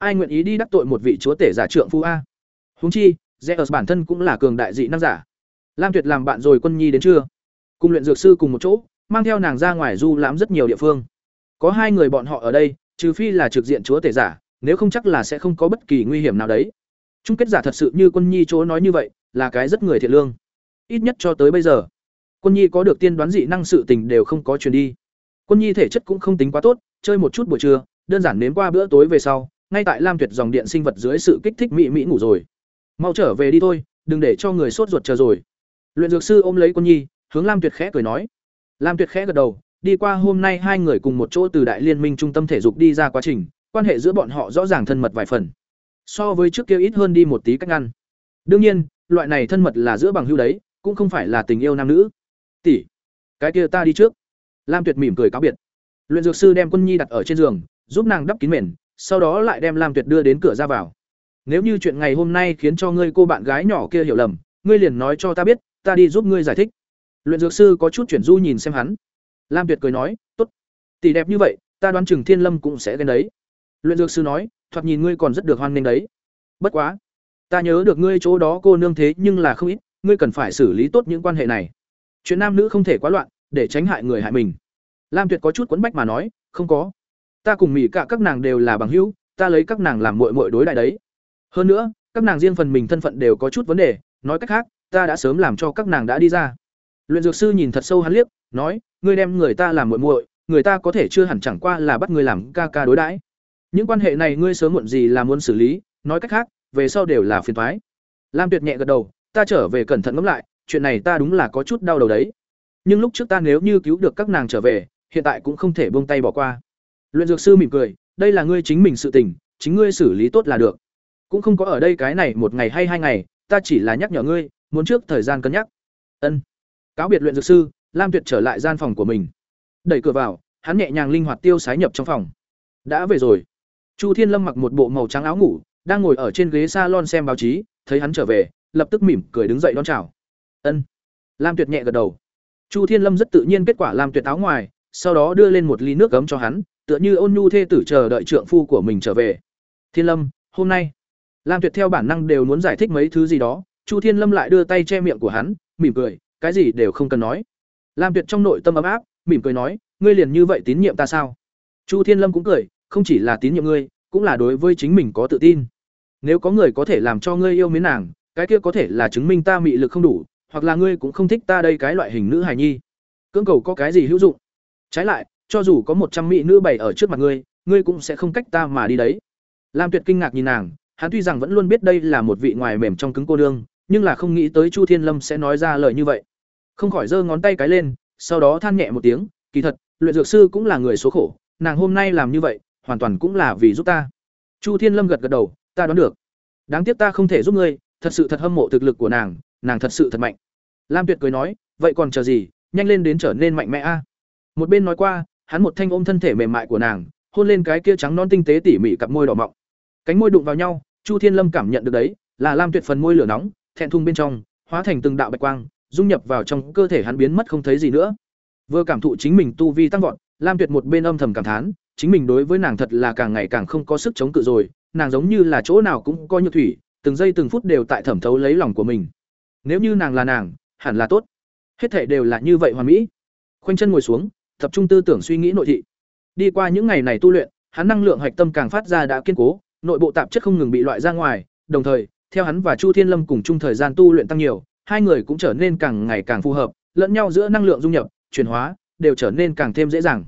ai nguyện ý đi đắc tội một vị chúa tể giả trượng phu a? Húng chi, zeus bản thân cũng là cường đại dị năng giả. Lam tuyệt làm bạn rồi quân nhi đến chưa? Cùng luyện dược sư cùng một chỗ, mang theo nàng ra ngoài du lãm rất nhiều địa phương. Có hai người bọn họ ở đây, trừ phi là trực diện chúa tể giả, nếu không chắc là sẽ không có bất kỳ nguy hiểm nào đấy. Chung kết giả thật sự như quân nhi chỗ nói như vậy, là cái rất người thiện lương. Ít nhất cho tới bây giờ, quân nhi có được tiên đoán dị năng sự tình đều không có truyền đi. Quân nhi thể chất cũng không tính quá tốt, chơi một chút buổi trưa, đơn giản nếm qua bữa tối về sau ngay tại lam tuyệt dòng điện sinh vật dưới sự kích thích mỹ mỹ ngủ rồi. Mau trở về đi thôi, đừng để cho người sốt ruột chờ rồi. Luyện dược sư ôm lấy quân nhi, hướng lam tuyệt khẽ cười nói. Lam tuyệt khẽ gật đầu, đi qua hôm nay hai người cùng một chỗ từ đại liên minh trung tâm thể dục đi ra quá trình, quan hệ giữa bọn họ rõ ràng thân mật vài phần. So với trước kia ít hơn đi một tí cách ngăn đương nhiên, loại này thân mật là giữa bằng hưu đấy, cũng không phải là tình yêu nam nữ. Tỷ, cái kia ta đi trước. Lam tuyệt mỉm cười cáo biệt. Luyện dược sư đem quân nhi đặt ở trên giường, giúp nàng đắp kín mền sau đó lại đem lam tuyệt đưa đến cửa ra vào. Nếu như chuyện ngày hôm nay khiến cho ngươi cô bạn gái nhỏ kia hiểu lầm, ngươi liền nói cho ta biết, ta đi giúp ngươi giải thích. Luyện dược sư có chút chuyển du nhìn xem hắn. Lam tuyệt cười nói, tốt. Tỷ đẹp như vậy, ta đoán chừng thiên lâm cũng sẽ ghen đấy. Luyện dược sư nói, thoạt nhìn ngươi còn rất được hoan nghênh đấy. Bất quá, ta nhớ được ngươi chỗ đó cô nương thế nhưng là không ít, ngươi cần phải xử lý tốt những quan hệ này. Chuyện nam nữ không thể quá loạn, để tránh hại người hại mình. Lam tuyệt có chút quấn bách mà nói, không có ta cùng mỹ cả các nàng đều là bằng hữu, ta lấy các nàng làm muội muội đối đại đấy. Hơn nữa, các nàng riêng phần mình thân phận đều có chút vấn đề, nói cách khác, ta đã sớm làm cho các nàng đã đi ra. Luyện dược sư nhìn thật sâu hắn liếc, nói, ngươi đem người ta làm muội muội, người ta có thể chưa hẳn chẳng qua là bắt ngươi làm ca ca đối đãi. Những quan hệ này ngươi sớm muộn gì là muốn xử lý, nói cách khác, về sau đều là phiền toái. Lam tuyệt nhẹ gật đầu, ta trở về cẩn thận ngẫm lại, chuyện này ta đúng là có chút đau đầu đấy. Nhưng lúc trước ta nếu như cứu được các nàng trở về, hiện tại cũng không thể buông tay bỏ qua luyện dược sư mỉm cười, đây là ngươi chính mình sự tình, chính ngươi xử lý tốt là được. Cũng không có ở đây cái này một ngày hay hai ngày, ta chỉ là nhắc nhở ngươi, muốn trước thời gian cân nhắc. Ân. Cáo biệt luyện dược sư, lam tuyệt trở lại gian phòng của mình. Đẩy cửa vào, hắn nhẹ nhàng linh hoạt tiêu sái nhập trong phòng. Đã về rồi. Chu thiên lâm mặc một bộ màu trắng áo ngủ, đang ngồi ở trên ghế salon xem báo chí, thấy hắn trở về, lập tức mỉm cười đứng dậy đón chào. Ân. Lam tuyệt nhẹ gật đầu. Chu thiên lâm rất tự nhiên kết quả lam tuyệt áo ngoài, sau đó đưa lên một ly nước gấm cho hắn tựa như ôn nhu thê tử chờ đợi trượng phu của mình trở về. Thiên lâm, hôm nay, lam tuyệt theo bản năng đều muốn giải thích mấy thứ gì đó, chu thiên lâm lại đưa tay che miệng của hắn, mỉm cười, cái gì đều không cần nói. Lam tuyệt trong nội tâm ấm áp, mỉm cười nói, ngươi liền như vậy tín nhiệm ta sao? Chu thiên lâm cũng cười, không chỉ là tín nhiệm ngươi, cũng là đối với chính mình có tự tin. Nếu có người có thể làm cho ngươi yêu mến nàng, cái kia có thể là chứng minh ta mị lực không đủ, hoặc là ngươi cũng không thích ta đây cái loại hình nữ hài nhi. Cưỡng cầu có cái gì hữu dụng? Trái lại cho dù có một trăm mỹ nữ bày ở trước mặt ngươi ngươi cũng sẽ không cách ta mà đi đấy. Lam tuyệt kinh ngạc nhìn nàng, hắn tuy rằng vẫn luôn biết đây là một vị ngoài mềm trong cứng cô nương nhưng là không nghĩ tới chu thiên lâm sẽ nói ra lời như vậy. Không khỏi giơ ngón tay cái lên, sau đó than nhẹ một tiếng, kỳ thật, luyện dược sư cũng là người số khổ, nàng hôm nay làm như vậy, hoàn toàn cũng là vì giúp ta. Chu thiên lâm gật gật đầu, ta đoán được. Đáng tiếc ta không thể giúp ngươi, thật sự thật hâm mộ thực lực của nàng nàng thật sự thật mạnh. Lam tuyệt cười nói, vậy còn chờ gì, nhanh lên đến trở nên mạnh mẽ a. Một bên nói qua hắn một thanh ôm thân thể mềm mại của nàng, hôn lên cái kia trắng non tinh tế tỉ mỉ cặp môi đỏ mọng. Cánh môi đụng vào nhau, chu thiên lâm cảm nhận được đấy, là lam tuyệt phần môi lửa nóng, thẹn thùng bên trong, hóa thành từng đạo bạch quang, dung nhập vào trong cơ thể hắn biến mất không thấy gì nữa. Vừa cảm thụ chính mình tu vi tăng vọt, lam tuyệt một bên âm thầm cảm thán, chính mình đối với nàng thật là càng ngày càng không có sức chống cự rồi, nàng giống như là chỗ nào cũng coi như thủy, từng giây từng phút đều tại thẩm thấu lấy lòng của mình. Nếu như nàng là nàng, hẳn là tốt. Hết thể đều là như vậy hoàn mỹ. Khoanh chân ngồi xuống tập trung tư tưởng suy nghĩ nội thị. Đi qua những ngày này tu luyện, hắn năng lượng hạch tâm càng phát ra đã kiên cố, nội bộ tạp chất không ngừng bị loại ra ngoài, đồng thời, theo hắn và chu thiên lâm cùng chung thời gian tu luyện tăng nhiều, hai người cũng trở nên càng ngày càng phù hợp, lẫn nhau giữa năng lượng dung nhập, chuyển hóa, đều trở nên càng thêm dễ dàng.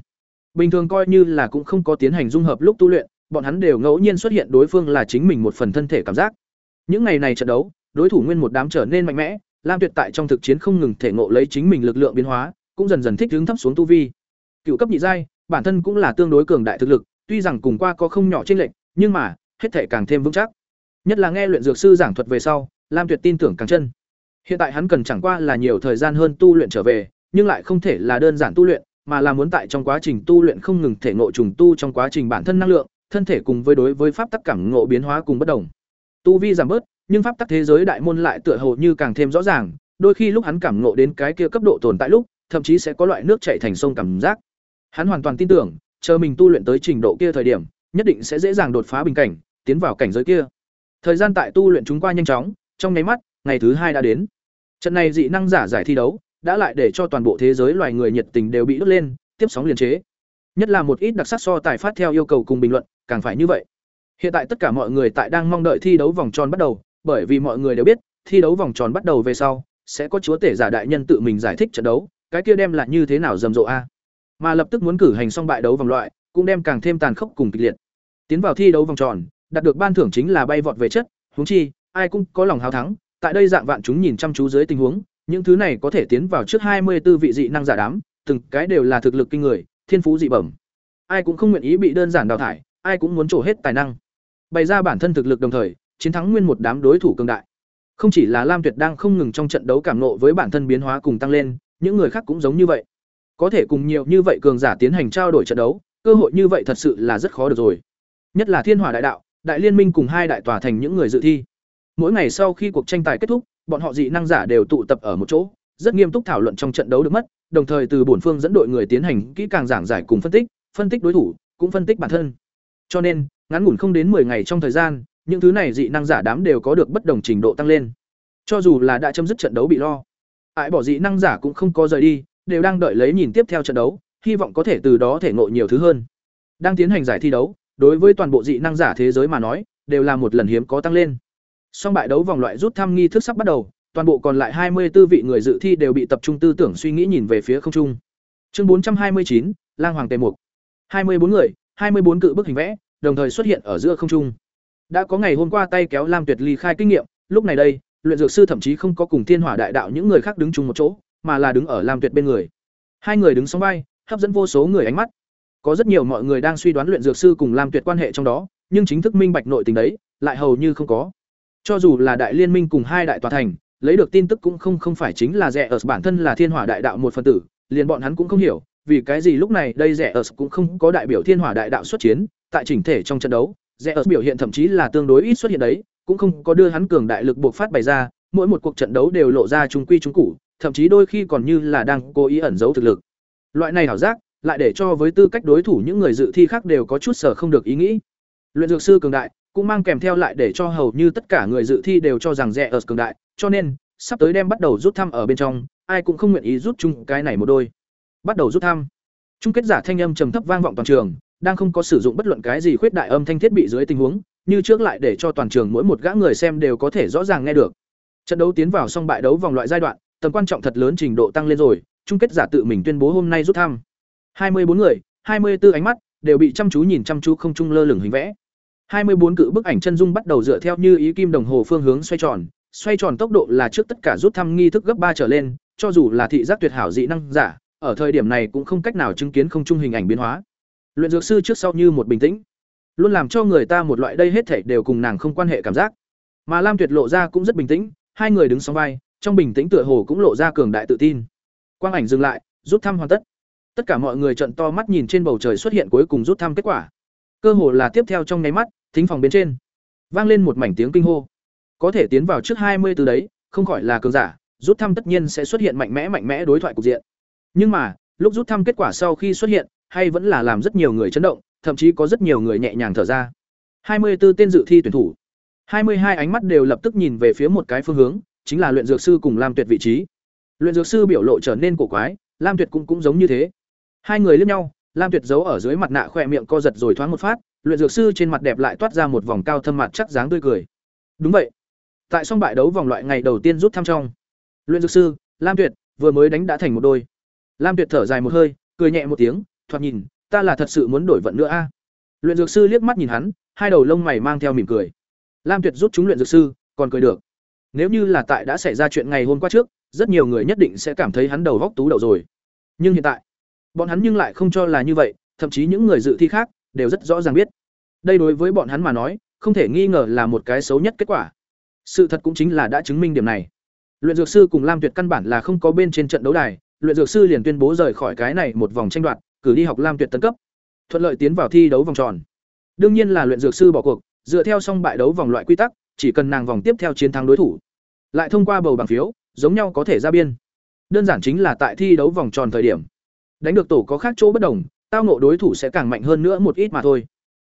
Bình thường coi như là cũng không có tiến hành dung hợp lúc tu luyện, bọn hắn đều ngẫu nhiên xuất hiện đối phương là chính mình một phần thân thể cảm giác. Những ngày này trận đấu, đối thủ nguyên một đám trở nên mạnh mẽ, lam tuyệt tại trong thực chiến không ngừng thể ngộ lấy chính mình lực lượng biến hóa, cũng dần dần thích ứng thấp xuống tu vi cựu cấp nhị giai, bản thân cũng là tương đối cường đại thực lực, tuy rằng cùng qua có không nhỏ trên lệnh nhưng mà, hết thể càng thêm vững chắc. Nhất là nghe luyện dược sư giảng thuật về sau, lam tuyệt tin tưởng càng chân. Hiện tại hắn cần chẳng qua là nhiều thời gian hơn tu luyện trở về, nhưng lại không thể là đơn giản tu luyện, mà là muốn tại trong quá trình tu luyện không ngừng thể ngộ trùng tu trong quá trình bản thân năng lượng, thân thể cùng với đối với pháp tắc cảm ngộ biến hóa cùng bất đồng. Tu vi giảm bớt, nhưng pháp tắc thế giới đại môn lại tựa hồ như càng thêm rõ ràng, đôi khi lúc hắn cảm ngộ đến cái kia cấp độ tồn tại lúc, thậm chí sẽ có loại nước chảy thành sông cảm giác hắn hoàn toàn tin tưởng chờ mình tu luyện tới trình độ kia thời điểm nhất định sẽ dễ dàng đột phá bình cảnh tiến vào cảnh giới kia. Thời gian tại tu luyện chúng qua nhanh chóng, trong nháy mắt, ngày thứ hai đã đến. Trận này dị năng giả giải thi đấu, đã lại để cho toàn bộ thế giới loài người nhiệt tình đều bị đốt lên, tiếp sóng liên chế. Nhất là một ít đặc sắc so tài phát theo yêu cầu cùng bình luận, càng phải như vậy. Hiện tại tất cả mọi người tại đang mong đợi thi đấu vòng tròn bắt đầu, bởi vì mọi người đều biết, thi đấu vòng tròn bắt đầu về sau, sẽ có chúa tể giả đại nhân tự mình giải thích trận đấu, cái kia đem là như thế nào rầm rộ a. Mà lập tức muốn cử hành xong bại đấu vòng loại, cũng đem càng thêm tàn khốc cùng kịch liệt. Tiến vào thi đấu vòng tròn, đạt được ban thưởng chính là bay vọt về chất, huống chi, ai cũng có lòng hào thắng, tại đây dạng vạn chúng nhìn chăm chú dưới tình huống, những thứ này có thể tiến vào trước hai mươi 24 vị dị năng giả đám, từng cái đều là thực lực kinh người, thiên phú dị bẩm. Ai cũng không nguyện ý bị đơn giản đào thải, ai cũng muốn trổ hết tài năng. Bày ra bản thân thực lực đồng thời, chiến thắng nguyên một đám đối thủ cường đại. Không chỉ là Lam Tuyệt đang không ngừng trong trận đấu cảm nộ với bản thân biến hóa cùng tăng lên, những người khác cũng giống như vậy. Có thể cùng nhiều như vậy cường giả tiến hành trao đổi trận đấu, cơ hội như vậy thật sự là rất khó được rồi. Nhất là Thiên hòa Đại Đạo, Đại Liên Minh cùng hai đại tòa thành những người dự thi. Mỗi ngày sau khi cuộc tranh tài kết thúc, bọn họ dị năng giả đều tụ tập ở một chỗ, rất nghiêm túc thảo luận trong trận đấu được mất, đồng thời từ bổn phương dẫn đội người tiến hành kỹ càng giảng giải cùng phân tích, phân tích đối thủ, cũng phân tích bản thân. Cho nên, ngắn ngủn không đến 10 ngày trong thời gian, những thứ này dị năng giả đám đều có được bất đồng trình độ tăng lên. Cho dù là đã chấm dứt trận đấu bị lo, ai bỏ dị năng giả cũng không có rời đi, đều đang đợi lấy nhìn tiếp theo trận đấu, hy vọng có thể từ đó thể ngộ nhiều thứ hơn. Đang tiến hành giải thi đấu, đối với toàn bộ dị năng giả thế giới mà nói, đều là một lần hiếm có tăng lên. Song bại đấu vòng loại rút thăm nghi thức sắp bắt đầu, toàn bộ còn lại hai mươi 24 vị người dự thi đều bị tập trung tư tưởng suy nghĩ nhìn về phía không trung. Chương bốn trăm hai mươi chín, Lang Hoàng Tề Mục. bốn người, hai mươi bốn cự bức hình vẽ, đồng thời xuất hiện ở giữa không trung. Đã có ngày hôm qua tay kéo Lam Tuyệt ly khai kinh nghiệm, lúc này đây, luyện dược sư thậm chí không có cùng Thiên Hỏa Đại Đạo những người khác đứng chung một chỗ, mà là đứng ở Lam Tuyệt bên người. Hai người đứng song vai, hấp dẫn vô số người ánh mắt. Có rất nhiều mọi người đang suy đoán luyện dược sư cùng Lam Tuyệt quan hệ trong đó, nhưng chính thức minh bạch nội tình đấy, lại hầu như không có. Cho dù là đại liên minh cùng hai đại tòa thành, lấy được tin tức cũng không không phải chính là rẻ ở bản thân là Thiên Hỏa Đại Đạo một phần tử, liền bọn hắn cũng không hiểu, vì cái gì lúc này đây rẻ ở cũng không có đại biểu Thiên Hỏa Đại Đạo xuất chiến, tại chỉnh thể trong trận đấu, rẻ ở biểu hiện thậm chí là tương đối ít xuất hiện đấy, cũng không có đưa hắn cường đại lực buộc phát bày ra, mỗi một cuộc trận đấu đều lộ ra trung quy trung củ, thậm chí đôi khi còn như là đang cố ý ẩn giấu thực lực. Loại này hảo giác, lại để cho với tư cách đối thủ những người dự thi khác đều có chút sở không được ý nghĩ. Luyện dược sư cường đại, cũng mang kèm theo lại để cho hầu như tất cả người dự thi đều cho rằng rẻ ở cường đại, cho nên sắp tới đem bắt đầu rút thăm ở bên trong, ai cũng không nguyện ý rút chung cái này một đôi. Bắt đầu rút thăm. Chung kết giả thanh âm trầm thấp vang vọng toàn trường, đang không có sử dụng bất luận cái gì khuyết đại âm thanh thiết bị dưới tình huống, như trước lại để cho toàn trường mỗi một gã người xem đều có thể rõ ràng nghe được. Trận đấu tiến vào xong bại đấu vòng loại giai đoạn, tầm quan trọng thật lớn trình độ tăng lên rồi, chung kết giả tự mình tuyên bố hôm nay rút thăm. 24 người, 24 ánh mắt đều bị chăm chú nhìn chăm chú không trung lơ lửng hình vẽ. 24 cự bức ảnh chân dung bắt đầu dựa theo như ý kim đồng hồ phương hướng xoay tròn, xoay tròn tốc độ là trước tất cả rút thăm nghi thức gấp ba trở lên, cho dù là thị giác tuyệt hảo dị năng giả, ở thời điểm này cũng không cách nào chứng kiến không trung hình ảnh biến hóa. Luyện dược sư trước sau như một bình tĩnh, luôn làm cho người ta một loại đây hết thảy đều cùng nàng không quan hệ cảm giác. Mà Lam Tuyệt lộ ra cũng rất bình tĩnh, hai người đứng song vai, trong bình tĩnh tựa hồ cũng lộ ra cường đại tự tin. Quang ảnh dừng lại, rút thăm hoàn tất. Tất cả mọi người trợn to mắt nhìn trên bầu trời xuất hiện cuối cùng rút thăm kết quả. Cơ hồ là tiếp theo trong nháy mắt, thính phòng bên trên vang lên một mảnh tiếng kinh hô. Có thể tiến vào trước hai mươi từ đấy, không khỏi là cường giả, rút thăm tất nhiên sẽ xuất hiện mạnh mẽ mạnh mẽ đối thoại cục diện. Nhưng mà, lúc rút thăm kết quả sau khi xuất hiện, hay vẫn là làm rất nhiều người chấn động, thậm chí có rất nhiều người nhẹ nhàng thở ra. Hai mươi 24 tên dự thi tuyển thủ, hai mươi hai ánh mắt đều lập tức nhìn về phía một cái phương hướng, chính là luyện dược sư cùng Lam Tuyệt vị trí. Luyện dược sư biểu lộ trở nên cổ quái, Lam Tuyệt cũng cũng giống như thế. Hai người liếc nhau, Lam Tuyệt giấu ở dưới mặt nạ khỏe miệng co giật rồi thoáng một phát, luyện dược sư trên mặt đẹp lại toát ra một vòng cao thâm mặt chắc dáng tươi cười. Đúng vậy. Tại song bại đấu vòng loại ngày đầu tiên rút thăm trong, luyện dược sư, Lam Tuyệt vừa mới đánh đã thành một đôi. Lam Tuyệt thở dài một hơi, cười nhẹ một tiếng, thoạt nhìn, ta là thật sự muốn đổi vận nữa a. Luyện dược sư liếc mắt nhìn hắn, hai đầu lông mày mang theo mỉm cười. Lam Tuyệt rút chúng luyện dược sư, còn cười được. Nếu như là tại đã xảy ra chuyện ngày hôm qua trước, rất nhiều người nhất định sẽ cảm thấy hắn đầu góc tú đầu rồi. Nhưng hiện tại, bọn hắn nhưng lại không cho là như vậy, thậm chí những người dự thi khác đều rất rõ ràng biết. Đây đối với bọn hắn mà nói, không thể nghi ngờ là một cái xấu nhất kết quả. Sự thật cũng chính là đã chứng minh điểm này. Luyện dược sư cùng Lam Tuyệt căn bản là không có bên trên trận đấu đài, luyện dược sư liền tuyên bố rời khỏi cái này một vòng tranh đoạt, cử đi học Lam Tuyệt tấn cấp, thuận lợi tiến vào thi đấu vòng tròn. Đương nhiên là luyện dược sư bỏ cuộc, dựa theo song bại đấu vòng loại quy tắc, chỉ cần nàng vòng tiếp theo chiến thắng đối thủ, lại thông qua bầu bằng phiếu, giống nhau có thể ra biên. Đơn giản chính là tại thi đấu vòng tròn thời điểm, đánh được tổ có khác chỗ bất đồng, tao ngộ đối thủ sẽ càng mạnh hơn nữa một ít mà thôi.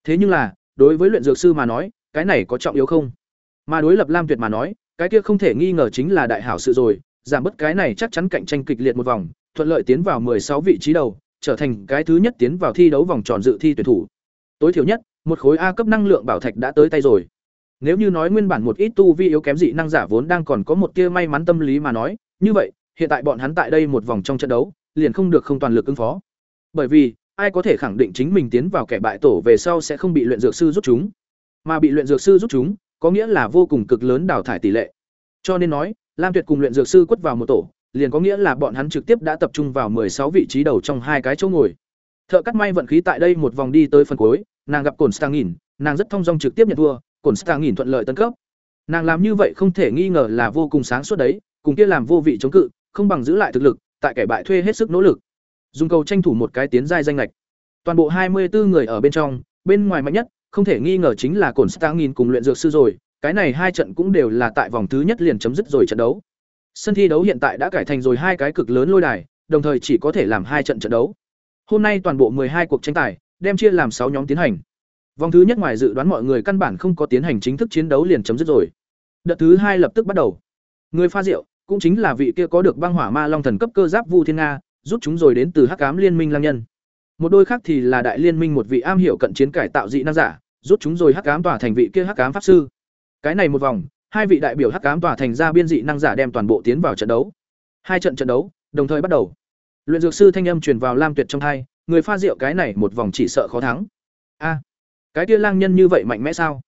Thế nhưng là, đối với luyện dược sư mà nói, cái này có trọng yếu không? Mà đối lập Lam Tuyệt mà nói, cái kia không thể nghi ngờ chính là đại hảo sự rồi, giảm bớt cái này chắc chắn cạnh tranh kịch liệt một vòng, thuận lợi tiến vào 16 vị trí đầu, trở thành cái thứ nhất tiến vào thi đấu vòng tròn dự thi tuyển thủ. Tối thiểu nhất, một khối A cấp năng lượng bảo thạch đã tới tay rồi. Nếu như nói nguyên bản một ít tu vi yếu kém dị năng giả vốn đang còn có một tia may mắn tâm lý mà nói, như vậy, hiện tại bọn hắn tại đây một vòng trong trận đấu, liền không được không toàn lực ứng phó. Bởi vì, ai có thể khẳng định chính mình tiến vào kẻ bại tổ về sau sẽ không bị luyện dược sư rút chúng, mà bị luyện dược sư rút chúng, có nghĩa là vô cùng cực lớn đào thải tỷ lệ. Cho nên nói, Lam Tuyệt cùng luyện dược sư quất vào một tổ, liền có nghĩa là bọn hắn trực tiếp đã tập trung vào 16 vị trí đầu trong hai cái chỗ ngồi. Thợ cắt may vận khí tại đây một vòng đi tới phần cuối, nàng gặp Cổn Stangin, nàng rất thông dong trực tiếp nhận thua, Cổn nghìn thuận lợi tấn cấp. Nàng làm như vậy không thể nghi ngờ là vô cùng sáng suốt đấy, cùng kia làm vô vị chống cự, không bằng giữ lại thực lực, tại kẻ bại thuê hết sức nỗ lực. Dùng cầu tranh thủ một cái tiến giai danh lệch. Toàn bộ 24 người ở bên trong, bên ngoài mạnh nhất, không thể nghi ngờ chính là Cổn nghìn cùng luyện dược sư rồi, cái này hai trận cũng đều là tại vòng thứ nhất liền chấm dứt rồi trận đấu. Sân thi đấu hiện tại đã cải thành rồi hai cái cực lớn lôi đài, đồng thời chỉ có thể làm hai trận trận đấu. Hôm nay toàn bộ 12 cuộc tranh tài, đem chia làm sáu nhóm tiến hành. Vòng thứ nhất ngoài dự đoán mọi người căn bản không có tiến hành chính thức chiến đấu liền chấm dứt rồi. Đợt thứ hai lập tức bắt đầu. Người pha rượu, cũng chính là vị kia có được băng hỏa ma long thần cấp cơ giáp Vu Thiên Nga, rút chúng rồi đến từ Hắc Ám Liên Minh lang nhân. Một đôi khác thì là đại liên minh một vị am hiểu cận chiến cải tạo dị năng giả, rút chúng rồi Hắc Ám tỏa thành vị kia Hắc Ám pháp sư. Cái này một vòng, hai vị đại biểu Hắc Ám tỏa thành ra biên dị năng giả đem toàn bộ tiến vào trận đấu. Hai trận trận đấu, đồng thời bắt đầu. Luyện dược sư thanh âm truyền vào Lam Tuyệt trong tai, người pha rượu cái này một vòng chỉ sợ khó thắng. A, cái kia lang nhân như vậy mạnh mẽ sao?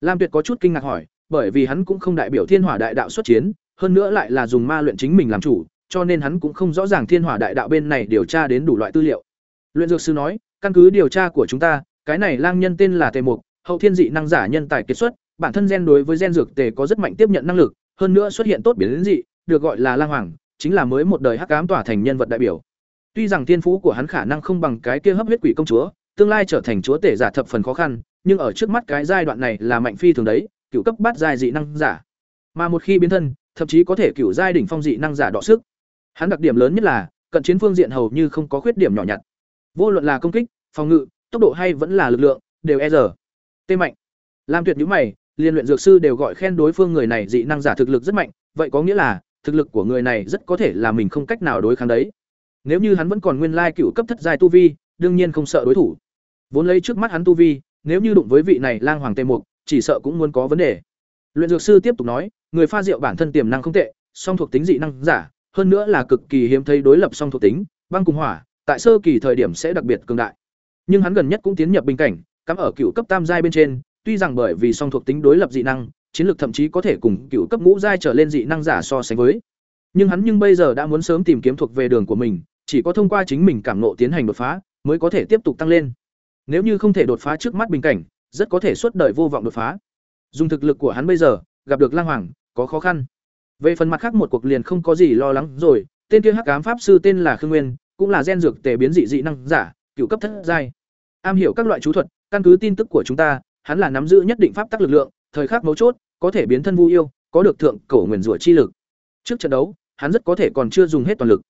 Lam Tuyệt có chút kinh ngạc hỏi, bởi vì hắn cũng không đại biểu Thiên Hỏa Đại Đạo xuất chiến, hơn nữa lại là dùng ma luyện chính mình làm chủ, cho nên hắn cũng không rõ ràng Thiên Hỏa Đại Đạo bên này điều tra đến đủ loại tư liệu. Luyện dược sư nói, căn cứ điều tra của chúng ta, cái này lang nhân tên là Tề Mục, hậu thiên dị năng giả nhân tài kết xuất, bản thân gen đối với gen dược tề có rất mạnh tiếp nhận năng lực, hơn nữa xuất hiện tốt biến dị, được gọi là lang hoàng, chính là mới một đời hắc ám tỏa thành nhân vật đại biểu. Tuy rằng thiên phú của hắn khả năng không bằng cái kia hấp huyết quỷ công chúa, tương lai trở thành chúa tể giả thập phần khó khăn, nhưng ở trước mắt cái giai đoạn này là mạnh phi thường đấy, cựu cấp bát giai dị năng giả. Mà một khi biến thân, thậm chí có thể cựu giai đỉnh phong dị năng giả đọ sức. Hắn đặc điểm lớn nhất là cận chiến phương diện hầu như không có khuyết điểm nhỏ nhặt. Vô luận là công kích, phòng ngự, tốc độ hay vẫn là lực lượng, đều e giờ. Tê mạnh. Lam Tuyệt nhíu mày, liên luyện dược sư đều gọi khen đối phương người này dị năng giả thực lực rất mạnh, vậy có nghĩa là thực lực của người này rất có thể là mình không cách nào đối kháng đấy. Nếu như hắn vẫn còn nguyên lai cựu cấp thất giai tu vi, đương nhiên không sợ đối thủ. Vốn lấy trước mắt hắn tu vi, nếu như đụng với vị này lang hoàng tề mục, chỉ sợ cũng muốn có vấn đề. Luyện dược sư tiếp tục nói, người pha rượu bản thân tiềm năng không tệ, song thuộc tính dị năng giả, hơn nữa là cực kỳ hiếm thấy đối lập song thuộc tính, băng cùng hỏa, tại sơ kỳ thời điểm sẽ đặc biệt cường đại. Nhưng hắn gần nhất cũng tiến nhập bình cảnh, cắm ở cựu cấp tam giai bên trên, tuy rằng bởi vì song thuộc tính đối lập dị năng, chiến lược thậm chí có thể cùng cựu cấp ngũ giai trở lên dị năng giả so sánh với. Nhưng hắn nhưng bây giờ đã muốn sớm tìm kiếm thuộc về đường của mình, chỉ có thông qua chính mình cảm ngộ tiến hành đột phá, mới có thể tiếp tục tăng lên. Nếu như không thể đột phá trước mắt bình cảnh, rất có thể suốt đời vô vọng đột phá. Dùng thực lực của hắn bây giờ, gặp được Lang Hoàng, có khó khăn. Về phần mặt khác một cuộc liền không có gì lo lắng rồi, tên kia Hắc Ám pháp sư tên là Khương Nguyên, cũng là gen dược tề biến dị dị năng giả, cựu cấp thất giai. Am hiểu các loại chú thuật, căn cứ tin tức của chúng ta, hắn là nắm giữ nhất định pháp tắc lực lượng, thời khắc mấu chốt, có thể biến thân vu yêu, có được thượng cổ nguyên rủa chi lực. Trước trận đấu, hắn rất có thể còn chưa dùng hết toàn lực.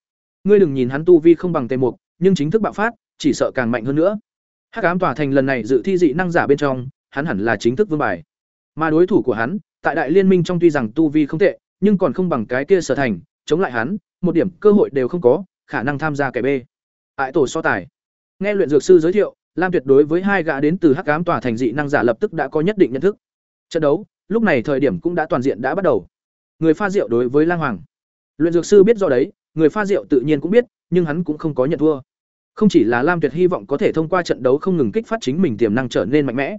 Ngươi đừng nhìn hắn tu vi không bằng Tề Mục, nhưng chính thức bạo phát, chỉ sợ càng mạnh hơn nữa. Hắc ám tòa thành lần này dự thi dị năng giả bên trong, hắn hẳn là chính thức vương bài. Mà đối thủ của hắn, tại đại liên minh trong tuy rằng tu vi không tệ, nhưng còn không bằng cái kia sở thành, chống lại hắn, một điểm cơ hội đều không có, khả năng tham gia kẻ B. Ại tổ so tài. Nghe luyện dược sư giới thiệu, Lam Tuyệt đối với hai gã đến từ Hắc ám tòa thành dị năng giả lập tức đã có nhất định nhận thức. Trận đấu, lúc này thời điểm cũng đã toàn diện đã bắt đầu. Người pha rượu đối với Lang Hoàng. Luyện dược sư biết rõ đấy, người pha rượu tự nhiên cũng biết, nhưng hắn cũng không có nhận thua. Không chỉ là Lam Tuyệt hy vọng có thể thông qua trận đấu không ngừng kích phát chính mình tiềm năng trở nên mạnh mẽ.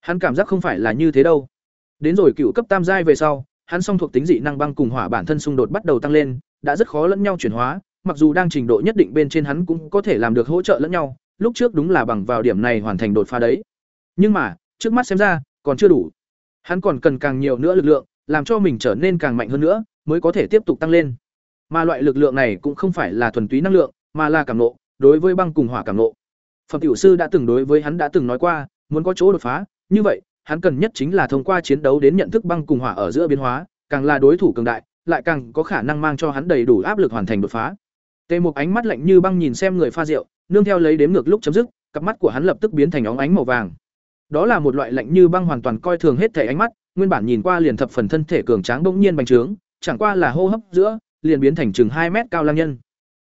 Hắn cảm giác không phải là như thế đâu. Đến rồi cựu cấp tam giai về sau, hắn song thuộc tính dị năng băng cùng hỏa bản thân xung đột bắt đầu tăng lên, đã rất khó lẫn nhau chuyển hóa, mặc dù đang trình độ nhất định bên trên hắn cũng có thể làm được hỗ trợ lẫn nhau, lúc trước đúng là bằng vào điểm này hoàn thành đột phá đấy. Nhưng mà, trước mắt xem ra, còn chưa đủ. Hắn còn cần càng nhiều nữa lực lượng, làm cho mình trở nên càng mạnh hơn nữa, mới có thể tiếp tục tăng lên. Mà loại lực lượng này cũng không phải là thuần túy năng lượng, mà là cảm nộ, đối với băng cùng hỏa cảm nộ. Phẩm tiểu sư đã từng đối với hắn đã từng nói qua, muốn có chỗ đột phá, như vậy, hắn cần nhất chính là thông qua chiến đấu đến nhận thức băng cùng hỏa ở giữa biến hóa, càng là đối thủ cường đại, lại càng có khả năng mang cho hắn đầy đủ áp lực hoàn thành đột phá. Tề Mục ánh mắt lạnh như băng nhìn xem người pha rượu, nương theo lấy đếm ngược lúc chấm dứt, cặp mắt của hắn lập tức biến thành óng ánh màu vàng. đó là một loại lạnh như băng hoàn toàn coi thường hết thể ánh mắt nguyên bản nhìn qua liền thập phần thân thể cường tráng bỗng nhiên bành trướng chẳng qua là hô hấp giữa liền biến thành chừng hai mét cao lang nhân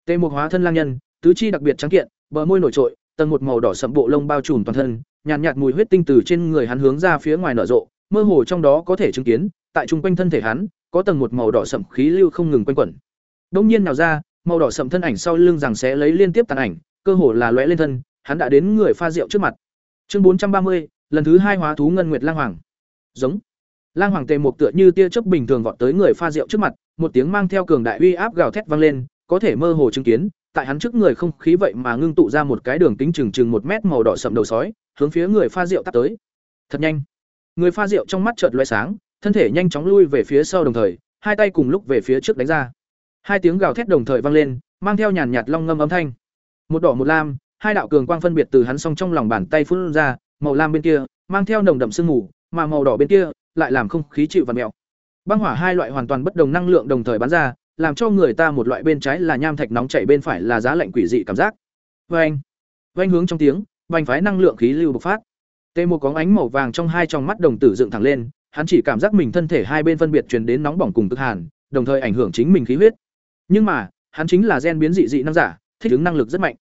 Tề mục hóa thân lang nhân tứ chi đặc biệt trắng kiện bờ môi nổi trội tầng một màu đỏ sậm bộ lông bao trùm toàn thân nhàn nhạt, nhạt mùi huyết tinh từ trên người hắn hướng ra phía ngoài nở rộ mơ hồ trong đó có thể chứng kiến tại trung quanh thân thể hắn có tầng một màu đỏ sậm khí lưu không ngừng quanh quẩn. Đông nhiên nào ra màu đỏ sậm thân ảnh sau lưng rằng sẽ lấy liên tiếp tàn ảnh cơ hồ là lóe lên thân hắn đã đến người pha rượu trước mặt. Chương bốn trăm ba mươi lần thứ hai hóa thú ngân nguyệt lang hoàng. Giống. Lang hoàng tề một tựa như tia chớp bình thường vọt tới người pha rượu trước mặt một tiếng mang theo cường đại uy áp gào thét vang lên có thể mơ hồ chứng kiến tại hắn trước người không khí vậy mà ngưng tụ ra một cái đường kính chừng chừng một mét màu đỏ sậm đầu sói, hướng phía người pha rượu tắt tới. Thật nhanh. Người pha rượu trong mắt chợt loé sáng, thân thể nhanh chóng lui về phía sau đồng thời, hai tay cùng lúc về phía trước đánh ra. Hai tiếng gào thét đồng thời vang lên, mang theo nhàn nhạt long ngâm âm thanh. Một đỏ một lam, hai đạo cường quang phân biệt từ hắn song trong lòng bàn tay phun ra, màu lam bên kia, mang theo nồng đậm sương mù, mà màu đỏ bên kia, lại làm không khí chịu và mèo. Băng hỏa hai loại hoàn toàn bất đồng năng lượng đồng thời bắn ra làm cho người ta một loại bên trái là nham thạch nóng chảy bên phải là giá lạnh quỷ dị cảm giác. Vang vang hướng trong tiếng vành phái năng lượng khí lưu bộc phát. Tê một có ánh màu vàng trong hai tròng mắt đồng tử dựng thẳng lên, hắn chỉ cảm giác mình thân thể hai bên phân biệt truyền đến nóng bỏng cùng cực hàn, đồng thời ảnh hưởng chính mình khí huyết. Nhưng mà, hắn chính là gen biến dị dị năng giả, thích ứng năng lực rất mạnh.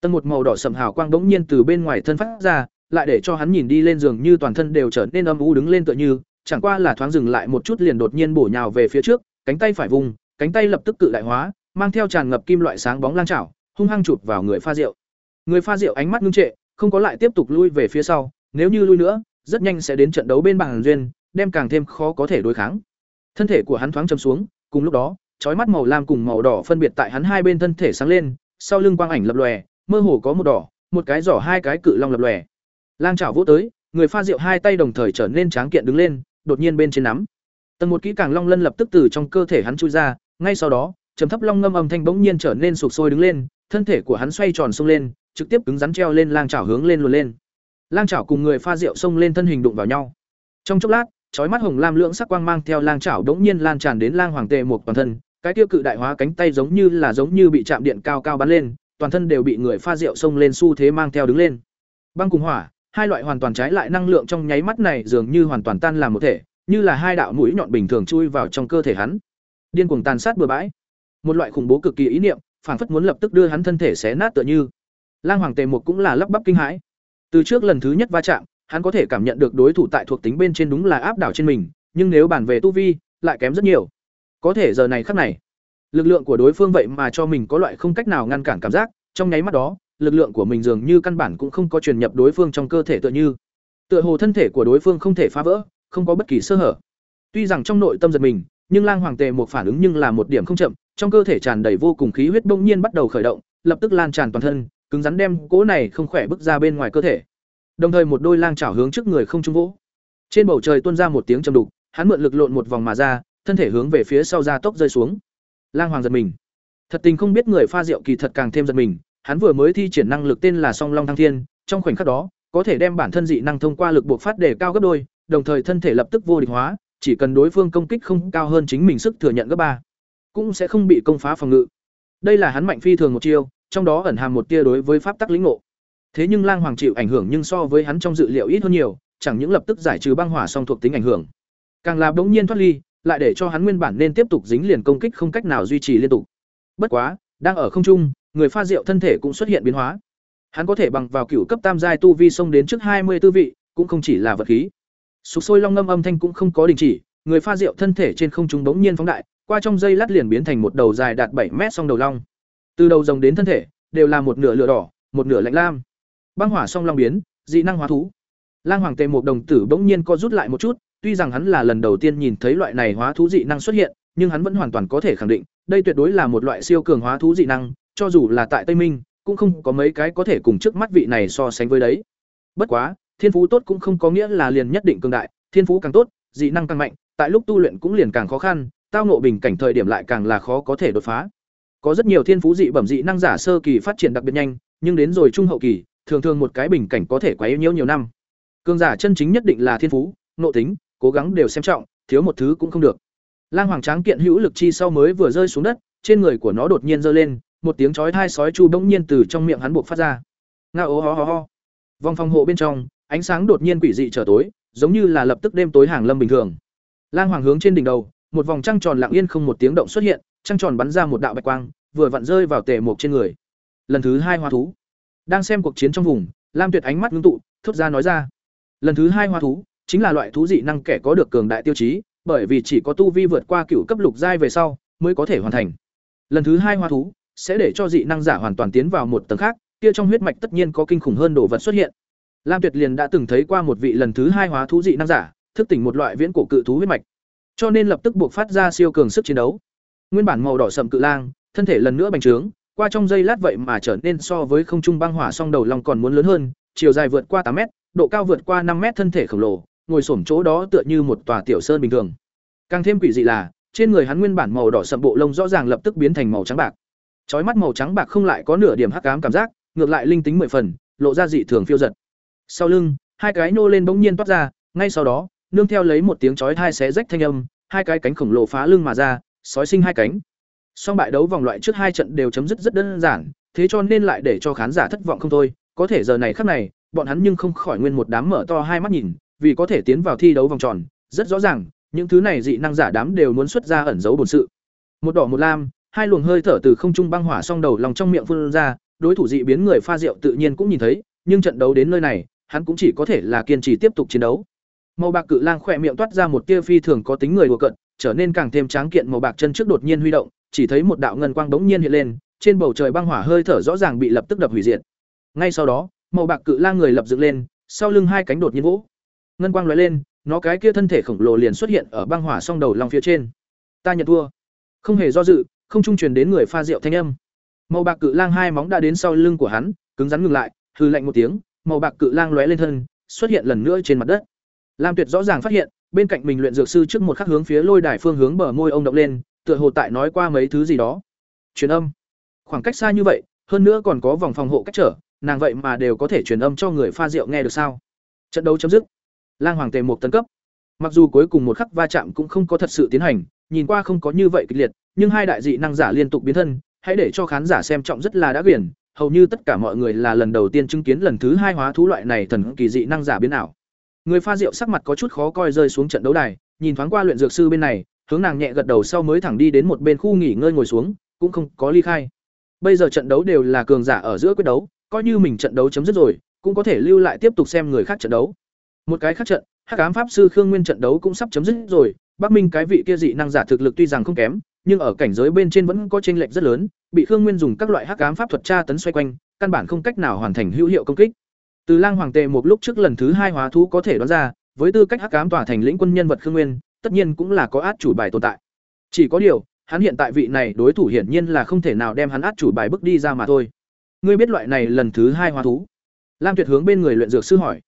Tầng một màu đỏ sầm hào quang bỗng nhiên từ bên ngoài thân phát ra, lại để cho hắn nhìn đi lên giường như toàn thân đều trở nên âm u đứng lên tựa như, chẳng qua là thoáng dừng lại một chút liền đột nhiên bổ nhào về phía trước, cánh tay phải vùng cánh tay lập tức cự đại hóa, mang theo tràn ngập kim loại sáng bóng lang chảo, hung hăng chụp vào người pha rượu. Người pha rượu ánh mắt ngưng trệ, không có lại tiếp tục lui về phía sau, nếu như lui nữa, rất nhanh sẽ đến trận đấu bên bàn duyên, đem càng thêm khó có thể đối kháng. Thân thể của hắn thoáng chầm xuống, cùng lúc đó, chói mắt màu lam cùng màu đỏ phân biệt tại hắn hai bên thân thể sáng lên, sau lưng quang ảnh lập lòe, mơ hồ có một đỏ, một cái giỏ, hai cái cự long lập lòe. Lang chảo vỗ tới, người pha rượu hai tay đồng thời trở nên tráng kiện đứng lên, đột nhiên bên trên nắm. Tầng một kỹ càng long lân lập tức từ trong cơ thể hắn chui ra ngay sau đó, trầm thấp long ngâm âm thanh bỗng nhiên trở nên sụp sôi đứng lên, thân thể của hắn xoay tròn xông lên, trực tiếp cứng rắn treo lên lang chảo hướng lên luồn lên. Lang chảo cùng người pha rượu xông lên thân hình đụng vào nhau. Trong chốc lát, chói mắt hồng lam lượng sắc quang mang theo lang chảo đống nhiên lan tràn đến lang hoàng tề một toàn thân, cái tiêu cự đại hóa cánh tay giống như là giống như bị chạm điện cao cao bắn lên, toàn thân đều bị người pha rượu xông lên xu thế mang theo đứng lên. Băng cùng hỏa, hai loại hoàn toàn trái lại năng lượng trong nháy mắt này dường như hoàn toàn tan làm một thể, như là hai đạo mũi nhọn bình thường chui vào trong cơ thể hắn điên cuồng tàn sát bừa bãi. Một loại khủng bố cực kỳ ý niệm, phảng phất muốn lập tức đưa hắn thân thể xé nát tựa như. Lang hoàng tề một cũng là lắp bắp kinh hãi. Từ trước lần thứ nhất va chạm, hắn có thể cảm nhận được đối thủ tại thuộc tính bên trên đúng là áp đảo trên mình, nhưng nếu bàn về tu vi, lại kém rất nhiều. Có thể giờ này khắc này, lực lượng của đối phương vậy mà cho mình có loại không cách nào ngăn cản cảm giác, trong nháy mắt đó, lực lượng của mình dường như căn bản cũng không có truyền nhập đối phương trong cơ thể tựa như. Tựa hồ thân thể của đối phương không thể phá vỡ, không có bất kỳ sơ hở. Tuy rằng trong nội tâm giật mình nhưng lang hoàng tề một phản ứng nhưng là một điểm không chậm, trong cơ thể tràn đầy vô cùng khí huyết bỗng nhiên bắt đầu khởi động, lập tức lan tràn toàn thân, cứng rắn đem cỗ này không khỏe bước ra bên ngoài cơ thể. Đồng thời một đôi lang chảo hướng trước người không trung vỗ. Trên bầu trời tuôn ra một tiếng trầm đục, hắn mượn lực lộn một vòng mà ra, thân thể hướng về phía sau ra tốc rơi xuống. Lang hoàng giật mình. Thật tình không biết người pha rượu kỳ thật càng thêm giật mình, hắn vừa mới thi triển năng lực tên là song long thăng thiên, trong khoảnh khắc đó, có thể đem bản thân dị năng thông qua lực buộc phát để cao gấp đôi, đồng thời thân thể lập tức vô địch hóa chỉ cần đối phương công kích không cao hơn chính mình sức thừa nhận gấp ba, cũng sẽ không bị công phá phòng ngự. Đây là hắn mạnh phi thường một chiêu, trong đó ẩn hàm một tia đối với pháp tắc lĩnh ngộ. Thế nhưng lang hoàng chịu ảnh hưởng nhưng so với hắn trong dự liệu ít hơn nhiều, chẳng những lập tức giải trừ băng hỏa song thuộc tính ảnh hưởng, càng là bỗng nhiên thoát ly, lại để cho hắn nguyên bản nên tiếp tục dính liền công kích không cách nào duy trì liên tục. Bất quá, đang ở không trung, người pha rượu thân thể cũng xuất hiện biến hóa. Hắn có thể bằng vào cửu cấp tam giai tu vi xông đến trước hai mươi tư vị, cũng không chỉ là vật khí sục sôi long ngâm âm thanh cũng không có đình chỉ, người pha rượu thân thể trên không trung bỗng nhiên phóng đại, qua trong dây lát liền biến thành một đầu dài đạt bảy mét song đầu long. Từ đầu rồng đến thân thể, đều là một nửa lửa đỏ, một nửa lạnh lam. Băng hỏa song long biến, dị năng hóa thú. Lang hoàng tề một đồng tử bỗng nhiên co rút lại một chút, tuy rằng hắn là lần đầu tiên nhìn thấy loại này hóa thú dị năng xuất hiện, nhưng hắn vẫn hoàn toàn có thể khẳng định, đây tuyệt đối là một loại siêu cường hóa thú dị năng, cho dù là tại tây minh, cũng không có mấy cái có thể cùng trước mắt vị này so sánh với đấy. Bất quá thiên phú tốt cũng không có nghĩa là liền nhất định cường đại, thiên phú càng tốt, dị năng càng mạnh, tại lúc tu luyện cũng liền càng khó khăn, tao nộ bình cảnh thời điểm lại càng là khó có thể đột phá. Có rất nhiều thiên phú dị bẩm dị năng giả sơ kỳ phát triển đặc biệt nhanh, nhưng đến rồi trung hậu kỳ, thường thường một cái bình cảnh có thể quá nhiễu nhiều năm. Cường giả chân chính nhất định là thiên phú nộ tính, cố gắng đều xem trọng, thiếu một thứ cũng không được. Lang hoàng tráng kiện hữu lực chi sau mới vừa rơi xuống đất, trên người của nó đột nhiên giơ lên, một tiếng chói thai sói chu bỗng nhiên từ trong miệng hắn buộc phát ra. Nga ố ho ho ho. Vòng phòng hộ bên trong ánh sáng đột nhiên quỷ dị trở tối, giống như là lập tức đêm tối hàng lâm bình thường. Lang hoàng hướng trên đỉnh đầu, một vòng trăng tròn lặng yên không một tiếng động xuất hiện, trăng tròn bắn ra một đạo bạch quang, vừa vặn rơi vào tề mục trên người. Lần thứ hai hoa thú. Đang xem cuộc chiến trong vùng, lam tuyệt ánh mắt ngưng tụ, thốt ra nói ra. Lần thứ hai hoa thú chính là loại thú dị năng kẻ có được cường đại tiêu chí, bởi vì chỉ có tu vi vượt qua cựu cấp lục giai về sau mới có thể hoàn thành. Lần thứ hai hoa thú sẽ để cho dị năng giả hoàn toàn tiến vào một tầng khác, kia trong huyết mạch tất nhiên có kinh khủng hơn đồ vật xuất hiện lam tuyệt liền đã từng thấy qua một vị lần thứ hai hóa thú dị năng giả, thức tỉnh một loại viễn cổ cự thú huyết mạch. Cho nên lập tức buộc phát ra siêu cường sức chiến đấu. Nguyên bản màu đỏ sậm cự lang, thân thể lần nữa bành trướng, qua trong giây lát vậy mà trở nên so với không trung băng hỏa song đầu long còn muốn lớn hơn, chiều dài vượt qua tám mét, độ cao vượt qua năm mét thân thể khổng lồ, ngồi xổm chỗ đó tựa như một tòa tiểu sơn bình thường. Càng thêm quỷ dị là, trên người hắn nguyên bản màu đỏ sậm bộ lông rõ ràng lập tức biến thành màu trắng bạc. Chói mắt màu trắng bạc không lại có nửa điểm hắc ám cảm giác, ngược lại linh tính mười phần, lộ ra dị thường phiêu dật sau lưng, hai cái nô lên bỗng nhiên toát ra, ngay sau đó, nương theo lấy một tiếng chói thai xé rách thanh âm, hai cái cánh khổng lồ phá lưng mà ra, sói sinh hai cánh. Song bại đấu vòng loại trước hai trận đều chấm dứt rất đơn giản, thế cho nên lại để cho khán giả thất vọng không thôi. Có thể giờ này khắc này, bọn hắn nhưng không khỏi nguyên một đám mở to hai mắt nhìn, vì có thể tiến vào thi đấu vòng tròn, rất rõ ràng, những thứ này dị năng giả đám đều muốn xuất ra ẩn giấu bổn sự. Một đỏ một lam, hai luồng hơi thở từ không trung băng hỏa song đầu lòng trong miệng phun ra, đối thủ dị biến người pha rượu tự nhiên cũng nhìn thấy, nhưng trận đấu đến nơi này hắn cũng chỉ có thể là kiên trì tiếp tục chiến đấu. Màu bạc cự lang khỏe miệng toát ra một tia phi thường có tính người đùa cận trở nên càng thêm tráng kiện màu bạc chân trước đột nhiên huy động, chỉ thấy một đạo ngân quang bỗng nhiên hiện lên, trên bầu trời băng hỏa hơi thở rõ ràng bị lập tức đập hủy diệt. Ngay sau đó, màu bạc cự lang người lập dựng lên, sau lưng hai cánh đột nhiên vỗ. Ngân quang lóe lên, nó cái kia thân thể khổng lồ liền xuất hiện ở băng hỏa song đầu long phía trên. Ta nhận thua. Không hề do dự, không trung truyền đến người pha rượu thanh âm. Màu bạc cự lang hai móng đã đến sau lưng của hắn, cứng rắn ngừng lại, hừ lạnh một tiếng màu bạc cự lang lóe lên thân, xuất hiện lần nữa trên mặt đất. Lam tuyệt rõ ràng phát hiện, bên cạnh mình luyện dược sư trước một khắc hướng phía lôi đài phương hướng bờ môi ông động lên, tựa hồ tại nói qua mấy thứ gì đó. Truyền âm. Khoảng cách xa như vậy, hơn nữa còn có vòng phòng hộ cách trở, nàng vậy mà đều có thể truyền âm cho người pha rượu nghe được sao? Trận đấu chấm dứt. Lang hoàng tề một tấn cấp. Mặc dù cuối cùng một khắc va chạm cũng không có thật sự tiến hành, nhìn qua không có như vậy kịch liệt, nhưng hai đại dị năng giả liên tục biến thân, hãy để cho khán giả xem trọng rất là đã quyển hầu như tất cả mọi người là lần đầu tiên chứng kiến lần thứ hai hóa thú loại này thần kỳ dị năng giả biến ảo. Người pha rượu sắc mặt có chút khó coi rơi xuống trận đấu đài, nhìn thoáng qua luyện dược sư bên này, hướng nàng nhẹ gật đầu sau mới thẳng đi đến một bên khu nghỉ ngơi ngồi xuống, cũng không có ly khai. Bây giờ trận đấu đều là cường giả ở giữa quyết đấu, coi như mình trận đấu chấm dứt rồi, cũng có thể lưu lại tiếp tục xem người khác trận đấu. Một cái khác trận, hắc ám pháp sư khương nguyên trận đấu cũng sắp chấm dứt rồi, bắc minh cái vị kia dị năng giả thực lực tuy rằng không kém, nhưng ở cảnh giới bên trên vẫn có chênh lệch rất lớn bị khương nguyên dùng các loại hắc ám pháp thuật tra tấn xoay quanh, căn bản không cách nào hoàn thành hữu hiệu công kích. Từ lang hoàng tề một lúc trước lần thứ hai hóa thú có thể đoán ra, với tư cách hắc ám tỏa thành lĩnh quân nhân vật khương nguyên, tất nhiên cũng là có át chủ bài tồn tại. Chỉ có điều, hắn hiện tại vị này đối thủ hiển nhiên là không thể nào đem hắn át chủ bài bước đi ra mà thôi. Ngươi biết loại này lần thứ hai hóa thú? Lam tuyệt hướng bên người luyện dược sư hỏi.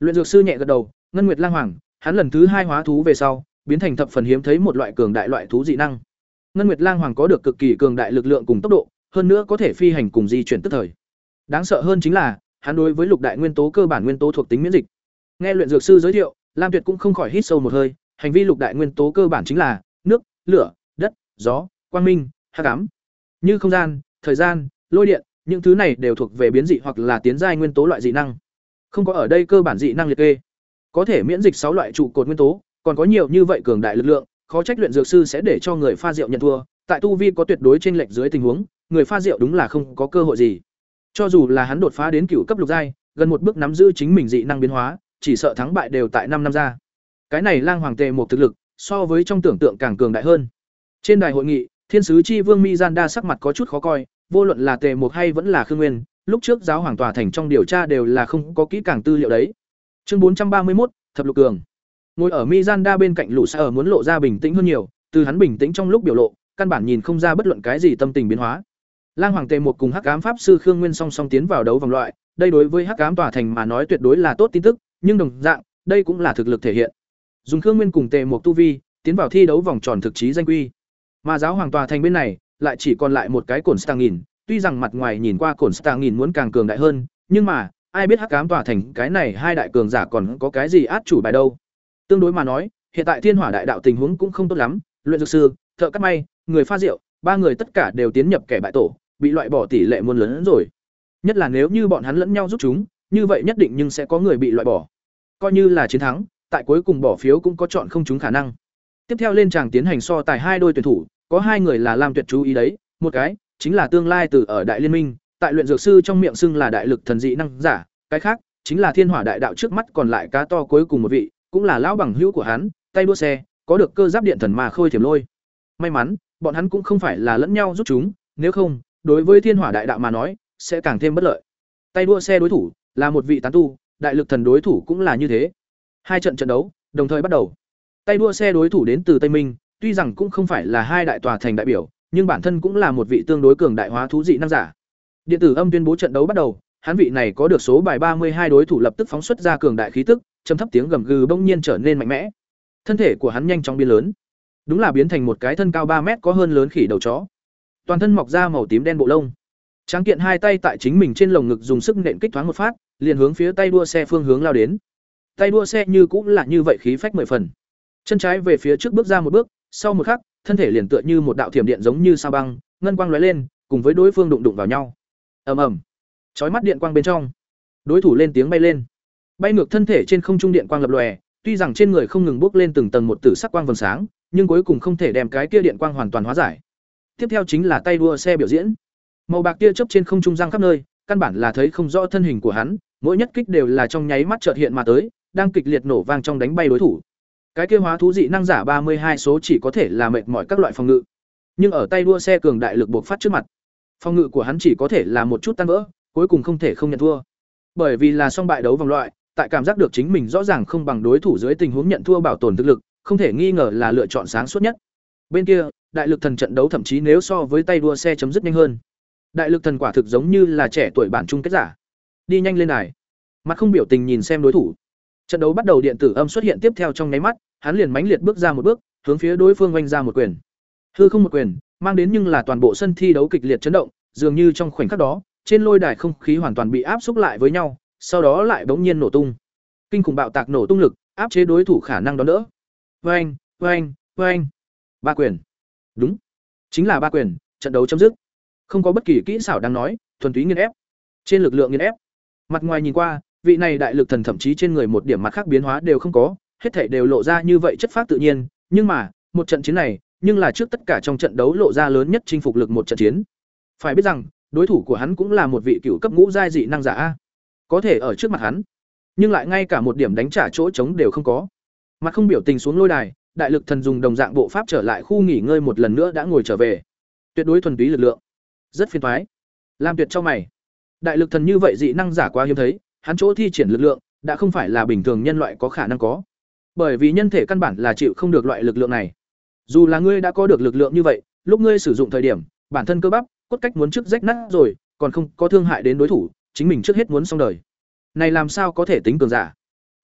Luyện dược sư nhẹ gật đầu, ngân nguyệt lang hoàng, hắn lần thứ hai hóa thú về sau, biến thành thập phần hiếm thấy một loại cường đại loại thú dị năng ngân nguyệt lang hoàng có được cực kỳ cường đại lực lượng cùng tốc độ, hơn nữa có thể phi hành cùng di chuyển tức thời. Đáng sợ hơn chính là, hắn đối với lục đại nguyên tố cơ bản nguyên tố thuộc tính miễn dịch. Nghe luyện dược sư giới thiệu, lam tuyệt cũng không khỏi hít sâu một hơi, hành vi lục đại nguyên tố cơ bản chính là nước, lửa, đất, gió, quang minh, hắc ám. Như không gian, thời gian, lôi điện, những thứ này đều thuộc về biến dị hoặc là tiến giai nguyên tố loại dị năng. Không có ở đây cơ bản dị năng liệt kê. Có thể miễn dịch sáu loại trụ cột nguyên tố, còn có nhiều như vậy cường đại lực lượng khó trách luyện dược sư sẽ để cho người pha rượu nhận thua, tại tu vi có tuyệt đối trên lệch dưới tình huống, người pha rượu đúng là không có cơ hội gì. Cho dù là hắn đột phá đến cựu cấp lục giai, gần một bước nắm giữ chính mình dị năng biến hóa, chỉ sợ thắng bại đều tại năm năm ra. Cái này lang hoàng tề một thực lực, so với trong tưởng tượng càng cường đại hơn. Trên đài hội nghị, thiên sứ chi vương mi gian đa sắc mặt có chút khó coi, vô luận là tề một hay vẫn là khương nguyên, lúc trước giáo hoàng tòa thành trong điều tra đều là không có kỹ càng tư liệu đấy. Chương bốn trăm ba mươi một thập lục cường ngồi ở mi bên cạnh lũ xa ở muốn lộ ra bình tĩnh hơn nhiều từ hắn bình tĩnh trong lúc biểu lộ căn bản nhìn không ra bất luận cái gì tâm tình biến hóa. Lang hoàng tề một cùng hắc ám pháp sư khương nguyên song song tiến vào đấu vòng loại đây đối với hắc ám tòa thành mà nói tuyệt đối là tốt tin tức nhưng đồng dạng đây cũng là thực lực thể hiện. Dùng khương nguyên cùng tề một tu vi tiến vào thi đấu vòng tròn thực chí danh quy mà giáo hoàng tòa thành bên này lại chỉ còn lại một cái cổn Stangin, tuy rằng mặt ngoài nhìn qua cổn Stangin muốn càng cường đại hơn nhưng mà ai biết hắc ám tòa thành cái này hai đại cường giả còn có cái gì át chủ bài đâu tương đối mà nói hiện tại thiên hỏa đại đạo tình huống cũng không tốt lắm luyện dược sư thợ cắt may người pha rượu ba người tất cả đều tiến nhập kẻ bại tổ bị loại bỏ tỷ lệ muôn lớn hơn rồi nhất là nếu như bọn hắn lẫn nhau giúp chúng như vậy nhất định nhưng sẽ có người bị loại bỏ. Coi như là chiến thắng, tại cuối cùng bỏ phiếu cũng có chọn không chúng khả năng. Tiếp theo lên tràng tiến hành so tài hai đôi tuyển thủ, có hai người là Lam Tuyệt chú ý đấy, một cái chính là tương lai từ ở Đại Liên Minh, tại luyện dược sư trong miệng xưng là đại lực thần dị năng giả, cái khác chính là Thiên Hỏa Đại Đạo trước mắt còn lại cá to cuối cùng một vị, cũng là lão bằng hữu của hắn, tay đua xe, có được cơ giáp điện thần mà khôi thiểm lôi. May mắn, bọn hắn cũng không phải là lẫn nhau giúp chúng, nếu không, đối với Thiên Hỏa Đại Đạo mà nói, sẽ càng thêm bất lợi. Tay đua xe đối thủ là một vị tán tu, đại lực thần đối thủ cũng là như thế. Hai trận trận đấu đồng thời bắt đầu. Tay đua xe đối thủ đến từ Tây Minh, tuy rằng cũng không phải là hai đại tòa thành đại biểu, nhưng bản thân cũng là một vị tương đối cường đại hóa thú dị năng giả. Điện tử âm tuyên bố trận đấu bắt đầu, hắn vị này có được số bài ba mươi hai đối thủ lập tức phóng xuất ra cường đại khí tức, trầm thấp tiếng gầm gừ bỗng nhiên trở nên mạnh mẽ. Thân thể của hắn nhanh chóng biến lớn, đúng là biến thành một cái thân cao ba mét có hơn lớn khỉ đầu chó. Toàn thân mọc ra màu tím đen bộ lông. Tráng kiện hai tay tại chính mình trên lồng ngực dùng sức nện kích thoáng một phát, liền hướng phía tay đua xe phương hướng lao đến. Tay đua xe như cũng là như vậy khí phách mười phần. Chân trái về phía trước bước ra một bước, sau một khắc, thân thể liền tựa như một đạo thiểm điện giống như sao băng, ngân quang lóe lên, cùng với đối phương đụng đụng vào nhau. Ầm ầm. Chói mắt điện quang bên trong, đối thủ lên tiếng bay lên. Bay ngược thân thể trên không trung điện quang lập lòe, tuy rằng trên người không ngừng bốc lên từng tầng một tử sắc quang vầng sáng, nhưng cuối cùng không thể đem cái kia điện quang hoàn toàn hóa giải. Tiếp theo chính là tay đua xe biểu diễn. Màu bạc kia chớp trên không trung giăng khắp nơi, căn bản là thấy không rõ thân hình của hắn, mỗi nhất kích đều là trong nháy mắt chợt hiện mà tới, đang kịch liệt nổ vang trong đánh bay đối thủ. Cái kia hóa thú dị năng giả ba mươi hai số chỉ có thể là mệt mỏi các loại phòng ngự. Nhưng ở tay đua xe cường đại lực buộc phát trước mặt, phòng ngự của hắn chỉ có thể là một chút tan vỡ, cuối cùng không thể không nhận thua. Bởi vì là song bại đấu vòng loại, tại cảm giác được chính mình rõ ràng không bằng đối thủ dưới tình huống nhận thua bảo tồn thực lực, không thể nghi ngờ là lựa chọn sáng suốt nhất. Bên kia, đại lực thần trận đấu thậm chí nếu so với tay đua xe chấm dứt nhanh hơn. Đại lực thần quả thực giống như là trẻ tuổi bản trung kết giả. Đi nhanh lên này. Mặt không biểu tình nhìn xem đối thủ. Trận đấu bắt đầu điện tử âm xuất hiện tiếp theo trong nháy mắt, hắn liền mãnh liệt bước ra một bước, hướng phía đối phương oanh ra một quyền. Hư không một quyền, mang đến nhưng là toàn bộ sân thi đấu kịch liệt chấn động, dường như trong khoảnh khắc đó, trên lôi đài không khí hoàn toàn bị áp xúc lại với nhau, sau đó lại bỗng nhiên nổ tung. Kinh khủng bạo tạc nổ tung lực, áp chế đối thủ khả năng đón đỡ. Oanh, oanh, oanh. Ba quyền. Đúng, chính là ba quyền, trận đấu chấm dứt. Không có bất kỳ kỹ xảo đang nói, thuần túy nghiền ép. Trên lực lượng nghiền ép. Mặt ngoài nhìn qua, vị này đại lực thần thậm chí trên người một điểm mặt khác biến hóa đều không có, hết thảy đều lộ ra như vậy chất phát tự nhiên, nhưng mà, một trận chiến này, nhưng là trước tất cả trong trận đấu lộ ra lớn nhất chinh phục lực một trận chiến. Phải biết rằng, đối thủ của hắn cũng là một vị cựu cấp ngũ giai dị năng giả a. Có thể ở trước mặt hắn, nhưng lại ngay cả một điểm đánh trả chỗ trống đều không có. Mặt không biểu tình xuống lôi đài, đại lực thần dùng đồng dạng bộ pháp trở lại khu nghỉ ngơi một lần nữa đã ngồi trở về. Tuyệt đối thuần túy lực lượng, rất phiền toái. Lam Tuyệt cho mày. Đại lực thần như vậy dị năng giả quá hiếm thấy, hắn chỗ thi triển lực lượng đã không phải là bình thường nhân loại có khả năng có bởi vì nhân thể căn bản là chịu không được loại lực lượng này dù là ngươi đã có được lực lượng như vậy lúc ngươi sử dụng thời điểm bản thân cơ bắp cốt cách muốn trước rách nát rồi còn không có thương hại đến đối thủ chính mình trước hết muốn xong đời này làm sao có thể tính cường giả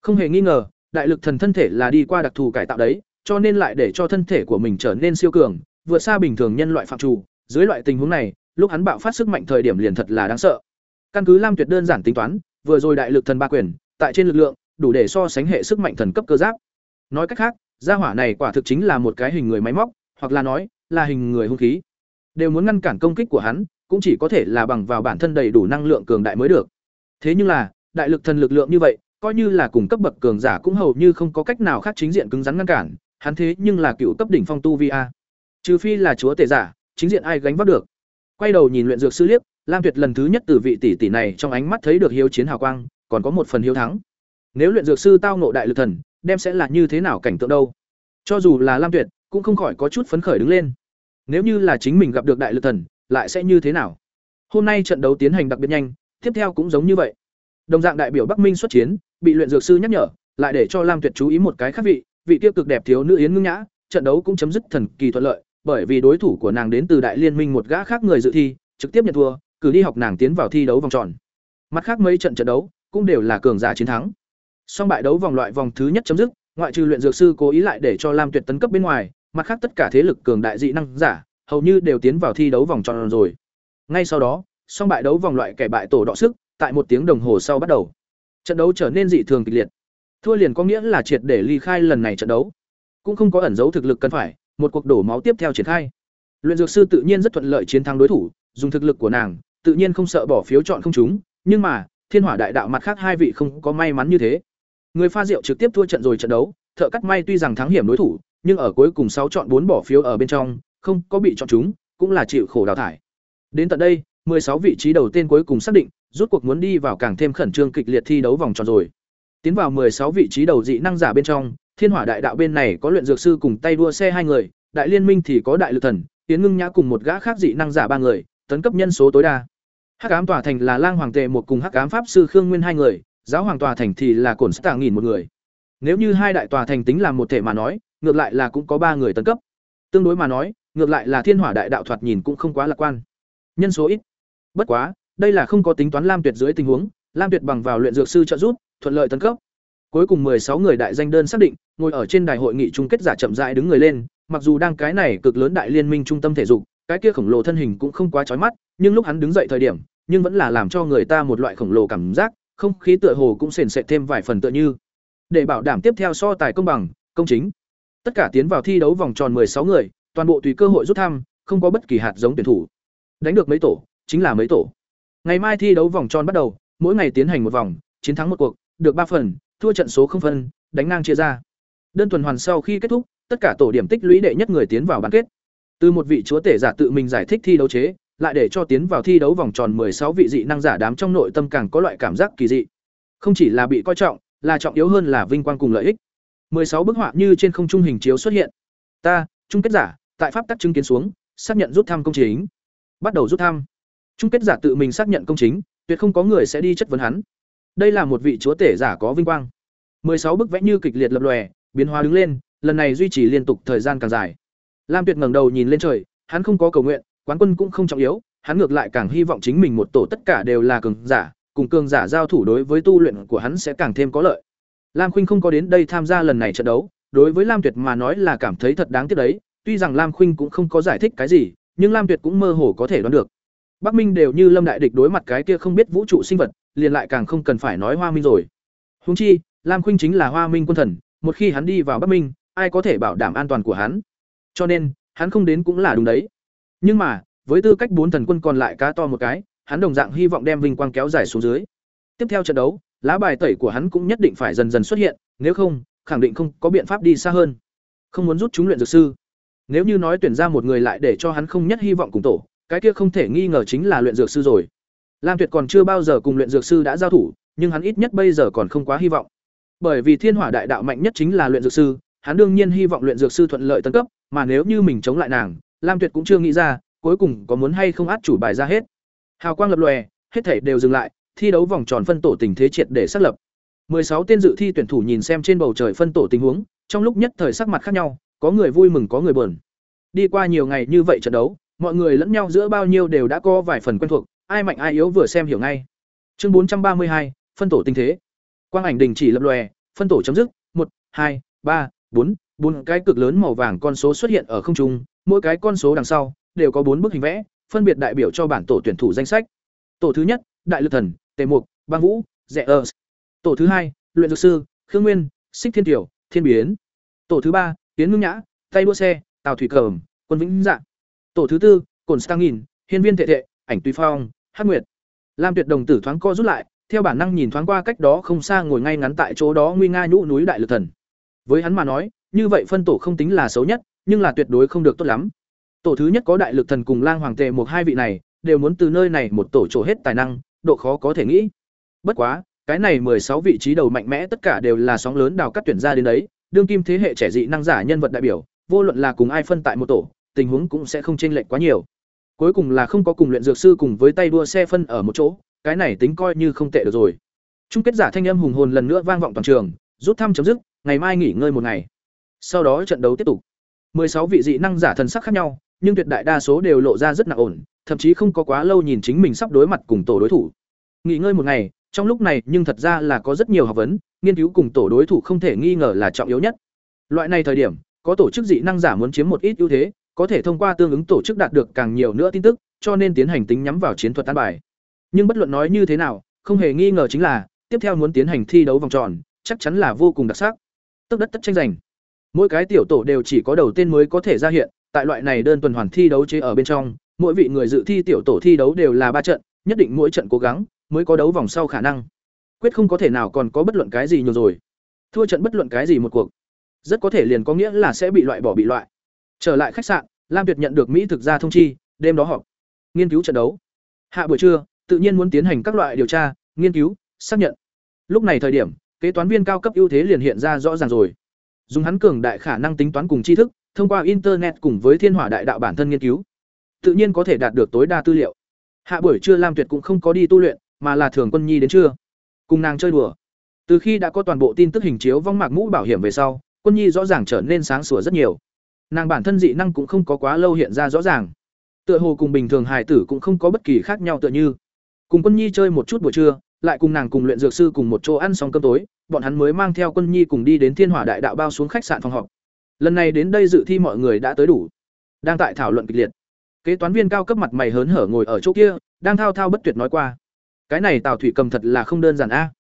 không hề nghi ngờ đại lực thần thân thể là đi qua đặc thù cải tạo đấy cho nên lại để cho thân thể của mình trở nên siêu cường vượt xa bình thường nhân loại phạm trù dưới loại tình huống này lúc hắn bạo phát sức mạnh thời điểm liền thật là đáng sợ căn cứ lam tuyệt đơn giản tính toán vừa rồi đại lực thần ba quyền, tại trên lực lượng, đủ để so sánh hệ sức mạnh thần cấp cơ giáp. Nói cách khác, gia hỏa này quả thực chính là một cái hình người máy móc, hoặc là nói, là hình người hung khí. Đều muốn ngăn cản công kích của hắn, cũng chỉ có thể là bằng vào bản thân đầy đủ năng lượng cường đại mới được. Thế nhưng là, đại lực thần lực lượng như vậy, coi như là cùng cấp bậc cường giả cũng hầu như không có cách nào khác chính diện cứng rắn ngăn cản, hắn thế nhưng là cựu cấp đỉnh phong tu vi a. Trừ phi là chúa tể giả, chính diện ai gánh vác được. Quay đầu nhìn luyện dược sư liếc, Lam Tuyệt lần thứ nhất từ vị tỷ tỷ này trong ánh mắt thấy được hiếu chiến hào quang, còn có một phần hiếu thắng. Nếu luyện dược sư tao ngộ đại lực thần, đem sẽ là như thế nào cảnh tượng đâu? Cho dù là Lam Tuyệt, cũng không khỏi có chút phấn khởi đứng lên. Nếu như là chính mình gặp được đại lực thần, lại sẽ như thế nào? Hôm nay trận đấu tiến hành đặc biệt nhanh, tiếp theo cũng giống như vậy. Đồng dạng đại biểu Bắc Minh xuất chiến, bị luyện dược sư nhắc nhở, lại để cho Lam Tuyệt chú ý một cái khác vị, vị tiêu cực đẹp thiếu nữ Yến Ngưng Nhã, trận đấu cũng chấm dứt thần kỳ thuận lợi, bởi vì đối thủ của nàng đến từ đại liên minh một gã khác người dự thi, trực tiếp nhận thua, cử đi học nàng tiến vào thi đấu vòng tròn. Mặt khác mấy trận trận đấu cũng đều là cường giả chiến thắng. Song bại đấu vòng loại vòng thứ nhất chấm dứt, ngoại trừ luyện dược sư cố ý lại để cho Lam Tuyệt tấn cấp bên ngoài, mặt khác tất cả thế lực cường đại dị năng giả, hầu như đều tiến vào thi đấu vòng tròn rồi. Ngay sau đó, song bại đấu vòng loại kẻ bại tổ đọ sức, tại một tiếng đồng hồ sau bắt đầu. Trận đấu trở nên dị thường kịch liệt. Thua liền có nghĩa là triệt để ly khai lần này trận đấu. Cũng không có ẩn dấu thực lực cần phải, một cuộc đổ máu tiếp theo triển khai. Luyện dược sư tự nhiên rất thuận lợi chiến thắng đối thủ, dùng thực lực của nàng, tự nhiên không sợ bỏ phiếu chọn không chúng, nhưng mà, Thiên Hỏa Đại Đạo mặt khác hai vị không có may mắn như thế. Người pha rượu trực tiếp thua trận rồi trận đấu, thợ cắt may tuy rằng thắng hiểm đối thủ, nhưng ở cuối cùng sáu chọn bốn bỏ phiếu ở bên trong, không có bị chọn chúng, cũng là chịu khổ đào thải. Đến tận đây, 16 vị trí đầu tiên cuối cùng xác định, rút cuộc muốn đi vào càng thêm khẩn trương kịch liệt thi đấu vòng tròn rồi. Tiến vào 16 vị trí đầu dị năng giả bên trong, Thiên Hỏa Đại Đạo bên này có luyện dược sư cùng tay đua xe hai người, Đại Liên Minh thì có Đại Lực Thần, Tiến Ngưng Nhã cùng một gã khác dị năng giả ba người, tấn cấp nhân số tối đa. Hắc Ám Tòa Thành là Lang Hoàng Tề một cùng Hắc Ám Pháp sư Khương Nguyên hai người, Giáo Hoàng Tòa Thành thì là Cổn Stạng nghìn một người. Nếu như hai đại tòa thành tính làm một thể mà nói, ngược lại là cũng có ba người tấn cấp. Tương đối mà nói, ngược lại là Thiên Hỏa Đại Đạo thoạt nhìn cũng không quá lạc quan. Nhân số ít. Bất quá, đây là không có tính toán Lam Tuyệt dưới tình huống, Lam Tuyệt bằng vào luyện dược sư trợ giúp, thuận lợi tấn cấp. Cuối cùng 16 người đại danh đơn xác định, ngồi ở trên đài hội nghị chung kết giả chậm rãi đứng người lên, mặc dù đang cái này cực lớn đại liên minh trung tâm thể dục, cái kia khổng lồ thân hình cũng không quá chói mắt, nhưng lúc hắn đứng dậy thời điểm, nhưng vẫn là làm cho người ta một loại khổng lồ cảm giác, không khí tựa hồ cũng sền sệt thêm vài phần tựa như. Để bảo đảm tiếp theo so tài công bằng, công chính, tất cả tiến vào thi đấu vòng tròn 16 người, toàn bộ tùy cơ hội rút thăm, không có bất kỳ hạt giống tuyển thủ. Đánh được mấy tổ, chính là mấy tổ. Ngày mai thi đấu vòng tròn bắt đầu, mỗi ngày tiến hành một vòng, chiến thắng một cuộc, được ba phần, thua trận số không phân, đánh ngang chia ra. Đơn tuần hoàn sau khi kết thúc, tất cả tổ điểm tích lũy đệ nhất người tiến vào bán kết. Từ một vị chúa tể giả tự mình giải thích thi đấu chế, lại để cho tiến vào thi đấu vòng tròn 16 vị dị năng giả đám trong nội tâm càng có loại cảm giác kỳ dị. Không chỉ là bị coi trọng, là trọng yếu hơn là vinh quang cùng lợi ích. 16 bức họa như trên không trung hình chiếu xuất hiện. Ta, chung kết giả, tại pháp tắc chứng kiến xuống, xác nhận rút thăm công chính. Bắt đầu rút thăm. Chung kết giả tự mình xác nhận công chính, tuyệt không có người sẽ đi chất vấn hắn. Đây là một vị chúa tể giả có vinh quang. 16 bức vẽ như kịch liệt lập lòe, biến hóa đứng lên, lần này duy trì liên tục thời gian càng dài. Lam Tuyệt ngẩng đầu nhìn lên trời, hắn không có cầu nguyện, quán quân cũng không trọng yếu, hắn ngược lại càng hy vọng chính mình một tổ tất cả đều là cường giả, cùng cường giả giao thủ đối với tu luyện của hắn sẽ càng thêm có lợi. Lam Khuynh không có đến đây tham gia lần này trận đấu, đối với Lam Tuyệt mà nói là cảm thấy thật đáng tiếc đấy, tuy rằng Lam Khuynh cũng không có giải thích cái gì, nhưng Lam Tuyệt cũng mơ hồ có thể đoán được. Bắc Minh đều như Lâm đại địch đối mặt cái kia không biết vũ trụ sinh vật, liền lại càng không cần phải nói Hoa Minh rồi. Huống chi, Lam Khuynh chính là Hoa Minh quân thần, một khi hắn đi vào Bắc Minh, ai có thể bảo đảm an toàn của hắn? Cho nên, hắn không đến cũng là đúng đấy. Nhưng mà, với tư cách bốn thần quân còn lại cá to một cái, hắn đồng dạng hy vọng đem vinh quang kéo dài xuống dưới. Tiếp theo trận đấu, lá bài tẩy của hắn cũng nhất định phải dần dần xuất hiện, nếu không, khẳng định không có biện pháp đi xa hơn. Không muốn rút chúng luyện dược sư. Nếu như nói tuyển ra một người lại để cho hắn không nhất hy vọng cùng tổ, cái kia không thể nghi ngờ chính là luyện dược sư rồi. Lam Tuyệt còn chưa bao giờ cùng luyện dược sư đã giao thủ, nhưng hắn ít nhất bây giờ còn không quá hy vọng. Bởi vì Thiên Hỏa Đại Đạo mạnh nhất chính là luyện dược sư, hắn đương nhiên hy vọng luyện dược sư thuận lợi tấn cấp, mà nếu như mình chống lại nàng, Lam Tuyệt cũng chưa nghĩ ra, cuối cùng có muốn hay không át chủ bài ra hết. Hào quang lập lòe, hết thảy đều dừng lại, thi đấu vòng tròn phân tổ tình thế triệt để xác lập. 16 tên dự thi tuyển thủ nhìn xem trên bầu trời phân tổ tình huống, trong lúc nhất thời sắc mặt khác nhau, có người vui mừng có người buồn. Đi qua nhiều ngày như vậy trận đấu, mọi người lẫn nhau giữa bao nhiêu đều đã có vài phần quen thuộc, ai mạnh ai yếu vừa xem hiểu ngay. Chương 432, phân tổ tình thế. Quang ảnh đình chỉ lập lòe, phân tổ chấm dứt, 1, 2, 3, 4, bốn cái cực lớn màu vàng con số xuất hiện ở không trung, mỗi cái con số đằng sau đều có bốn bức hình vẽ, phân biệt đại biểu cho bản tổ tuyển thủ danh sách. Tổ thứ nhất, Đại Lực Thần, Tề Mục, Bang Vũ, Rẻ Ers. Tổ thứ hai, Luyện Dược Sư, Khương Nguyên, Xích Thiên Tiểu, Thiên Biến. Tổ thứ ba, Tiến Ngưng Nhã, Tay đua xe, Tào Thủy Cẩm, Quân Vĩnh Dạ. Tổ thứ tư, Cổn Stang Nghìn, Hiên Viên Thệ Thệ, Ảnh Tùy Phong, Hắc Nguyệt. Lam Tuyệt Đồng tử thoáng co rút lại, theo bản năng nhìn thoáng qua cách đó không xa ngồi ngay ngắn tại chỗ đó nguy nga nhũ núi Đại Lực Thần. Với hắn mà nói, như vậy phân tổ không tính là xấu nhất, nhưng là tuyệt đối không được tốt lắm. Tổ thứ nhất có Đại Lực Thần cùng Lang Hoàng Tề một hai vị này, đều muốn từ nơi này một tổ trổ hết tài năng, độ khó có thể nghĩ. Bất quá, cái này sáu vị trí đầu mạnh mẽ tất cả đều là sóng lớn đào cắt tuyển ra đến đấy, đương kim thế hệ trẻ dị năng giả nhân vật đại biểu, vô luận là cùng ai phân tại một tổ, tình huống cũng sẽ không chênh lệch quá nhiều. Cuối cùng là không có cùng luyện dược sư cùng với tay đua xe phân ở một chỗ, cái này tính coi như không tệ được rồi. Chung kết giả thanh âm hùng hồn lần nữa vang vọng toàn trường, rút thăm chấm dứt, ngày mai nghỉ ngơi một ngày. Sau đó trận đấu tiếp tục. sáu vị dị năng giả thần sắc khác nhau, nhưng tuyệt đại đa số đều lộ ra rất nặng ổn, thậm chí không có quá lâu nhìn chính mình sắp đối mặt cùng tổ đối thủ. Nghỉ ngơi một ngày, trong lúc này nhưng thật ra là có rất nhiều học vấn, nghiên cứu cùng tổ đối thủ không thể nghi ngờ là trọng yếu nhất. Loại này thời điểm, có tổ chức dị năng giả muốn chiếm một ít ưu thế, có thể thông qua tương ứng tổ chức đạt được càng nhiều nữa tin tức, cho nên tiến hành tính nhắm vào chiến thuật an bài. Nhưng bất luận nói như thế nào, không hề nghi ngờ chính là, tiếp theo muốn tiến hành thi đấu vòng tròn, chắc chắn là vô cùng đặc sắc. Tức đất tất tranh giành. Mỗi cái tiểu tổ đều chỉ có đầu tên mới có thể ra hiện, tại loại này đơn tuần hoàn thi đấu chế ở bên trong, mỗi vị người dự thi tiểu tổ thi đấu đều là ba trận, nhất định mỗi trận cố gắng, mới có đấu vòng sau khả năng. Quyết không có thể nào còn có bất luận cái gì nhiều rồi. Thua trận bất luận cái gì một cuộc, rất có thể liền có nghĩa là sẽ bị loại bỏ bị loại. Trở lại khách sạn, Lam Tuyệt nhận được Mỹ thực ra thông chi, đêm đó họp, nghiên cứu trận đấu. Hạ buổi trưa, tự nhiên muốn tiến hành các loại điều tra, nghiên cứu, xác nhận. Lúc này thời điểm, kế toán viên cao cấp ưu thế liền hiện ra rõ ràng rồi. Dùng hắn cường đại khả năng tính toán cùng tri thức, thông qua internet cùng với thiên hỏa đại đạo bản thân nghiên cứu, tự nhiên có thể đạt được tối đa tư liệu. Hạ buổi trưa Lam Tuyệt cũng không có đi tu luyện, mà là thường quân nhi đến trưa, cùng nàng chơi đùa. Từ khi đã có toàn bộ tin tức hình chiếu vong mạc mũ bảo hiểm về sau, quân nhi rõ ràng trở nên sáng sủa rất nhiều. Nàng bản thân dị năng cũng không có quá lâu hiện ra rõ ràng. Tựa hồ cùng bình thường hài tử cũng không có bất kỳ khác nhau tựa như. Cùng quân nhi chơi một chút buổi trưa, lại cùng nàng cùng luyện dược sư cùng một chỗ ăn xong cơm tối, bọn hắn mới mang theo quân nhi cùng đi đến thiên hỏa đại đạo bao xuống khách sạn phòng họp. Lần này đến đây dự thi mọi người đã tới đủ, đang tại thảo luận kịch liệt. Kế toán viên cao cấp mặt mày hớn hở ngồi ở chỗ kia, đang thao thao bất tuyệt nói qua. Cái này Tào Thủy cầm thật là không đơn giản a.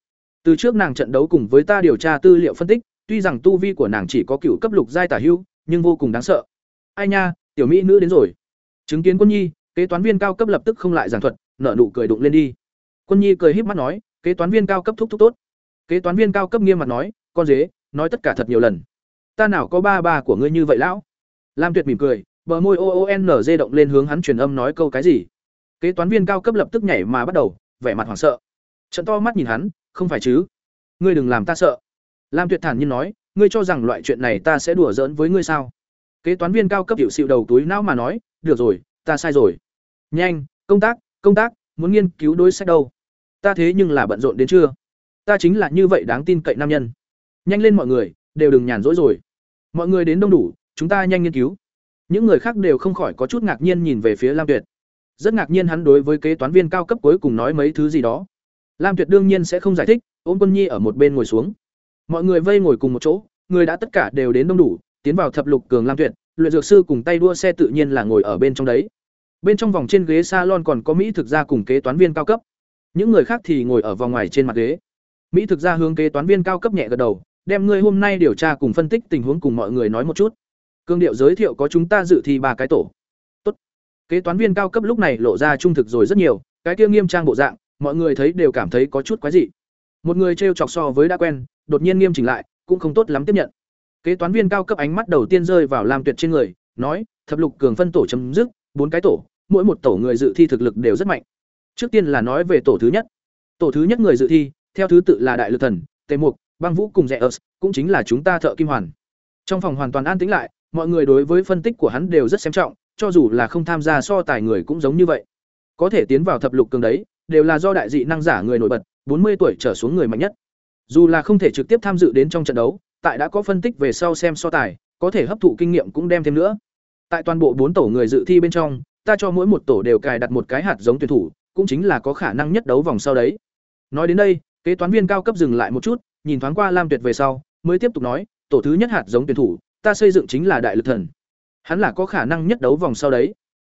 Từ trước nàng trận đấu cùng với ta điều tra tư liệu phân tích, tuy rằng tu vi của nàng chỉ có cựu cấp lục giai tả hưu, nhưng vô cùng đáng sợ. Ai nha, tiểu mỹ nữ đến rồi. Chứng kiến Quân Nhi, kế toán viên cao cấp lập tức không lại giảng thuật, nở nụ cười đụng lên đi. Quân Nhi cười híp mắt nói, kế toán viên cao cấp thúc thúc tốt. Kế toán viên cao cấp nghiêm mặt nói, con dế, nói tất cả thật nhiều lần. Ta nào có ba ba của ngươi như vậy lão? Lam Tuyệt mỉm cười, bờ môi o o n g động lên hướng hắn truyền âm nói câu cái gì. Kế toán viên cao cấp lập tức nhảy mà bắt đầu, vẻ mặt hoảng sợ. Trận to mắt nhìn hắn, không phải chứ? Ngươi đừng làm ta sợ. Lam Tuyệt thản nhiên nói, ngươi cho rằng loại chuyện này ta sẽ đùa giỡn với ngươi sao? Kế toán viên cao cấp hiệu xịu đầu túi não mà nói, được rồi, ta sai rồi. Nhanh, công tác, công tác, muốn nghiên cứu đối sách đâu? Ta thế nhưng là bận rộn đến chưa? Ta chính là như vậy đáng tin cậy nam nhân. Nhanh lên mọi người, đều đừng nhàn rỗi rồi. Mọi người đến đông đủ, chúng ta nhanh nghiên cứu. Những người khác đều không khỏi có chút ngạc nhiên nhìn về phía Lam Tuyệt. Rất ngạc nhiên hắn đối với kế toán viên cao cấp cuối cùng nói mấy thứ gì đó. Lam Tuyệt đương nhiên sẽ không giải thích, ôm Quân Nhi ở một bên ngồi xuống. Mọi người vây ngồi cùng một chỗ, người đã tất cả đều đến đông đủ, tiến vào thập lục cường Lam Tuyệt, luyện dược sư cùng tay đua xe tự nhiên là ngồi ở bên trong đấy. Bên trong vòng trên ghế salon còn có Mỹ thực gia cùng kế toán viên cao cấp. Những người khác thì ngồi ở vòng ngoài trên mặt ghế. Mỹ thực gia hướng kế toán viên cao cấp nhẹ gật đầu, đem ngươi hôm nay điều tra cùng phân tích tình huống cùng mọi người nói một chút. Cương điệu giới thiệu có chúng ta dự thi ba cái tổ. Tốt. Kế toán viên cao cấp lúc này lộ ra trung thực rồi rất nhiều, cái kia nghiêm trang bộ dạng, mọi người thấy đều cảm thấy có chút quái dị. Một người trêu chọc so với đã quen, đột nhiên nghiêm chỉnh lại, cũng không tốt lắm tiếp nhận. Kế toán viên cao cấp ánh mắt đầu tiên rơi vào Lam Tuyệt trên người, nói, thập lục cường phân tổ chấm dứt, bốn cái tổ, mỗi một tổ người dự thi thực lực đều rất mạnh. Trước tiên là nói về tổ thứ nhất. Tổ thứ nhất người dự thi, theo thứ tự là Đại Lực Thần, Tề Mục, Băng Vũ cùng rẻ ớt, cũng chính là chúng ta Thợ Kim Hoàn. Trong phòng hoàn toàn an tĩnh lại, mọi người đối với phân tích của hắn đều rất xem trọng, cho dù là không tham gia so tài người cũng giống như vậy. Có thể tiến vào thập lục cường đấy, đều là do đại dị năng giả người nổi bật, 40 tuổi trở xuống người mạnh nhất. Dù là không thể trực tiếp tham dự đến trong trận đấu, tại đã có phân tích về sau xem so tài, có thể hấp thụ kinh nghiệm cũng đem thêm nữa. Tại toàn bộ bốn tổ người dự thi bên trong, ta cho mỗi một tổ đều cài đặt một cái hạt giống tuyển thủ, cũng chính là có khả năng nhất đấu vòng sau đấy. Nói đến đây, kế toán viên cao cấp dừng lại một chút, nhìn thoáng qua Lam Tuyệt về sau, mới tiếp tục nói, tổ thứ nhất hạt giống tuyển thủ, ta xây dựng chính là đại lực thần. Hắn là có khả năng nhất đấu vòng sau đấy.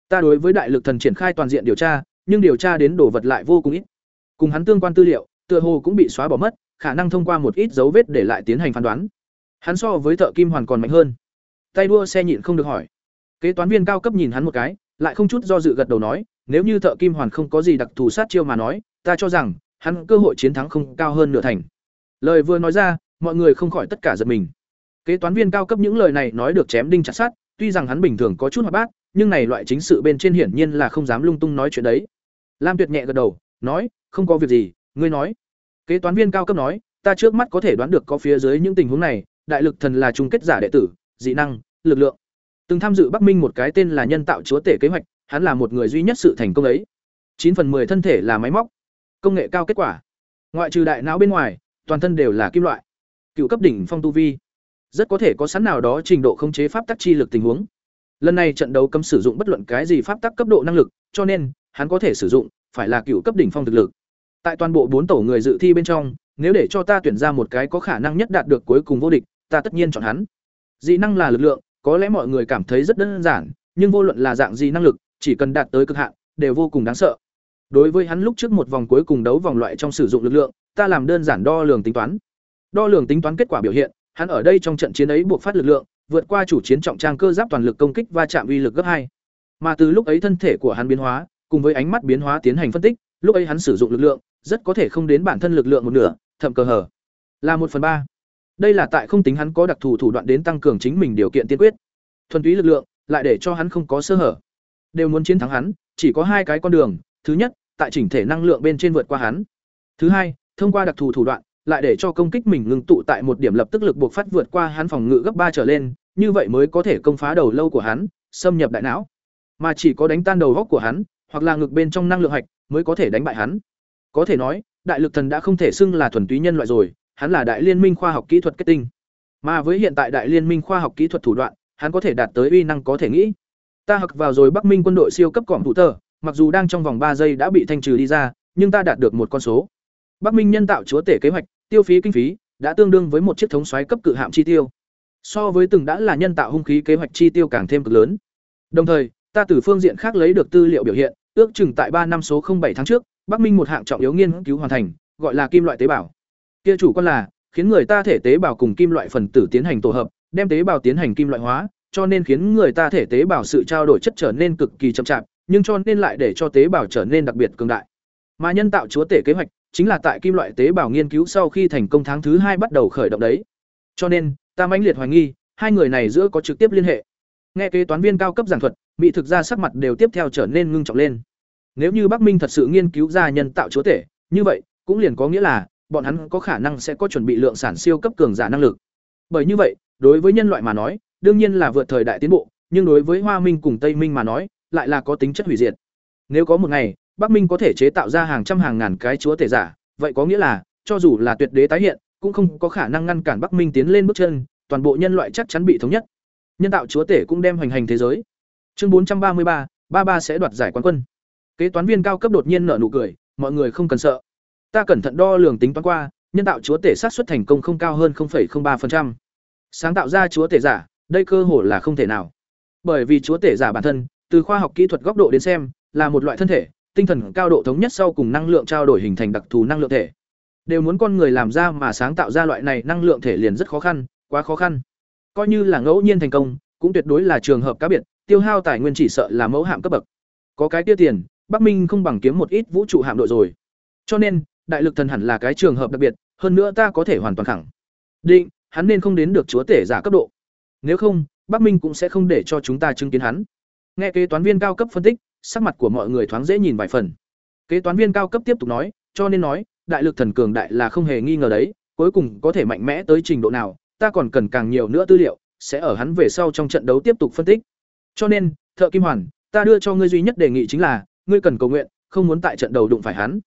Ta đối với đại lực thần triển khai toàn diện điều tra, nhưng điều tra đến đồ vật lại vô cùng ít. Cùng hắn tương quan tư liệu, tựa hồ cũng bị xóa bỏ mất, khả năng thông qua một ít dấu vết để lại tiến hành phán đoán. Hắn so với thợ kim hoàn còn mạnh hơn. Tay đua xe nhịn không được hỏi. Kế toán viên cao cấp nhìn hắn một cái, lại không chút do dự gật đầu nói, nếu như thợ kim hoàn không có gì đặc thù sát chiêu mà nói, ta cho rằng hắn cơ hội chiến thắng không cao hơn nửa thành. Lời vừa nói ra, mọi người không khỏi tất cả giật mình. Kế toán viên cao cấp những lời này nói được chém đinh chặt sắt, tuy rằng hắn bình thường có chút hoạt bát, nhưng này loại chính sự bên trên hiển nhiên là không dám lung tung nói chuyện đấy. Lam Tuyệt nhẹ gật đầu, nói, không có việc gì, ngươi nói. Kế toán viên cao cấp nói, ta trước mắt có thể đoán được có phía dưới những tình huống này, đại lực thần là chung kết giả đệ tử, dị năng, lực lượng. Từng tham dự Bắc Minh một cái tên là nhân tạo chúa tể kế hoạch, hắn là một người duy nhất sự thành công ấy. chín phần 10 thân thể là máy móc, công nghệ cao kết quả. Ngoại trừ đại não bên ngoài, toàn thân đều là kim loại. Cựu cấp đỉnh phong tu vi, rất có thể có sẵn nào đó trình độ khống chế pháp tắc chi lực tình huống. Lần này trận đấu cấm sử dụng bất luận cái gì pháp tắc cấp độ năng lực, cho nên hắn có thể sử dụng phải là cựu cấp đỉnh phong thực lực. Tại toàn bộ bốn tổ người dự thi bên trong, nếu để cho ta tuyển ra một cái có khả năng nhất đạt được cuối cùng vô địch, ta tất nhiên chọn hắn. Dị năng là lực lượng, có lẽ mọi người cảm thấy rất đơn giản, nhưng vô luận là dạng gì năng lực, chỉ cần đạt tới cực hạn, đều vô cùng đáng sợ. Đối với hắn lúc trước một vòng cuối cùng đấu vòng loại trong sử dụng lực lượng, ta làm đơn giản đo lường tính toán. Đo lường tính toán kết quả biểu hiện, hắn ở đây trong trận chiến ấy buộc phát lực lượng, vượt qua chủ chiến trọng trang cơ giáp toàn lực công kích va chạm uy lực gấp hai. Mà từ lúc ấy thân thể của hắn biến hóa, cùng với ánh mắt biến hóa tiến hành phân tích, lúc ấy hắn sử dụng lực lượng rất có thể không đến bản thân lực lượng một nửa thậm cơ hở là một phần ba. Đây là tại không tính hắn có đặc thù thủ đoạn đến tăng cường chính mình điều kiện tiên quyết. Thuần túy lực lượng lại để cho hắn không có sơ hở. Đều muốn chiến thắng hắn chỉ có hai cái con đường thứ nhất tại chỉnh thể năng lượng bên trên vượt qua hắn. Thứ hai thông qua đặc thù thủ đoạn, lại để cho công kích mình ngừng tụ tại một điểm lập tức lực buộc phát vượt qua hắn phòng ngự gấp ba trở lên, như vậy mới có thể công phá đầu lâu của hắn, xâm nhập đại não. Mà chỉ có đánh tan đầu góc của hắn, hoặc là ngực bên trong năng lượng hạch, mới có thể đánh bại hắn. Có thể nói, đại lực thần đã không thể xưng là thuần túy nhân loại rồi, hắn là đại liên minh khoa học kỹ thuật kết tinh. Mà với hiện tại đại liên minh khoa học kỹ thuật thủ đoạn, hắn có thể đạt tới uy năng có thể nghĩ. Ta học vào rồi bắc minh quân đội siêu cấp cọm thủ tờ, mặc dù đang trong vòng ba giây đã bị thanh trừ đi ra, nhưng ta đạt được một con số bắc minh nhân tạo chúa tể kế hoạch, tiêu phí kinh phí, đã tương đương với một chiếc thống xoáy cấp cự hạm chi tiêu. So với từng đã là nhân tạo hung khí kế hoạch chi tiêu càng thêm cực lớn. Đồng thời, ta từ phương diện khác lấy được tư liệu biểu hiện, ước chừng tại ba năm số bảy tháng trước, bắc minh một hạng trọng yếu nghiên cứu hoàn thành, gọi là kim loại tế bào. Kia chủ quan là, khiến người ta thể tế bào cùng kim loại phần tử tiến hành tổ hợp, đem tế bào tiến hành kim loại hóa, cho nên khiến người ta thể tế bào sự trao đổi chất trở nên cực kỳ chậm chạp, nhưng cho nên lại để cho tế bào trở nên đặc biệt cường đại. Mà nhân tạo chúa tể kế hoạch chính là tại kim loại tế bào nghiên cứu sau khi thành công tháng thứ hai bắt đầu khởi động đấy. Cho nên, ta mãnh liệt hoài nghi, hai người này giữa có trực tiếp liên hệ. Nghe kế toán viên cao cấp giảng thuật, mỹ thực ra sắc mặt đều tiếp theo trở nên ngưng trọng lên. Nếu như bắc minh thật sự nghiên cứu ra nhân tạo chúa tể, như vậy, cũng liền có nghĩa là, bọn hắn có khả năng sẽ có chuẩn bị lượng sản siêu cấp cường giả năng lực. Bởi như vậy, đối với nhân loại mà nói, đương nhiên là vượt thời đại tiến bộ, nhưng đối với hoa minh cùng tây minh mà nói, lại là có tính chất hủy diệt. Nếu có một ngày bắc minh có thể chế tạo ra hàng trăm hàng ngàn cái chúa tể giả vậy có nghĩa là cho dù là tuyệt đế tái hiện cũng không có khả năng ngăn cản bắc minh tiến lên bước chân toàn bộ nhân loại chắc chắn bị thống nhất. Nhân tạo chúa tể cũng đem hoành hành thế giới. Chương bốn trăm ba mươi ba ba ba sẽ đoạt giải quán quân. Kế toán viên cao cấp đột nhiên nở nụ cười mọi người không cần sợ. Ta cẩn thận đo lường tính toán qua nhân tạo chúa tể sát xuất thành công không cao hơn 0,03%. sáng tạo ra chúa tể giả đây cơ hội là không thể nào. Bởi vì chúa tể giả bản thân từ khoa học kỹ thuật góc độ đến xem là một loại thân thể tinh thần cao độ thống nhất sau cùng năng lượng trao đổi hình thành đặc thù năng lượng thể. Đều muốn con người làm ra mà sáng tạo ra loại này năng lượng thể liền rất khó khăn, quá khó khăn. Coi như là ngẫu nhiên thành công, cũng tuyệt đối là trường hợp cá biệt, tiêu hao tài nguyên chỉ sợ là mẫu hạm cấp bậc. Có cái tiêu tiền, bắc minh không bằng kiếm một ít vũ trụ hạm đội rồi. Cho nên, đại lực thần hẳn là cái trường hợp đặc biệt, hơn nữa ta có thể hoàn toàn khẳng định, hắn nên không đến được chúa tể giả cấp độ. Nếu không, bắc minh cũng sẽ không để cho chúng ta chứng kiến hắn. Nghe kế toán viên cao cấp phân tích sắc mặt của mọi người thoáng dễ nhìn vài phần. Kế toán viên cao cấp tiếp tục nói, cho nên nói, đại lực thần cường đại là không hề nghi ngờ đấy, cuối cùng có thể mạnh mẽ tới trình độ nào, ta còn cần càng nhiều nữa tư liệu, sẽ ở hắn về sau trong trận đấu tiếp tục phân tích. Cho nên, thợ kim hoàn, ta đưa cho ngươi duy nhất đề nghị chính là, ngươi cần cầu nguyện, không muốn tại trận đầu đụng phải hắn.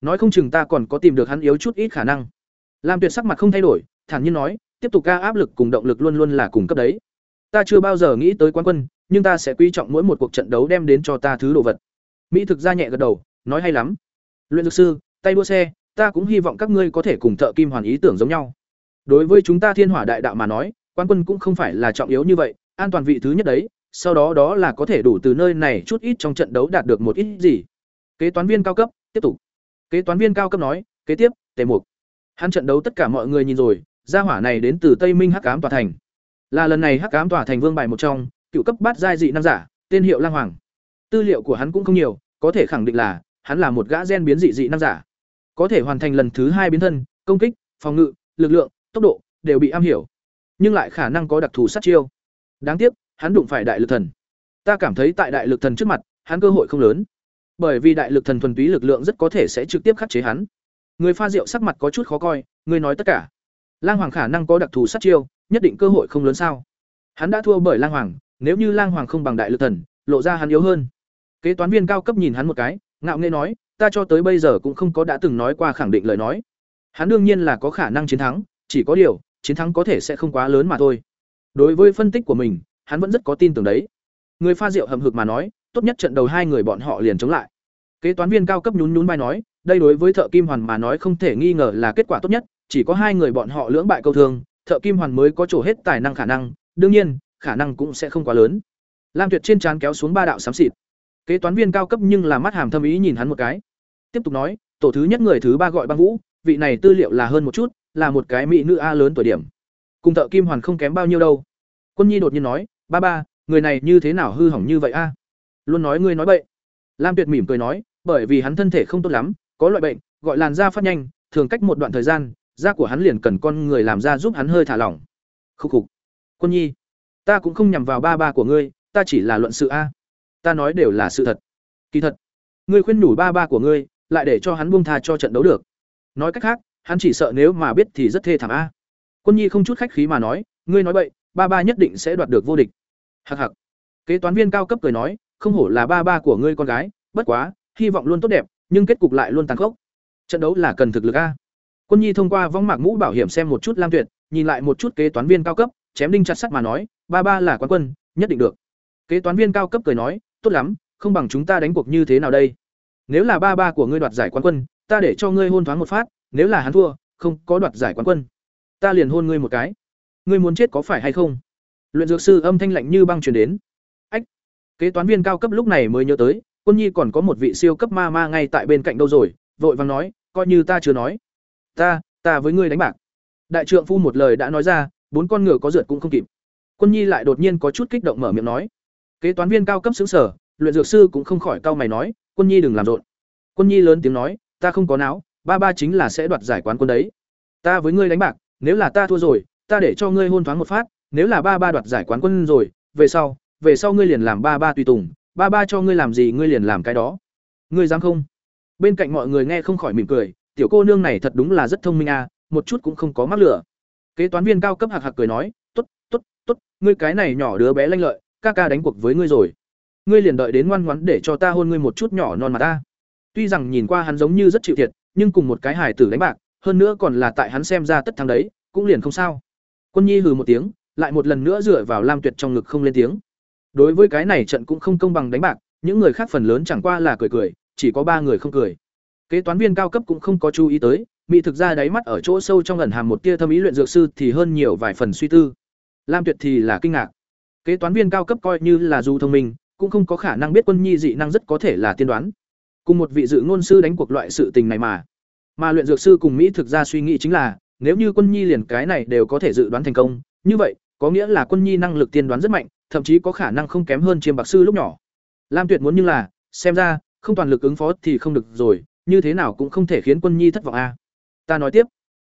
Nói không chừng ta còn có tìm được hắn yếu chút ít khả năng. Lam tuyệt sắc mặt không thay đổi, thản nhiên nói, tiếp tục ca áp lực cùng động lực luôn luôn là cùng cấp đấy ta chưa bao giờ nghĩ tới quán quân, nhưng ta sẽ quý trọng mỗi một cuộc trận đấu đem đến cho ta thứ đồ vật. Mỹ thực ra nhẹ gật đầu, nói hay lắm. Luyện dược sư, tay đua xe, ta cũng hy vọng các ngươi có thể cùng thợ kim hoàn ý tưởng giống nhau. Đối với chúng ta thiên hỏa đại đạo mà nói quan quân cũng không phải là trọng yếu như vậy, an toàn vị thứ nhất đấy, sau đó đó là có thể đủ từ nơi này chút ít trong trận đấu đạt được một ít gì. Kế toán viên cao cấp, tiếp tục. Kế toán viên cao cấp nói, kế tiếp, tề mục. Hắn trận đấu tất cả mọi người nhìn rồi, gia hỏa này đến từ tây minh hắc cám tòa thành là lần này hắc cám tòa thành vương bài một trong, cựu cấp bát giai dị nam giả, tên hiệu lang hoàng. Tư liệu của hắn cũng không nhiều, có thể khẳng định là, hắn là một gã gen biến dị dị nam giả. Có thể hoàn thành lần thứ hai biến thân, công kích, phòng ngự, lực lượng, tốc độ, đều bị am hiểu. Nhưng lại khả năng có đặc thù sát chiêu. Đáng tiếc, hắn đụng phải đại lực thần. Ta cảm thấy tại đại lực thần trước mặt, hắn cơ hội không lớn. Bởi vì đại lực thần thuần túy lực lượng rất có thể sẽ trực tiếp khắc chế hắn. Người pha rượu sắc mặt có chút khó coi, người nói tất cả. Lang hoàng khả năng có đặc thù sát chiêu nhất định cơ hội không lớn sao? Hắn đã thua bởi lang hoàng, nếu như lang hoàng không bằng đại lực thần, lộ ra hắn yếu hơn. Kế toán viên cao cấp nhìn hắn một cái, ngạo nghễ nói, ta cho tới bây giờ cũng không có đã từng nói qua khẳng định lời nói. Hắn đương nhiên là có khả năng chiến thắng, chỉ có điều, chiến thắng có thể sẽ không quá lớn mà thôi. Đối với phân tích của mình, hắn vẫn rất có tin tưởng đấy. Người pha rượu hầm hực mà nói, tốt nhất trận đầu hai người bọn họ liền chống lại. Kế toán viên cao cấp nhún nhún vai nói, đây đối với thợ kim hoàn mà nói không thể nghi ngờ là kết quả tốt nhất, chỉ có hai người bọn họ lưỡng bại câu thương thợ kim hoàn mới có chỗ hết tài năng khả năng đương nhiên khả năng cũng sẽ không quá lớn. Lam tuyệt trên trán kéo xuống ba đạo xám xịt. Kế toán viên cao cấp nhưng là mắt hàm thâm ý nhìn hắn một cái. Tiếp tục nói tổ thứ nhất người thứ ba gọi băng vũ vị này tư liệu là hơn một chút là một cái mỹ nữ a lớn tuổi điểm. Cùng thợ kim hoàn không kém bao nhiêu đâu. Quân nhi đột nhiên nói ba ba người này như thế nào hư hỏng như vậy a? Luôn nói ngươi nói bậy. Lam tuyệt mỉm cười nói bởi vì hắn thân thể không tốt lắm, có loại bệnh, gọi làn da phát nhanh, thường cách một đoạn thời gian, da của hắn liền cần con người làm ra giúp hắn hơi thả lỏng. Khúc khục. Quân Nhi, ta cũng không nhằm vào ba ba của ngươi, ta chỉ là luận sự a. Ta nói đều là sự thật. Kỳ thật, ngươi khuyên nhủ ba ba của ngươi, lại để cho hắn buông tha cho trận đấu được. Nói cách khác, hắn chỉ sợ nếu mà biết thì rất thê thảm a. Quân Nhi không chút khách khí mà nói, ngươi nói bậy, ba ba nhất định sẽ đoạt được vô địch. Hắc hắc. Kế toán viên cao cấp cười nói, không hổ là ba ba của ngươi con gái, bất quá, hy vọng luôn tốt đẹp, nhưng kết cục lại luôn tàn khốc. Trận đấu là cần thực lực a. Quân Nhi thông qua vong mạc mũ bảo hiểm xem một chút Lam Tuyệt, nhìn lại một chút kế toán viên cao cấp, chém đinh chặt sắt mà nói, ba ba là quán quân, nhất định được. Kế toán viên cao cấp cười nói, tốt lắm, không bằng chúng ta đánh cuộc như thế nào đây? Nếu là ba ba của ngươi đoạt giải quán quân, ta để cho ngươi hôn thoáng một phát, nếu là hắn thua, không có đoạt giải quán quân, ta liền hôn ngươi một cái. Ngươi muốn chết có phải hay không? Luyện dược sư âm thanh lạnh như băng truyền đến. Ách. Kế toán viên cao cấp lúc này mới nhớ tới, Quân Nhi còn có một vị siêu cấp ma ma ngay tại bên cạnh đâu rồi, vội vàng nói, coi như ta chưa nói. Ta, ta với ngươi đánh bạc. Đại trượng phu một lời đã nói ra, bốn con ngựa có rượt cũng không kịp. Quân Nhi lại đột nhiên có chút kích động mở miệng nói. Kế toán viên cao cấp xứng sở, luyện dược sư cũng không khỏi cau mày nói, "Quân Nhi đừng làm rộn." Quân Nhi lớn tiếng nói, "Ta không có não, ba ba chính là sẽ đoạt giải quán quân đấy. Ta với ngươi đánh bạc, nếu là ta thua rồi, ta để cho ngươi hôn thoáng một phát, nếu là ba ba đoạt giải quán quân rồi, về sau, về sau ngươi liền làm ba ba tùy tùng, ba ba cho ngươi làm gì ngươi liền làm cái đó. Ngươi dám không?" Bên cạnh mọi người nghe không khỏi mỉm cười, tiểu cô nương này thật đúng là rất thông minh à, một chút cũng không có mắc lửa. Kế toán viên cao cấp hạc hạc cười nói, "Tốt, tốt, tốt, ngươi cái này nhỏ đứa bé lanh lợi, ca ca đánh cuộc với ngươi rồi. Ngươi liền đợi đến ngoan ngoãn để cho ta hôn ngươi một chút nhỏ non mà ta." Tuy rằng nhìn qua hắn giống như rất chịu thiệt, nhưng cùng một cái hài tử đánh bạc, hơn nữa còn là tại hắn xem ra tất thắng đấy, cũng liền không sao. Quân Nhi hừ một tiếng, lại một lần nữa dựa vào Lam Tuyệt trong ngực không lên tiếng. Đối với cái này trận cũng không công bằng đánh bạc, những người khác phần lớn chẳng qua là cười cười, chỉ có ba người không cười. Kế toán viên cao cấp cũng không có chú ý tới, mỹ thực ra đáy mắt ở chỗ sâu trong ẩn hàm một tia thâm ý luyện dược sư thì hơn nhiều vài phần suy tư. Lam Tuyệt thì là kinh ngạc. Kế toán viên cao cấp coi như là dù thông minh, cũng không có khả năng biết Quân Nhi dị năng rất có thể là tiên đoán. Cùng một vị dự ngôn sư đánh cuộc loại sự tình này mà. Mà luyện dược sư cùng mỹ thực ra suy nghĩ chính là, nếu như Quân Nhi liền cái này đều có thể dự đoán thành công, như vậy, có nghĩa là Quân Nhi năng lực tiên đoán rất mạnh, thậm chí có khả năng không kém hơn chiêm bạc sư lúc nhỏ. Lam Tuyệt muốn nhưng là, xem ra, không toàn lực ứng phó thì không được rồi, như thế nào cũng không thể khiến Quân Nhi thất vọng a. Ta nói tiếp.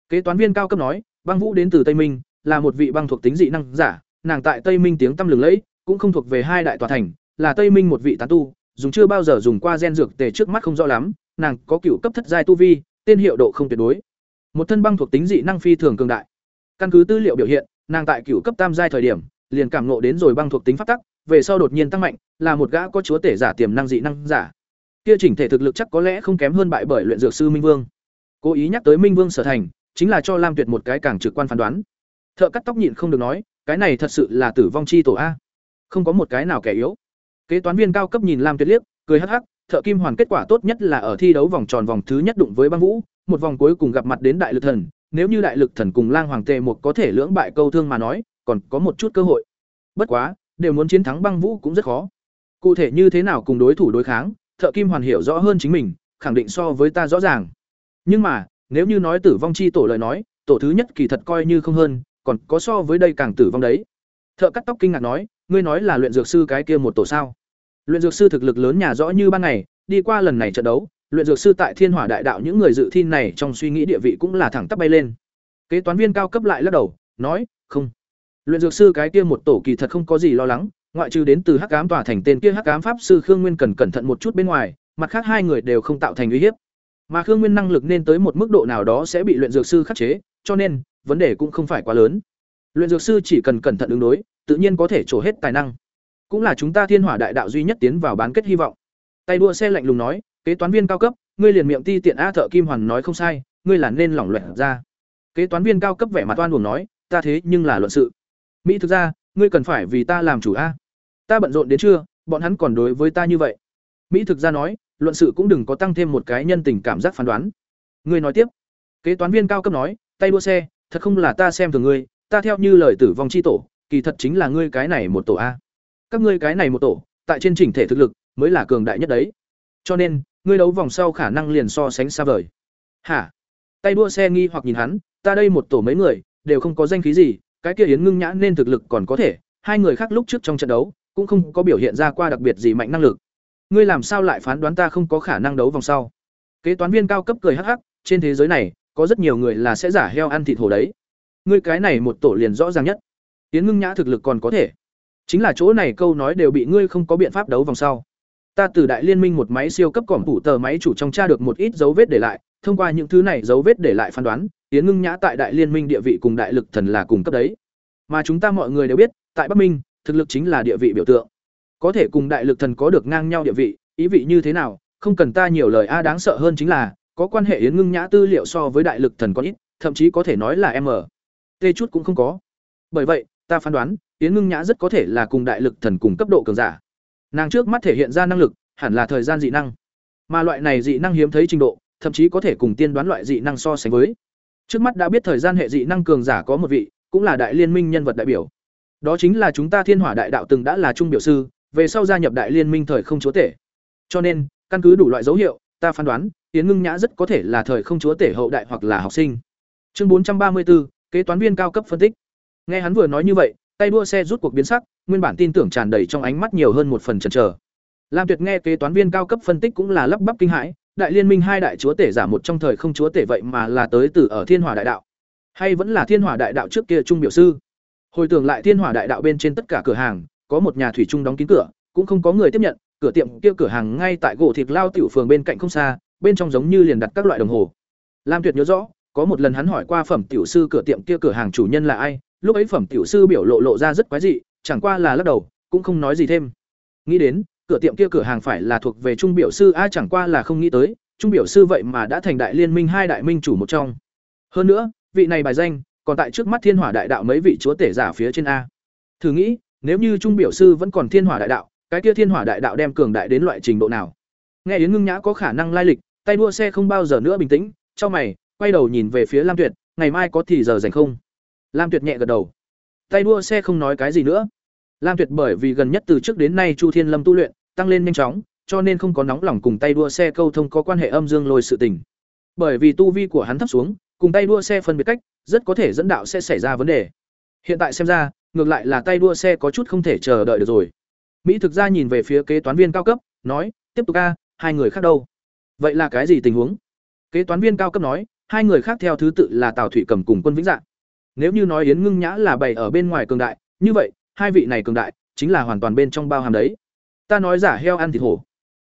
Kế toán viên cao cấp nói, Băng Vũ đến từ Tây Minh, là một vị băng thuộc tính dị năng giả, nàng tại Tây Minh tiếng tăm lừng lẫy, cũng không thuộc về hai đại tòa thành, là Tây Minh một vị tán tu, dùng chưa bao giờ dùng qua gen dược tề trước mắt không rõ lắm, nàng có cựu cấp thất giai tu vi, tên hiệu độ không tuyệt đối. Một thân băng thuộc tính dị năng phi thường cường đại. Căn cứ tư liệu biểu hiện, nàng tại cựu cấp tam giai thời điểm, liền cảm ngộ đến rồi băng thuộc tính phát tắc, về sau đột nhiên tăng mạnh, là một gã có chúa tể giả tiềm năng dị năng giả. Kia chỉnh thể thực lực chắc có lẽ không kém hơn bại bởi luyện dược sư Minh Vương. Cố ý nhắc tới Minh Vương sở thành, chính là cho Lam Tuyệt một cái càng trực quan phán đoán. Thợ cắt tóc nhịn không được nói, cái này thật sự là tử vong chi tổ a. Không có một cái nào kẻ yếu. Kế toán viên cao cấp nhìn Lam Tuyệt liếc, cười hắc hắc, thợ kim hoàn kết quả tốt nhất là ở thi đấu vòng tròn vòng thứ nhất đụng với băng vũ, một vòng cuối cùng gặp mặt đến đại lực thần, nếu như đại lực thần cùng lang hoàng tề một có thể lưỡng bại câu thương mà nói, còn có một chút cơ hội. Bất quá, đều muốn chiến thắng băng vũ cũng rất khó. Cụ thể như thế nào cùng đối thủ đối kháng, thợ kim hoàn hiểu rõ hơn chính mình, khẳng định so với ta rõ ràng. Nhưng mà, nếu như nói tử vong chi tổ lời nói, tổ thứ nhất kỳ thật coi như không hơn, còn có so với đây càng tử vong đấy. Thợ cắt tóc kinh ngạc nói, ngươi nói là luyện dược sư cái kia một tổ sao? Luyện dược sư thực lực lớn nhà rõ như ban ngày, đi qua lần này trận đấu, luyện dược sư tại Thiên Hỏa Đại Đạo những người dự thi này trong suy nghĩ địa vị cũng là thẳng tắp bay lên. Kế toán viên cao cấp lại lắc đầu, nói, "Không. Luyện dược sư cái kia một tổ kỳ thật không có gì lo lắng, ngoại trừ đến từ Hắc Ám tòa thành tên kia Hắc Ám pháp sư Khương Nguyên cần cẩn thận một chút bên ngoài, mặt khác hai người đều không tạo thành uy hiếp. Mà Khương Nguyên năng lực nên tới một mức độ nào đó sẽ bị luyện dược sư khắc chế, cho nên vấn đề cũng không phải quá lớn. Luyện dược sư chỉ cần cẩn thận ứng đối, tự nhiên có thể trổ hết tài năng. Cũng là chúng ta Thiên Hỏa Đại Đạo duy nhất tiến vào bán kết hy vọng. Tay đua xe lạnh lùng nói, kế toán viên cao cấp, ngươi liền miệng ti tiện a thợ kim hoàn nói không sai, ngươi là nên lỏng luyện ra. Kế toán viên cao cấp vẻ mặt oan uổng nói, ta thế nhưng là luận sự. Mỹ thực ra, ngươi cần phải vì ta làm chủ a. Ta bận rộn đến trưa, bọn hắn còn đối với ta như vậy. Mỹ thực ra nói, luận sự cũng đừng có tăng thêm một cái nhân tình cảm giác phán đoán. Ngươi nói tiếp. Kế toán viên cao cấp nói, tay đua xe, thật không là ta xem thường ngươi, ta theo như lời tử vong chi tổ, kỳ thật chính là ngươi cái này một tổ a. Các ngươi cái này một tổ, tại trên chỉnh thể thực lực mới là cường đại nhất đấy. Cho nên, ngươi đấu vòng sau khả năng liền so sánh xa vời. Hả? Tay đua xe nghi hoặc nhìn hắn, ta đây một tổ mấy người, đều không có danh khí gì, cái kia Yến Ngưng Nhã nên thực lực còn có thể, hai người khác lúc trước trong trận đấu cũng không có biểu hiện ra qua đặc biệt gì mạnh năng lực. ngươi làm sao lại phán đoán ta không có khả năng đấu vòng sau? Kế toán viên cao cấp cười hắc hắc, trên thế giới này, có rất nhiều người là sẽ giả heo ăn thịt hổ đấy. Ngươi cái này một tổ liền rõ ràng nhất. Tiến ngưng nhã thực lực còn có thể. Chính là chỗ này câu nói đều bị ngươi không có biện pháp đấu vòng sau. Ta từ đại liên minh một máy siêu cấp cỏm phủ tờ máy chủ trong tra được một ít dấu vết để lại, thông qua những thứ này dấu vết để lại phán đoán tiến ngưng nhã tại đại liên minh địa vị cùng đại lực thần là cùng cấp đấy. Mà chúng ta mọi người đều biết, tại bắc minh thực lực chính là địa vị biểu tượng. Có thể cùng đại lực thần có được ngang nhau địa vị ý vị như thế nào không cần ta nhiều lời a đáng sợ hơn chính là có quan hệ yến ngưng nhã tư liệu so với đại lực thần có ít thậm chí có thể nói là em ở, tê chút cũng không có. Bởi vậy ta phán đoán yến ngưng nhã rất có thể là cùng đại lực thần cùng cấp độ cường giả. Nàng trước mắt thể hiện ra năng lực hẳn là thời gian dị năng. Mà loại này dị năng hiếm thấy trình độ thậm chí có thể cùng tiên đoán loại dị năng so sánh với. Trước mắt đã biết thời gian hệ dị năng cường giả có một vị cũng là đại liên minh nhân vật đại biểu đó chính là chúng ta thiên hỏa đại đạo từng đã là trung biểu sư, về sau gia nhập đại liên minh thời không chúa tể. Cho nên, căn cứ đủ loại dấu hiệu, ta phán đoán tiến ngưng nhã rất có thể là thời không chúa tể hậu đại hoặc là học sinh. Chương bốn trăm ba mươi bốn, kế toán viên cao cấp phân tích. Nghe hắn vừa nói như vậy, tay đua xe rút cuộc biến sắc, nguyên bản tin tưởng tràn đầy trong ánh mắt nhiều hơn một phần chần chờ. Lam tuyệt nghe kế toán viên cao cấp phân tích cũng là lắp bắp kinh hãi, đại liên minh hai đại chúa tể giả một trong thời không chúa tể vậy mà là tới từ ở thiên hỏa đại đạo. Hay vẫn là thiên hỏa đại đạo trước kia trung biểu sư? Hồi tưởng lại thiên hỏa đại đạo bên trên tất cả cửa hàng, có một nhà thủy trung đóng kín cửa, cũng không có người tiếp nhận, cửa tiệm kia cửa hàng ngay tại gỗ thịt lao tiểu phường bên cạnh không xa, bên trong giống như liền đặt các loại đồng hồ. Lam tuyệt nhớ rõ, có một lần hắn hỏi qua phẩm tiểu sư cửa tiệm kia cửa hàng chủ nhân là ai, lúc ấy phẩm tiểu sư biểu lộ lộ ra rất quái dị, chẳng qua là lắc đầu, cũng không nói gì thêm. Nghĩ đến, cửa tiệm kia cửa hàng phải là thuộc về trung biểu sư, a, chẳng qua là không nghĩ tới, trung biểu sư vậy mà đã thành đại liên minh, hai đại minh chủ một trong. Hơn nữa, vị này bài danh còn tại trước mắt thiên hỏa đại đạo mấy vị chúa tể giả phía trên a. Thử nghĩ, nếu như trung biểu sư vẫn còn thiên hỏa đại đạo, cái kia thiên hỏa đại đạo đem cường đại đến loại trình độ nào? Nghe yến ngưng nhã có khả năng lai lịch, tay đua xe không bao giờ nữa bình tĩnh, cho mày, quay đầu nhìn về phía lam tuyệt, ngày mai có thì giờ dành không? Lam tuyệt nhẹ gật đầu. Tay đua xe không nói cái gì nữa. Lam tuyệt bởi vì gần nhất từ trước đến nay chu thiên lâm tu luyện, tăng lên nhanh chóng, cho nên không có nóng lòng cùng tay đua xe câu thông có quan hệ âm dương lôi sự tình. Bởi vì tu vi của hắn thấp xuống, cùng tay đua xe phân biệt cách rất có thể dẫn đạo sẽ xảy ra vấn đề. Hiện tại xem ra ngược lại là tay đua xe có chút không thể chờ đợi được rồi. Mỹ thực ra nhìn về phía kế toán viên cao cấp nói tiếp tục a, hai người khác đâu? Vậy là cái gì tình huống? Kế toán viên cao cấp nói hai người khác theo thứ tự là tào thủy cầm cùng quân vĩnh dạng nếu như nói yến ngưng nhã là bày ở bên ngoài cường đại như vậy hai vị này cường đại chính là hoàn toàn bên trong bao hàm đấy. Ta nói giả heo ăn thịt hổ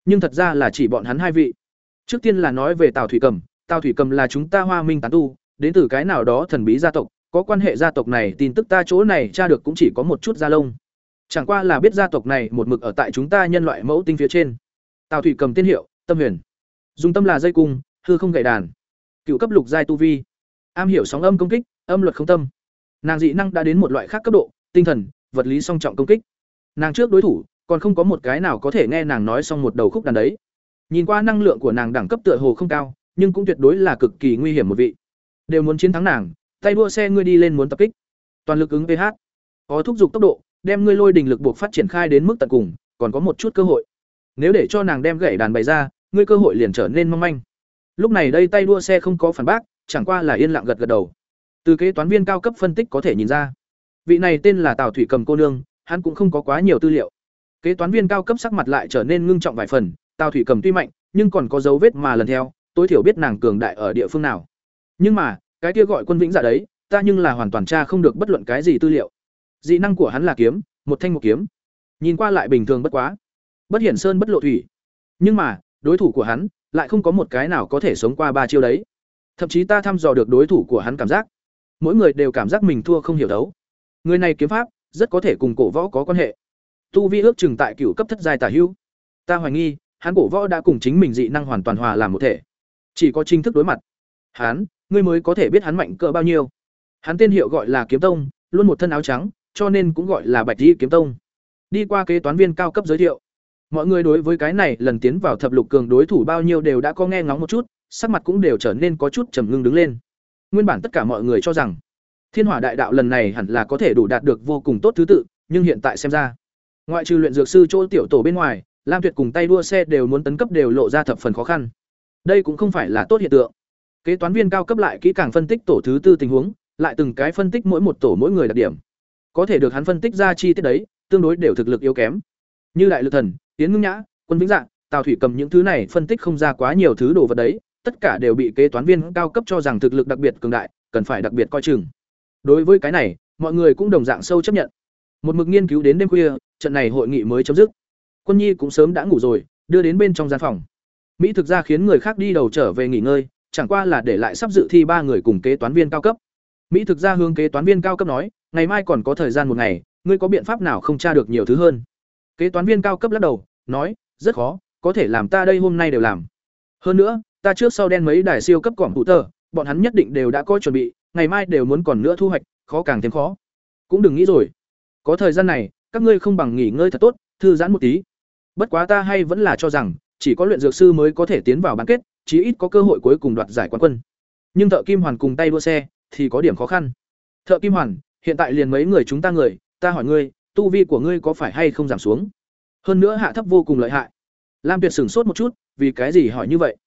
nhưng thật ra là chỉ bọn hắn hai vị. Trước tiên là nói về tào thủy cầm tào thủy cầm là chúng ta hoa minh tán tu đến từ cái nào đó thần bí gia tộc, có quan hệ gia tộc này, tin tức ta chỗ này tra được cũng chỉ có một chút da lông. Chẳng qua là biết gia tộc này một mực ở tại chúng ta nhân loại mẫu tinh phía trên. Tào thủy cầm tiên hiệu, tâm huyền. Dùng tâm là dây cung, hư không gậy đàn. Cựu cấp lục giai tu vi. Am hiểu sóng âm công kích, âm luật không tâm. Nàng dị năng đã đến một loại khác cấp độ, tinh thần, vật lý song trọng công kích. Nàng trước đối thủ, còn không có một cái nào có thể nghe nàng nói xong một đầu khúc đàn đấy. Nhìn qua năng lượng của nàng đẳng cấp tựa hồ không cao, nhưng cũng tuyệt đối là cực kỳ nguy hiểm một vị đều muốn chiến thắng nàng, tay đua xe ngươi đi lên muốn tập kích. Toàn lực ứng ph có thúc giục tốc độ, đem ngươi lôi đình lực buộc phát triển khai đến mức tận cùng, còn có một chút cơ hội. Nếu để cho nàng đem gậy đàn bày ra, ngươi cơ hội liền trở nên mong manh. Lúc này đây tay đua xe không có phản bác, chẳng qua là yên lặng gật gật đầu. Từ kế toán viên cao cấp phân tích có thể nhìn ra, vị này tên là tào thủy cầm cô nương, hắn cũng không có quá nhiều tư liệu. Kế toán viên cao cấp sắc mặt lại trở nên ngưng trọng vài phần, tào thủy cầm tuy mạnh, nhưng còn có dấu vết mà lần theo, tối thiểu biết nàng cường đại ở địa phương nào nhưng mà, cái kia gọi quân vĩnh dạ đấy, ta nhưng là hoàn toàn tra không được bất luận cái gì tư liệu. Dị năng của hắn là kiếm, một thanh một kiếm. Nhìn qua lại bình thường bất quá. Bất hiển sơn bất lộ thủy. Nhưng mà, đối thủ của hắn, lại không có một cái nào có thể sống qua ba chiêu đấy. Thậm chí ta thăm dò được đối thủ của hắn cảm giác. Mỗi người đều cảm giác mình thua không hiểu đấu. Người này kiếm pháp, rất có thể cùng cổ võ có quan hệ. Tu vi ước chừng tại cửu cấp thất giai tả hữu ta hoài nghi, hắn cổ võ đã cùng chính mình dị năng hoàn toàn hòa làm một thể. Chỉ có chính thức đối mặt. Hắn ngươi mới có thể biết hắn mạnh cỡ bao nhiêu. Hắn tên hiệu gọi là kiếm tông, luôn một thân áo trắng, cho nên cũng gọi là bạch y kiếm tông. Đi qua kế toán viên cao cấp giới thiệu. Mọi người đối với cái này lần tiến vào thập lục cường đối thủ bao nhiêu đều đã có nghe ngóng một chút, sắc mặt cũng đều trở nên có chút trầm ngưng đứng lên. Nguyên bản tất cả mọi người cho rằng, thiên hỏa đại đạo lần này hẳn là có thể đủ đạt được vô cùng tốt thứ tự, nhưng hiện tại xem ra, ngoại trừ luyện dược sư chỗ tiểu tổ bên ngoài, lam tuyệt cùng tay đua xe đều muốn tấn cấp đều lộ ra thập phần khó khăn. Đây cũng không phải là tốt hiện tượng kế toán viên cao cấp lại kỹ càng phân tích tổ thứ tư tình huống, lại từng cái phân tích mỗi một tổ mỗi người đặc điểm. Có thể được hắn phân tích ra chi tiết đấy, tương đối đều thực lực yếu kém. Như đại lực thần tiến ngưng nhã, quân vĩnh dạng tào thủy cầm những thứ này phân tích không ra quá nhiều thứ đồ vật đấy, tất cả đều bị kế toán viên cao cấp cho rằng thực lực đặc biệt cường đại, cần phải đặc biệt coi chừng. Đối với cái này, mọi người cũng đồng dạng sâu chấp nhận. Một mực nghiên cứu đến đêm khuya, trận này hội nghị mới chấm dứt. Quân nhi cũng sớm đã ngủ rồi, đưa đến bên trong gian phòng. Mỹ thực ra khiến người khác đi đầu trở về nghỉ ngơi chẳng qua là để lại sắp dự thi ba người cùng kế toán viên cao cấp. Mỹ thực ra hướng kế toán viên cao cấp nói, ngày mai còn có thời gian một ngày, ngươi có biện pháp nào không tra được nhiều thứ hơn? Kế toán viên cao cấp lắc đầu, nói, rất khó, có thể làm ta đây hôm nay đều làm. Hơn nữa, ta trước sau đen mấy đài siêu cấp cỏm hữu tờ, bọn hắn nhất định đều đã có chuẩn bị, ngày mai đều muốn còn nữa thu hoạch, khó càng thêm khó. Cũng đừng nghĩ rồi. Có thời gian này, các ngươi không bằng nghỉ ngơi thật tốt, thư giãn một tí. Bất quá ta hay vẫn là cho rằng, chỉ có luyện dược sư mới có thể tiến vào bán kết chí ít có cơ hội cuối cùng đoạt giải quán quân. Nhưng thợ kim hoàn cùng tay đua xe thì có điểm khó khăn. Thợ kim hoàn, hiện tại liền mấy người chúng ta người, ta hỏi ngươi, tu vi của ngươi có phải hay không giảm xuống? Hơn nữa hạ thấp vô cùng lợi hại. Lam tuyệt sửng sốt một chút, vì cái gì hỏi như vậy?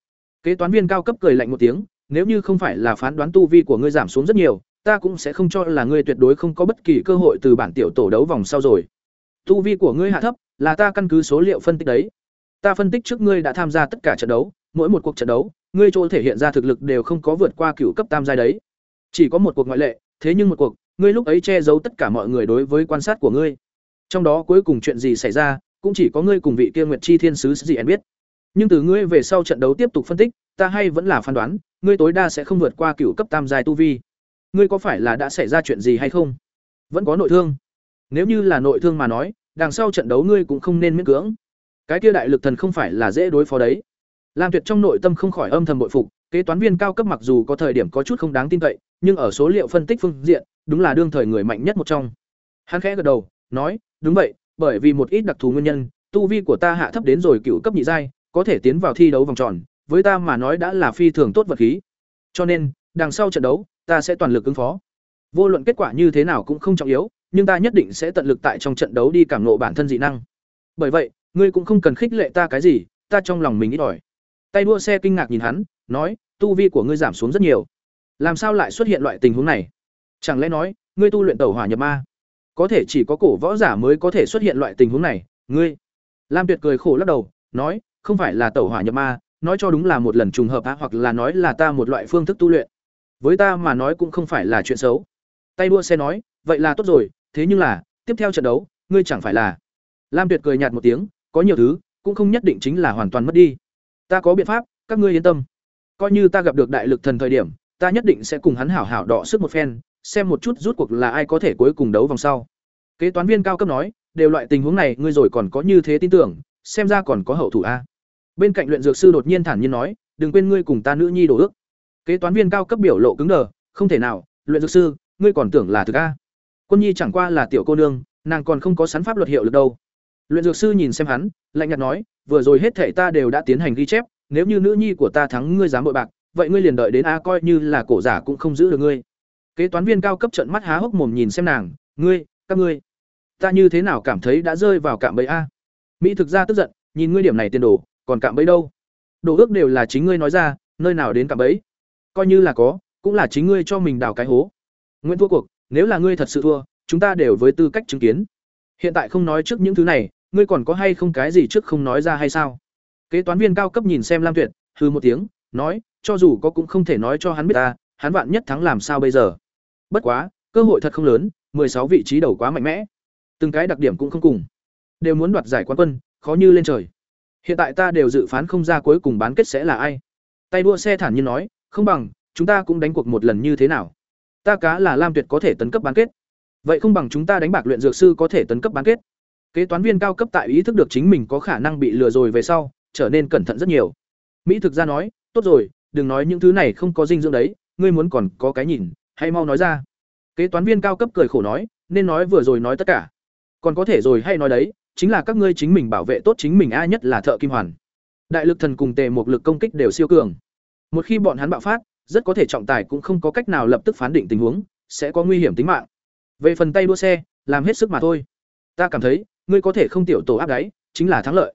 Kế toán viên cao cấp cười lạnh một tiếng, nếu như không phải là phán đoán tu vi của ngươi giảm xuống rất nhiều, ta cũng sẽ không cho là ngươi tuyệt đối không có bất kỳ cơ hội từ bản tiểu tổ đấu vòng sau rồi. Tu vi của ngươi hạ thấp, là ta căn cứ số liệu phân tích đấy. Ta phân tích trước ngươi đã tham gia tất cả trận đấu mỗi một cuộc trận đấu, ngươi chỗ thể hiện ra thực lực đều không có vượt qua cửu cấp tam giai đấy. Chỉ có một cuộc ngoại lệ, thế nhưng một cuộc, ngươi lúc ấy che giấu tất cả mọi người đối với quan sát của ngươi. Trong đó cuối cùng chuyện gì xảy ra, cũng chỉ có ngươi cùng vị kia nguyệt chi thiên sứ gì em biết. Nhưng từ ngươi về sau trận đấu tiếp tục phân tích, ta hay vẫn là phán đoán, ngươi tối đa sẽ không vượt qua cửu cấp tam giai tu vi. Ngươi có phải là đã xảy ra chuyện gì hay không? Vẫn có nội thương. Nếu như là nội thương mà nói, đằng sau trận đấu ngươi cũng không nên miễn cưỡng. Cái kia đại lực thần không phải là dễ đối phó đấy lam tuyệt trong nội tâm không khỏi âm thầm bội phục, kế toán viên cao cấp mặc dù có thời điểm có chút không đáng tin cậy, nhưng ở số liệu phân tích phương diện, đúng là đương thời người mạnh nhất một trong. Hắn khẽ gật đầu, nói, đúng vậy, bởi vì một ít đặc thù nguyên nhân, tu vi của ta hạ thấp đến rồi cựu cấp nhị giai, có thể tiến vào thi đấu vòng tròn, với ta mà nói đã là phi thường tốt vật khí. Cho nên, đằng sau trận đấu, ta sẽ toàn lực ứng phó. Vô luận kết quả như thế nào cũng không trọng yếu, nhưng ta nhất định sẽ tận lực tại trong trận đấu đi cảm ngộ bản thân dị năng. Bởi vậy, ngươi cũng không cần khích lệ ta cái gì, ta trong lòng mình ít ỏi tay đua xe kinh ngạc nhìn hắn, nói, tu vi của ngươi giảm xuống rất nhiều. Làm sao lại xuất hiện loại tình huống này? Chẳng lẽ nói, ngươi tu luyện tẩu hỏa nhập ma? Có thể chỉ có cổ võ giả mới có thể xuất hiện loại tình huống này, ngươi? Lam tuyệt cười khổ lắc đầu, nói, không phải là tẩu hỏa nhập ma, nói cho đúng là một lần trùng hợp á, hoặc là nói là ta một loại phương thức tu luyện. Với ta mà nói cũng không phải là chuyện xấu. Tay đua xe nói, vậy là tốt rồi, thế nhưng là, tiếp theo trận đấu, ngươi chẳng phải là lam tuyệt cười nhạt một tiếng, có nhiều thứ, cũng không nhất định chính là hoàn toàn mất đi ta có biện pháp, các ngươi yên tâm. Coi như ta gặp được đại lực thần thời điểm, ta nhất định sẽ cùng hắn hảo hảo đọ sức một phen, xem một chút rút cuộc là ai có thể cuối cùng đấu vòng sau. Kế toán viên cao cấp nói, đều loại tình huống này, ngươi rồi còn có như thế tin tưởng, xem ra còn có hậu thủ a. Bên cạnh luyện dược sư đột nhiên thản nhiên nói, đừng quên ngươi cùng ta nữ nhi đổ ước. Kế toán viên cao cấp biểu lộ cứng đờ, không thể nào, luyện dược sư, ngươi còn tưởng là thực a. Quân nhi chẳng qua là tiểu cô nương, nàng còn không có sắn pháp luật hiệu lực đâu luyện dược sư nhìn xem hắn, lạnh nhạt nói, vừa rồi hết thể ta đều đã tiến hành ghi chép, nếu như nữ nhi của ta thắng ngươi dám bội bạc, vậy ngươi liền đợi đến a, coi như là cổ giả cũng không giữ được ngươi. Kế toán viên cao cấp trận mắt há hốc mồm nhìn xem nàng, ngươi, các ngươi, ta như thế nào cảm thấy đã rơi vào cạm bẫy a? Mỹ thực ra tức giận, nhìn ngươi điểm này tiền đồ, còn cạm bẫy đâu? Đồ ước đều là chính ngươi nói ra, nơi nào đến cạm bẫy? Coi như là có, cũng là chính ngươi cho mình đào cái hố. Nguyễn thua cuộc, nếu là ngươi thật sự thua, chúng ta đều với tư cách chứng kiến. Hiện tại không nói trước những thứ này ngươi còn có hay không cái gì trước không nói ra hay sao? Kế toán viên cao cấp nhìn xem lam tuyệt hư một tiếng, nói, cho dù có cũng không thể nói cho hắn biết ta, hắn vạn nhất thắng làm sao bây giờ? Bất quá, cơ hội thật không lớn sáu vị trí đầu quá mạnh mẽ. Từng cái đặc điểm cũng không cùng. Đều muốn đoạt giải quán quân, khó như lên trời. Hiện tại ta đều dự phán không ra cuối cùng bán kết sẽ là ai. Tay đua xe thản nhiên nói, không bằng, chúng ta cũng đánh cuộc một lần như thế nào? Ta cá là lam tuyệt có thể tấn cấp bán kết. Vậy không bằng chúng ta đánh bạc luyện dược sư có thể tấn cấp bán kết kế toán viên cao cấp tại ý thức được chính mình có khả năng bị lừa rồi về sau, trở nên cẩn thận rất nhiều. Mỹ thực ra nói, tốt rồi, đừng nói những thứ này không có dinh dưỡng đấy, ngươi muốn còn có cái nhìn, hãy mau nói ra. Kế toán viên cao cấp cười khổ nói, nên nói vừa rồi nói tất cả. Còn có thể rồi hay nói đấy, chính là các ngươi chính mình bảo vệ tốt chính mình a nhất là thợ kim hoàn. Đại lực thần cùng tề một lực công kích đều siêu cường. Một khi bọn hắn bạo phát, rất có thể trọng tài cũng không có cách nào lập tức phán định tình huống, sẽ có nguy hiểm tính mạng. Về phần tay đua xe, làm hết sức mà thôi. Ta cảm thấy ngươi có thể không tiểu tổ áp đáy chính là thắng lợi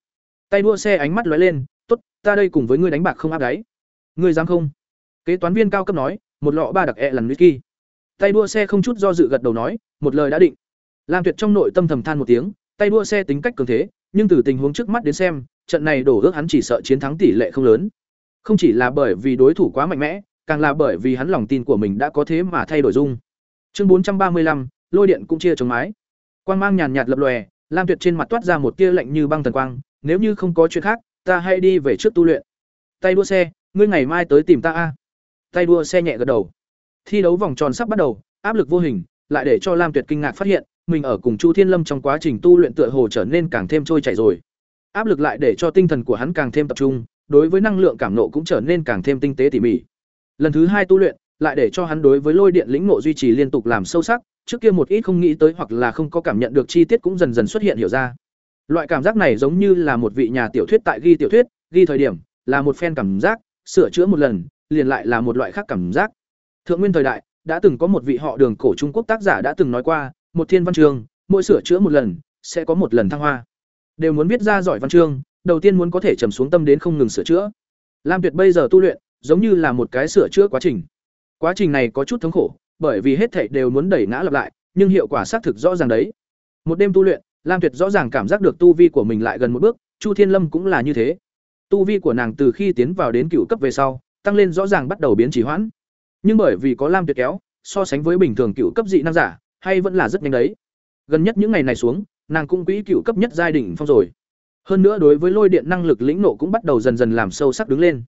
tay đua xe ánh mắt lóe lên tốt ta đây cùng với ngươi đánh bạc không áp đáy ngươi dám không kế toán viên cao cấp nói một lọ ba đặc e lần whisky tay đua xe không chút do dự gật đầu nói một lời đã định lam tuyệt trong nội tâm thầm than một tiếng tay đua xe tính cách cường thế nhưng từ tình huống trước mắt đến xem trận này đổ ước hắn chỉ sợ chiến thắng tỷ lệ không lớn. Không chỉ là bởi vì đối thủ quá mạnh mẽ, càng là bởi vì hắn lòng tin của mình đã có thế mà thay đổi dung. Chương 435, lôi điện cũng chia chống mái. Quang mang nhàn nhạt lập lòe, Lam Tuyệt trên mặt toát ra một tia lạnh như băng thần quang, nếu như không có chuyện khác, ta hãy đi về trước tu luyện. Tay đua xe, ngươi ngày mai tới tìm ta a. Tay đua xe nhẹ gật đầu. Thi đấu vòng tròn sắp bắt đầu, áp lực vô hình, lại để cho Lam Tuyệt kinh ngạc phát hiện, mình ở cùng Chu Thiên Lâm trong quá trình tu luyện tựa hồ trở nên càng thêm trôi chảy rồi. Áp lực lại để cho tinh thần của hắn càng thêm tập trung, đối với năng lượng cảm nộ cũng trở nên càng thêm tinh tế tỉ mỉ. Lần thứ hai tu luyện, lại để cho hắn đối với lôi điện lĩnh ngộ duy trì liên tục làm sâu sắc, trước kia một ít không nghĩ tới hoặc là không có cảm nhận được chi tiết cũng dần dần xuất hiện hiểu ra. Loại cảm giác này giống như là một vị nhà tiểu thuyết tại ghi tiểu thuyết, ghi thời điểm, là một phen cảm giác, sửa chữa một lần, liền lại là một loại khác cảm giác. Thượng nguyên thời đại, đã từng có một vị họ Đường cổ Trung Quốc tác giả đã từng nói qua, một thiên văn chương, mỗi sửa chữa một lần, sẽ có một lần thăng hoa. Đều muốn viết ra giỏi văn chương, đầu tiên muốn có thể trầm xuống tâm đến không ngừng sửa chữa. Lam Tuyệt bây giờ tu luyện, giống như là một cái sửa chữa quá trình. Quá trình này có chút thống khổ, bởi vì hết thảy đều muốn đẩy ngã lặp lại, nhưng hiệu quả xác thực rõ ràng đấy. Một đêm tu luyện, Lam Tuyệt rõ ràng cảm giác được tu vi của mình lại gần một bước, Chu Thiên Lâm cũng là như thế. Tu vi của nàng từ khi tiến vào đến cựu cấp về sau, tăng lên rõ ràng bắt đầu biến trì hoãn. Nhưng bởi vì có Lam Tuyệt kéo, so sánh với bình thường cựu cấp dị năng giả, hay vẫn là rất nhanh đấy. Gần nhất những ngày này xuống, nàng cũng quỹ cựu cấp nhất giai đỉnh phong rồi. Hơn nữa đối với lôi điện năng lực lĩnh nộ cũng bắt đầu dần dần làm sâu sắc đứng lên.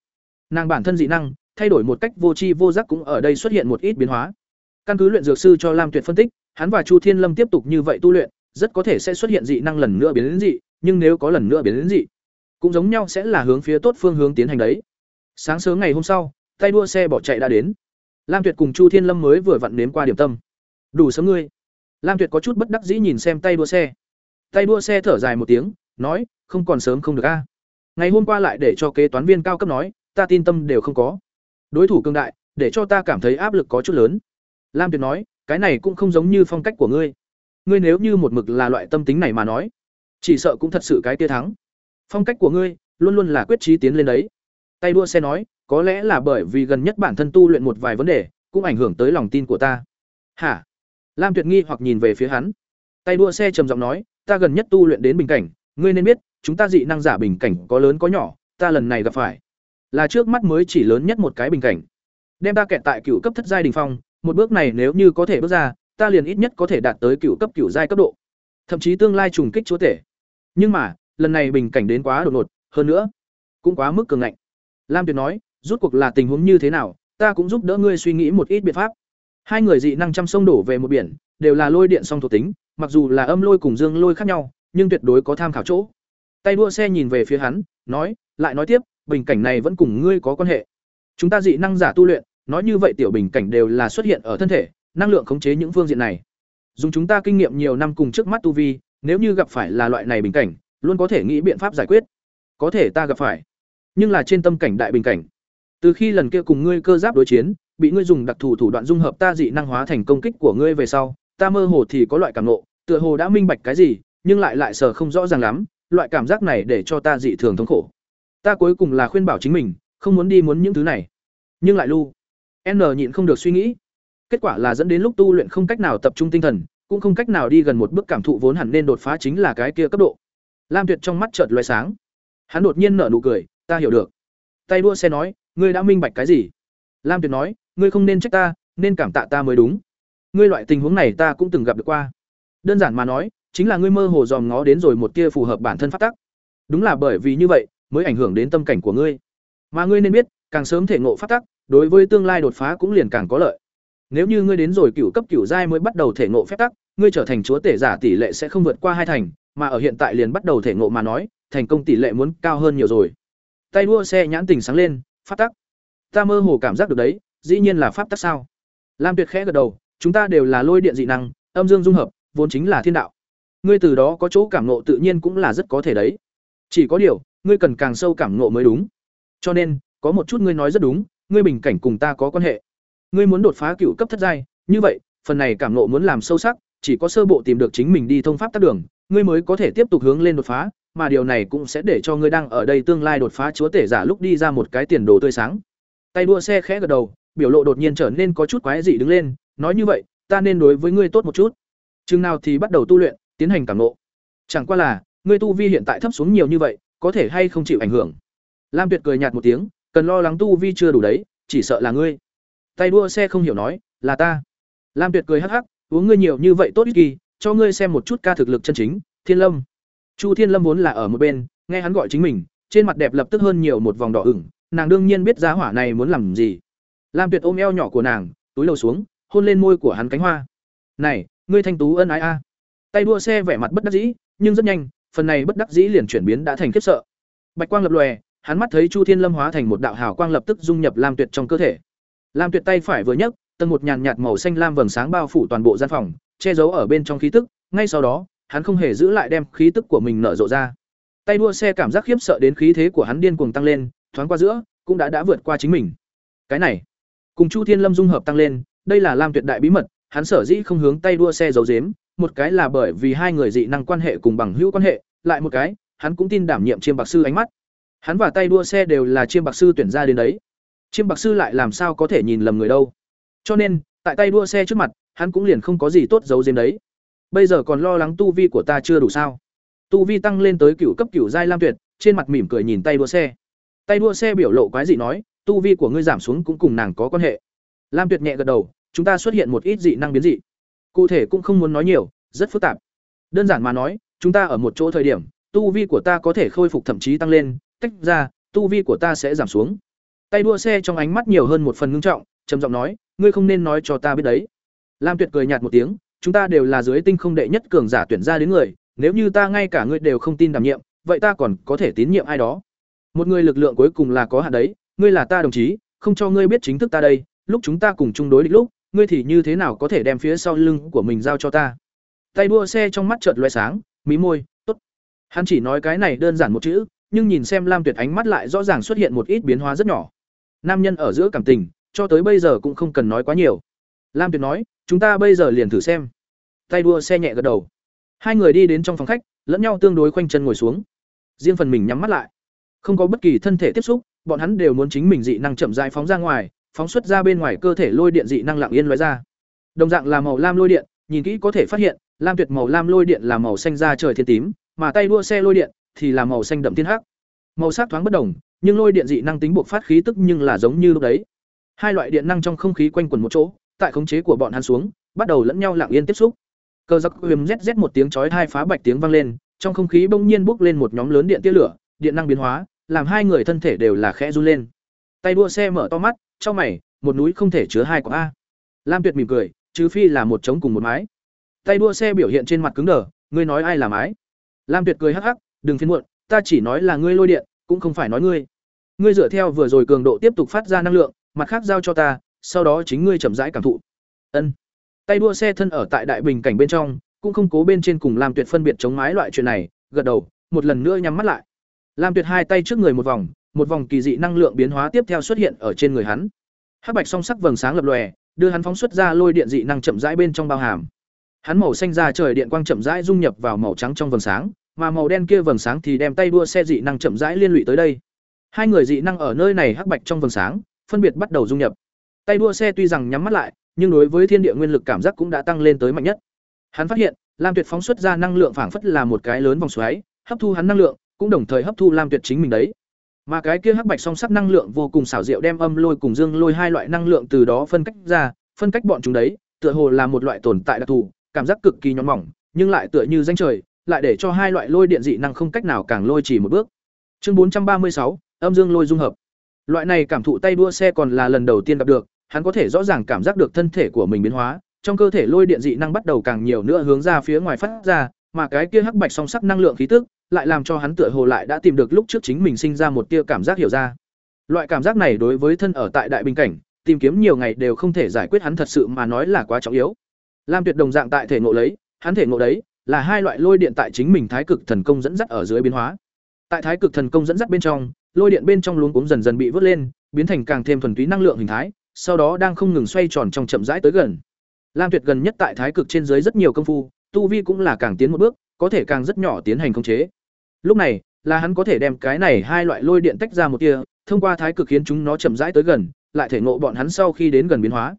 Nàng bản thân dị năng, thay đổi một cách vô tri vô giác cũng ở đây xuất hiện một ít biến hóa. Căn cứ luyện dược sư cho Lam Tuyệt phân tích, hắn và Chu Thiên Lâm tiếp tục như vậy tu luyện, rất có thể sẽ xuất hiện dị năng lần nữa biến đến dị, nhưng nếu có lần nữa biến đến dị, cũng giống nhau sẽ là hướng phía tốt phương hướng tiến hành đấy. Sáng sớm ngày hôm sau, tay đua xe bỏ chạy đã đến. Lam Tuyệt cùng Chu Thiên Lâm mới vừa vặn đến qua điểm tâm. Đủ sớm ngươi. Lam Tuyệt có chút bất đắc dĩ nhìn xem tay đua xe. Tay đua xe thở dài một tiếng, nói, không còn sớm không được a. Ngày hôm qua lại để cho kế toán viên cao cấp nói, ta tin tâm đều không có. Đối thủ cường đại, để cho ta cảm thấy áp lực có chút lớn. Lam Tuyệt nói, cái này cũng không giống như phong cách của ngươi. Ngươi nếu như một mực là loại tâm tính này mà nói, chỉ sợ cũng thật sự cái kia thắng. Phong cách của ngươi luôn luôn là quyết chí tiến lên đấy. Tay đua xe nói, có lẽ là bởi vì gần nhất bản thân tu luyện một vài vấn đề, cũng ảnh hưởng tới lòng tin của ta. Hả? Lam Tuyệt nghi hoặc nhìn về phía hắn. Tay đua xe trầm giọng nói, ta gần nhất tu luyện đến bình cảnh, ngươi nên biết, chúng ta dị năng giả bình cảnh có lớn có nhỏ, ta lần này gặp phải là trước mắt mới chỉ lớn nhất một cái bình cảnh. Đem ta kẹt tại cựu cấp thất giai đỉnh phong, một bước này nếu như có thể bước ra, ta liền ít nhất có thể đạt tới cựu cấp cựu giai cấp độ, thậm chí tương lai trùng kích chúa tể. Nhưng mà, lần này bình cảnh đến quá đột ngột, hơn nữa, cũng quá mức cường ngạnh. Lam Tuyệt nói, rút cuộc là tình huống như thế nào, ta cũng giúp đỡ ngươi suy nghĩ một ít biện pháp. Hai người dị năng trăm sông đổ về một biển, đều là lôi điện song thuộc tính, mặc dù là âm lôi cùng dương lôi khác nhau, nhưng tuyệt đối có tham khảo chỗ. Tay đua xe nhìn về phía hắn, nói, lại nói tiếp, bình cảnh này vẫn cùng ngươi có quan hệ. Chúng ta dị năng giả tu luyện, nói như vậy tiểu bình cảnh đều là xuất hiện ở thân thể, năng lượng khống chế những phương diện này. Dùng chúng ta kinh nghiệm nhiều năm cùng trước mắt tu vi, nếu như gặp phải là loại này bình cảnh, luôn có thể nghĩ biện pháp giải quyết. Có thể ta gặp phải, nhưng là trên tâm cảnh đại bình cảnh. Từ khi lần kia cùng ngươi cơ giáp đối chiến, bị ngươi dùng đặc thù thủ đoạn dung hợp ta dị năng hóa thành công kích của ngươi về sau, ta mơ hồ thì có loại cảm ngộ, tựa hồ đã minh bạch cái gì, nhưng lại lại sờ không rõ ràng lắm, loại cảm giác này để cho ta dị thường thống khổ. Ta cuối cùng là khuyên bảo chính mình, không muốn đi muốn những thứ này. Nhưng lại lu. N nhịn không được suy nghĩ. Kết quả là dẫn đến lúc tu luyện không cách nào tập trung tinh thần, cũng không cách nào đi gần một bước cảm thụ vốn hẳn nên đột phá chính là cái kia cấp độ. Lam Tuyệt trong mắt chợt lóe sáng. Hắn đột nhiên nở nụ cười, ta hiểu được. Tay đua xe nói, ngươi đã minh bạch cái gì? Lam Tuyệt nói, ngươi không nên trách ta, nên cảm tạ ta mới đúng. Ngươi loại tình huống này ta cũng từng gặp được qua. Đơn giản mà nói, chính là ngươi mơ hồ dòm ngó đến rồi một tia phù hợp bản thân phát tắc. Đúng là bởi vì như vậy, mới ảnh hưởng đến tâm cảnh của ngươi. Mà ngươi nên biết, càng sớm thể ngộ pháp tắc, đối với tương lai đột phá cũng liền càng có lợi. Nếu như ngươi đến rồi cửu cấp cửu giai mới bắt đầu thể ngộ phép tắc, ngươi trở thành chúa tể giả tỷ lệ sẽ không vượt qua hai thành, mà ở hiện tại liền bắt đầu thể ngộ mà nói, thành công tỷ lệ muốn cao hơn nhiều rồi. Tay đua xe nhãn tình sáng lên, pháp tắc. Ta mơ hồ cảm giác được đấy, dĩ nhiên là pháp tắc sao? Lam Tuyệt khẽ gật đầu, chúng ta đều là lôi điện dị năng, âm dương dung hợp, vốn chính là thiên đạo. Ngươi từ đó có chỗ cảm ngộ tự nhiên cũng là rất có thể đấy. Chỉ có điều, ngươi cần càng sâu cảm ngộ mới đúng. Cho nên, có một chút ngươi nói rất đúng, ngươi bình cảnh cùng ta có quan hệ. Ngươi muốn đột phá cựu cấp thất giai, như vậy, phần này cảm ngộ muốn làm sâu sắc, chỉ có sơ bộ tìm được chính mình đi thông pháp tác đường, ngươi mới có thể tiếp tục hướng lên đột phá, mà điều này cũng sẽ để cho ngươi đang ở đây tương lai đột phá chúa tể giả lúc đi ra một cái tiền đồ tươi sáng. Tay đua xe khẽ gật đầu, biểu lộ đột nhiên trở nên có chút quái dị đứng lên, nói như vậy, ta nên đối với ngươi tốt một chút. Chừng nào thì bắt đầu tu luyện, tiến hành cảm ngộ. Chẳng qua là, ngươi tu vi hiện tại thấp xuống nhiều như vậy, có thể hay không chịu ảnh hưởng. Lam tuyệt cười nhạt một tiếng, cần lo lắng tu vi chưa đủ đấy, chỉ sợ là ngươi. Tay đua xe không hiểu nói, là ta. Lam tuyệt cười hắc hắc, uống ngươi nhiều như vậy tốt ít kỳ, cho ngươi xem một chút ca thực lực chân chính, thiên lâm. Chu thiên lâm vốn là ở một bên, nghe hắn gọi chính mình, trên mặt đẹp lập tức hơn nhiều một vòng đỏ ửng, nàng đương nhiên biết giá hỏa này muốn làm gì. Lam tuyệt ôm eo nhỏ của nàng, túi lầu xuống, hôn lên môi của hắn cánh hoa. Này, ngươi thanh tú ân ái a. Tay đua xe vẻ mặt bất đắc dĩ, nhưng rất nhanh phần này bất đắc dĩ liền chuyển biến đã thành khiếp sợ. Bạch quang lập lòe, hắn mắt thấy chu thiên lâm hóa thành một đạo hào quang lập tức dung nhập lam tuyệt trong cơ thể. Lam tuyệt tay phải vừa nhấc, tầng một nhàn nhạt màu xanh lam vầng sáng bao phủ toàn bộ gian phòng, che giấu ở bên trong khí tức, ngay sau đó, hắn không hề giữ lại đem khí tức của mình nở rộ ra. Tay đua xe cảm giác khiếp sợ đến khí thế của hắn điên cuồng tăng lên, thoáng qua giữa, cũng đã đã vượt qua chính mình. Cái này, cùng chu thiên lâm dung hợp tăng lên, đây là lam tuyệt đại bí mật, hắn sở dĩ không hướng tay đua xe giấu giếm một cái là bởi vì hai người dị năng quan hệ cùng bằng hữu quan hệ, lại một cái, hắn cũng tin đảm nhiệm chiêm bạc sư ánh mắt. Hắn và tay đua xe đều là chiêm bạc sư tuyển ra đến đấy. Chiêm bạc sư lại làm sao có thể nhìn lầm người đâu. Cho nên, tại tay đua xe trước mặt, hắn cũng liền không có gì tốt giấu giếm đấy. Bây giờ còn lo lắng tu vi của ta chưa đủ sao? Tu vi tăng lên tới cựu cấp cựu giai lam tuyệt, trên mặt mỉm cười nhìn tay đua xe. Tay đua xe biểu lộ quái dị nói, tu vi của ngươi giảm xuống cũng cùng nàng có quan hệ. Lam tuyệt nhẹ gật đầu, chúng ta xuất hiện một ít dị năng biến dị cụ thể cũng không muốn nói nhiều, rất phức tạp. Đơn giản mà nói, chúng ta ở một chỗ thời điểm, tu vi của ta có thể khôi phục thậm chí tăng lên, tách ra, tu vi của ta sẽ giảm xuống. Tay đua xe trong ánh mắt nhiều hơn một phần ngưng trọng, trầm giọng nói, ngươi không nên nói cho ta biết đấy. Lam tuyệt cười nhạt một tiếng, chúng ta đều là dưới tinh không đệ nhất cường giả tuyển ra đến người, nếu như ta ngay cả ngươi đều không tin đảm nhiệm, vậy ta còn có thể tín nhiệm ai đó? Một người lực lượng cuối cùng là có hạn đấy, ngươi là ta đồng chí, không cho ngươi biết chính thức ta đây, lúc chúng ta cùng chung đối địch lúc ngươi thì như thế nào có thể đem phía sau lưng của mình giao cho ta? Tay đua xe trong mắt chợt loe sáng, mí môi, tốt. Hắn chỉ nói cái này đơn giản một chữ, nhưng nhìn xem lam tuyệt ánh mắt lại rõ ràng xuất hiện một ít biến hóa rất nhỏ. Nam nhân ở giữa cảm tình, cho tới bây giờ cũng không cần nói quá nhiều. Lam tuyệt nói, chúng ta bây giờ liền thử xem. Tay đua xe nhẹ gật đầu. Hai người đi đến trong phòng khách, lẫn nhau tương đối khoanh chân ngồi xuống. Riêng phần mình nhắm mắt lại. Không có bất kỳ thân thể tiếp xúc, bọn hắn đều muốn chính mình dị năng chậm rãi phóng ra ngoài phóng xuất ra bên ngoài cơ thể lôi điện dị năng lặng yên lóe ra. Đồng dạng là màu lam lôi điện, nhìn kỹ có thể phát hiện, lam tuyệt màu lam lôi điện là màu xanh da trời thiên tím, mà tay đua xe lôi điện thì là màu xanh đậm thiên hắc. Màu sắc thoáng bất đồng, nhưng lôi điện dị năng tính buộc phát khí tức nhưng là giống như lúc đấy. Hai loại điện năng trong không khí quanh quẩn một chỗ, tại khống chế của bọn hắn xuống, bắt đầu lẫn nhau lặng yên tiếp xúc. Cơ giặc huyền rét một tiếng chói hai phá bạch tiếng vang lên, trong không khí bỗng nhiên bốc lên một nhóm lớn điện tia lửa, điện năng biến hóa, làm hai người thân thể đều là khẽ run lên tay đua xe mở to mắt, trong mày, một núi không thể chứa hai quả a. Lam tuyệt mỉm cười, trừ phi là một trống cùng một mái. Tay đua xe biểu hiện trên mặt cứng đờ, ngươi nói ai là mái? Lam tuyệt cười hắc hắc, đừng phiền muộn, ta chỉ nói là ngươi lôi điện, cũng không phải nói ngươi. Ngươi dựa theo vừa rồi cường độ tiếp tục phát ra năng lượng, mặt khác giao cho ta, sau đó chính ngươi chậm rãi cảm thụ. Ân. Tay đua xe thân ở tại đại bình cảnh bên trong, cũng không cố bên trên cùng lam tuyệt phân biệt chống mái loại chuyện này, gật đầu, một lần nữa nhắm mắt lại. Lam tuyệt hai tay trước người một vòng một vòng kỳ dị năng lượng biến hóa tiếp theo xuất hiện ở trên người hắn. Hắc bạch song sắc vầng sáng lập lòe, đưa hắn phóng xuất ra lôi điện dị năng chậm rãi bên trong bao hàm. Hắn màu xanh ra trời điện quang chậm rãi dung nhập vào màu trắng trong vầng sáng, mà màu đen kia vầng sáng thì đem tay đua xe dị năng chậm rãi liên lụy tới đây. Hai người dị năng ở nơi này hắc bạch trong vầng sáng, phân biệt bắt đầu dung nhập. Tay đua xe tuy rằng nhắm mắt lại, nhưng đối với thiên địa nguyên lực cảm giác cũng đã tăng lên tới mạnh nhất. Hắn phát hiện, lam tuyệt phóng xuất ra năng lượng phảng phất là một cái lớn vòng xoáy, hấp thu hắn năng lượng, cũng đồng thời hấp thu lam tuyệt chính mình đấy mà cái kia hắc bạch song sắc năng lượng vô cùng xảo diệu đem âm lôi cùng dương lôi hai loại năng lượng từ đó phân cách ra, phân cách bọn chúng đấy, tựa hồ là một loại tồn tại đặc thù, cảm giác cực kỳ nhọn mỏng, nhưng lại tựa như danh trời, lại để cho hai loại lôi điện dị năng không cách nào càng lôi chỉ một bước. Chương bốn trăm ba mươi sáu, âm dương lôi dung hợp. Loại này cảm thụ tay đua xe còn là lần đầu tiên gặp được, hắn có thể rõ ràng cảm giác được thân thể của mình biến hóa, trong cơ thể lôi điện dị năng bắt đầu càng nhiều nữa hướng ra phía ngoài phát ra mà cái kia hắc bạch song sắc năng lượng khí tức lại làm cho hắn tựa hồ lại đã tìm được lúc trước chính mình sinh ra một tia cảm giác hiểu ra. Loại cảm giác này đối với thân ở tại đại bình cảnh, tìm kiếm nhiều ngày đều không thể giải quyết hắn thật sự mà nói là quá trọng yếu. Lam Tuyệt đồng dạng tại thể ngộ lấy, hắn thể ngộ đấy, là hai loại lôi điện tại chính mình thái cực thần công dẫn dắt ở dưới biến hóa. Tại thái cực thần công dẫn dắt bên trong, lôi điện bên trong luống cuống dần dần bị vớt lên, biến thành càng thêm thuần túy năng lượng hình thái, sau đó đang không ngừng xoay tròn trong chậm rãi tới gần. Lam Tuyệt gần nhất tại thái cực trên dưới rất nhiều công phu, tu vi cũng là càng tiến một bước, có thể càng rất nhỏ tiến hành khống chế. Lúc này, là hắn có thể đem cái này hai loại lôi điện tách ra một tia, thông qua thái cực khiến chúng nó chậm rãi tới gần, lại thể ngộ bọn hắn sau khi đến gần biến hóa.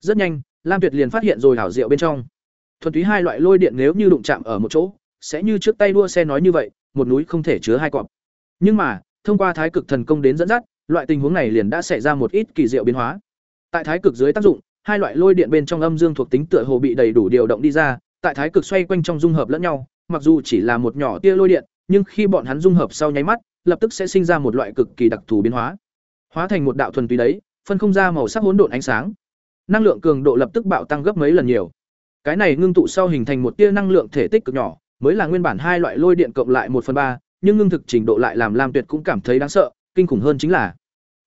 Rất nhanh, Lam Tuyệt liền phát hiện rồi hảo diệu bên trong. Thuần túy hai loại lôi điện nếu như đụng chạm ở một chỗ, sẽ như trước tay đua xe nói như vậy, một núi không thể chứa hai cọp. Nhưng mà, thông qua thái cực thần công đến dẫn dắt, loại tình huống này liền đã xảy ra một ít kỳ diệu biến hóa. Tại thái cực dưới tác dụng, hai loại lôi điện bên trong âm dương thuộc tính tựa hồ bị đầy đủ điều động đi ra, tại thái cực xoay quanh trong dung hợp lẫn nhau, mặc dù chỉ là một nhỏ tia lôi điện, nhưng khi bọn hắn dung hợp sau nháy mắt, lập tức sẽ sinh ra một loại cực kỳ đặc thù biến hóa. Hóa thành một đạo thuần túy đấy, phân không ra màu sắc hỗn độn ánh sáng. Năng lượng cường độ lập tức bạo tăng gấp mấy lần nhiều. Cái này ngưng tụ sau hình thành một tia năng lượng thể tích cực nhỏ, mới là nguyên bản hai loại lôi điện cộng lại một phần ba, nhưng ngưng thực trình độ lại làm Lam Tuyệt cũng cảm thấy đáng sợ, kinh khủng hơn chính là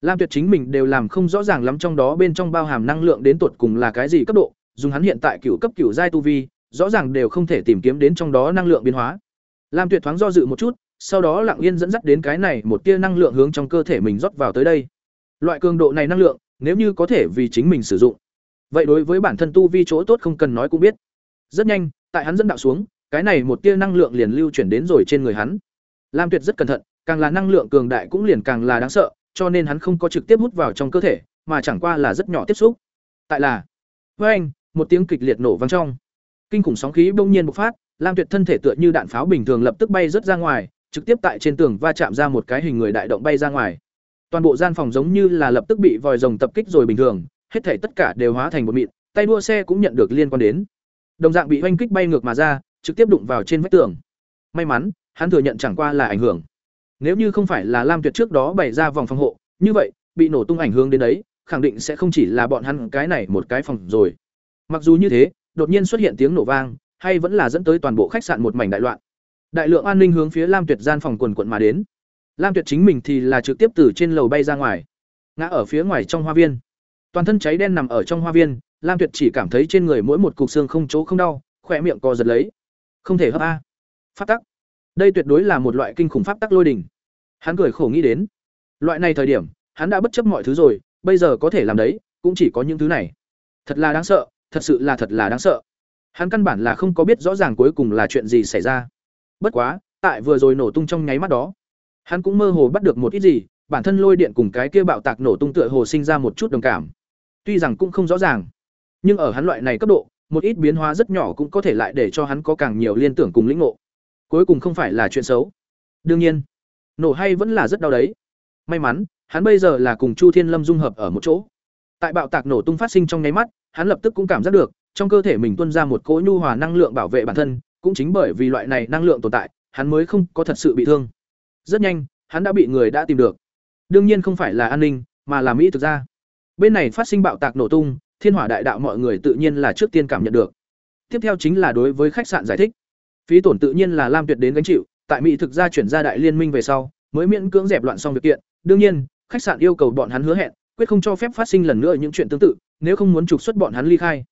Lam Tuyệt chính mình đều làm không rõ ràng lắm trong đó bên trong bao hàm năng lượng đến tột cùng là cái gì cấp độ, dùng hắn hiện tại cửu cấp cửu giai tu vi, rõ ràng đều không thể tìm kiếm đến trong đó năng lượng biến hóa. Lam Tuyệt thoáng do dự một chút, sau đó lặng yên dẫn dắt đến cái này một tia năng lượng hướng trong cơ thể mình rót vào tới đây. Loại cường độ này năng lượng, nếu như có thể vì chính mình sử dụng, vậy đối với bản thân tu vi chỗ tốt không cần nói cũng biết. Rất nhanh, tại hắn dẫn đạo xuống, cái này một tia năng lượng liền lưu chuyển đến rồi trên người hắn. Lam Tuyệt rất cẩn thận, càng là năng lượng cường đại cũng liền càng là đáng sợ, cho nên hắn không có trực tiếp hút vào trong cơ thể, mà chẳng qua là rất nhỏ tiếp xúc. Tại là, với anh, một tiếng kịch liệt nổ vang trong. Kinh khủng sóng khí bỗng nhiên bộc phát, Lam Tuyệt thân thể tựa như đạn pháo bình thường lập tức bay rất ra ngoài, trực tiếp tại trên tường va chạm ra một cái hình người đại động bay ra ngoài. Toàn bộ gian phòng giống như là lập tức bị vòi rồng tập kích rồi bình thường, hết thảy tất cả đều hóa thành một mịn, tay đua xe cũng nhận được liên quan đến. Đồng dạng bị oanh kích bay ngược mà ra, trực tiếp đụng vào trên vách tường. May mắn, hắn thừa nhận chẳng qua là ảnh hưởng. Nếu như không phải là Lam Tuyệt trước đó bày ra vòng phòng hộ, như vậy, bị nổ tung ảnh hưởng đến đấy, khẳng định sẽ không chỉ là bọn hắn cái này một cái phòng rồi. Mặc dù như thế, đột nhiên xuất hiện tiếng nổ vang, hay vẫn là dẫn tới toàn bộ khách sạn một mảnh đại loạn. Đại lượng an ninh hướng phía Lam Tuyệt gian phòng quần quần mà đến. Lam Tuyệt chính mình thì là trực tiếp từ trên lầu bay ra ngoài, ngã ở phía ngoài trong hoa viên. Toàn thân cháy đen nằm ở trong hoa viên, Lam Tuyệt chỉ cảm thấy trên người mỗi một cục xương không chỗ không đau, khỏe miệng co giật lấy. Không thể hấp a. Pháp tắc. Đây tuyệt đối là một loại kinh khủng pháp tắc lôi đỉnh. Hắn cười khổ nghĩ đến, loại này thời điểm, hắn đã bất chấp mọi thứ rồi, bây giờ có thể làm đấy, cũng chỉ có những thứ này. Thật là đáng sợ, thật sự là thật là đáng sợ. Hắn căn bản là không có biết rõ ràng cuối cùng là chuyện gì xảy ra. Bất quá, tại vừa rồi nổ tung trong nháy mắt đó, hắn cũng mơ hồ bắt được một ít gì, bản thân lôi điện cùng cái kia bạo tạc nổ tung tựa hồ sinh ra một chút đồng cảm. Tuy rằng cũng không rõ ràng, nhưng ở hắn loại này cấp độ, một ít biến hóa rất nhỏ cũng có thể lại để cho hắn có càng nhiều liên tưởng cùng lĩnh ngộ. Cuối cùng không phải là chuyện xấu. Đương nhiên, nổ hay vẫn là rất đau đấy. May mắn, hắn bây giờ là cùng Chu Thiên Lâm dung hợp ở một chỗ. Tại bạo tạc nổ tung phát sinh trong nháy mắt, hắn lập tức cũng cảm giác được, trong cơ thể mình tuôn ra một cỗ nhu hòa năng lượng bảo vệ bản thân, cũng chính bởi vì loại này năng lượng tồn tại, hắn mới không có thật sự bị thương. Rất nhanh, hắn đã bị người đã tìm được. Đương nhiên không phải là an ninh, mà là Mỹ thực ra. Bên này phát sinh bạo tạc nổ tung, Thiên Hỏa Đại Đạo mọi người tự nhiên là trước tiên cảm nhận được. Tiếp theo chính là đối với khách sạn giải thích. Phí tổn tự nhiên là Lam Tuyệt đến gánh chịu, tại Mỹ thực ra chuyển ra đại liên minh về sau, mới miễn cưỡng dẹp loạn xong việc kiện. Đương nhiên, khách sạn yêu cầu bọn hắn hứa hẹn, quyết không cho phép phát sinh lần nữa những chuyện tương tự, nếu không muốn trục xuất bọn hắn ly khai.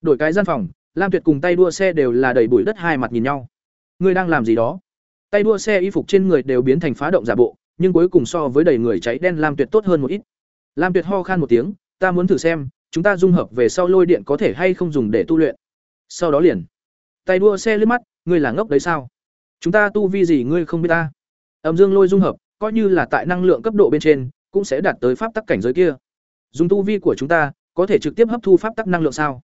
Đổi cái gian phòng, Lam Tuyệt cùng tay đua xe đều là đầy bụi đất hai mặt nhìn nhau. Ngươi đang làm gì đó? Tay đua xe y phục trên người đều biến thành phá động giả bộ, nhưng cuối cùng so với đầy người cháy đen Lam Tuyệt tốt hơn một ít. Lam Tuyệt ho khan một tiếng, ta muốn thử xem, chúng ta dung hợp về sau lôi điện có thể hay không dùng để tu luyện. Sau đó liền, tay đua xe liếc mắt, ngươi là ngốc đấy sao? Chúng ta tu vi gì ngươi không biết ta? Âm dương lôi dung hợp, coi như là tại năng lượng cấp độ bên trên, cũng sẽ đạt tới pháp tắc cảnh giới kia. Dùng tu vi của chúng ta, có thể trực tiếp hấp thu pháp tắc năng lượng sao?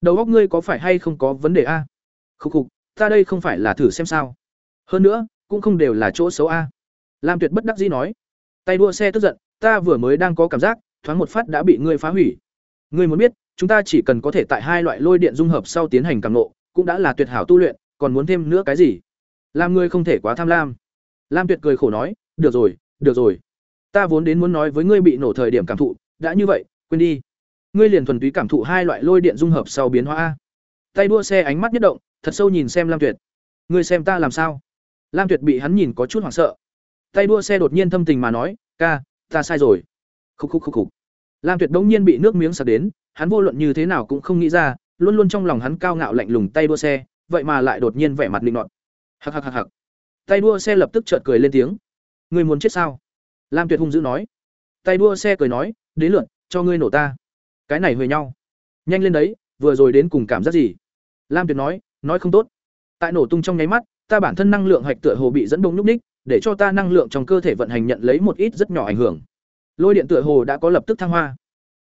Đầu óc ngươi có phải hay không có vấn đề a? Khục khục, ta đây không phải là thử xem sao? Hơn nữa, cũng không đều là chỗ xấu a. Lam Tuyệt bất đắc dĩ nói. Tay đua xe tức giận, ta vừa mới đang có cảm giác, thoáng một phát đã bị ngươi phá hủy. Ngươi muốn biết, chúng ta chỉ cần có thể tại hai loại lôi điện dung hợp sau tiến hành cảm nộ, cũng đã là tuyệt hảo tu luyện, còn muốn thêm nữa cái gì? Lam ngươi không thể quá tham lam. Lam Tuyệt cười khổ nói, được rồi, được rồi. Ta vốn đến muốn nói với ngươi bị nổ thời điểm cảm thụ, đã như vậy, quên đi. Ngươi liền thuần túy cảm thụ hai loại lôi điện dung hợp sau biến hóa a. Tay đua xe ánh mắt nhất động, thật sâu nhìn xem Lam Tuyệt. Ngươi xem ta làm sao? Lam Tuyệt bị hắn nhìn có chút hoảng sợ. Tay đua xe đột nhiên thâm tình mà nói, "Ca, ta sai rồi." Khúc khúc khúc khúc. Lam Tuyệt đống nhiên bị nước miếng sặc đến, hắn vô luận như thế nào cũng không nghĩ ra, luôn luôn trong lòng hắn cao ngạo lạnh lùng tay đua xe, vậy mà lại đột nhiên vẻ mặt linh nọt. Hắc hắc hắc hắc. Tay đua xe lập tức chợt cười lên tiếng. "Ngươi muốn chết sao?" Lam Tuyệt hung dữ nói. Tay đua xe cười nói, "Đến lượt, cho ngươi nổ ta." Cái này huề nhau. Nhanh lên đấy, vừa rồi đến cùng cảm giác gì? Lam Tuyệt nói, nói không tốt. Tại nổ tung trong nháy mắt, ta bản thân năng lượng hạch tựa hồ bị dẫn động nhúc ních, để cho ta năng lượng trong cơ thể vận hành nhận lấy một ít rất nhỏ ảnh hưởng. Lôi điện tựa hồ đã có lập tức thăng hoa.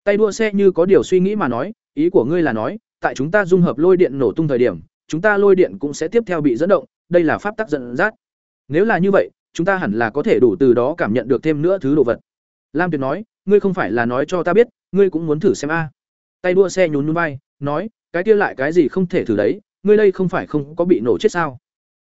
Tay đua xe như có điều suy nghĩ mà nói, ý của ngươi là nói, tại chúng ta dung hợp lôi điện nổ tung thời điểm, chúng ta lôi điện cũng sẽ tiếp theo bị dẫn động, đây là pháp tắc dẫn dắt. Nếu là như vậy, chúng ta hẳn là có thể đủ từ đó cảm nhận được thêm nữa thứ đồ vật. Lam tuyệt nói, ngươi không phải là nói cho ta biết, ngươi cũng muốn thử xem a. Tay đua xe nhún nhún vai, nói, cái kia lại cái gì không thể thử đấy, ngươi đây không phải không có bị nổ chết sao?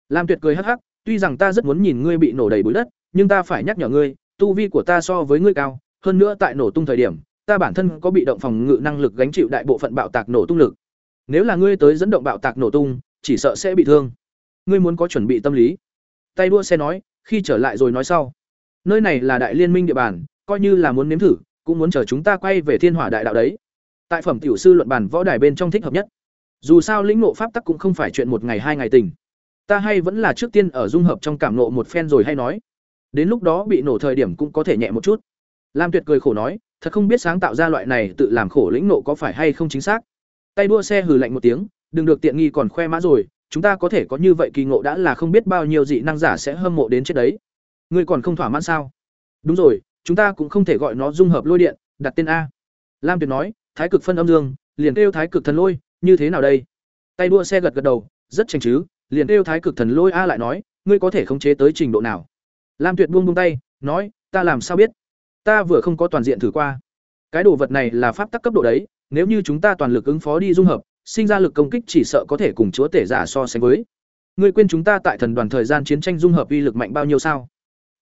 Lam tuyệt cười hắc hắc, tuy rằng ta rất muốn nhìn ngươi bị nổ đầy bụi đất, nhưng ta phải nhắc nhở ngươi, tu vi của ta so với ngươi cao, hơn nữa tại nổ tung thời điểm, ta bản thân có bị động phòng ngự năng lực gánh chịu đại bộ phận bạo tạc nổ tung lực. Nếu là ngươi tới dẫn động bạo tạc nổ tung, chỉ sợ sẽ bị thương. Ngươi muốn có chuẩn bị tâm lý. Tay đua xe nói khi trở lại rồi nói sau. Nơi này là đại liên minh địa bàn, coi như là muốn nếm thử, cũng muốn chờ chúng ta quay về thiên hỏa đại đạo đấy. Tại phẩm tiểu sư luận bàn võ đài bên trong thích hợp nhất. Dù sao lĩnh ngộ pháp tắc cũng không phải chuyện một ngày hai ngày tình. Ta hay vẫn là trước tiên ở dung hợp trong cảm nộ một phen rồi hay nói. Đến lúc đó bị nổ thời điểm cũng có thể nhẹ một chút. Lam tuyệt cười khổ nói, thật không biết sáng tạo ra loại này tự làm khổ lĩnh nộ có phải hay không chính xác. Tay đua xe hừ lạnh một tiếng, đừng được tiện nghi còn khoe mã rồi chúng ta có thể có như vậy kỳ ngộ đã là không biết bao nhiêu dị năng giả sẽ hâm mộ đến chết đấy. Ngươi còn không thỏa mãn sao? Đúng rồi, chúng ta cũng không thể gọi nó dung hợp lôi điện, đặt tên a. Lam tuyệt nói, thái cực phân âm dương, liền kêu thái cực thần lôi, như thế nào đây? Tay đua xe gật gật đầu, rất tranh chứ, liền kêu thái cực thần lôi a lại nói, ngươi có thể khống chế tới trình độ nào? Lam tuyệt buông buông tay, nói, ta làm sao biết? Ta vừa không có toàn diện thử qua. Cái đồ vật này là pháp tắc cấp độ đấy, nếu như chúng ta toàn lực ứng phó đi dung hợp sinh ra lực công kích chỉ sợ có thể cùng chúa tể giả so sánh với. Ngươi quên chúng ta tại thần đoàn thời gian chiến tranh dung hợp uy lực mạnh bao nhiêu sao?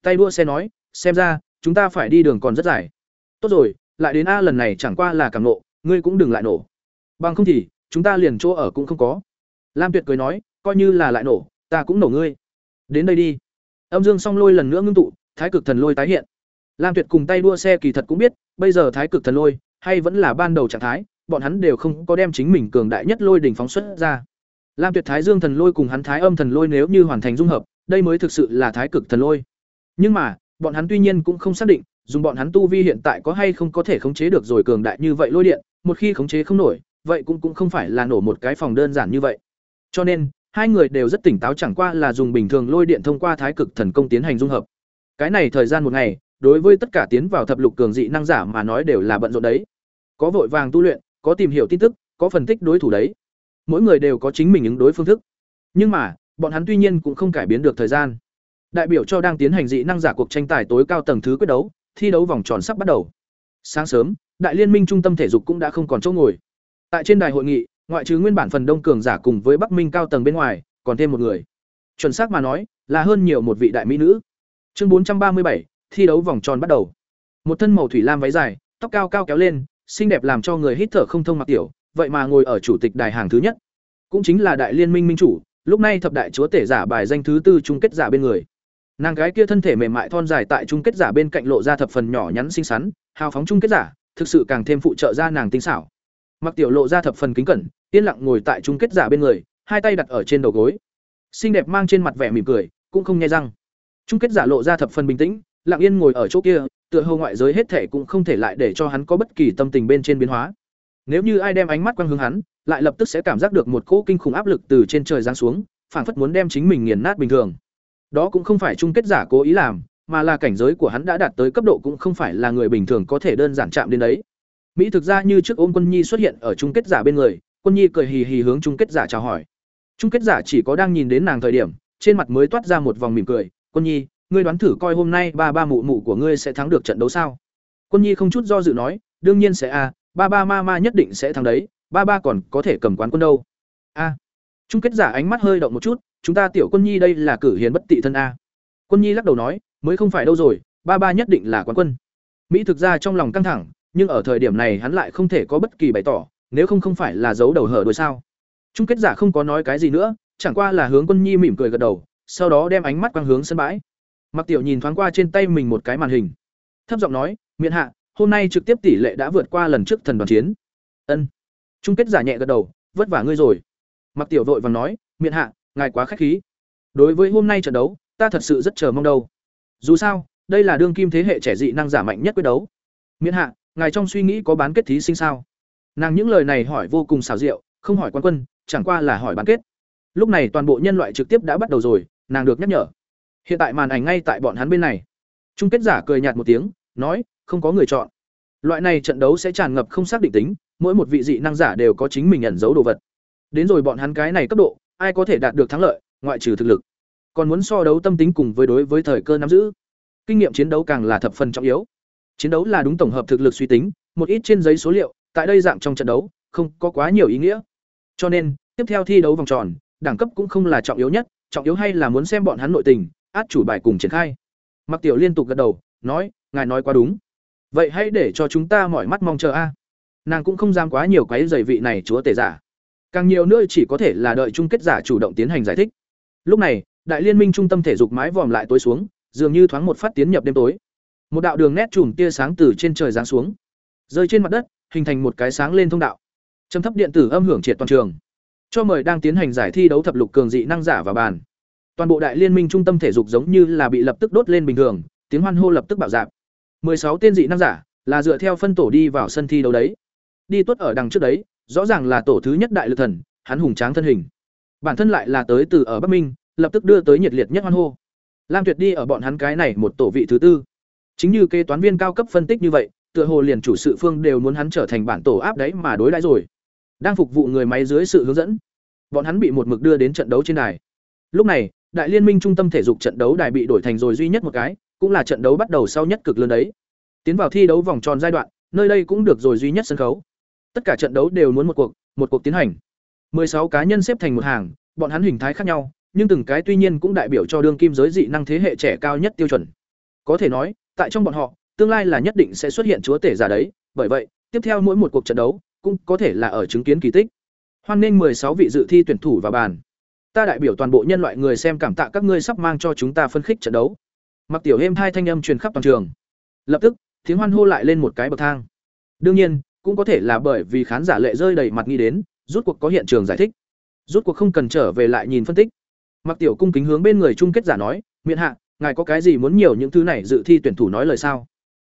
Tay đua xe nói, xem ra, chúng ta phải đi đường còn rất dài. Tốt rồi, lại đến a lần này chẳng qua là càng nộ ngươi cũng đừng lại nổ. Bằng không thì, chúng ta liền chỗ ở cũng không có. Lam tuyệt cười nói, coi như là lại nổ, ta cũng nổ ngươi. Đến đây đi. Âm dương song lôi lần nữa ngưng tụ, thái cực thần lôi tái hiện. Lam tuyệt cùng tay đua xe kỳ thật cũng biết, bây giờ thái cực thần lôi, hay vẫn là ban đầu trạng thái bọn hắn đều không có đem chính mình cường đại nhất lôi đỉnh phóng xuất ra. Lam tuyệt thái dương thần lôi cùng hắn thái âm thần lôi nếu như hoàn thành dung hợp, đây mới thực sự là thái cực thần lôi. Nhưng mà, bọn hắn tuy nhiên cũng không xác định, dùng bọn hắn tu vi hiện tại có hay không có thể khống chế được rồi cường đại như vậy lôi điện, một khi khống chế không nổi, vậy cũng cũng không phải là nổ một cái phòng đơn giản như vậy. Cho nên, hai người đều rất tỉnh táo chẳng qua là dùng bình thường lôi điện thông qua thái cực thần công tiến hành dung hợp. Cái này thời gian một ngày, đối với tất cả tiến vào thập lục cường dị năng giả mà nói đều là bận rộn đấy. Có vội vàng tu luyện có tìm hiểu tin tức, có phân tích đối thủ đấy. Mỗi người đều có chính mình ứng đối phương thức. Nhưng mà, bọn hắn tuy nhiên cũng không cải biến được thời gian. Đại biểu cho đang tiến hành dị năng giả cuộc tranh tài tối cao tầng thứ quyết đấu, thi đấu vòng tròn sắp bắt đầu. Sáng sớm, đại liên minh trung tâm thể dục cũng đã không còn chỗ ngồi. Tại trên đài hội nghị, ngoại trừ nguyên bản phần đông cường giả cùng với bắc minh cao tầng bên ngoài, còn thêm một người. Chuẩn xác mà nói, là hơn nhiều một vị đại mỹ nữ. Chương bốn trăm ba mươi bảy, thi đấu vòng tròn bắt đầu. Một thân màu thủy lam váy dài, tóc cao cao kéo lên xinh đẹp làm cho người hít thở không thông mặc tiểu, vậy mà ngồi ở chủ tịch đài hàng thứ nhất. Cũng chính là đại liên minh minh chủ, lúc này thập đại chúa tể giả bài danh thứ tư chung kết giả bên người. Nàng gái kia thân thể mềm mại thon dài tại chung kết giả bên cạnh lộ ra thập phần nhỏ nhắn xinh xắn, hào phóng chung kết giả, thực sự càng thêm phụ trợ ra nàng tinh xảo. Mặc tiểu lộ ra thập phần kính cẩn, yên lặng ngồi tại chung kết giả bên người, hai tay đặt ở trên đầu gối. Xinh đẹp mang trên mặt vẻ mỉm cười, cũng không nghe răng. Chung kết giả lộ ra thập phần bình tĩnh, lặng yên ngồi ở chỗ kia tựa hồ ngoại giới hết thể cũng không thể lại để cho hắn có bất kỳ tâm tình bên trên biến hóa. Nếu như ai đem ánh mắt quang hướng hắn, lại lập tức sẽ cảm giác được một cỗ kinh khủng áp lực từ trên trời giáng xuống, phảng phất muốn đem chính mình nghiền nát bình thường. Đó cũng không phải chung kết giả cố ý làm, mà là cảnh giới của hắn đã đạt tới cấp độ cũng không phải là người bình thường có thể đơn giản chạm đến đấy. Mỹ thực ra như trước ôm quân nhi xuất hiện ở chung kết giả bên người, quân nhi cười hì hì hướng chung kết giả chào hỏi. Chung kết giả chỉ có đang nhìn đến nàng thời điểm, trên mặt mới toát ra một vòng mỉm cười, quân nhi ngươi đoán thử coi hôm nay ba ba mụ mụ của ngươi sẽ thắng được trận đấu sao? Quân nhi không chút do dự nói, đương nhiên sẽ a, ba ba ma ma nhất định sẽ thắng đấy, ba ba còn có thể cầm quán quân đâu. A. Chung kết giả ánh mắt hơi động một chút, chúng ta tiểu quân nhi đây là cử hiền bất tị thân a. Quân nhi lắc đầu nói, mới không phải đâu rồi, ba ba nhất định là quán quân. Mỹ thực ra trong lòng căng thẳng, nhưng ở thời điểm này hắn lại không thể có bất kỳ bày tỏ, nếu không không phải là giấu đầu hở đôi sao. Chung kết giả không có nói cái gì nữa, chẳng qua là hướng quân nhi mỉm cười gật đầu, sau đó đem ánh mắt quang hướng sân bãi mặc tiểu nhìn thoáng qua trên tay mình một cái màn hình. Thấp giọng nói, "Miện hạ, hôm nay trực tiếp tỷ lệ đã vượt qua lần trước thần đoàn chiến. Ân. Chung kết giả nhẹ gật đầu, vất vả ngươi rồi. Mặc tiểu vội vàng nói, "Miện hạ, ngài quá khách khí. Đối với hôm nay trận đấu, ta thật sự rất chờ mong đâu. Dù sao, đây là đương kim thế hệ trẻ dị năng giả mạnh nhất quyết đấu. Miễn hạ, ngài trong suy nghĩ có bán kết thí sinh sao? Nàng những lời này hỏi vô cùng xảo diệu, không hỏi quan quân, chẳng qua là hỏi bán kết. Lúc này toàn bộ nhân loại trực tiếp đã bắt đầu rồi, nàng được nhắc nhở hiện tại màn ảnh ngay tại bọn hắn bên này. Chung kết giả cười nhạt một tiếng, nói, không có người chọn. Loại này trận đấu sẽ tràn ngập không xác định tính, mỗi một vị dị năng giả đều có chính mình ẩn giấu đồ vật. Đến rồi bọn hắn cái này cấp độ, ai có thể đạt được thắng lợi, ngoại trừ thực lực. Còn muốn so đấu tâm tính cùng với đối với thời cơ nắm giữ. Kinh nghiệm chiến đấu càng là thập phần trọng yếu. Chiến đấu là đúng tổng hợp thực lực suy tính, một ít trên giấy số liệu, tại đây dạng trong trận đấu, không có quá nhiều ý nghĩa. Cho nên, tiếp theo thi đấu vòng tròn, đẳng cấp cũng không là trọng yếu nhất, trọng yếu hay là muốn xem bọn hắn nội tình át chủ bài cùng triển khai. Mặc tiểu liên tục gật đầu, nói, ngài nói quá đúng. Vậy hãy để cho chúng ta mỏi mắt mong chờ a. Nàng cũng không dám quá nhiều quấy giày vị này chúa tể giả. Càng nhiều nữa chỉ có thể là đợi chung kết giả chủ động tiến hành giải thích. Lúc này, đại liên minh trung tâm thể dục mái vòm lại tối xuống, dường như thoáng một phát tiến nhập đêm tối. Một đạo đường nét chùm tia sáng từ trên trời giáng xuống, rơi trên mặt đất, hình thành một cái sáng lên thông đạo. Trầm thấp điện tử âm hưởng triệt toàn trường. Cho mời đang tiến hành giải thi đấu thập lục cường dị năng giả vào bàn toàn bộ đại liên minh trung tâm thể dục giống như là bị lập tức đốt lên bình thường, tiếng hoan hô lập tức bạo dạp sáu tên dị năng giả là dựa theo phân tổ đi vào sân thi đấu đấy. Đi tuất ở đằng trước đấy, rõ ràng là tổ thứ nhất đại lực thần, hắn hùng tráng thân hình. Bản thân lại là tới từ ở bắc minh, lập tức đưa tới nhiệt liệt nhất hoan hô. Lam tuyệt đi ở bọn hắn cái này một tổ vị thứ tư. Chính như kế toán viên cao cấp phân tích như vậy, tựa hồ liền chủ sự phương đều muốn hắn trở thành bản tổ áp đấy mà đối đãi rồi. Đang phục vụ người máy dưới sự hướng dẫn, bọn hắn bị một mực đưa đến trận đấu trên đài. Lúc này đại liên minh trung tâm thể dục trận đấu đài bị đổi thành rồi duy nhất một cái, cũng là trận đấu bắt đầu sau nhất cực lớn đấy. Tiến vào thi đấu vòng tròn giai đoạn, nơi đây cũng được rồi duy nhất sân khấu. Tất cả trận đấu đều muốn một cuộc một cuộc tiến hành. 16 cá nhân xếp thành một hàng, bọn hắn hình thái khác nhau, nhưng từng cái tuy nhiên cũng đại biểu cho đương kim giới dị năng thế hệ trẻ cao nhất tiêu chuẩn. Có thể nói, tại trong bọn họ, tương lai là nhất định sẽ xuất hiện chúa tể giả đấy, bởi vậy, tiếp theo mỗi một cuộc trận đấu cũng có thể là ở chứng kiến kỳ tích. Hoan nghênh 16 vị dự thi tuyển thủ vào bàn ta đại biểu toàn bộ nhân loại người xem cảm tạ các ngươi sắp mang cho chúng ta phân khích trận đấu. Mặc tiểu êm hai thanh âm truyền khắp toàn trường. Lập tức, tiếng hoan hô lại lên một cái bậc thang. Đương nhiên, cũng có thể là bởi vì khán giả lệ rơi đầy mặt nghĩ đến rút cuộc có hiện trường giải thích. Rút cuộc không cần trở về lại nhìn phân tích. Mặc tiểu cung kính hướng bên người chung kết giả nói miệng hạ, ngài có cái gì muốn nhiều những thứ này dự thi tuyển thủ nói lời sao?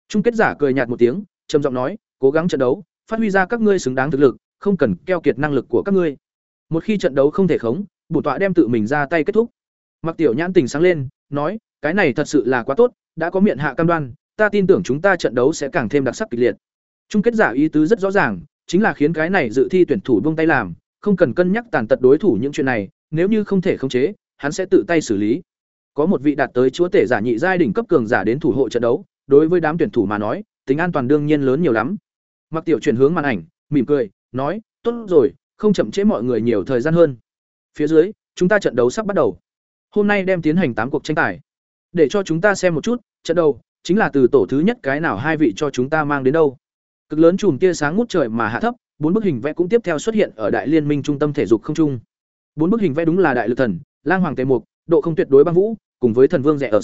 Chung kết giả cười nhạt một tiếng, trầm giọng nói, cố gắng trận đấu, phát huy ra các ngươi xứng đáng thực lực, không cần keo kiệt năng lực của các ngươi. Một khi trận đấu không thể khống bổn tọa đem tự mình ra tay kết thúc. Mặc tiểu nhãn tình sáng lên, nói, cái này thật sự là quá tốt, đã có miệng hạ cam đoan, ta tin tưởng chúng ta trận đấu sẽ càng thêm đặc sắc kịch liệt. Chung kết giả ý tứ rất rõ ràng, chính là khiến cái này dự thi tuyển thủ buông tay làm, không cần cân nhắc tàn tật đối thủ những chuyện này, nếu như không thể khống chế, hắn sẽ tự tay xử lý. Có một vị đạt tới chúa tể giả nhị giai đỉnh cấp cường giả đến thủ hộ trận đấu, đối với đám tuyển thủ mà nói, tính an toàn đương nhiên lớn nhiều lắm. Mặc tiểu chuyển hướng màn ảnh, mỉm cười, nói, tốt rồi, không chậm trễ mọi người nhiều thời gian hơn phía dưới, chúng ta trận đấu sắp bắt đầu. Hôm nay đem tiến hành tám cuộc tranh tài. Để cho chúng ta xem một chút, trận đấu chính là từ tổ thứ nhất cái nào hai vị cho chúng ta mang đến đâu. Cực lớn chùm tia sáng ngút trời mà hạ thấp, bốn bức hình vẽ cũng tiếp theo xuất hiện ở đại liên minh trung tâm thể dục không trung. Bốn bức hình vẽ đúng là đại lực thần, lang hoàng tề mục, độ không tuyệt đối băng vũ, cùng với thần vương rẻ ở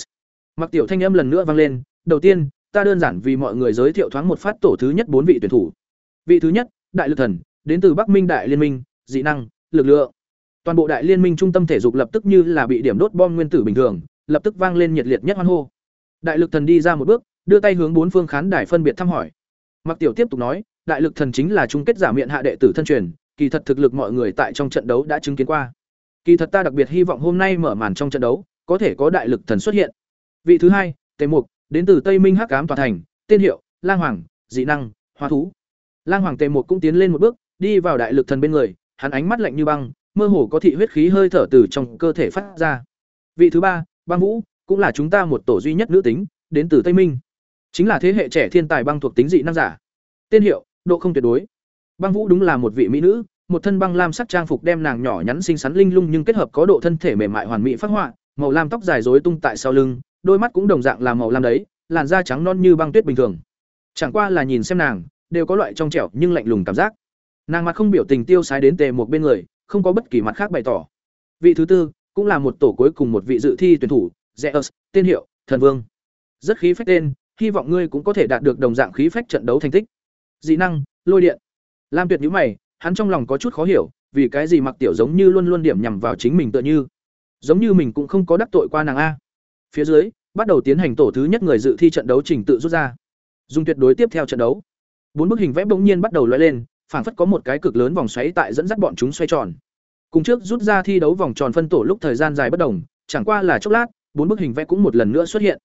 mặc tiểu thanh âm lần nữa vang lên, đầu tiên, ta đơn giản vì mọi người giới thiệu thoáng một phát tổ thứ nhất bốn vị tuyển thủ. Vị thứ nhất, đại lực thần, đến từ bắc minh đại liên minh, dị năng, lực lượng toàn bộ đại liên minh trung tâm thể dục lập tức như là bị điểm đốt bom nguyên tử bình thường, lập tức vang lên nhiệt liệt nhất hoan hô. Đại lực thần đi ra một bước, đưa tay hướng bốn phương khán đài phân biệt thăm hỏi. Mặc tiểu tiếp tục nói, đại lực thần chính là chung kết giả miệng hạ đệ tử thân truyền, kỳ thật thực lực mọi người tại trong trận đấu đã chứng kiến qua. Kỳ thật ta đặc biệt hy vọng hôm nay mở màn trong trận đấu, có thể có đại lực thần xuất hiện. Vị thứ hai, tề mục, đến từ tây minh hắc cám tòa thành, tên hiệu, lang hoàng, dị năng hoa thú. Lang hoàng tề mục cũng tiến lên một bước, đi vào đại lực thần bên người, hắn ánh mắt lạnh như băng mơ hồ có thị huyết khí hơi thở từ trong cơ thể phát ra. Vị thứ ba, băng vũ, cũng là chúng ta một tổ duy nhất nữ tính, đến từ tây minh. Chính là thế hệ trẻ thiên tài băng thuộc tính dị năng giả. Tên hiệu, độ không tuyệt đối. Băng vũ đúng là một vị mỹ nữ, một thân băng lam sắc trang phục đem nàng nhỏ nhắn xinh xắn linh lung nhưng kết hợp có độ thân thể mềm mại hoàn mỹ phát họa, màu lam tóc dài rối tung tại sau lưng, đôi mắt cũng đồng dạng là màu lam đấy, làn da trắng non như băng tuyết bình thường. Chẳng qua là nhìn xem nàng, đều có loại trong trẻo nhưng lạnh lùng cảm giác. Nàng mặt không biểu tình tiêu sái đến tề một bên người không có bất kỳ mặt khác bày tỏ. Vị thứ tư cũng là một tổ cuối cùng một vị dự thi tuyển thủ, zeus, tên hiệu, thần vương. Rất khí phách tên, hy vọng ngươi cũng có thể đạt được đồng dạng khí phách trận đấu thành tích. Dị năng, lôi điện. Lam tuyệt nhíu mày, hắn trong lòng có chút khó hiểu, vì cái gì mặc tiểu giống như luôn luôn điểm nhằm vào chính mình tựa như. Giống như mình cũng không có đắc tội qua nàng a. Phía dưới, bắt đầu tiến hành tổ thứ nhất người dự thi trận đấu trình tự rút ra. Dung tuyệt đối tiếp theo trận đấu. Bốn bức hình vẽ bỗng nhiên bắt đầu lóe lên phảng phất có một cái cực lớn vòng xoáy tại dẫn dắt bọn chúng xoay tròn. Cùng trước rút ra thi đấu vòng tròn phân tổ lúc thời gian dài bất đồng chẳng qua là chốc lát bốn bức hình vẽ cũng một lần nữa xuất hiện.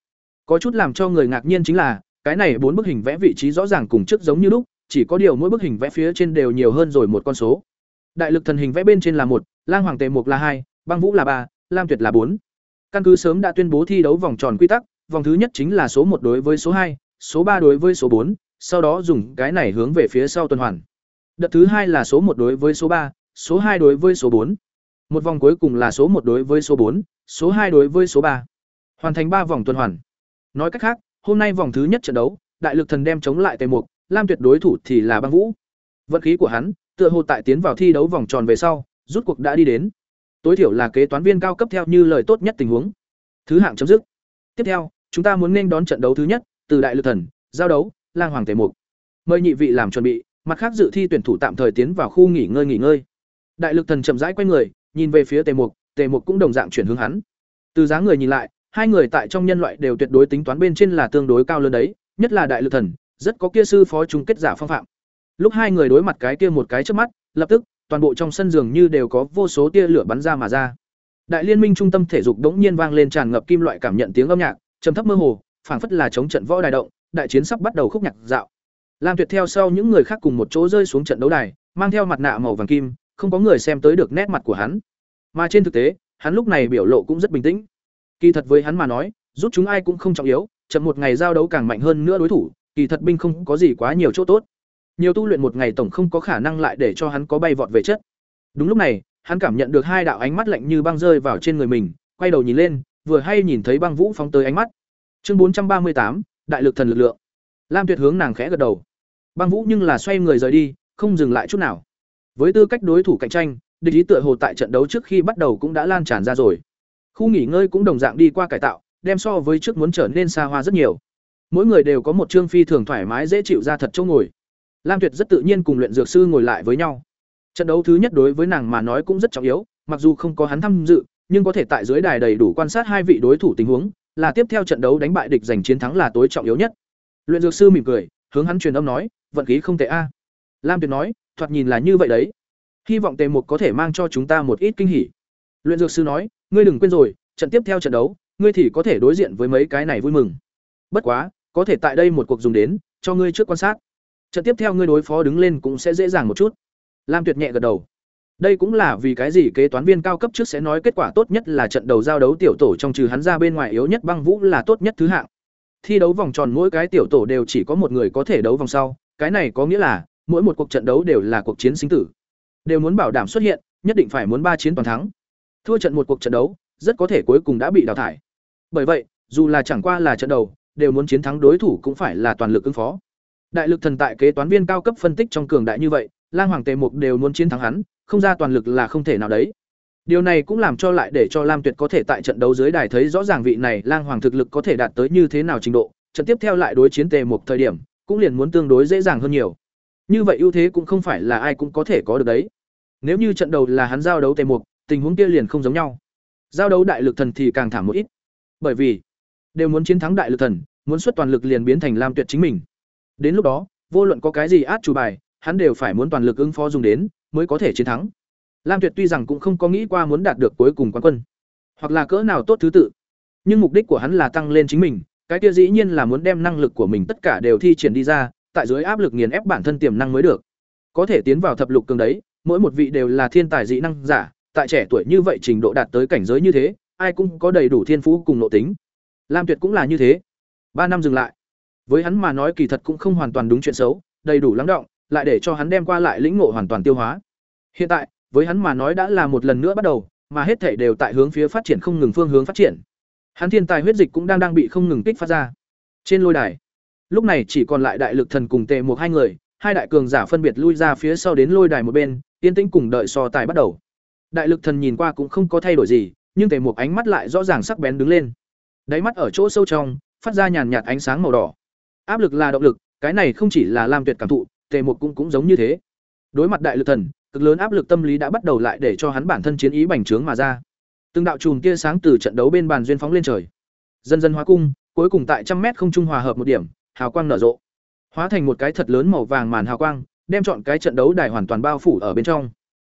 Có chút làm cho người ngạc nhiên chính là cái này bốn bức hình vẽ vị trí rõ ràng cùng trước giống như lúc chỉ có điều mỗi bức hình vẽ phía trên đều nhiều hơn rồi một con số. Đại lực thần hình vẽ bên trên là một lang hoàng tề mục là hai băng vũ là ba lam tuyệt là bốn. Căn cứ sớm đã tuyên bố thi đấu vòng tròn quy tắc, vòng thứ nhất chính là số một đối với số hai, số ba đối với số bốn, sau đó dùng cái này hướng về phía sau tuần hoàn. Đợt thứ hai là số một đối với số ba, số hai đối với số bốn. Một vòng cuối cùng là số một đối với số bốn, số hai đối với số ba. Hoàn thành ba vòng tuần hoàn. Nói cách khác, hôm nay vòng thứ nhất trận đấu, đại lực thần đem chống lại Tề Mục, Lam Tuyệt đối thủ thì là Băng Vũ. Vận khí của hắn, tựa hồ tại tiến vào thi đấu vòng tròn về sau, rút cuộc đã đi đến. Tối thiểu là kế toán viên cao cấp theo như lời tốt nhất tình huống. Thứ hạng chấm dứt. Tiếp theo, chúng ta muốn nên đón trận đấu thứ nhất, từ đại lực thần, giao đấu, lang hoàng Tề Mục. Mời nhị vị làm chuẩn bị, mặt khác dự thi tuyển thủ tạm thời tiến vào khu nghỉ ngơi nghỉ ngơi. Đại lực thần chậm rãi quay người, nhìn về phía Tề Mục, Tề Mục cũng đồng dạng chuyển hướng hắn. Từ dáng người nhìn lại, hai người tại trong nhân loại đều tuyệt đối tính toán bên trên là tương đối cao lớn đấy, nhất là đại lực thần, rất có kia sư phó chung kết giả phong phạm. Lúc hai người đối mặt cái kia một cái trước mắt, lập tức, toàn bộ trong sân dường như đều có vô số tia lửa bắn ra mà ra. Đại liên minh trung tâm thể dục đống nhiên vang lên tràn ngập kim loại cảm nhận tiếng âm nhạc, trầm thấp mơ hồ, phảng phất là chống trận võ đài động, đại chiến sắp bắt đầu khúc nhạc dạo. Lam Tuyệt theo sau những người khác cùng một chỗ rơi xuống trận đấu đài, mang theo mặt nạ màu vàng kim, không có người xem tới được nét mặt của hắn. Mà trên thực tế, hắn lúc này biểu lộ cũng rất bình tĩnh. Kỳ thật với hắn mà nói, rút chúng ai cũng không trọng yếu, chậm một ngày giao đấu càng mạnh hơn nữa đối thủ, kỳ thật binh không có gì quá nhiều chỗ tốt. Nhiều tu luyện một ngày tổng không có khả năng lại để cho hắn có bay vọt về chất. Đúng lúc này, hắn cảm nhận được hai đạo ánh mắt lạnh như băng rơi vào trên người mình, quay đầu nhìn lên, vừa hay nhìn thấy băng vũ phóng tới ánh mắt. Chương bốn trăm ba mươi tám, đại lực thần lực lượng. Lam Tuyệt hướng nàng khẽ gật đầu. Băng Vũ nhưng là xoay người rời đi, không dừng lại chút nào. Với tư cách đối thủ cạnh tranh, địch ý tựa hồ tại trận đấu trước khi bắt đầu cũng đã lan tràn ra rồi. Khu nghỉ ngơi cũng đồng dạng đi qua cải tạo, đem so với trước muốn trở nên xa hoa rất nhiều. Mỗi người đều có một trương phi thường thoải mái dễ chịu ra thật chỗ ngồi. Lam Tuyệt rất tự nhiên cùng luyện dược sư ngồi lại với nhau. Trận đấu thứ nhất đối với nàng mà nói cũng rất trọng yếu, mặc dù không có hắn tham dự, nhưng có thể tại dưới đài đầy đủ quan sát hai vị đối thủ tình huống, là tiếp theo trận đấu đánh bại địch giành chiến thắng là tối trọng yếu nhất. Luyện dược sư mỉm cười, hướng hắn truyền âm nói, vận khí không tệ a. Lam Tuyệt nói, thoạt nhìn là như vậy đấy. Hy vọng Tề Mục có thể mang cho chúng ta một ít kinh hỉ. Luyện dược sư nói, ngươi đừng quên rồi, trận tiếp theo trận đấu, ngươi thì có thể đối diện với mấy cái này vui mừng. Bất quá, có thể tại đây một cuộc dùng đến, cho ngươi trước quan sát. Trận tiếp theo ngươi đối phó đứng lên cũng sẽ dễ dàng một chút. Lam Tuyệt nhẹ gật đầu. Đây cũng là vì cái gì kế toán viên cao cấp trước sẽ nói kết quả tốt nhất là trận đầu giao đấu tiểu tổ trong trừ hắn ra bên ngoài yếu nhất băng vũ là tốt nhất thứ hạng. Thi đấu vòng tròn mỗi cái tiểu tổ đều chỉ có một người có thể đấu vòng sau, cái này có nghĩa là mỗi một cuộc trận đấu đều là cuộc chiến sinh tử. Đều muốn bảo đảm xuất hiện, nhất định phải muốn ba chiến toàn thắng. Thua trận một cuộc trận đấu, rất có thể cuối cùng đã bị đào thải. Bởi vậy, dù là chẳng qua là trận đầu, đều muốn chiến thắng đối thủ cũng phải là toàn lực ứng phó. Đại lực thần tại kế toán viên cao cấp phân tích trong cường đại như vậy, Lang Hoàng Tề Mục đều muốn chiến thắng hắn, không ra toàn lực là không thể nào đấy. Điều này cũng làm cho lại để cho Lam Tuyệt có thể tại trận đấu dưới đài thấy rõ ràng vị này Lang Hoàng thực lực có thể đạt tới như thế nào trình độ, trận tiếp theo lại đối chiến Tề Mục thời điểm, cũng liền muốn tương đối dễ dàng hơn nhiều. Như vậy ưu thế cũng không phải là ai cũng có thể có được đấy. Nếu như trận đầu là hắn giao đấu Tề Mục, tình huống kia liền không giống nhau. Giao đấu đại lực thần thì càng thảm một ít. Bởi vì đều muốn chiến thắng đại lực thần, muốn xuất toàn lực liền biến thành Lam Tuyệt chính mình. Đến lúc đó, vô luận có cái gì át chủ bài, hắn đều phải muốn toàn lực ứng phó dùng đến, mới có thể chiến thắng. Lam Tuyệt tuy rằng cũng không có nghĩ qua muốn đạt được cuối cùng quán quân, hoặc là cỡ nào tốt thứ tự, nhưng mục đích của hắn là tăng lên chính mình, cái kia dĩ nhiên là muốn đem năng lực của mình tất cả đều thi triển đi ra, tại dưới áp lực nghiền ép bản thân tiềm năng mới được. Có thể tiến vào thập lục cường đấy, mỗi một vị đều là thiên tài dị năng giả, tại trẻ tuổi như vậy trình độ đạt tới cảnh giới như thế, ai cũng có đầy đủ thiên phú cùng nội tính. Lam Tuyệt cũng là như thế. Ba năm dừng lại. Với hắn mà nói kỳ thật cũng không hoàn toàn đúng chuyện xấu, đầy đủ lắng động, lại để cho hắn đem qua lại lĩnh ngộ hoàn toàn tiêu hóa. Hiện tại, với hắn mà nói đã là một lần nữa bắt đầu, mà hết thể đều tại hướng phía phát triển không ngừng phương hướng phát triển. Hắn thiên tài huyết dịch cũng đang đang bị không ngừng kích phát ra. Trên lôi đài, lúc này chỉ còn lại đại lực thần cùng tề một hai người, hai đại cường giả phân biệt lui ra phía sau đến lôi đài một bên, yên tĩnh cùng đợi so tài bắt đầu. Đại lực thần nhìn qua cũng không có thay đổi gì, nhưng tề một ánh mắt lại rõ ràng sắc bén đứng lên. Đáy mắt ở chỗ sâu trong, phát ra nhàn nhạt ánh sáng màu đỏ. Áp lực là động lực, cái này không chỉ là Lam Tuyệt cảm thụ, tề một cũng cũng giống như thế. Đối mặt đại lực thần, cực lớn áp lực tâm lý đã bắt đầu lại để cho hắn bản thân chiến ý bành trướng mà ra. Từng đạo chùm tia sáng từ trận đấu bên bàn duyên phóng lên trời. Dần dần hóa cung, cuối cùng tại trăm mét không trung hòa hợp một điểm, hào quang nở rộ. Hóa thành một cái thật lớn màu vàng màn hào quang, đem chọn cái trận đấu đài hoàn toàn bao phủ ở bên trong.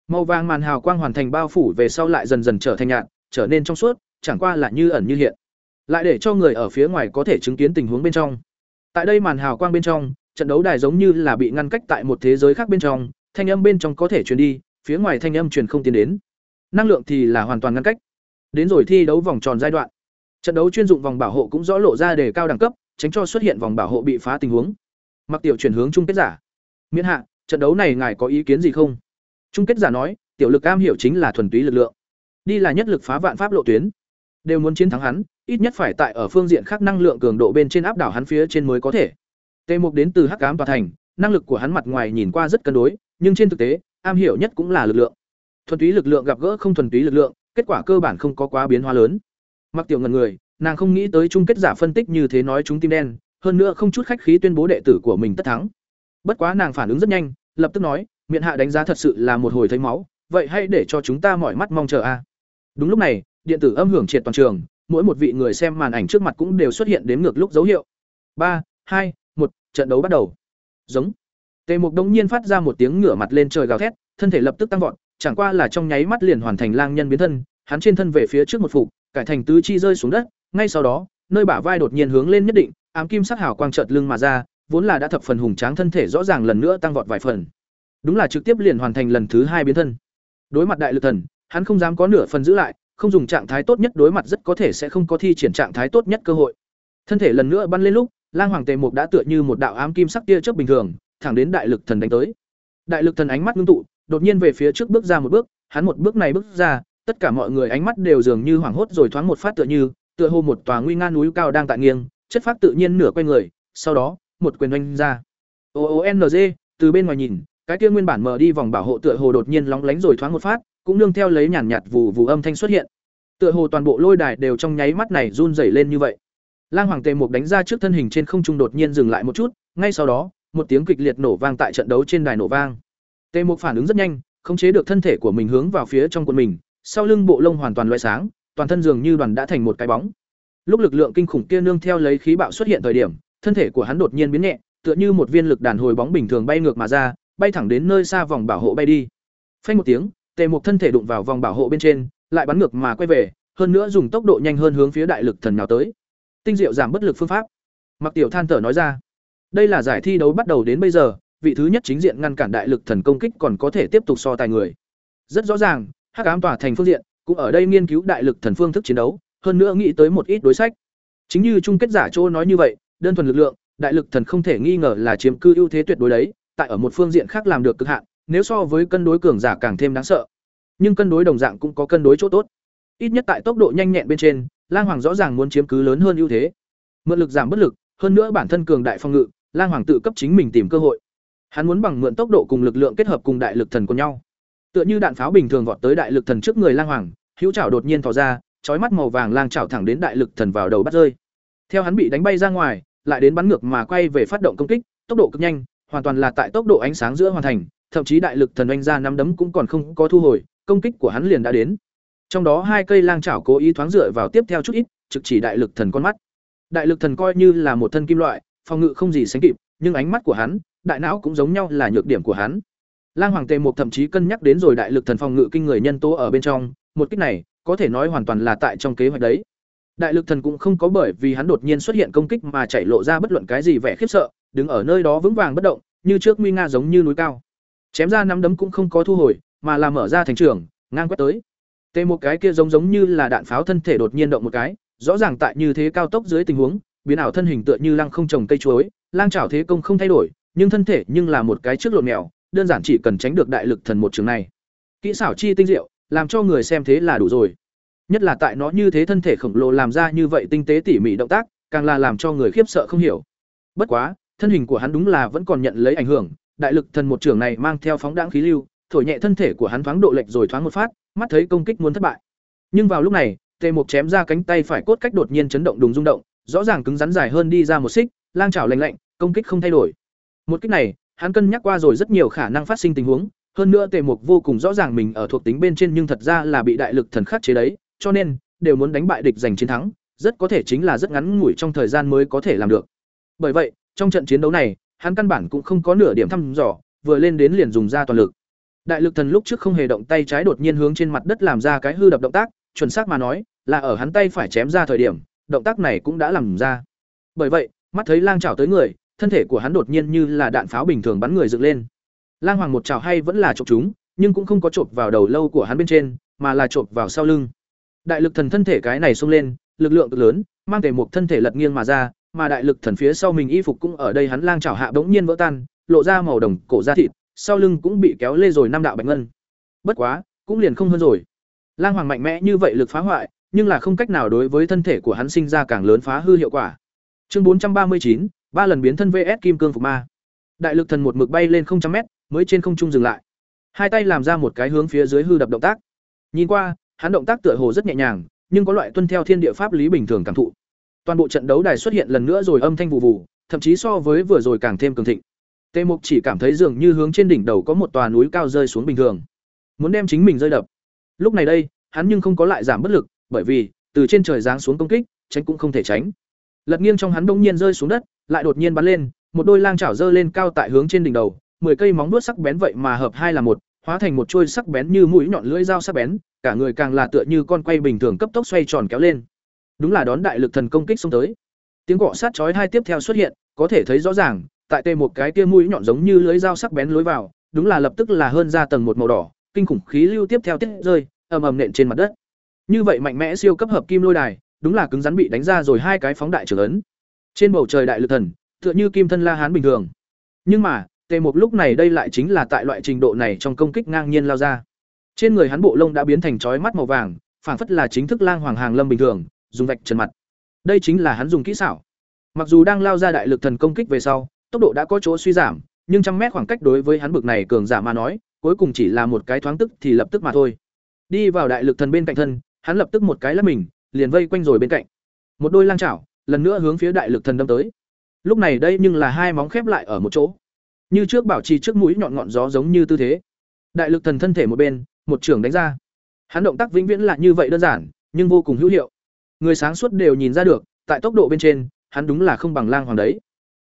Màu vàng màn hào quang hoàn thành bao phủ về sau lại dần dần trở thành nhạt, trở nên trong suốt, chẳng qua là như ẩn như hiện. Lại để cho người ở phía ngoài có thể chứng kiến tình huống bên trong. Tại đây màn hào quang bên trong, trận đấu đài giống như là bị ngăn cách tại một thế giới khác bên trong, thanh âm bên trong có thể truyền đi, phía ngoài thanh âm truyền không tiến đến. Năng lượng thì là hoàn toàn ngăn cách. Đến rồi thi đấu vòng tròn giai đoạn. Trận đấu chuyên dụng vòng bảo hộ cũng rõ lộ ra đề cao đẳng cấp, tránh cho xuất hiện vòng bảo hộ bị phá tình huống. Mặc Tiểu chuyển hướng chung kết giả. Miễn hạ, trận đấu này ngài có ý kiến gì không? Chung kết giả nói, tiểu lực am hiểu chính là thuần túy lực lượng. Đi là nhất lực phá vạn pháp lộ tuyến. Đều muốn chiến thắng hắn, ít nhất phải tại ở phương diện khác năng lượng cường độ bên trên áp đảo hắn phía trên mới có thể. Tề Mục đến từ Hắc Ám tòa thành, năng lực của hắn mặt ngoài nhìn qua rất cân đối, nhưng trên thực tế, am hiểu nhất cũng là lực lượng. Thuần túy lực lượng gặp gỡ không thuần túy lực lượng, kết quả cơ bản không có quá biến hóa lớn. Mặc Tiểu ngần người, nàng không nghĩ tới chung kết giả phân tích như thế nói chúng tim đen, hơn nữa không chút khách khí tuyên bố đệ tử của mình tất thắng. Bất quá nàng phản ứng rất nhanh, lập tức nói, miệng hạ đánh giá thật sự là một hồi thấy máu, vậy hãy để cho chúng ta mỏi mắt mong chờ a. Đúng lúc này, điện tử âm hưởng triệt toàn trường, mỗi một vị người xem màn ảnh trước mặt cũng đều xuất hiện đến ngược lúc dấu hiệu. ba hai một trận đấu bắt đầu. Giống. Tề Mục đống nhiên phát ra một tiếng ngửa mặt lên trời gào thét, thân thể lập tức tăng vọt, chẳng qua là trong nháy mắt liền hoàn thành lang nhân biến thân, hắn trên thân về phía trước một phục, cải thành tứ chi rơi xuống đất, ngay sau đó, nơi bả vai đột nhiên hướng lên nhất định, ám kim sắc hào quang chợt lưng mà ra, vốn là đã thập phần hùng tráng thân thể rõ ràng lần nữa tăng vọt vài phần. Đúng là trực tiếp liền hoàn thành lần thứ hai biến thân. Đối mặt đại lực thần, hắn không dám có nửa phần giữ lại, không dùng trạng thái tốt nhất đối mặt rất có thể sẽ không có thi triển trạng thái tốt nhất cơ hội. Thân thể lần nữa bắn lên lúc, Lang Hoàng Tề Mục đã tựa như một đạo ám kim sắc tia chớp bình thường, thẳng đến đại lực thần đánh tới. Đại lực thần ánh mắt ngưng tụ, đột nhiên về phía trước bước ra một bước, hắn một bước này bước ra, tất cả mọi người ánh mắt đều dường như hoảng hốt rồi thoáng một phát tựa như, tựa hồ một tòa nguy nga núi cao đang tại nghiêng, chất phát tự nhiên nửa quay người, sau đó, một quyền oanh ra. O O N G, từ bên ngoài nhìn, cái kia nguyên bản mở đi vòng bảo hộ tựa hồ đột nhiên lóng lánh rồi thoáng một phát, cũng nương theo lấy nhàn nhạt vụ vụ âm thanh xuất hiện. Tựa hồ toàn bộ lôi đài đều trong nháy mắt này run rẩy lên như vậy. Lang Hoàng Tề Mục đánh ra trước thân hình trên không trung đột nhiên dừng lại một chút, ngay sau đó, một tiếng kịch liệt nổ vang tại trận đấu trên đài nổ vang. Tề Mục phản ứng rất nhanh, khống chế được thân thể của mình hướng vào phía trong quần mình, sau lưng bộ lông hoàn toàn loại sáng, toàn thân dường như đoàn đã thành một cái bóng. Lúc lực lượng kinh khủng kia nương theo lấy khí bạo xuất hiện thời điểm, thân thể của hắn đột nhiên biến nhẹ, tựa như một viên lực đàn hồi bóng bình thường bay ngược mà ra, bay thẳng đến nơi xa vòng bảo hộ bay đi. Phanh một tiếng, Tề Mục thân thể đụng vào vòng bảo hộ bên trên, lại bắn ngược mà quay về, hơn nữa dùng tốc độ nhanh hơn hướng phía đại lực thần nào tới. Tinh diệu giảm bất lực phương pháp. Mặc Tiểu than thở nói ra, đây là giải thi đấu bắt đầu đến bây giờ, vị thứ nhất chính diện ngăn cản đại lực thần công kích còn có thể tiếp tục so tài người. Rất rõ ràng, Hắc ám tỏa thành phương diện, cũng ở đây nghiên cứu đại lực thần phương thức chiến đấu, hơn nữa nghĩ tới một ít đối sách. Chính như chung kết giả Trô nói như vậy, đơn thuần lực lượng, đại lực thần không thể nghi ngờ là chiếm cư ưu thế tuyệt đối đấy, tại ở một phương diện khác làm được cực hạn, nếu so với cân đối cường giả càng thêm đáng sợ. Nhưng cân đối đồng dạng cũng có cân đối chỗ tốt. Ít nhất tại tốc độ nhanh nhẹn bên trên, Lang Hoàng rõ ràng muốn chiếm cứ lớn hơn ưu thế. Mượn lực giảm bất lực, hơn nữa bản thân cường đại phong ngự, Lang Hoàng tự cấp chính mình tìm cơ hội. Hắn muốn bằng mượn tốc độ cùng lực lượng kết hợp cùng đại lực thần của nhau. Tựa như đạn pháo bình thường vọt tới đại lực thần trước người Lang Hoàng, hữu chảo đột nhiên thò ra, chói mắt màu vàng lang chảo thẳng đến đại lực thần vào đầu bắt rơi. Theo hắn bị đánh bay ra ngoài, lại đến bắn ngược mà quay về phát động công kích, tốc độ cực nhanh, hoàn toàn là tại tốc độ ánh sáng giữa hoàn thành, thậm chí đại lực thần oanh ra năm đấm cũng còn không có thu hồi, công kích của hắn liền đã đến. Trong đó hai cây lang chảo cố ý thoáng dựa vào tiếp theo chút ít, trực chỉ đại lực thần con mắt. Đại lực thần coi như là một thân kim loại, phòng ngự không gì sánh kịp, nhưng ánh mắt của hắn, đại não cũng giống nhau là nhược điểm của hắn. Lang Hoàng Tề Mục thậm chí cân nhắc đến rồi đại lực thần phòng ngự kinh người nhân tố ở bên trong, một kích này, có thể nói hoàn toàn là tại trong kế hoạch đấy. Đại lực thần cũng không có bởi vì hắn đột nhiên xuất hiện công kích mà chảy lộ ra bất luận cái gì vẻ khiếp sợ, đứng ở nơi đó vững vàng bất động, như trước nguy nga giống như núi cao. Chém ra năm đấm cũng không có thu hồi, mà là mở ra thành trường, ngang quét tới. Tê một cái kia giống giống như là đạn pháo thân thể đột nhiên động một cái, rõ ràng tại như thế cao tốc dưới tình huống, biến ảo thân hình tựa như lăng không trồng cây chuối, lang chảo thế công không thay đổi, nhưng thân thể nhưng là một cái trước lộn mèo, đơn giản chỉ cần tránh được đại lực thần một trường này. Kỹ xảo chi tinh diệu, làm cho người xem thế là đủ rồi. Nhất là tại nó như thế thân thể khổng lồ làm ra như vậy tinh tế tỉ mỉ động tác, càng là làm cho người khiếp sợ không hiểu. Bất quá, thân hình của hắn đúng là vẫn còn nhận lấy ảnh hưởng, đại lực thần một trường này mang theo phóng đãng khí lưu, thổi nhẹ thân thể của hắn thoáng độ lệch rồi thoáng một phát, mắt thấy công kích muốn thất bại. Nhưng vào lúc này, Tề Mục chém ra cánh tay phải cốt cách đột nhiên chấn động đùng rung động, rõ ràng cứng rắn dài hơn đi ra một xích, lang chảo lạnh lạnh, công kích không thay đổi. Một kích này, hắn cân nhắc qua rồi rất nhiều khả năng phát sinh tình huống, hơn nữa Tề Mục vô cùng rõ ràng mình ở thuộc tính bên trên nhưng thật ra là bị đại lực thần khắc chế đấy, cho nên đều muốn đánh bại địch giành chiến thắng, rất có thể chính là rất ngắn ngủi trong thời gian mới có thể làm được. Bởi vậy, trong trận chiến đấu này, hắn căn bản cũng không có nửa điểm thăm dò, vừa lên đến liền dùng ra toàn lực. Đại lực thần lúc trước không hề động tay trái đột nhiên hướng trên mặt đất làm ra cái hư đập động tác, chuẩn xác mà nói, là ở hắn tay phải chém ra thời điểm, động tác này cũng đã làm ra. Bởi vậy, mắt thấy lang chảo tới người, thân thể của hắn đột nhiên như là đạn pháo bình thường bắn người dựng lên. Lang Hoàng một chảo hay vẫn là chộp chúng, nhưng cũng không có chộp vào đầu lâu của hắn bên trên, mà là chộp vào sau lưng. Đại lực thần thân thể cái này xông lên, lực lượng cực lớn, mang thể một thân thể lật nghiêng mà ra, mà đại lực thần phía sau mình y phục cũng ở đây hắn lang chảo hạ bỗng nhiên vỡ tan, lộ ra màu đồng cổ da thịt, sau lưng cũng bị kéo lê rồi năm đạo bạch ngân. Bất quá, cũng liền không hơn rồi. Lang hoàng mạnh mẽ như vậy lực phá hoại, nhưng là không cách nào đối với thân thể của hắn sinh ra càng lớn phá hư hiệu quả. Chương 439, ba ba lần biến thân VS kim cương phục ma. Đại lực thần một mực bay lên không trăm mét mới trên không trung dừng lại. Hai tay làm ra một cái hướng phía dưới hư đập động tác. Nhìn qua, hắn động tác tựa hồ rất nhẹ nhàng, nhưng có loại tuân theo thiên địa pháp lý bình thường cảm thụ. Toàn bộ trận đấu đài xuất hiện lần nữa rồi âm thanh vụ vụ, thậm chí so với vừa rồi càng thêm cường thịnh. Tề Mục chỉ cảm thấy dường như hướng trên đỉnh đầu có một tòa núi cao rơi xuống bình thường, muốn đem chính mình rơi đập. Lúc này đây, hắn nhưng không có lại giảm bất lực, bởi vì từ trên trời giáng xuống công kích, tránh cũng không thể tránh. Lật nghiêng trong hắn bỗng nhiên rơi xuống đất, lại đột nhiên bắn lên, một đôi lang chảo dơ lên cao tại hướng trên đỉnh đầu, mười cây móng đuốt sắc bén vậy mà hợp hai là một, hóa thành một chuôi sắc bén như mũi nhọn lưỡi dao sắc bén, cả người càng là tựa như con quay bình thường cấp tốc xoay tròn kéo lên. Đúng là đón đại lực thần công kích xông tới. Tiếng cọ sát chói hai tiếp theo xuất hiện, có thể thấy rõ ràng, tại tê một cái kia mũi nhọn giống như lưỡi dao sắc bén lối vào, đúng là lập tức là hơn ra tầng một màu đỏ, kinh khủng khí lưu tiếp theo tiết rơi, ầm ầm nện trên mặt đất. Như vậy mạnh mẽ siêu cấp hợp kim lôi đài, đúng là cứng rắn bị đánh ra rồi hai cái phóng đại trưởng ấn. Trên bầu trời đại lực thần, tựa như kim thân la hán bình thường. Nhưng mà, Tề Mục lúc này đây lại chính là tại loại trình độ này trong công kích ngang nhiên lao ra. Trên người hắn bộ lông đã biến thành chói mắt màu vàng, phảng phất là chính thức lang hoàng hàng lâm bình thường, dùng vạch trần mặt. Đây chính là hắn dùng kỹ xảo. Mặc dù đang lao ra đại lực thần công kích về sau, tốc độ đã có chỗ suy giảm, nhưng trăm mét khoảng cách đối với hắn bực này cường giả mà nói, cuối cùng chỉ là một cái thoáng tức thì lập tức mà thôi. Đi vào đại lực thần bên cạnh thân, hắn lập tức một cái lắc mình, liền vây quanh rồi bên cạnh. Một đôi lang chảo, lần nữa hướng phía đại lực thần đâm tới. Lúc này đây nhưng là hai móng khép lại ở một chỗ. Như trước bảo trì trước mũi nhọn ngọn gió giống như tư thế. Đại lực thần thân thể một bên, một trường đánh ra. Hắn động tác vĩnh viễn là như vậy đơn giản, nhưng vô cùng hữu hiệu. Người sáng suốt đều nhìn ra được, tại tốc độ bên trên, hắn đúng là không bằng Lang Hoàng đấy.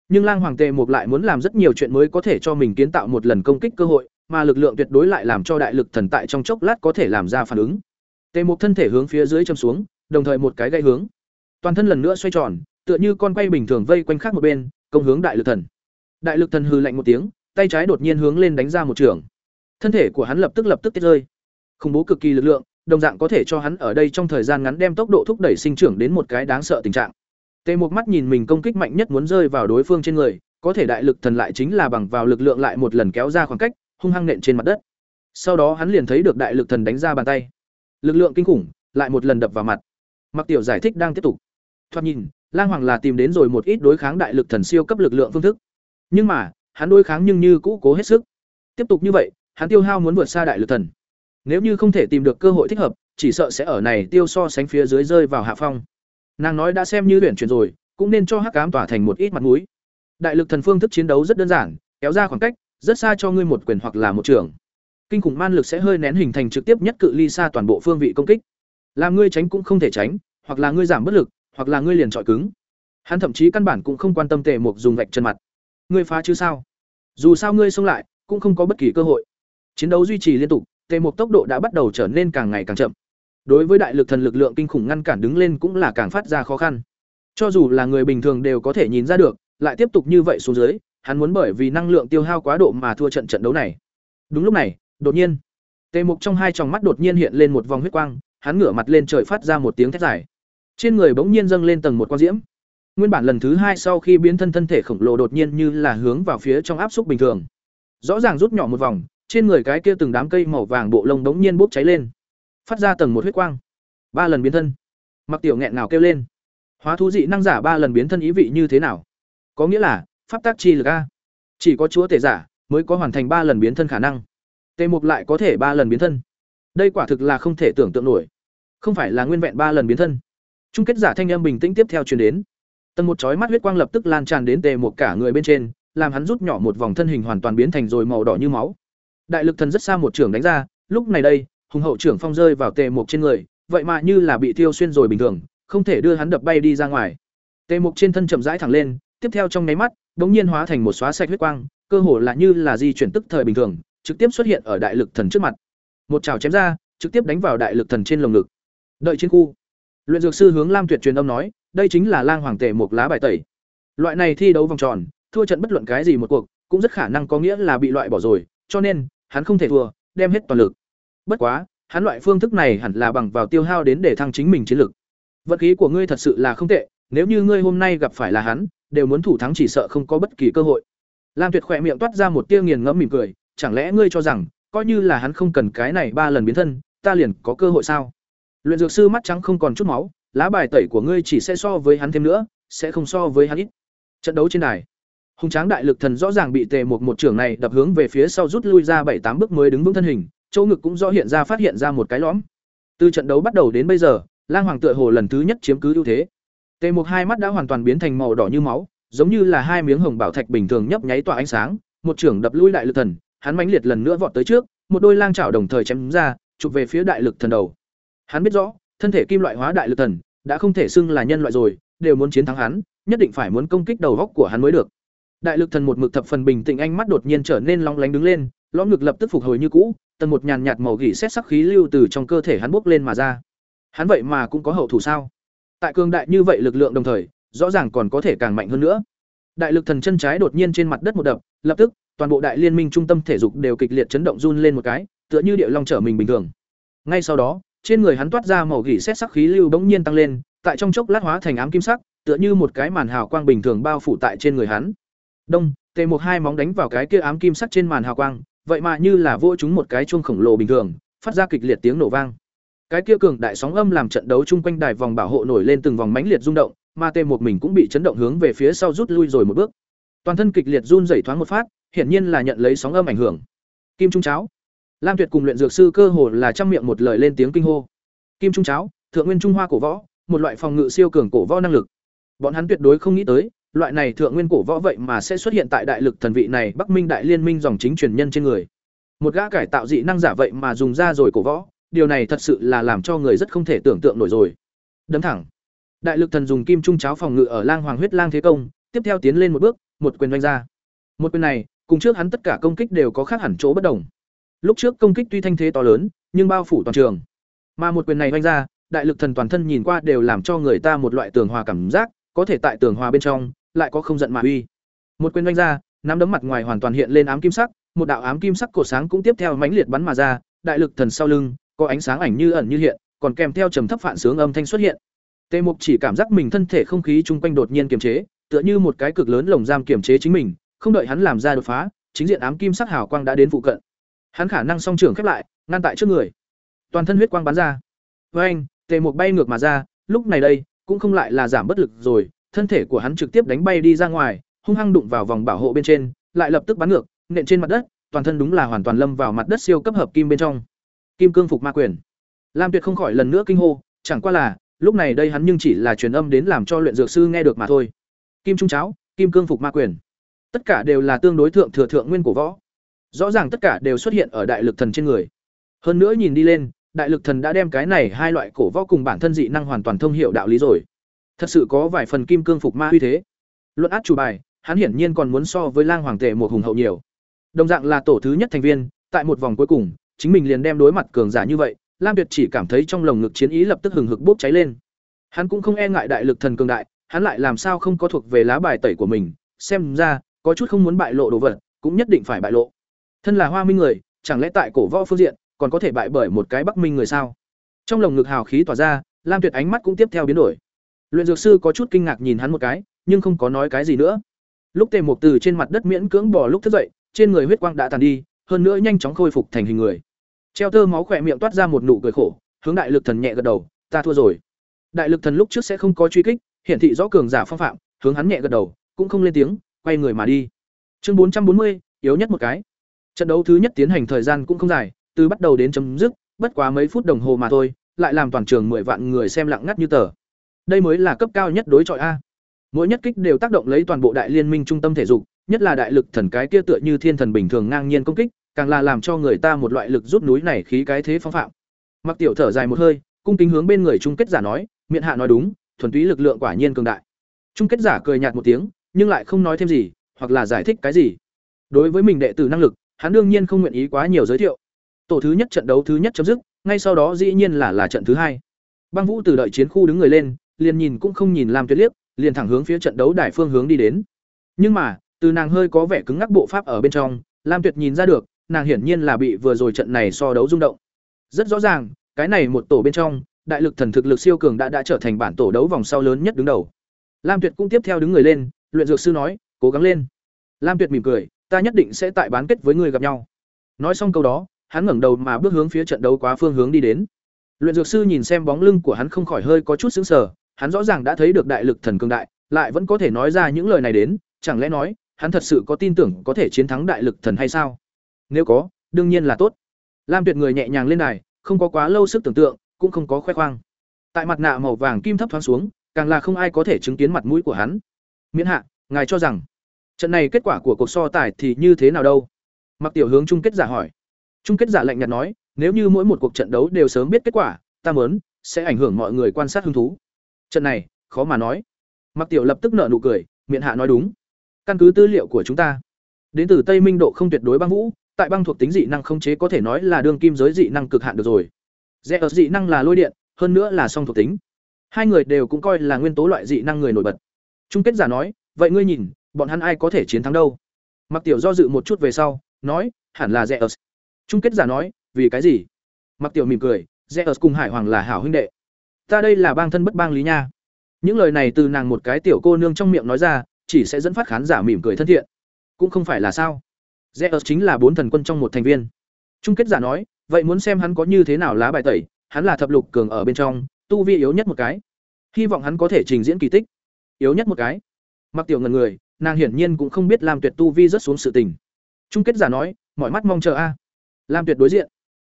Nhưng Lang Hoàng Tề Mục lại muốn làm rất nhiều chuyện mới có thể cho mình kiến tạo một lần công kích cơ hội, mà lực lượng tuyệt đối lại làm cho đại lực thần tại trong chốc lát có thể làm ra phản ứng. Tề Mục thân thể hướng phía dưới châm xuống, đồng thời một cái gây hướng. Toàn thân lần nữa xoay tròn, tựa như con quay bình thường vây quanh khác một bên, công hướng đại lực thần. Đại lực thần hừ lạnh một tiếng, tay trái đột nhiên hướng lên đánh ra một trường. Thân thể của hắn lập tức lập tức tiết rơi. Khủng bố cực kỳ lực lượng, đồng dạng có thể cho hắn ở đây trong thời gian ngắn đem tốc độ thúc đẩy sinh trưởng đến một cái đáng sợ tình trạng. Tề một mắt nhìn mình công kích mạnh nhất muốn rơi vào đối phương trên người, có thể đại lực thần lại chính là bằng vào lực lượng lại một lần kéo ra khoảng cách, hung hăng nện trên mặt đất. Sau đó hắn liền thấy được đại lực thần đánh ra bàn tay. Lực lượng kinh khủng, lại một lần đập vào mặt. Mặc Tiểu giải thích đang tiếp tục. Thoạt nhìn, Lang Hoàng là tìm đến rồi một ít đối kháng đại lực thần siêu cấp lực lượng phương thức. Nhưng mà, hắn đối kháng nhưng như cũ cố hết sức. Tiếp tục như vậy, hắn tiêu hao muốn vượt xa đại lực thần. Nếu như không thể tìm được cơ hội thích hợp, chỉ sợ sẽ ở này tiêu so sánh phía dưới rơi vào hạ phong. Nàng nói đã xem như luyện chuyển rồi, cũng nên cho Hắc Ám tỏa thành một ít mặt mũi. Đại lực thần phương thức chiến đấu rất đơn giản, kéo ra khoảng cách, rất xa cho ngươi một quyền hoặc là một trường. Kinh khủng man lực sẽ hơi nén hình thành trực tiếp nhất cự ly xa toàn bộ phương vị công kích. Làm ngươi tránh cũng không thể tránh, hoặc là ngươi giảm bất lực, hoặc là ngươi liền trọi cứng. Hắn thậm chí căn bản cũng không quan tâm tề mục dùng vạch chân mặt. Ngươi phá chứ sao? Dù sao ngươi xông lại, cũng không có bất kỳ cơ hội. Chiến đấu duy trì liên tục, tề mục tốc độ đã bắt đầu trở nên càng ngày càng chậm. Đối với đại lực thần lực lượng kinh khủng ngăn cản đứng lên cũng là càng phát ra khó khăn. Cho dù là người bình thường đều có thể nhìn ra được, lại tiếp tục như vậy xuống dưới, hắn muốn bởi vì năng lượng tiêu hao quá độ mà thua trận trận đấu này. Đúng lúc này, đột nhiên, Tề Mục trong hai tròng mắt đột nhiên hiện lên một vòng huyết quang, hắn ngửa mặt lên trời phát ra một tiếng thét dài. Trên người bỗng nhiên dâng lên tầng một quang diễm. Nguyên bản lần thứ hai sau khi biến thân thân thể khổng lồ đột nhiên như là hướng vào phía trong áp xúc bình thường. Rõ ràng rút nhỏ một vòng, trên người cái kia từng đám cây màu vàng bộ lông bỗng nhiên bốc cháy lên, phát ra tầng một huyết quang. Ba lần biến thân. Mặc Tiểu nghẹn nào kêu lên. Hóa thú dị năng giả ba lần biến thân ý vị như thế nào? Có nghĩa là pháp tác chi lực a. Chỉ có chúa tể giả mới có hoàn thành ba lần biến thân khả năng. Tề Mục lại có thể ba lần biến thân. Đây quả thực là không thể tưởng tượng nổi. Không phải là nguyên vẹn ba lần biến thân. chung kết giả thanh âm bình tĩnh tiếp theo chuyển đến. Tầng một chói mắt huyết quang lập tức lan tràn đến Tề Mục cả người bên trên, làm hắn rút nhỏ một vòng thân hình hoàn toàn biến thành rồi màu đỏ như máu. Đại lực thần rất xa một trưởng đánh ra, lúc này đây, hùng hậu trưởng phong rơi vào Tề Mục trên người, vậy mà như là bị thiêu xuyên rồi bình thường, không thể đưa hắn đập bay đi ra ngoài. Tề Mục trên thân chậm rãi thẳng lên, tiếp theo trong nháy mắt, bỗng nhiên hóa thành một xóa sạch huyết quang, cơ hồ là như là di chuyển tức thời bình thường, trực tiếp xuất hiện ở đại lực thần trước mặt. Một chảo chém ra, trực tiếp đánh vào đại lực thần trên lồng ngực. Đợi chiến khu. Luyện dược sư hướng Lam Tuyệt truyền âm nói, đây chính là lang hoàng tề một lá bài tẩy. Loại này thi đấu vòng tròn, thua trận bất luận cái gì một cuộc, cũng rất khả năng có nghĩa là bị loại bỏ rồi, cho nên, hắn không thể thua, đem hết toàn lực. Bất quá, hắn loại phương thức này hẳn là bằng vào tiêu hao đến để thăng chính mình chiến lực. vật khí của ngươi thật sự là không tệ, nếu như ngươi hôm nay gặp phải là hắn, đều muốn thủ thắng chỉ sợ không có bất kỳ cơ hội. Lam Tuyệt khỏe miệng toát ra một tia nghiền ngẫm mỉm cười, chẳng lẽ ngươi cho rằng, coi như là hắn không cần cái này ba lần biến thân, ta liền có cơ hội sao? Luyện dược sư mắt trắng không còn chút máu, lá bài tẩy của ngươi chỉ sẽ so với hắn thêm nữa, sẽ không so với hắn ít. Trận đấu trên đài, hùng tráng đại lực thần rõ ràng bị tề một một trưởng này đập hướng về phía sau rút lui ra bảy tám bước mới đứng vững thân hình, chỗ ngực cũng rõ hiện ra phát hiện ra một cái lõm. Từ trận đấu bắt đầu đến bây giờ, Lang Hoàng tựa hồ lần thứ nhất chiếm cứ ưu thế. Tề Mục hai mắt đã hoàn toàn biến thành màu đỏ như máu, giống như là hai miếng hồng bảo thạch bình thường nhấp nháy tỏa ánh sáng, một trưởng đập lui đại lực thần, hắn mãnh liệt lần nữa vọt tới trước, một đôi lang chảo đồng thời chém ra, chụp về phía đại lực thần đầu. Hắn biết rõ, thân thể kim loại hóa đại lực thần đã không thể xưng là nhân loại rồi, đều muốn chiến thắng hắn, nhất định phải muốn công kích đầu góc của hắn mới được. Đại lực thần một mực thập phần bình tĩnh ánh mắt đột nhiên trở nên long lánh đứng lên, lõm ngực lập tức phục hồi như cũ, tần một nhàn nhạt màu gỉ xét sắc khí lưu từ trong cơ thể hắn bốc lên mà ra. Hắn vậy mà cũng có hậu thủ sao? Tại cường đại như vậy lực lượng đồng thời, rõ ràng còn có thể càng mạnh hơn nữa. Đại lực thần chân trái đột nhiên trên mặt đất một đập, lập tức, toàn bộ đại liên minh trung tâm thể dục đều kịch liệt chấn động run lên một cái, tựa như địa long trở mình bình thường. Ngay sau đó, trên người hắn toát ra màu gỉ xét sắc khí lưu bỗng nhiên tăng lên, tại trong chốc lát hóa thành ám kim sắc, tựa như một cái màn hào quang bình thường bao phủ tại trên người hắn. Đông, tề một hai móng đánh vào cái kia ám kim sắc trên màn hào quang, vậy mà như là vỗ chúng một cái chuông khổng lồ bình thường, phát ra kịch liệt tiếng nổ vang. Cái kia cường đại sóng âm làm trận đấu chung quanh đài vòng bảo hộ nổi lên từng vòng mãnh liệt rung động, mà tề một mình cũng bị chấn động hướng về phía sau rút lui rồi một bước. Toàn thân kịch liệt run rẩy thoáng một phát, hiển nhiên là nhận lấy sóng âm ảnh hưởng. Kim trung cháo. Lam Tuyệt cùng luyện dược sư cơ hồ là trăm miệng một lời lên tiếng kinh hô. Kim trung cháo, thượng nguyên trung hoa cổ võ, một loại phòng ngự siêu cường cổ võ năng lực. Bọn hắn tuyệt đối không nghĩ tới, loại này thượng nguyên cổ võ vậy mà sẽ xuất hiện tại đại lực thần vị này Bắc Minh đại liên minh dòng chính truyền nhân trên người. Một gã cải tạo dị năng giả vậy mà dùng ra rồi cổ võ, điều này thật sự là làm cho người rất không thể tưởng tượng nổi rồi. Đấm thẳng. Đại lực thần dùng kim trung cháo phòng ngự ở Lang Hoàng huyết lang thế công, tiếp theo tiến lên một bước, một quyền đánh ra. Một quyền này, cùng trước hắn tất cả công kích đều có khác hẳn chỗ bất đồng. Lúc trước công kích tuy thanh thế to lớn, nhưng bao phủ toàn trường. Mà một quyền này đánh ra, đại lực thần toàn thân nhìn qua đều làm cho người ta một loại tường hòa cảm giác, có thể tại tường hòa bên trong, lại có không giận mà uy. Một quyền đánh ra, nắm đấm mặt ngoài hoàn toàn hiện lên ám kim sắc, một đạo ám kim sắc cổ sáng cũng tiếp theo mãnh liệt bắn mà ra, đại lực thần sau lưng, có ánh sáng ảnh như ẩn như hiện, còn kèm theo trầm thấp phản sướng âm thanh xuất hiện. Tề Mục chỉ cảm giác mình thân thể không khí chung quanh đột nhiên kiềm chế, tựa như một cái cực lớn lồng giam kiềm chế chính mình, không đợi hắn làm ra đột phá, chính diện ám kim sắc hào quang đã đến phụ cận. Hắn khả năng song trưởng khép lại, ngăn tại trước người. Toàn thân huyết quang bắn ra. Với anh, Tề Mục bay ngược mà ra, lúc này đây, cũng không lại là giảm bất lực rồi, thân thể của hắn trực tiếp đánh bay đi ra ngoài, hung hăng đụng vào vòng bảo hộ bên trên, lại lập tức bắn ngược, nện trên mặt đất, toàn thân đúng là hoàn toàn lâm vào mặt đất siêu cấp hợp kim bên trong. Kim cương phục ma quyền. Lam Tuyệt không khỏi lần nữa kinh hô, chẳng qua là, lúc này đây hắn nhưng chỉ là truyền âm đến làm cho luyện dược sư nghe được mà thôi. Kim trung cháo, kim cương phục ma quyền. Tất cả đều là tương đối thượng thừa thượng nguyên cổ võ. Rõ ràng tất cả đều xuất hiện ở đại lực thần trên người. Hơn nữa nhìn đi lên, đại lực thần đã đem cái này hai loại cổ võ cùng bản thân dị năng hoàn toàn thông hiểu đạo lý rồi. Thật sự có vài phần kim cương phục ma uy thế. Luận át chủ bài, hắn hiển nhiên còn muốn so với Lang Hoàng Tề một hùng hậu nhiều. Đồng dạng là tổ thứ nhất thành viên, tại một vòng cuối cùng, chính mình liền đem đối mặt cường giả như vậy, Lam Tuyệt chỉ cảm thấy trong lồng ngực chiến ý lập tức hừng hực bốc cháy lên. Hắn cũng không e ngại đại lực thần cường đại, hắn lại làm sao không có thuộc về lá bài tẩy của mình, xem ra, có chút không muốn bại lộ đồ vật, cũng nhất định phải bại lộ. Thân là Hoa Minh người, chẳng lẽ tại cổ võ phương diện, còn có thể bại bởi một cái Bắc Minh người sao? Trong lồng ngực hào khí tỏa ra, Lam Tuyệt ánh mắt cũng tiếp theo biến đổi. Luyện dược sư có chút kinh ngạc nhìn hắn một cái, nhưng không có nói cái gì nữa. Lúc Tề Mục từ trên mặt đất miễn cưỡng bò lúc thức dậy, trên người huyết quang đã tàn đi, hơn nữa nhanh chóng khôi phục thành hình người. Treo tơ máu khỏe miệng toát ra một nụ cười khổ, hướng đại lực thần nhẹ gật đầu, ta thua rồi. Đại lực thần lúc trước sẽ không có truy kích, hiển thị rõ cường giả phong phạm, hướng hắn nhẹ gật đầu, cũng không lên tiếng, quay người mà đi. Chương bốn trăm bốn mươi, yếu nhất một cái. Trận đấu thứ nhất tiến hành thời gian cũng không dài, từ bắt đầu đến chấm dứt, bất quá mấy phút đồng hồ mà thôi, lại làm toàn trường mười vạn người xem lặng ngắt như tờ. Đây mới là cấp cao nhất đối chọi a. Mỗi nhất kích đều tác động lấy toàn bộ đại liên minh trung tâm thể dục, nhất là đại lực thần cái kia tựa như thiên thần bình thường ngang nhiên công kích, càng là làm cho người ta một loại lực rút núi này khí cái thế phong phạm. Mặc Tiểu thở dài một hơi, cung kính hướng bên người chung kết giả nói, miệng hạ nói đúng, thuần túy lực lượng quả nhiên cường đại. Chung kết giả cười nhạt một tiếng, nhưng lại không nói thêm gì, hoặc là giải thích cái gì. Đối với mình đệ tử năng lực, hắn đương nhiên không nguyện ý quá nhiều giới thiệu. Tổ thứ nhất trận đấu thứ nhất chấm dứt, ngay sau đó dĩ nhiên là là trận thứ hai. Băng Vũ từ đợi chiến khu đứng người lên, liền nhìn cũng không nhìn làm tuyệt liếc, liền thẳng hướng phía trận đấu đài phương hướng đi đến. Nhưng mà, từ nàng hơi có vẻ cứng ngắc bộ pháp ở bên trong, Lam Tuyệt nhìn ra được, nàng hiển nhiên là bị vừa rồi trận này so đấu rung động. Rất rõ ràng, cái này một tổ bên trong, đại lực thần thực lực siêu cường đã đã trở thành bản tổ đấu vòng sau lớn nhất đứng đầu. Lam Tuyệt cũng tiếp theo đứng người lên, luyện dược sư nói, cố gắng lên. Lam Tuyệt mỉm cười, ta nhất định sẽ tại bán kết với người gặp nhau. Nói xong câu đó, hắn ngẩng đầu mà bước hướng phía trận đấu quá phương hướng đi đến. Luyện dược sư nhìn xem bóng lưng của hắn không khỏi hơi có chút sững sờ, hắn rõ ràng đã thấy được đại lực thần cường đại, lại vẫn có thể nói ra những lời này đến, chẳng lẽ nói, hắn thật sự có tin tưởng có thể chiến thắng đại lực thần hay sao? Nếu có, đương nhiên là tốt. Lam Tuyệt người nhẹ nhàng lên đài, không có quá lâu sức tưởng tượng, cũng không có khoe khoang. Tại mặt nạ màu vàng kim thấp thoáng xuống, càng là không ai có thể chứng kiến mặt mũi của hắn. Miễn hạ, ngài cho rằng trận này kết quả của cuộc so tài thì như thế nào đâu? Mặc Tiểu Hướng chung kết giả hỏi. Chung kết giả lạnh nhạt nói, nếu như mỗi một cuộc trận đấu đều sớm biết kết quả, ta muốn sẽ ảnh hưởng mọi người quan sát hứng thú. Trận này, khó mà nói. Mặc Tiểu lập tức nở nụ cười, miệng hạ nói đúng. Căn cứ tư liệu của chúng ta, đến từ Tây Minh độ không tuyệt đối băng vũ, tại băng thuộc tính dị năng không chế có thể nói là đương kim giới dị năng cực hạn được rồi. Rẽ dị năng là lôi điện, hơn nữa là song thuộc tính. Hai người đều cũng coi là nguyên tố loại dị năng người nổi bật. Chung kết giả nói, vậy ngươi nhìn, bọn hắn ai có thể chiến thắng đâu? Mặc Tiểu do dự một chút về sau, nói, hẳn là Rẽ Chung kết giả nói, vì cái gì? Mặc Tiểu mỉm cười, Rẽ cùng Hải Hoàng là hảo huynh đệ. Ta đây là bang thân bất bang lý nha. Những lời này từ nàng một cái tiểu cô nương trong miệng nói ra, chỉ sẽ dẫn phát khán giả mỉm cười thân thiện. Cũng không phải là sao? Zeus chính là bốn thần quân trong một thành viên. Chung kết giả nói, vậy muốn xem hắn có như thế nào lá bài tẩy, hắn là thập lục cường ở bên trong, tu vi yếu nhất một cái. Hy vọng hắn có thể trình diễn kỳ tích. Yếu nhất một cái. Mặc Tiểu ngần người, nàng hiển nhiên cũng không biết Lam Tuyệt tu vi rất xuống sự tình. Chung kết giả nói, mọi mắt mong chờ a. Lam Tuyệt đối diện.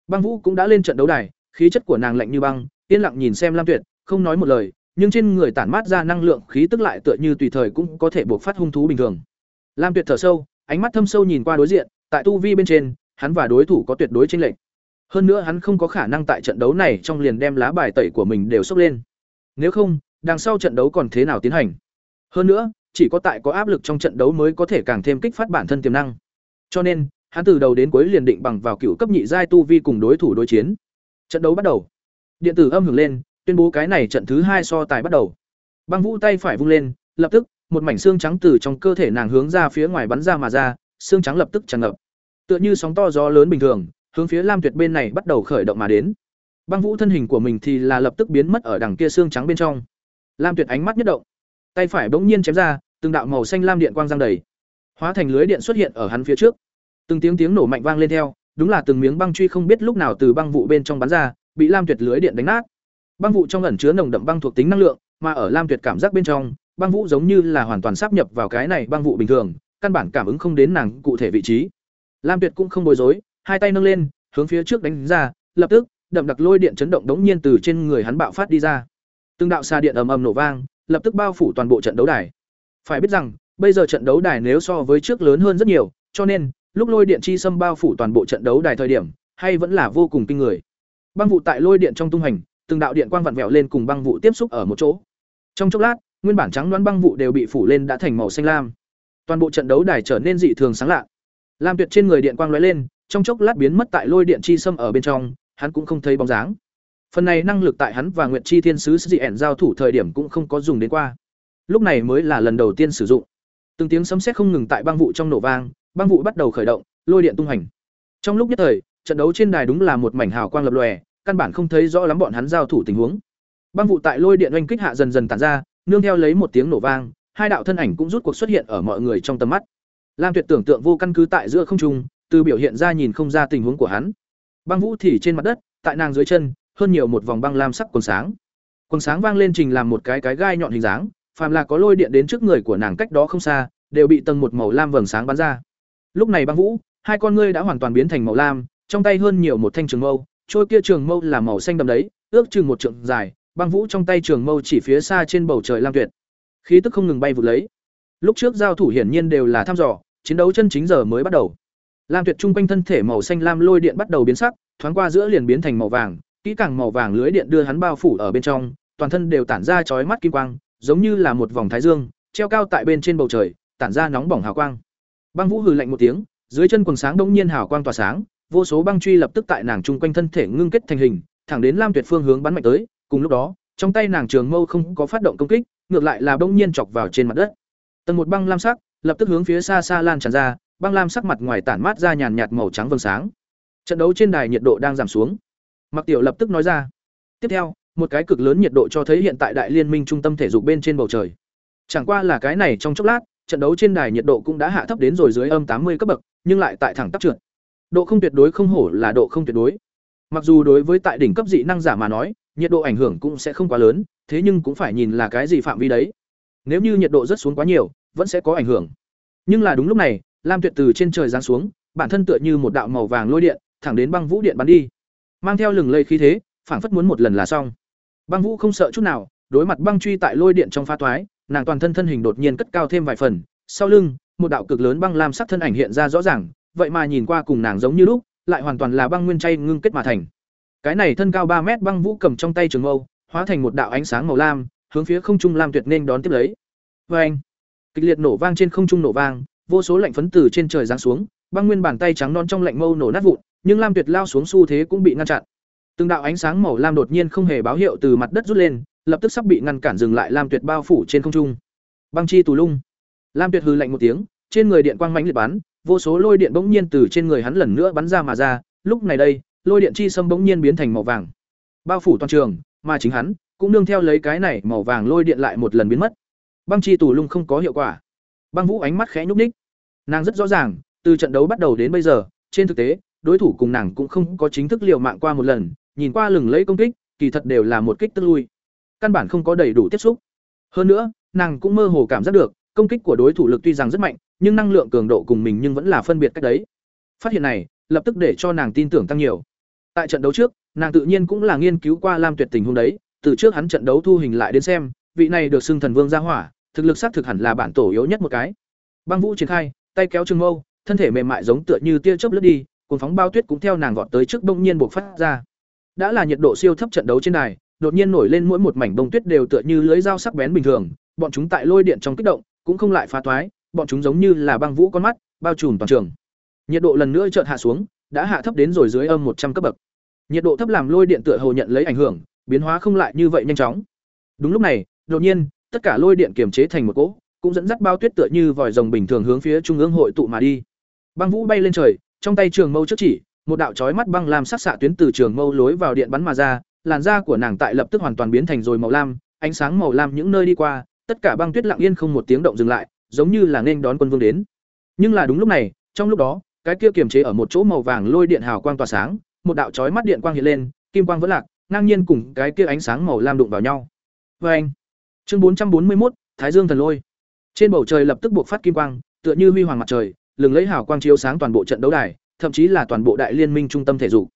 Băng Vũ cũng đã lên trận đấu đài, khí chất của nàng lạnh như băng, yên lặng nhìn xem Lam Tuyệt, không nói một lời, nhưng trên người tản mát ra năng lượng khí tức lại tựa như tùy thời cũng có thể buộc phát hung thú bình thường. Lam Tuyệt thở sâu, ánh mắt thâm sâu nhìn qua đối diện, tại tu vi bên trên, hắn và đối thủ có tuyệt đối chênh lệch. Hơn nữa hắn không có khả năng tại trận đấu này trong liền đem lá bài tẩy của mình đều sốc lên. Nếu không, đằng sau trận đấu còn thế nào tiến hành? Hơn nữa, chỉ có tại có áp lực trong trận đấu mới có thể càng thêm kích phát bản thân tiềm năng. Cho nên, hắn từ đầu đến cuối liền định bằng vào cựu cấp nhị giai tu vi cùng đối thủ đối chiến. Trận đấu bắt đầu. Điện tử âm hưởng lên, tuyên bố cái này trận thứ hai so tài bắt đầu. Băng Vũ tay phải vung lên, lập tức, một mảnh xương trắng từ trong cơ thể nàng hướng ra phía ngoài bắn ra mà ra, xương trắng lập tức tràn ngập. Tựa như sóng to gió lớn bình thường, hướng phía Lam Tuyệt bên này bắt đầu khởi động mà đến. Băng Vũ thân hình của mình thì là lập tức biến mất ở đằng kia xương trắng bên trong. Lam Tuyệt ánh mắt nhất động, tay phải bỗng nhiên chém ra, từng đạo màu xanh lam điện quang giăng đầy, hóa thành lưới điện xuất hiện ở hắn phía trước. Từng tiếng tiếng nổ mạnh vang lên theo, đúng là từng miếng băng truy không biết lúc nào từ băng vụ bên trong bắn ra, bị Lam Tuyệt lưới điện đánh nát. Băng vụ trong ẩn chứa nồng đậm băng thuộc tính năng lượng, mà ở Lam Tuyệt cảm giác bên trong, băng vũ giống như là hoàn toàn sáp nhập vào cái này băng vụ bình thường, căn bản cảm ứng không đến nàng cụ thể vị trí. Lam Tuyệt cũng không bối rối, hai tay nâng lên, hướng phía trước đánh ra, lập tức, đậm đặc lôi điện chấn động đống nhiên từ trên người hắn bạo phát đi ra. Từng đạo xa điện ầm ầm nổ vang, lập tức bao phủ toàn bộ trận đấu đài. Phải biết rằng, bây giờ trận đấu đài nếu so với trước lớn hơn rất nhiều, cho nên, lúc lôi điện chi xâm bao phủ toàn bộ trận đấu đài thời điểm, hay vẫn là vô cùng kinh người. Băng vụ tại lôi điện trong tung hành, từng đạo điện quang vặn vẹo lên cùng băng vụ tiếp xúc ở một chỗ. Trong chốc lát, nguyên bản trắng đoán băng vụ đều bị phủ lên đã thành màu xanh lam. Toàn bộ trận đấu đài trở nên dị thường sáng lạ. Lam Tuyệt trên người điện quang lóe lên, trong chốc lát biến mất tại lôi điện chi xâm ở bên trong, hắn cũng không thấy bóng dáng. Phần này năng lực tại hắn và Nguyệt Chi Thiên sứ dị ẻn giao thủ thời điểm cũng không có dùng đến qua. Lúc này mới là lần đầu tiên sử dụng. Từng tiếng sấm sét không ngừng tại băng vụ trong nổ vang, băng vụ bắt đầu khởi động, lôi điện tung hành. Trong lúc nhất thời, trận đấu trên đài đúng là một mảnh hào quang lập lòe, căn bản không thấy rõ lắm bọn hắn giao thủ tình huống. Băng vụ tại lôi điện oanh kích hạ dần dần tản ra, nương theo lấy một tiếng nổ vang, hai đạo thân ảnh cũng rút cuộc xuất hiện ở mọi người trong tầm mắt. Lam Tuyệt tưởng tượng vô căn cứ tại giữa không trung, từ biểu hiện ra nhìn không ra tình huống của hắn. Băng vũ thì trên mặt đất, tại nàng dưới chân, hơn nhiều một vòng băng lam sắc quần sáng. Quần sáng vang lên trình làm một cái cái gai nhọn hình dáng, phàm là có lôi điện đến trước người của nàng cách đó không xa, đều bị tầng một màu lam vầng sáng bắn ra. Lúc này băng vũ, hai con ngươi đã hoàn toàn biến thành màu lam, trong tay hơn nhiều một thanh trường mâu, trôi kia trường mâu là màu xanh đậm đấy, ước chừng một trượng dài, băng vũ trong tay trường mâu chỉ phía xa trên bầu trời lam tuyệt. Khí tức không ngừng bay vụt lấy. Lúc trước giao thủ hiển nhiên đều là thăm dò, chiến đấu chân chính giờ mới bắt đầu. Lam tuyệt trung quanh thân thể màu xanh lam lôi điện bắt đầu biến sắc, thoáng qua giữa liền biến thành màu vàng, kỹ càng màu vàng lưới điện đưa hắn bao phủ ở bên trong, toàn thân đều tản ra chói mắt kim quang, giống như là một vòng thái dương, treo cao tại bên trên bầu trời, tản ra nóng bỏng hào quang. Băng Vũ hừ lạnh một tiếng, dưới chân quần sáng đông nhiên hào quang tỏa sáng, vô số băng truy lập tức tại nàng trung quanh thân thể ngưng kết thành hình, thẳng đến Lam Tuyệt phương hướng bắn mạnh tới, cùng lúc đó, trong tay nàng trường mâu không có phát động công kích, ngược lại là bỗng nhiên chọc vào trên mặt đất. Tầng một băng lam sắc, lập tức hướng phía xa xa lan tràn ra, băng lam sắc mặt ngoài tản mát ra nhàn nhạt màu trắng vầng sáng. Trận đấu trên đài nhiệt độ đang giảm xuống. Mặc Tiểu lập tức nói ra. Tiếp theo, một cái cực lớn nhiệt độ cho thấy hiện tại đại liên minh trung tâm thể dục bên trên bầu trời. Chẳng qua là cái này trong chốc lát, trận đấu trên đài nhiệt độ cũng đã hạ thấp đến rồi dưới âm tám mươi cấp bậc, nhưng lại tại thẳng tắp trượt. Độ không tuyệt đối không hổ là độ không tuyệt đối. Mặc dù đối với tại đỉnh cấp dị năng giả mà nói, nhiệt độ ảnh hưởng cũng sẽ không quá lớn, thế nhưng cũng phải nhìn là cái gì phạm vi đấy. Nếu như nhiệt độ rất xuống quá nhiều, vẫn sẽ có ảnh hưởng. Nhưng là đúng lúc này, Lam Tuyệt từ trên trời giáng xuống, bản thân tựa như một đạo màu vàng lôi điện, thẳng đến băng vũ điện bắn đi. Mang theo lừng lây khí thế, phảng phất muốn một lần là xong. Băng Vũ không sợ chút nào, đối mặt băng truy tại lôi điện trong pha toái, nàng toàn thân thân hình đột nhiên cất cao thêm vài phần, sau lưng, một đạo cực lớn băng lam sắc thân ảnh hiện ra rõ ràng, vậy mà nhìn qua cùng nàng giống như lúc, lại hoàn toàn là băng nguyên chay ngưng kết mà thành. Cái này thân cao ba mét băng vũ cầm trong tay trường mâu, hóa thành một đạo ánh sáng màu lam, hướng phía không trung lam tuyệt nên đón tiếp lấy. Oeng! Kịch liệt nổ vang trên không trung nổ vang, vô số lạnh phấn từ trên trời giáng xuống, băng nguyên bàn tay trắng non trong lạnh mâu nổ nát vụn, nhưng lam tuyệt lao xuống xu thế cũng bị ngăn chặn. Từng đạo ánh sáng màu lam đột nhiên không hề báo hiệu từ mặt đất rút lên, lập tức sắp bị ngăn cản dừng lại lam tuyệt bao phủ trên không trung. Băng chi tù lung. Lam tuyệt hừ lạnh một tiếng, trên người điện quang mãnh liệt bắn, vô số lôi điện bỗng nhiên từ trên người hắn lần nữa bắn ra mà ra, lúc này đây, lôi điện chi sâm bỗng nhiên biến thành màu vàng, bao phủ toàn trường, mà chính hắn cũng nương theo lấy cái này màu vàng lôi điện lại một lần biến mất. Băng chi tù lung không có hiệu quả. Băng Vũ ánh mắt khẽ nhúc ních Nàng rất rõ ràng, từ trận đấu bắt đầu đến bây giờ, trên thực tế, đối thủ cùng nàng cũng không có chính thức liều mạng qua một lần, nhìn qua lừng lẫy công kích, kỳ thật đều là một kích tức lui. Căn bản không có đầy đủ tiếp xúc. Hơn nữa, nàng cũng mơ hồ cảm giác được, công kích của đối thủ lực tuy rằng rất mạnh, nhưng năng lượng cường độ cùng mình nhưng vẫn là phân biệt cách đấy. Phát hiện này, lập tức để cho nàng tin tưởng tăng nhiều. Tại trận đấu trước, nàng tự nhiên cũng là nghiên cứu qua Lam Tuyệt tình huống đấy, từ trước hắn trận đấu thu hình lại đến xem, vị này được xưng thần vương gia hỏa, thực lực xác thực hẳn là bản tổ yếu nhất một cái. Băng Vũ triển khai, tay kéo trường mâu, thân thể mềm mại giống tựa như tia chớp lướt đi, cuốn phóng bao tuyết cũng theo nàng vọt tới trước bỗng nhiên bộc phát ra. Đã là nhiệt độ siêu thấp trận đấu trên đài, đột nhiên nổi lên mỗi một mảnh bông tuyết đều tựa như lưới dao sắc bén bình thường, bọn chúng tại lôi điện trong kích động, cũng không lại phá toái, bọn chúng giống như là băng vũ con mắt, bao trùm toàn trường. Nhiệt độ lần nữa chợt hạ xuống, đã hạ thấp đến rồi dưới âm một trăm cấp bậc. Nhiệt độ thấp làm lôi điện tựa hồ nhận lấy ảnh hưởng, biến hóa không lại như vậy nhanh chóng. Đúng lúc này, đột nhiên, tất cả lôi điện kiềm chế thành một cỗ, cũng dẫn dắt bao tuyết tựa như vòi rồng bình thường hướng phía trung ương hội tụ mà đi. Băng vũ bay lên trời, trong tay trường mâu trước chỉ, một đạo chói mắt băng lam sắc xạ tuyến từ trường mâu lối vào điện bắn mà ra, làn da của nàng tại lập tức hoàn toàn biến thành rồi màu lam, ánh sáng màu lam những nơi đi qua, tất cả băng tuyết lặng yên không một tiếng động dừng lại, giống như là nên đón quân vương đến. Nhưng là đúng lúc này, trong lúc đó, cái kia kiềm chế ở một chỗ màu vàng lôi điện hào quang tỏa sáng, một đạo chói mắt điện quang hiện lên, kim quang vẫn lạc, ngang nhiên cùng cái kia ánh sáng màu lam đụng vào nhau. Oeng. Chương 441, Thái Dương thần lôi. Trên bầu trời lập tức buộc phát kim quang, tựa như huy hoàng mặt trời, lừng lấy hào quang chiếu sáng toàn bộ trận đấu đài, thậm chí là toàn bộ đại liên minh trung tâm thể dục.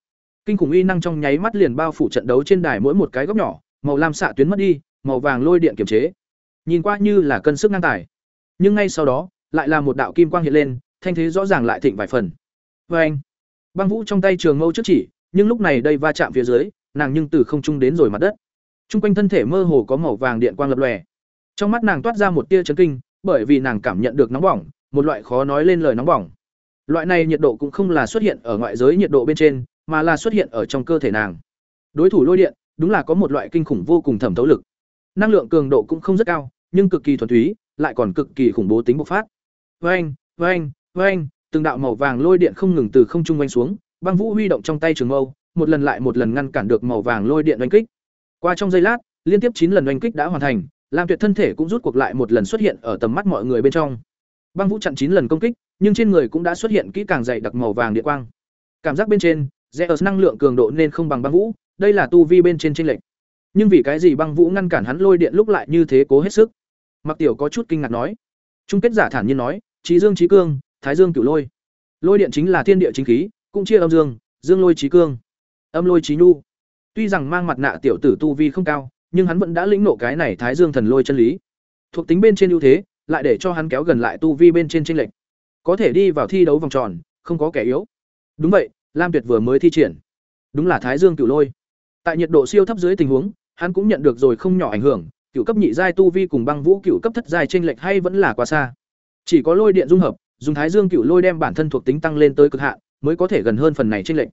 Kinh khủng uy năng trong nháy mắt liền bao phủ trận đấu trên đài mỗi một cái góc nhỏ, màu lam xạ tuyến mất đi, màu vàng lôi điện kiểm chế. Nhìn qua như là cân sức ngang tài. Nhưng ngay sau đó, lại là một đạo kim quang hiện lên, thanh thế rõ ràng lại thịnh vài phần. Oeng. Băng Vũ trong tay trường mâu trước chỉ, nhưng lúc này đây va chạm phía dưới, nàng nhưng từ không trung đến rồi mặt đất. Trung quanh thân thể mơ hồ có màu vàng điện quang lập lòe. Trong mắt nàng toát ra một tia chấn kinh, bởi vì nàng cảm nhận được nóng bỏng, một loại khó nói lên lời nóng bỏng. Loại này nhiệt độ cũng không là xuất hiện ở ngoại giới nhiệt độ bên trên, mà là xuất hiện ở trong cơ thể nàng. Đối thủ lôi điện, đúng là có một loại kinh khủng vô cùng thẩm thấu lực. Năng lượng cường độ cũng không rất cao, nhưng cực kỳ thuần túy, lại còn cực kỳ khủng bố tính bộc phát. Oeng, oeng, oeng, từng đạo màu vàng lôi điện không ngừng từ không trung vang xuống, băng vũ huy động trong tay trường mâu, một lần lại một lần ngăn cản được màu vàng lôi điện đánh kích. Qua trong giây lát, liên tiếp chín lần đánh kích đã hoàn thành, Lam Tuyệt thân thể cũng rút cuộc lại một lần xuất hiện ở tầm mắt mọi người bên trong. Băng Vũ chặn chín lần công kích, nhưng trên người cũng đã xuất hiện kỹ càng dày đặc màu vàng điện quang. Cảm giác bên trên, Zeus năng lượng cường độ nên không bằng Băng Vũ, đây là tu vi bên trên tranh lệch. Nhưng vì cái gì Băng Vũ ngăn cản hắn lôi điện lúc lại như thế cố hết sức? Mặc Tiểu có chút kinh ngạc nói. Trung kết giả thản nhiên nói, trí Dương trí Cương, Thái Dương Cửu Lôi. Lôi điện chính là thiên địa chính khí, cũng chia âm dương, dương lôi chí cương, âm lôi chí nhu. Tuy rằng mang mặt nạ tiểu tử tu vi không cao, nhưng hắn vẫn đã lĩnh ngộ cái này Thái Dương thần lôi chân lý. Thuộc tính bên trên ưu thế, lại để cho hắn kéo gần lại tu vi bên trên chênh lệch. Có thể đi vào thi đấu vòng tròn, không có kẻ yếu. Đúng vậy, Lam Tuyệt vừa mới thi triển. Đúng là Thái Dương cửu lôi. Tại nhiệt độ siêu thấp dưới tình huống, hắn cũng nhận được rồi không nhỏ ảnh hưởng, cửu cấp nhị giai tu vi cùng băng vũ cửu cấp thất giai chênh lệch hay vẫn là quá xa. Chỉ có lôi điện dung hợp, dùng Thái Dương cựu lôi đem bản thân thuộc tính tăng lên tới cực hạn, mới có thể gần hơn phần này trên lệch.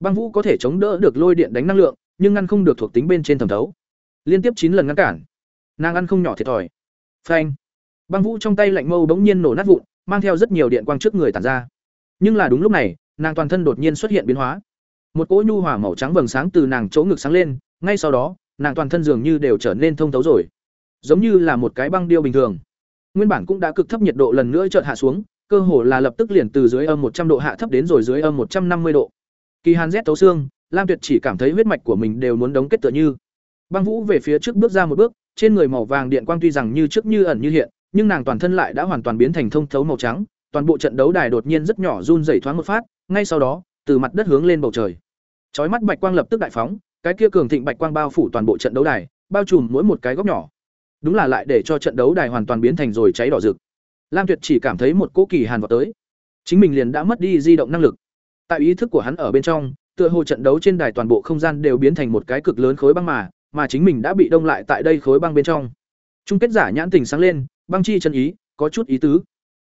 Băng vũ có thể chống đỡ được lôi điện đánh năng lượng, nhưng ngăn không được thuộc tính bên trên thẩm thấu. Liên tiếp chín lần ngăn cản, nàng ăn không nhỏ thiệt thòi. Phanh. Băng vũ trong tay lạnh mâu bỗng nhiên nổ nát vụn, mang theo rất nhiều điện quang trước người tản ra. Nhưng là đúng lúc này, nàng toàn thân đột nhiên xuất hiện biến hóa. một cỗ nhu hòa màu trắng vầng sáng từ nàng chỗ ngực sáng lên ngay sau đó nàng toàn thân dường như đều trở nên thông thấu rồi giống như là một cái băng điêu bình thường nguyên bản cũng đã cực thấp nhiệt độ lần nữa chợt hạ xuống cơ hồ là lập tức liền từ dưới âm một trăm độ hạ thấp đến rồi dưới âm một trăm năm mươi độ. Kỳ hàn rét tấu xương, lam tuyệt chỉ cảm thấy huyết mạch của mình đều muốn đóng kết tựa như. Băng vũ về phía trước bước ra một bước, trên người màu vàng điện quang tuy rằng như trước như ẩn như hiện, nhưng nàng toàn thân lại đã hoàn toàn biến thành thông thấu màu trắng, toàn bộ trận đấu đài đột nhiên rất nhỏ run rẩy thoáng một phát, ngay sau đó, từ mặt đất hướng lên bầu trời. Chói mắt bạch quang lập tức đại phóng, cái kia cường thịnh bạch quang bao phủ toàn bộ trận đấu đài, bao trùm mỗi một cái góc nhỏ. Đúng là lại để cho trận đấu đài hoàn toàn biến thành rồi cháy đỏ rực lam tuyệt chỉ cảm thấy một cỗ kỳ hàn vào tới. Chính mình liền đã mất đi di động năng lực. Tại ý thức của hắn ở bên trong, tựa hồ trận đấu trên đài toàn bộ không gian đều biến thành một cái cực lớn khối băng mà mà chính mình đã bị đông lại tại đây khối băng bên trong. Chung kết giả nhãn tình sáng lên, băng chi chân ý, có chút ý tứ.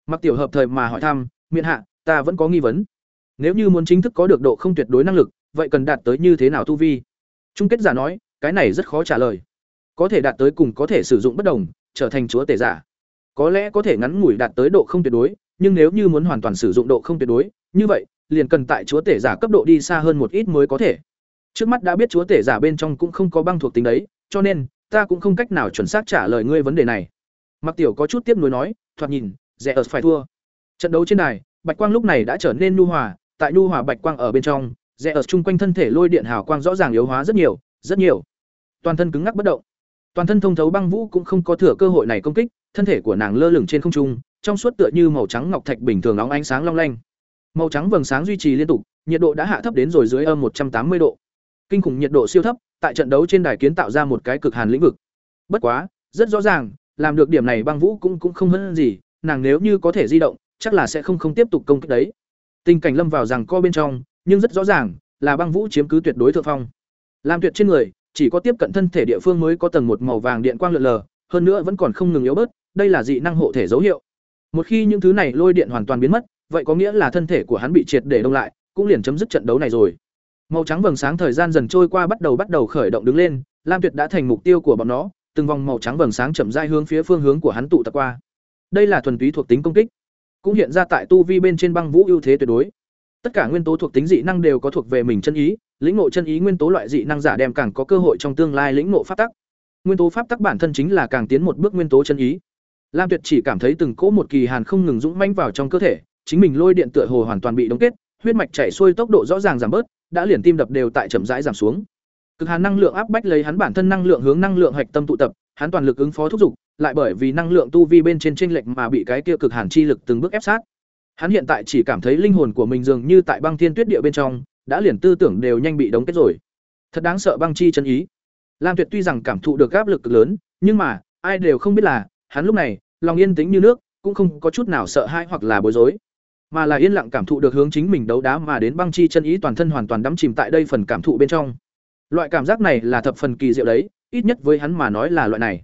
Mặc tiểu hợp thời mà hỏi thăm, miện hạ, ta vẫn có nghi vấn. Nếu như muốn chính thức có được độ không tuyệt đối năng lực, vậy cần đạt tới như thế nào tu vi? Chung kết giả nói, cái này rất khó trả lời. Có thể đạt tới cùng có thể sử dụng bất đồng, trở thành chúa tể giả có lẽ có thể ngắn ngủi đạt tới độ không tuyệt đối, nhưng nếu như muốn hoàn toàn sử dụng độ không tuyệt đối, như vậy, liền cần tại chúa tể giả cấp độ đi xa hơn một ít mới có thể. Trước mắt đã biết chúa tể giả bên trong cũng không có băng thuộc tính đấy, cho nên, ta cũng không cách nào chuẩn xác trả lời ngươi vấn đề này. Mặc tiểu có chút tiếp nối nói, thoạt nhìn, rẻ ở phải thua. Trận đấu trên đài, bạch quang lúc này đã trở nên nhu hòa, tại nhu hòa bạch quang ở bên trong rẽ ở chung quanh thân thể lôi điện hào quang rõ ràng yếu hóa rất nhiều rất nhiều. Toàn thân cứng ngắc bất động. Toàn thân thông thấu băng vũ cũng không có thừa cơ hội này công kích thân thể của nàng lơ lửng trên không trung, trong suốt tựa như màu trắng ngọc thạch bình thường nóng ánh sáng long lanh. Màu trắng vầng sáng duy trì liên tục, nhiệt độ đã hạ thấp đến rồi dưới âm một trăm tám mươi độ. Kinh khủng nhiệt độ siêu thấp, tại trận đấu trên đài kiến tạo ra một cái cực hàn lĩnh vực. Bất quá, rất rõ ràng, làm được điểm này băng vũ cũng cũng không hơn gì, nàng nếu như có thể di động, chắc là sẽ không không tiếp tục công kích đấy. Tình cảnh lâm vào rằng co bên trong, nhưng rất rõ ràng, là băng vũ chiếm cứ tuyệt đối thượng phong. Làm tuyệt trên người, chỉ có tiếp cận thân thể địa phương mới có tầng một màu vàng điện quang lượn lờ hơn nữa vẫn còn không ngừng yếu bớt, đây là dị năng hộ thể dấu hiệu. Một khi những thứ này lôi điện hoàn toàn biến mất, vậy có nghĩa là thân thể của hắn bị triệt để đông lại, cũng liền chấm dứt trận đấu này rồi. Màu trắng vầng sáng thời gian dần trôi qua bắt đầu bắt đầu khởi động đứng lên, lam tuyệt đã thành mục tiêu của bọn nó, từng vòng màu trắng vầng sáng chậm rãi hướng phía phương hướng của hắn tụ tập qua. Đây là thuần túy thuộc tính công kích, cũng hiện ra tại tu vi bên trên băng vũ ưu thế tuyệt đối. Tất cả nguyên tố thuộc tính dị năng đều có thuộc về mình chân ý, lĩnh ngộ chân ý nguyên tố loại dị năng giả đem càng có cơ hội trong tương lai lĩnh ngộ pháp tắc nguyên tố pháp tắc bản thân chính là càng tiến một bước nguyên tố chân ý lam tuyệt chỉ cảm thấy từng cỗ một kỳ hàn không ngừng dũng manh vào trong cơ thể chính mình lôi điện tựa hồ hoàn toàn bị đóng kết huyết mạch chảy xuôi tốc độ rõ ràng giảm bớt đã liền tim đập đều tại chậm rãi giảm xuống cực hàn năng lượng áp bách lấy hắn bản thân năng lượng hướng năng lượng hạch tâm tụ tập hắn toàn lực ứng phó thúc giục lại bởi vì năng lượng tu vi bên trên chênh lệch mà bị cái kia cực hàn chi lực từng bước ép sát Hắn hiện tại chỉ cảm thấy linh hồn của mình dường như tại băng thiên tuyết địa bên trong, đã liền tư tưởng đều nhanh bị đóng kết rồi. Thật đáng sợ băng chi chân ý. Lam Tuyệt tuy rằng cảm thụ được áp lực cực lớn, nhưng mà, ai đều không biết là, hắn lúc này, lòng yên tĩnh như nước, cũng không có chút nào sợ hãi hoặc là bối rối, mà là yên lặng cảm thụ được hướng chính mình đấu đá mà đến băng chi chân ý toàn thân hoàn toàn đắm chìm tại đây phần cảm thụ bên trong. Loại cảm giác này là thập phần kỳ diệu đấy, ít nhất với hắn mà nói là loại này.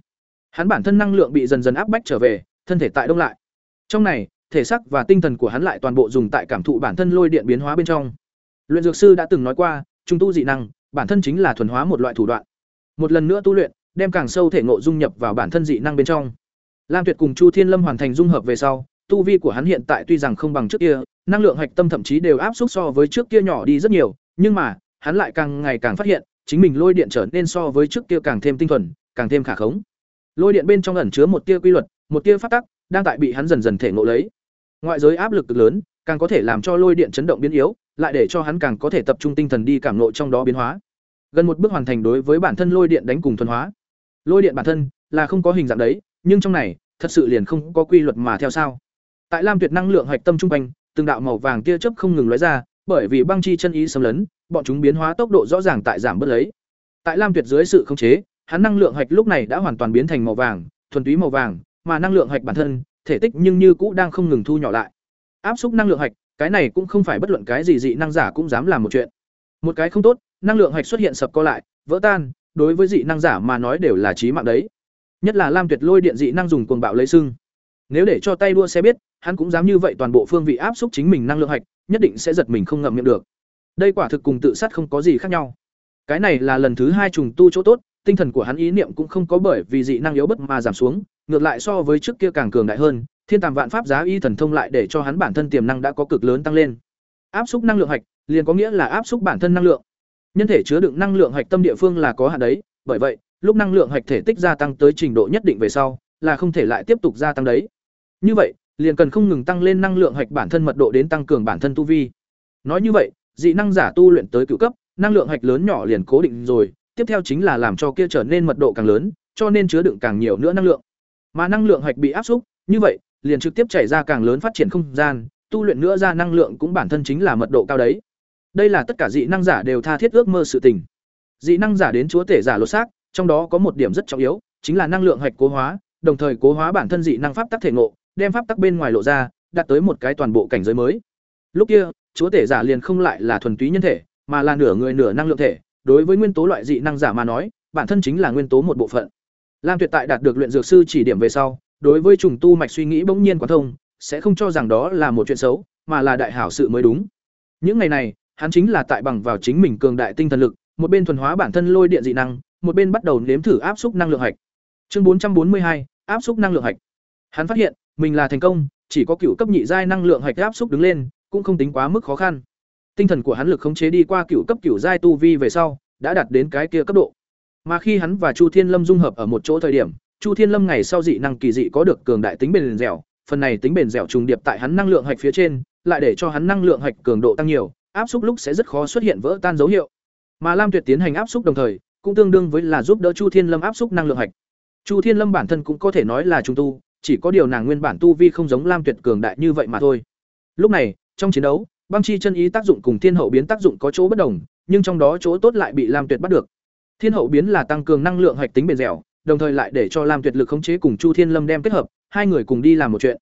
Hắn bản thân năng lượng bị dần dần áp bách trở về, thân thể tại đông lại. Trong này, thể xác và tinh thần của hắn lại toàn bộ dùng tại cảm thụ bản thân lôi điện biến hóa bên trong. Luyện dược sư đã từng nói qua, trung tu dị năng, bản thân chính là thuần hóa một loại thủ đoạn. Một lần nữa tu luyện, đem càng sâu thể ngộ dung nhập vào bản thân dị năng bên trong. Lam Tuyệt cùng Chu Thiên Lâm hoàn thành dung hợp về sau, tu vi của hắn hiện tại tuy rằng không bằng trước kia, năng lượng hạch tâm thậm chí đều áp suất so với trước kia nhỏ đi rất nhiều, nhưng mà, hắn lại càng ngày càng phát hiện, chính mình lôi điện trở nên so với trước kia càng thêm tinh thuần, càng thêm khả khống. Lôi điện bên trong ẩn chứa một tia quy luật, một tia pháp tắc, đang tại bị hắn dần dần thể ngộ lấy. Ngoại giới áp lực cực lớn, càng có thể làm cho lôi điện chấn động biến yếu, lại để cho hắn càng có thể tập trung tinh thần đi cảm ngộ trong đó biến hóa. Gần một bước hoàn thành đối với bản thân lôi điện đánh cùng thuần hóa. Lôi điện bản thân là không có hình dạng đấy, nhưng trong này, thật sự liền không có quy luật mà theo sao? Tại Lam Tuyệt năng lượng hạch tâm trung quanh, từng đạo màu vàng tia chớp không ngừng lóe ra, bởi vì băng chi chân ý xâm lấn, bọn chúng biến hóa tốc độ rõ ràng tại giảm bớt lấy. Tại Lam Tuyệt dưới sự khống chế, hắn năng lượng hạch lúc này đã hoàn toàn biến thành màu vàng, thuần túy màu vàng, mà năng lượng hạch bản thân thể tích nhưng như cũ đang không ngừng thu nhỏ lại. Áp xúc năng lượng hạch, cái này cũng không phải bất luận cái gì dị năng giả cũng dám làm một chuyện. Một cái không tốt, năng lượng hạch xuất hiện sập co lại, vỡ tan, đối với dị năng giả mà nói đều là chí mạng đấy. Nhất là Lam Tuyệt Lôi điện dị năng dùng cuồng bạo lấy sưng. Nếu để cho tay đua xe biết, hắn cũng dám như vậy toàn bộ phương vị áp xúc chính mình năng lượng hạch, nhất định sẽ giật mình không ngậm miệng được. Đây quả thực cùng tự sát không có gì khác nhau. Cái này là lần thứ hai trùng tu chỗ tốt, tinh thần của hắn ý niệm cũng không có bởi vì dị năng yếu bất mà giảm xuống, ngược lại so với trước kia càng cường đại hơn, thiên tàm vạn pháp giá y thần thông lại để cho hắn bản thân tiềm năng đã có cực lớn tăng lên. Áp xúc năng lượng hạch, liền có nghĩa là áp xúc bản thân năng lượng. Nhân thể chứa đựng năng lượng hạch tâm địa phương là có hạn đấy, bởi vậy, lúc năng lượng hạch thể tích gia tăng tới trình độ nhất định về sau, là không thể lại tiếp tục gia tăng đấy. Như vậy, liền cần không ngừng tăng lên năng lượng hạch bản thân mật độ đến tăng cường bản thân tu vi. Nói như vậy, dị năng giả tu luyện tới cựu cấp, năng lượng hạch lớn nhỏ liền cố định rồi, tiếp theo chính là làm cho kia trở nên mật độ càng lớn, cho nên chứa đựng càng nhiều nữa năng lượng. Mà năng lượng hạch bị áp xúc, như vậy, liền trực tiếp chảy ra càng lớn phát triển không gian, tu luyện nữa ra năng lượng cũng bản thân chính là mật độ cao đấy. Đây là tất cả dị năng giả đều tha thiết ước mơ sự tình. Dị năng giả đến chúa tể giả lột xác, trong đó có một điểm rất trọng yếu, chính là năng lượng hạch cố hóa, đồng thời cố hóa bản thân dị năng pháp tắc thể ngộ, đem pháp tắc bên ngoài lộ ra, đạt tới một cái toàn bộ cảnh giới mới. Lúc kia, chúa tể giả liền không lại là thuần túy nhân thể, mà là nửa người nửa năng lượng thể, đối với nguyên tố loại dị năng giả mà nói, bản thân chính là nguyên tố một bộ phận. Lam Tuyệt tại đạt được luyện dược sư chỉ điểm về sau, đối với trùng tu mạch suy nghĩ bỗng nhiên quán thông, sẽ không cho rằng đó là một chuyện xấu, mà là đại hảo sự mới đúng. Những ngày này, hắn chính là tại bằng vào chính mình cường đại tinh thần lực, một bên thuần hóa bản thân lôi điện dị năng, một bên bắt đầu nếm thử áp xúc năng lượng hạch. Chương 442, áp xúc năng lượng hạch. Hắn phát hiện, mình là thành công, chỉ có cựu cấp nhị giai năng lượng hạch áp xúc đứng lên, cũng không tính quá mức khó khăn. Tinh thần của hắn lực khống chế đi qua cựu cấp cựu giai tu vi về sau, đã đạt đến cái kia cấp độ. Mà khi hắn và Chu Thiên Lâm dung hợp ở một chỗ thời điểm, Chu Thiên Lâm ngày sau dị năng kỳ dị có được cường đại tính bền dẻo, phần này tính bền dẻo trùng điệp tại hắn năng lượng hạch phía trên, lại để cho hắn năng lượng hạch cường độ tăng nhiều, áp xúc lúc sẽ rất khó xuất hiện vỡ tan dấu hiệu. Mà Lam Tuyệt tiến hành áp xúc đồng thời, cũng tương đương với là giúp đỡ Chu Thiên Lâm áp xúc năng lượng hạch. Chu Thiên Lâm bản thân cũng có thể nói là trung tu, chỉ có điều nàng nguyên bản tu vi không giống Lam Tuyệt cường đại như vậy mà thôi. Lúc này, trong chiến đấu, băng chi chân ý tác dụng cùng thiên hậu biến tác dụng có chỗ bất đồng, nhưng trong đó chỗ tốt lại bị Lam Tuyệt bắt được. Thiên hậu biến là tăng cường năng lượng hạch tính bền dẻo, đồng thời lại để cho Lam Tuyệt lực khống chế cùng Chu Thiên Lâm đem kết hợp, hai người cùng đi làm một chuyện.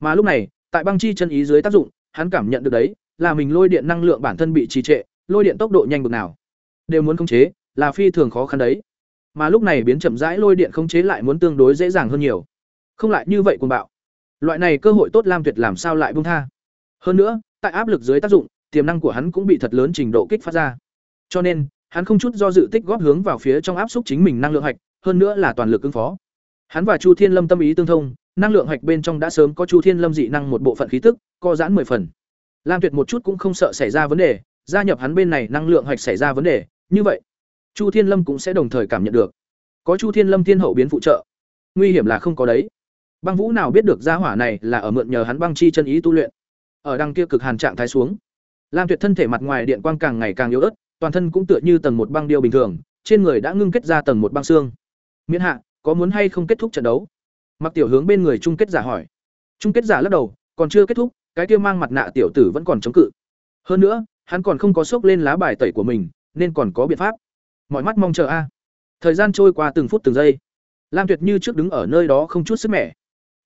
Mà lúc này, tại băng chi chân ý dưới tác dụng, hắn cảm nhận được đấy, là mình lôi điện năng lượng bản thân bị trì trệ, lôi điện tốc độ nhanh bực nào, đều muốn khống chế, là phi thường khó khăn đấy. Mà lúc này biến chậm rãi lôi điện khống chế lại muốn tương đối dễ dàng hơn nhiều. Không lại như vậy cuồng bạo. Loại này cơ hội tốt Lam Tuyệt làm sao lại buông tha. Hơn nữa, tại áp lực dưới tác dụng, tiềm năng của hắn cũng bị thật lớn trình độ kích phát ra. Cho nên, hắn không chút do dự tích góp hướng vào phía trong áp xúc chính mình năng lượng hạch, hơn nữa là toàn lực ứng phó. Hắn và Chu Thiên Lâm tâm ý tương thông, năng lượng hạch bên trong đã sớm có Chu Thiên Lâm dị năng một bộ phận khí tức, co giãn 10 phần. Lam Tuyệt một chút cũng không sợ xảy ra vấn đề, gia nhập hắn bên này năng lượng hạch xảy ra vấn đề, như vậy, Chu Thiên Lâm cũng sẽ đồng thời cảm nhận được. Có Chu Thiên Lâm thiên hậu biến phụ trợ, nguy hiểm là không có đấy. Băng Vũ nào biết được gia hỏa này là ở mượn nhờ hắn băng chi chân ý tu luyện. Ở đằng kia cực hàn trạng thái xuống, Lam Tuyệt thân thể mặt ngoài điện quang càng ngày càng yếu ớt, toàn thân cũng tựa như tầng một băng điêu bình thường, trên người đã ngưng kết ra tầng một băng xương. Miễn hạ, có muốn hay không kết thúc trận đấu? Mặc Tiểu hướng bên người chung kết giả hỏi. Chung kết giả lắc đầu, còn chưa kết thúc, cái kia mang mặt nạ tiểu tử vẫn còn chống cự. Hơn nữa, hắn còn không có sốc lên lá bài tẩy của mình, nên còn có biện pháp. Mọi mắt mong chờ a. Thời gian trôi qua từng phút từng giây. Lam Tuyệt như trước đứng ở nơi đó không chút sức mẻ.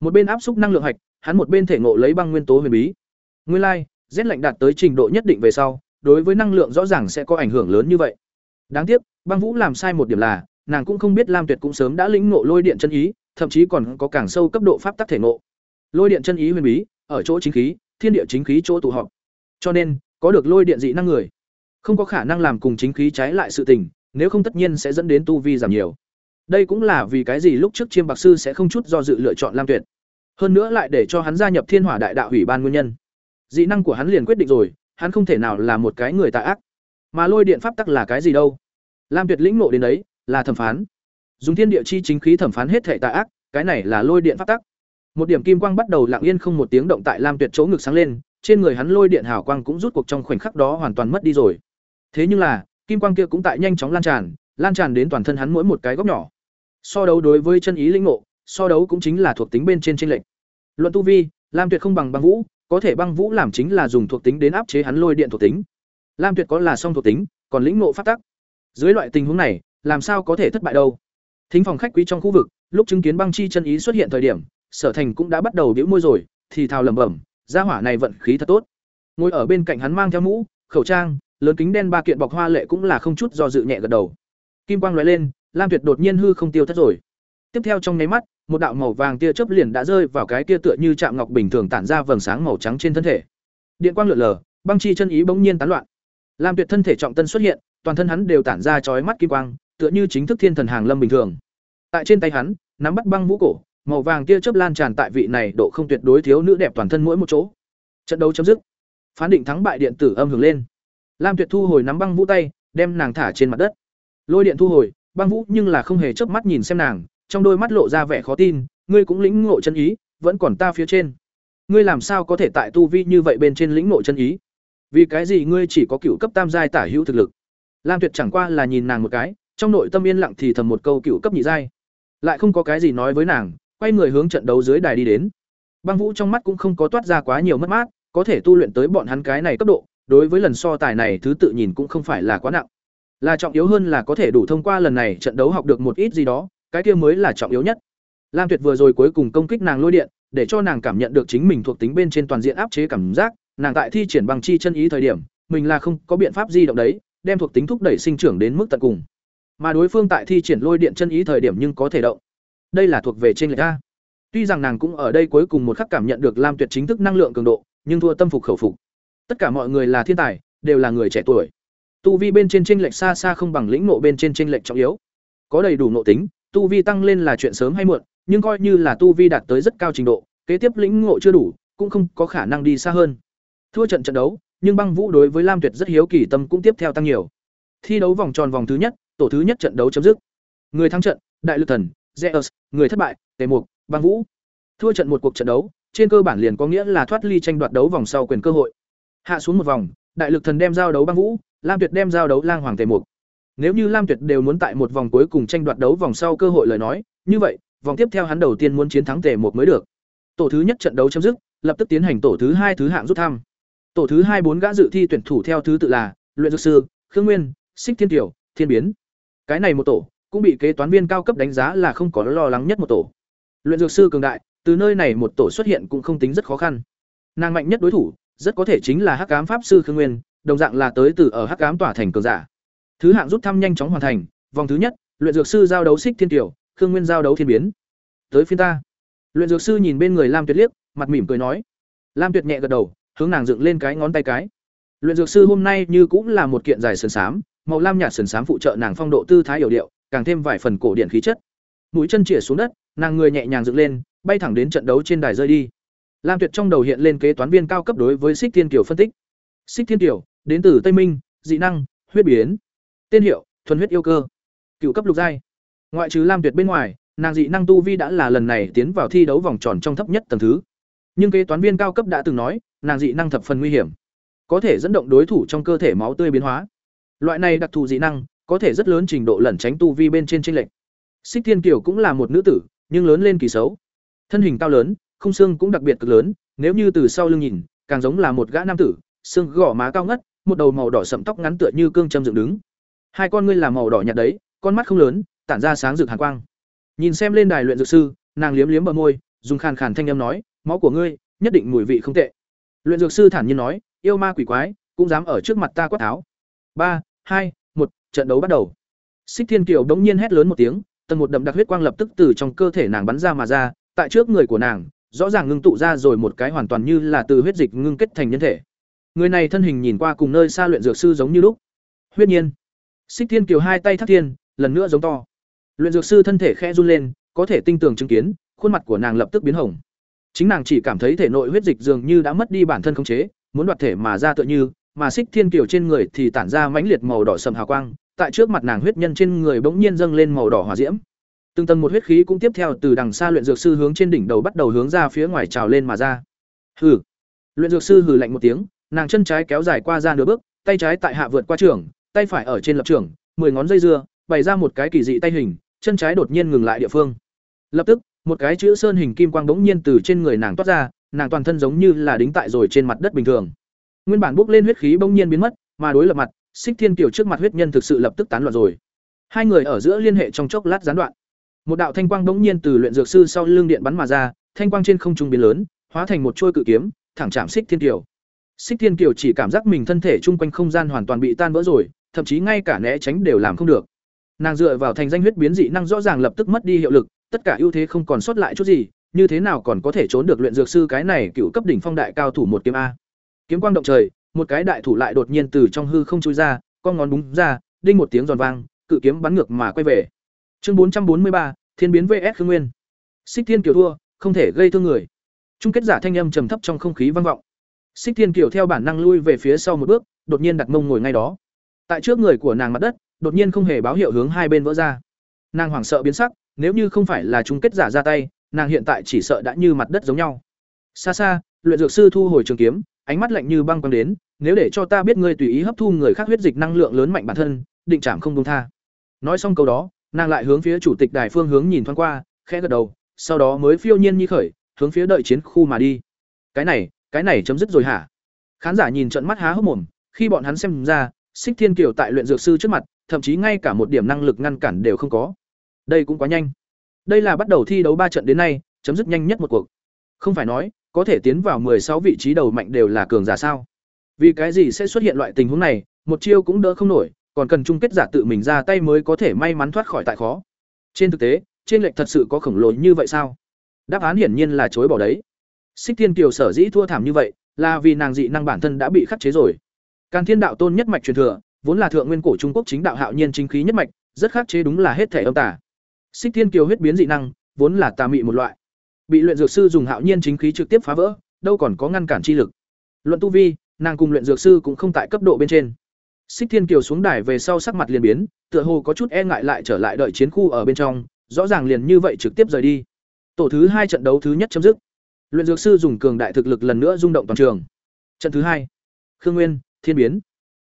Một bên áp xúc năng lượng hạch, hắn một bên thể ngộ lấy băng nguyên tố huyền bí. Nguyên lai, like, rét lạnh đạt tới trình độ nhất định về sau, đối với năng lượng rõ ràng sẽ có ảnh hưởng lớn như vậy. Đáng tiếc, Băng Vũ làm sai một điểm là, nàng cũng không biết Lam Tuyệt cũng sớm đã lĩnh ngộ lôi điện chân ý, thậm chí còn có càng sâu cấp độ pháp tắc thể ngộ. Lôi điện chân ý huyền bí, ở chỗ chính khí, thiên địa chính khí chỗ tụ họp. Cho nên, có được lôi điện dị năng người, không có khả năng làm cùng chính khí trái lại sự tình, nếu không tất nhiên sẽ dẫn đến tu vi giảm nhiều. Đây cũng là vì cái gì lúc trước Chiêm Bạc sư sẽ không chút do dự lựa chọn Lam Tuyệt. Hơn nữa lại để cho hắn gia nhập Thiên Hỏa Đại Đạo Ủy ban nguyên nhân. Dị năng của hắn liền quyết định rồi, hắn không thể nào là một cái người tà ác. Mà lôi điện pháp tắc là cái gì đâu? Lam Tuyệt lĩnh ngộ đến đấy, là thẩm phán. Dùng thiên địa chi chính khí thẩm phán hết thể tà ác, cái này là lôi điện pháp tắc. Một điểm kim quang bắt đầu lặng yên không một tiếng động tại Lam Tuyệt chỗ ngực sáng lên, trên người hắn lôi điện hào quang cũng rút cuộc trong khoảnh khắc đó hoàn toàn mất đi rồi. Thế nhưng là, kim quang kia cũng tại nhanh chóng lan tràn, lan tràn đến toàn thân hắn mỗi một cái góc nhỏ. So đấu đối với chân ý linh ngộ, so đấu cũng chính là thuộc tính bên trên tranh lệch. Luận tu vi, Lam Tuyệt không bằng băng vũ, có thể băng vũ làm chính là dùng thuộc tính đến áp chế hắn lôi điện thuộc tính. Lam Tuyệt có là song thuộc tính, còn lĩnh ngộ phát tắc. Dưới loại tình huống này, làm sao có thể thất bại đâu? Thính phòng khách quý trong khu vực, lúc chứng kiến băng chi chân ý xuất hiện thời điểm, Sở Thành cũng đã bắt đầu đĩu môi rồi, thì thào lẩm bẩm, gia hỏa này vận khí thật tốt. Ngồi ở bên cạnh hắn mang theo mũ, khẩu trang, lớn kính đen ba kiện bọc hoa lệ cũng là không chút do dự nhẹ gật đầu. Kim quang lóe lên, Lam Tuyệt đột nhiên hư không tiêu thất rồi. Tiếp theo trong nháy mắt, một đạo màu vàng tia chớp liền đã rơi vào cái tia tựa như chạm ngọc bình thường tản ra vầng sáng màu trắng trên thân thể. Điện quang lượn lờ, băng chi chân ý bỗng nhiên tán loạn. Lam Tuyệt thân thể trọng tân xuất hiện, toàn thân hắn đều tản ra chói mắt kim quang, tựa như chính thức thiên thần hàng lâm bình thường. Tại trên tay hắn, nắm bắt băng vũ cổ, màu vàng tia chớp lan tràn tại vị này độ không tuyệt đối thiếu nữ đẹp toàn thân mỗi một chỗ. Trận đấu chấm dứt. Phán định thắng bại điện tử âm hưởng lên. lam tuyệt thu hồi nắm băng vũ tay, đem nàng thả trên mặt đất lôi điện thu hồi, băng vũ nhưng là không hề chớp mắt nhìn xem nàng, trong đôi mắt lộ ra vẻ khó tin, ngươi cũng lĩnh ngộ chân ý, vẫn còn ta phía trên ngươi làm sao có thể tại tu vi như vậy bên trên lĩnh ngộ chân ý vì cái gì ngươi chỉ có cựu cấp tam giai tả hữu thực lực lam tuyệt chẳng qua là nhìn nàng một cái, trong nội tâm yên lặng thì thầm một câu cựu cấp nhị giai lại không có cái gì nói với nàng quay người hướng trận đấu dưới đài đi đến. Băng vũ trong mắt cũng không có toát ra quá nhiều mất mát, có thể tu luyện tới bọn hắn cái này cấp độ, đối với lần so tài này thứ tự nhìn cũng không phải là quá nặng. Là trọng yếu hơn là có thể đủ thông qua lần này trận đấu học được một ít gì đó, cái kia mới là trọng yếu nhất. Lam tuyệt vừa rồi cuối cùng công kích nàng lôi điện, để cho nàng cảm nhận được chính mình thuộc tính bên trên toàn diện áp chế cảm giác, nàng tại thi triển bằng chi chân ý thời điểm, mình là không có biện pháp di động đấy, đem thuộc tính thúc đẩy sinh trưởng đến mức tận cùng. Mà đối phương tại thi triển lôi điện chân ý thời điểm nhưng có thể động đây là thuộc về trên lệch a. Tuy rằng nàng cũng ở đây cuối cùng một khắc cảm nhận được lam tuyệt chính thức năng lượng cường độ, nhưng thua tâm phục khẩu phục. Tất cả mọi người là thiên tài, đều là người trẻ tuổi. Tu vi bên trên tranh lệch xa xa không bằng lĩnh nộ bên trên tranh lệch trọng yếu. Có đầy đủ nộ tính, tu vi tăng lên là chuyện sớm hay muộn, nhưng coi như là tu vi đạt tới rất cao trình độ, kế tiếp lĩnh ngộ chưa đủ, cũng không có khả năng đi xa hơn. Thua trận trận đấu, nhưng băng vũ đối với lam tuyệt rất hiếu kỳ tâm cũng tiếp theo tăng nhiều. Thi đấu vòng tròn vòng thứ nhất, tổ thứ nhất trận đấu chấm dứt. Người thắng trận, đại lực thần zeus, người thất bại, tề mục, băng vũ. Thua trận một cuộc trận đấu, trên cơ bản liền có nghĩa là thoát ly tranh đoạt đấu vòng sau quyền cơ hội. Hạ xuống một vòng, đại lực thần đem giao đấu băng vũ, lam tuyệt đem giao đấu lang hoàng tề mục. Nếu như lam tuyệt đều muốn tại một vòng cuối cùng tranh đoạt đấu vòng sau cơ hội lời nói, như vậy, vòng tiếp theo hắn đầu tiên muốn chiến thắng tề mục mới được. Tổ thứ nhất trận đấu chấm dứt, lập tức tiến hành tổ thứ hai thứ hạng rút thăm. Tổ thứ hai bốn gã dự thi tuyển thủ theo thứ tự là luyện dược sư, khương nguyên, xích thiên tiểu, thiên biến. Cái này một tổ cũng bị kế toán viên cao cấp đánh giá là không có lo lắng nhất một tổ. Luyện dược sư cường đại, từ nơi này một tổ xuất hiện cũng không tính rất khó khăn. Nàng mạnh nhất đối thủ, rất có thể chính là hắc ám pháp sư khương nguyên, đồng dạng là tới từ ở hắc ám tỏa thành cường giả. Thứ hạng rút thăm nhanh chóng hoàn thành, vòng thứ nhất, luyện dược sư giao đấu xích thiên tiểu khương nguyên giao đấu thiên biến. Tới phiên ta. Luyện dược sư nhìn bên người lam tuyệt liếc, mặt mỉm cười nói. Lam tuyệt nhẹ gật đầu, hướng nàng dựng lên cái ngón tay cái. Luyện dược sư hôm nay như cũng là một kiện dài sườn xám, màu lam nhạt sườn xám phụ trợ nàng phong độ tư thái hiểu điệu càng thêm vài phần cổ điển khí chất. Mũi chân chĩa xuống đất, nàng người nhẹ nhàng dựng lên, bay thẳng đến trận đấu trên đài rơi đi. Lam tuyệt trong đầu hiện lên kế toán viên cao cấp đối với xích thiên kiều phân tích. Xích thiên kiều, đến từ tây minh, dị năng, huyết biến. Tên hiệu, thuần huyết yêu cơ. Cựu cấp lục giai. Ngoại trừ lam tuyệt bên ngoài, nàng dị năng tu vi đã là lần này tiến vào thi đấu vòng tròn trong thấp nhất tầng thứ. Nhưng kế toán viên cao cấp đã từng nói, nàng dị năng thập phần nguy hiểm. Có thể dẫn động đối thủ trong cơ thể máu tươi biến hóa. Loại này đặc thù dị năng có thể rất lớn trình độ lẩn tránh tu vi bên trên chênh lệch. Xích thiên kiều cũng là một nữ tử, nhưng lớn lên kỳ xấu. Thân hình cao lớn không xương cũng đặc biệt cực lớn, nếu như từ sau lưng nhìn, càng giống là một gã nam tử, xương gò má cao ngất, một đầu màu đỏ sẫm tóc ngắn tựa như cương châm dựng đứng. Hai con ngươi là màu đỏ nhạt đấy, con mắt không lớn, tản ra sáng rực hàn quang. Nhìn xem lên đài luyện dược sư, nàng liếm liếm bờ môi, dùng khàn khàn thanh âm nói, máu của ngươi, nhất định mùi vị không tệ. Luyện dược sư thản nhiên nói, yêu ma quỷ quái, cũng dám ở trước mặt ta quát tháo. Ba, hai một trận đấu bắt đầu. Xích thiên kiều đống nhiên hét lớn một tiếng, tầng một đậm đặc huyết quang lập tức từ trong cơ thể nàng bắn ra mà ra, tại trước người của nàng, rõ ràng ngưng tụ ra rồi một cái hoàn toàn như là từ huyết dịch ngưng kết thành nhân thể. Người này thân hình nhìn qua cùng nơi xa luyện dược sư giống như lúc. Huyết nhiên. Xích thiên kiều hai tay thắt thiên, lần nữa giống to. Luyện dược sư thân thể khẽ run lên, có thể tinh tường chứng kiến, khuôn mặt của nàng lập tức biến hồng. Chính nàng chỉ cảm thấy thể nội huyết dịch dường như đã mất đi bản thân khống chế, muốn đoạt thể mà ra tựa như mà xích thiên kiều trên người thì tản ra mãnh liệt màu đỏ sầm hào quang, tại trước mặt nàng huyết nhân trên người bỗng nhiên dâng lên màu đỏ hỏa diễm. Từng tầng một huyết khí cũng tiếp theo từ đằng xa luyện dược sư hướng trên đỉnh đầu bắt đầu hướng ra phía ngoài trào lên mà ra. Hừ. Luyện dược sư hừ lạnh một tiếng, nàng chân trái kéo dài qua ra nửa bước, tay trái tại hạ vượt qua trường tay phải ở trên lập trường mười ngón dây dưa, bày ra một cái kỳ dị tay hình, chân trái đột nhiên ngừng lại địa phương. Lập tức, một cái chữ sơn hình kim quang bỗng nhiên từ trên người nàng toát ra, nàng toàn thân giống như là đính tại rồi trên mặt đất bình thường nguyên bản bốc lên huyết khí bỗng nhiên biến mất, mà đối lập mặt, xích thiên kiều trước mặt huyết nhân thực sự lập tức tán loạn rồi. Hai người ở giữa liên hệ trong chốc lát gián đoạn. Một đạo thanh quang bỗng nhiên từ luyện dược sư sau lưng điện bắn mà ra, thanh quang trên không trung biến lớn, hóa thành một trôi cự kiếm, thẳng chạm xích thiên kiều. Xích thiên kiều chỉ cảm giác mình thân thể chung quanh không gian hoàn toàn bị tan vỡ rồi, thậm chí ngay cả né tránh đều làm không được. Nàng dựa vào thành danh huyết biến dị năng rõ ràng lập tức mất đi hiệu lực, tất cả ưu thế không còn sót lại chút gì, như thế nào còn có thể trốn được luyện dược sư cái này cựu cấp đỉnh phong đại cao thủ một kiếm a? Kiếm quang động trời, một cái đại thủ lại đột nhiên từ trong hư không chui ra, con ngón búng ra, đinh một tiếng giòn vang, cự kiếm bắn ngược mà quay về. Chương bốn trăm bốn mươi ba, thiên biến vs khương nguyên. Xích thiên kiều thua, không thể gây thương người. Chung kết giả thanh âm trầm thấp trong không khí vang vọng. Xích thiên kiều theo bản năng lui về phía sau một bước, đột nhiên đặt mông ngồi ngay đó. Tại trước người của nàng mặt đất, đột nhiên không hề báo hiệu hướng hai bên vỡ ra. Nàng hoảng sợ biến sắc, nếu như không phải là chung kết giả ra tay, nàng hiện tại chỉ sợ đã như mặt đất giống nhau. Xa xa, luyện dược sư thu hồi trường kiếm ánh mắt lạnh như băng quăng đến, nếu để cho ta biết ngươi tùy ý hấp thu người khác huyết dịch năng lượng lớn mạnh bản thân, định trảm không đông tha. Nói xong câu đó, nàng lại hướng phía chủ tịch đài phương hướng nhìn thoáng qua, khẽ gật đầu, sau đó mới phiêu nhiên nhi khởi, hướng phía đợi chiến khu mà đi. Cái này cái này chấm dứt rồi hả? Khán giả nhìn trận mắt há hốc mồm, khi bọn hắn xem ra, xích thiên kiều tại luyện dược sư trước mặt, thậm chí ngay cả một điểm năng lực ngăn cản đều không có. Đây cũng quá nhanh. Đây là bắt đầu thi đấu ba trận đến nay, chấm dứt nhanh nhất một cuộc. Không phải nói có thể tiến vào sáu vị trí đầu mạnh đều là cường giả sao? Vì cái gì sẽ xuất hiện loại tình huống này, một chiêu cũng đỡ không nổi, còn cần chung kết giả tự mình ra tay mới có thể may mắn thoát khỏi tại khó. Trên thực tế, trên lệch thật sự có khổng lồ như vậy sao? Đáp án hiển nhiên là chối bỏ đấy. Xích thiên kiều sở dĩ thua thảm như vậy, là vì nàng dị năng bản thân đã bị khắc chế rồi. Càn thiên đạo tôn nhất mạch truyền thừa, vốn là thượng nguyên cổ trung quốc chính đạo hạo nhiên chính khí nhất mạch, rất khắc chế đúng là hết thể âm tà. xích thiên kiều huyết biến dị năng, vốn là tà mị một loại bị luyện dược sư dùng hạo nhiên chính khí trực tiếp phá vỡ, đâu còn có ngăn cản chi lực. Luận tu vi, nàng cùng luyện dược sư cũng không tại cấp độ bên trên. Xích thiên kiều xuống đài về sau sắc mặt liền biến, tựa hồ có chút e ngại lại trở lại đợi chiến khu ở bên trong, rõ ràng liền như vậy trực tiếp rời đi. Tổ thứ hai trận đấu thứ nhất chấm dứt. Luyện dược sư dùng cường đại thực lực lần nữa rung động toàn trường. Trận thứ hai, khương nguyên, thiên biến.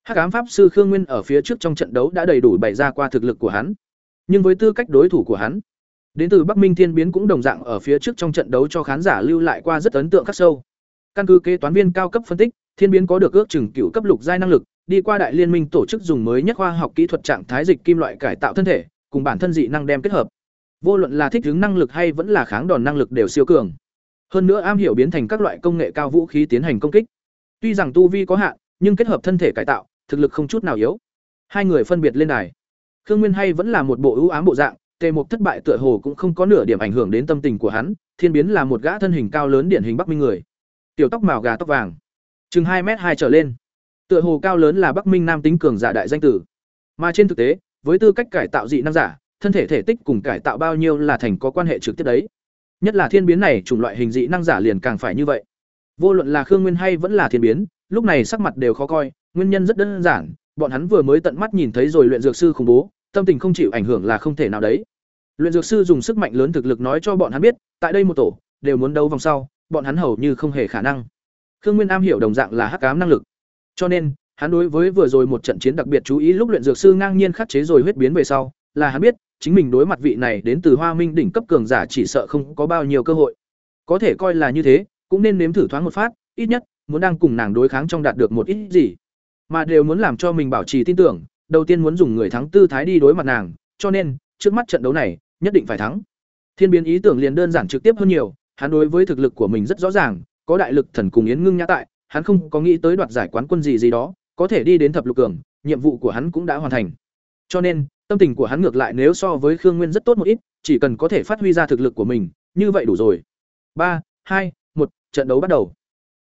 Hắc ám pháp sư khương nguyên ở phía trước trong trận đấu đã đầy đủ bày ra qua thực lực của hắn. Nhưng với tư cách đối thủ của hắn đến từ bắc minh thiên biến cũng đồng dạng ở phía trước trong trận đấu cho khán giả lưu lại qua rất ấn tượng khắc sâu. Căn cứ kế toán viên cao cấp phân tích, thiên biến có được ước chừng cựu cấp lục giai năng lực, đi qua đại liên minh tổ chức dùng mới nhất khoa học kỹ thuật trạng thái dịch kim loại cải tạo thân thể, cùng bản thân dị năng đem kết hợp. Vô luận là thích ứng năng lực hay vẫn là kháng đòn năng lực đều siêu cường. Hơn nữa am hiểu biến thành các loại công nghệ cao vũ khí tiến hành công kích. Tuy rằng tu vi có hạn, nhưng kết hợp thân thể cải tạo, thực lực không chút nào yếu. Hai người phân biệt lên đài. Khương nguyên hay vẫn là một bộ ưu ám bộ dạng tề mục thất bại tựa hồ cũng không có nửa điểm ảnh hưởng đến tâm tình của hắn, thiên biến là một gã thân hình cao lớn điển hình bắc minh người. Tiểu tóc màu gà tóc vàng, chừng hai m hai trở lên. Tựa hồ cao lớn là bắc minh nam tính cường giả đại danh tử. Mà trên thực tế, với tư cách cải tạo dị năng giả, thân thể thể tích cùng cải tạo bao nhiêu là thành có quan hệ trực tiếp đấy. Nhất là thiên biến này, chủng loại hình dị năng giả liền càng phải như vậy. Vô luận là khương nguyên hay vẫn là thiên biến, lúc này sắc mặt đều khó coi, nguyên nhân rất đơn giản, bọn hắn vừa mới tận mắt nhìn thấy rồi luyện dược sư khủng bố tâm tình không chịu ảnh hưởng là không thể nào đấy. Luyện dược sư dùng sức mạnh lớn thực lực nói cho bọn hắn biết, tại đây một tổ, đều muốn đấu vòng sau, bọn hắn hầu như không hề khả năng. Khương nguyên am hiểu đồng dạng là hắc cám năng lực. Cho nên, hắn đối với vừa rồi một trận chiến đặc biệt chú ý lúc luyện dược sư ngang nhiên khắc chế rồi huyết biến về sau, là hắn biết, chính mình đối mặt vị này đến từ hoa minh đỉnh cấp cường giả chỉ sợ không có bao nhiêu cơ hội. Có thể coi là như thế, cũng nên nếm thử thoáng một phát, ít nhất, muốn đang cùng nàng đối kháng trong đạt được một ít gì, mà đều muốn làm cho mình bảo trì tin tưởng đầu tiên muốn dùng người thắng tư thái đi đối mặt nàng, cho nên, trước mắt trận đấu này, nhất định phải thắng. Thiên biến ý tưởng liền đơn giản trực tiếp hơn nhiều, hắn đối với thực lực của mình rất rõ ràng, có đại lực thần cùng yến ngưng nhã tại, hắn không có nghĩ tới đoạt giải quán quân gì gì đó, có thể đi đến thập lục cường, nhiệm vụ của hắn cũng đã hoàn thành. Cho nên, tâm tình của hắn ngược lại nếu so với khương nguyên rất tốt một ít, chỉ cần có thể phát huy ra thực lực của mình, như vậy đủ rồi. Ba, hai, một, trận đấu bắt đầu.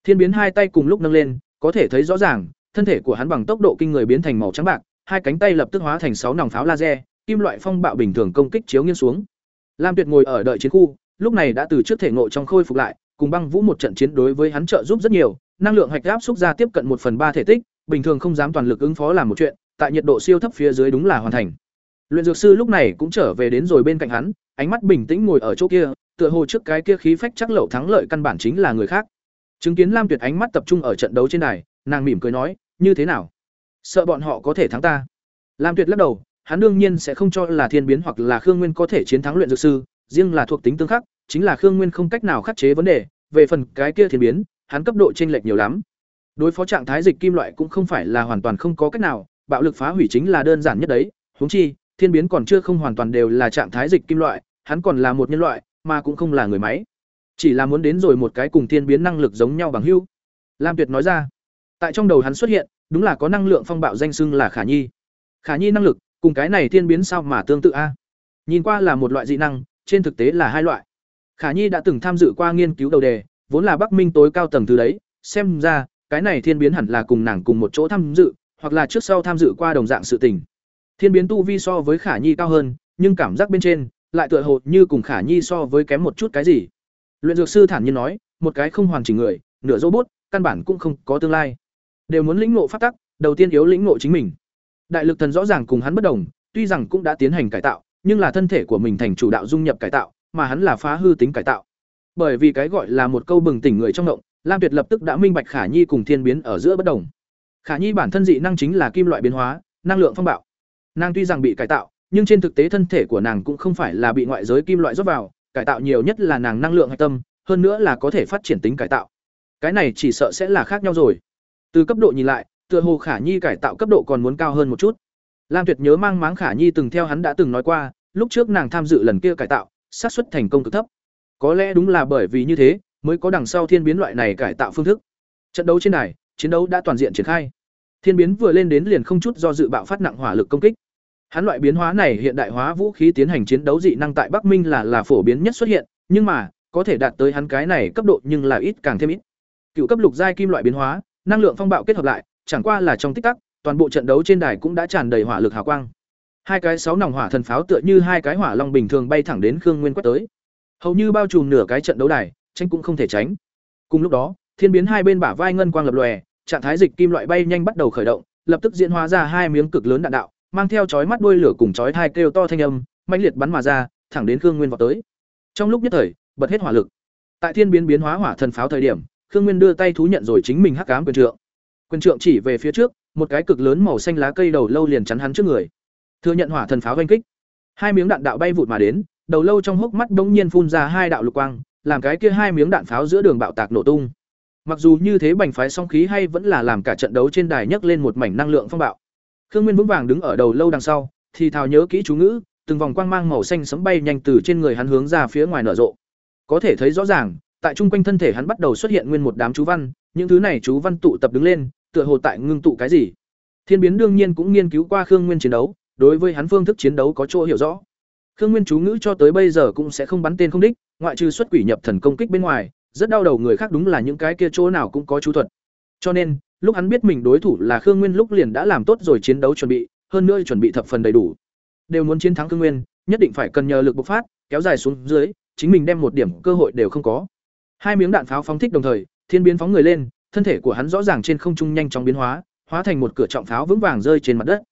Thiên biến hai tay cùng lúc nâng lên, có thể thấy rõ ràng, thân thể của hắn bằng tốc độ kinh người biến thành màu trắng bạc hai cánh tay lập tức hóa thành sáu nòng pháo laser, kim loại phong bạo bình thường công kích chiếu nghiêng xuống. Lam tuyệt ngồi ở đợi chiến khu, lúc này đã từ trước thể ngộ trong khôi phục lại, cùng băng vũ một trận chiến đối với hắn trợ giúp rất nhiều, năng lượng hạch áp xúc ra tiếp cận một phần ba thể tích, bình thường không dám toàn lực ứng phó làm một chuyện, tại nhiệt độ siêu thấp phía dưới đúng là hoàn thành. Luyện dược sư lúc này cũng trở về đến rồi bên cạnh hắn, ánh mắt bình tĩnh ngồi ở chỗ kia, tựa hồ trước cái kia khí phách chắc lậu thắng lợi căn bản chính là người khác. Chứng kiến lam tuyệt ánh mắt tập trung ở trận đấu trên đài, nàng mỉm cười nói, như thế nào? Sợ bọn họ có thể thắng ta. Lam tuyệt lắc đầu, hắn đương nhiên sẽ không cho là thiên biến hoặc là khương nguyên có thể chiến thắng luyện dược sư, riêng là thuộc tính tương khắc, chính là khương nguyên không cách nào khắc chế vấn đề, về phần cái kia thiên biến, hắn cấp độ chênh lệch nhiều lắm. Đối phó trạng thái dịch kim loại cũng không phải là hoàn toàn không có cách nào, bạo lực phá hủy chính là đơn giản nhất đấy. Huống chi, thiên biến còn chưa không hoàn toàn đều là trạng thái dịch kim loại, hắn còn là một nhân loại, mà cũng không là người máy. Chỉ là muốn đến rồi một cái cùng thiên biến năng lực giống nhau bằng hưu lam tuyệt nói ra. Tại trong đầu hắn xuất hiện đúng là có năng lượng phong bạo danh xưng là khả nhi. Khả nhi năng lực, cùng cái này thiên biến sao mà tương tự a? Nhìn qua là một loại dị năng, trên thực tế là hai loại. Khả nhi đã từng tham dự qua nghiên cứu đầu đề, vốn là bắc minh tối cao tầng thứ đấy, xem ra, cái này thiên biến hẳn là cùng nàng cùng một chỗ tham dự, hoặc là trước sau tham dự qua đồng dạng sự tình. Thiên biến tu vi so với khả nhi cao hơn, nhưng cảm giác bên trên, lại tựa hồ như cùng khả nhi so với kém một chút cái gì. Luyện dược sư thản nhiên nói, một cái không hoàn chỉnh người, nửa robot, căn bản cũng không có tương lai đều muốn lĩnh ngộ phát tắc đầu tiên yếu lĩnh ngộ chính mình. Đại lực thần rõ ràng cùng hắn bất đồng, tuy rằng cũng đã tiến hành cải tạo, nhưng là thân thể của mình thành chủ đạo dung nhập cải tạo, mà hắn là phá hư tính cải tạo. Bởi vì cái gọi là một câu bừng tỉnh người trong động, Lam Tuyệt lập tức đã minh bạch Khả Nhi cùng Thiên biến ở giữa bất đồng. Khả Nhi bản thân dị năng chính là kim loại biến hóa, năng lượng phong bạo. Nàng tuy rằng bị cải tạo, nhưng trên thực tế thân thể của nàng cũng không phải là bị ngoại giới kim loại rót vào, cải tạo nhiều nhất là nàng năng lượng hạch tâm, hơn nữa là có thể phát triển tính cải tạo. Cái này chỉ sợ sẽ là khác nhau rồi. Từ cấp độ nhìn lại, tựa hồ Khả Nhi cải tạo cấp độ còn muốn cao hơn một chút. Lam Tuyệt nhớ mang máng Khả Nhi từng theo hắn đã từng nói qua, lúc trước nàng tham dự lần kia cải tạo, xác suất thành công cực thấp. Có lẽ đúng là bởi vì như thế, mới có đằng sau thiên biến loại này cải tạo phương thức. Trận đấu trên này, chiến đấu đã toàn diện triển khai. Thiên biến vừa lên đến liền không chút do dự bạo phát nặng hỏa lực công kích. Hắn loại biến hóa này hiện đại hóa vũ khí tiến hành chiến đấu dị năng tại Bắc Minh là là phổ biến nhất xuất hiện, nhưng mà, có thể đạt tới hắn cái này cấp độ nhưng là ít càng thêm ít. Cựu cấp lục giai kim loại biến hóa, năng lượng phong bạo kết hợp lại, chẳng qua là trong tích tắc, toàn bộ trận đấu trên đài cũng đã tràn đầy hỏa lực hào quang. Hai cái sáu nòng hỏa thần pháo tựa như hai cái hỏa long bình thường bay thẳng đến Khương Nguyên quét tới. Hầu như bao trùm nửa cái trận đấu đài, tranh cũng không thể tránh. Cùng lúc đó, thiên biến hai bên bả vai ngân quang lập lòe, trạng thái dịch kim loại bay nhanh bắt đầu khởi động, lập tức diễn hóa ra hai miếng cực lớn đạn đạo, mang theo chói mắt đuôi lửa cùng chói thai kêu to thanh âm, mãnh liệt bắn mà ra, thẳng đến Khương Nguyên vọt tới. Trong lúc nhất thời, bật hết hỏa lực. Tại thiên biến biến hóa hỏa thần pháo thời điểm, Khương Nguyên đưa tay thú nhận rồi chính mình hắc ám quyền trượng. Quyền trượng chỉ về phía trước, một cái cực lớn màu xanh lá cây đầu lâu liền chắn hắn trước người. Thừa nhận hỏa thần pháo oanh kích. Hai miếng đạn đạo bay vụt mà đến, đầu lâu trong hốc mắt bỗng nhiên phun ra hai đạo lục quang, làm cái kia hai miếng đạn pháo giữa đường bạo tạc nổ tung. Mặc dù như thế bành phái song khí hay vẫn là làm cả trận đấu trên đài nhấc lên một mảnh năng lượng phong bạo. Khương Nguyên vững vàng đứng ở đầu lâu đằng sau, thì thào nhớ kỹ chú ngữ, từng vòng quang mang màu xanh sấm bay nhanh từ trên người hắn hướng ra phía ngoài nở rộ. Có thể thấy rõ ràng, tại trung quanh thân thể hắn bắt đầu xuất hiện nguyên một đám chú văn, những thứ này chú văn tụ tập đứng lên, tựa hồ tại ngưng tụ cái gì. Thiên biến đương nhiên cũng nghiên cứu qua Khương Nguyên chiến đấu, đối với hắn phương thức chiến đấu có chỗ hiểu rõ. Khương Nguyên chú ngữ cho tới bây giờ cũng sẽ không bắn tên không đích, ngoại trừ xuất quỷ nhập thần công kích bên ngoài, rất đau đầu người khác đúng là những cái kia chỗ nào cũng có chú thuật. Cho nên, lúc hắn biết mình đối thủ là Khương Nguyên lúc liền đã làm tốt rồi chiến đấu chuẩn bị, hơn nữa chuẩn bị thập phần đầy đủ. Đều muốn chiến thắng Khương Nguyên, nhất định phải cần nhờ lực bộc phát, kéo dài xuống dưới, chính mình đem một điểm cơ hội đều không có. Hai miếng đạn pháo phóng thích đồng thời, thiên biến phóng người lên, thân thể của hắn rõ ràng trên không trung nhanh chóng biến hóa, hóa thành một cửa trọng pháo vững vàng rơi trên mặt đất.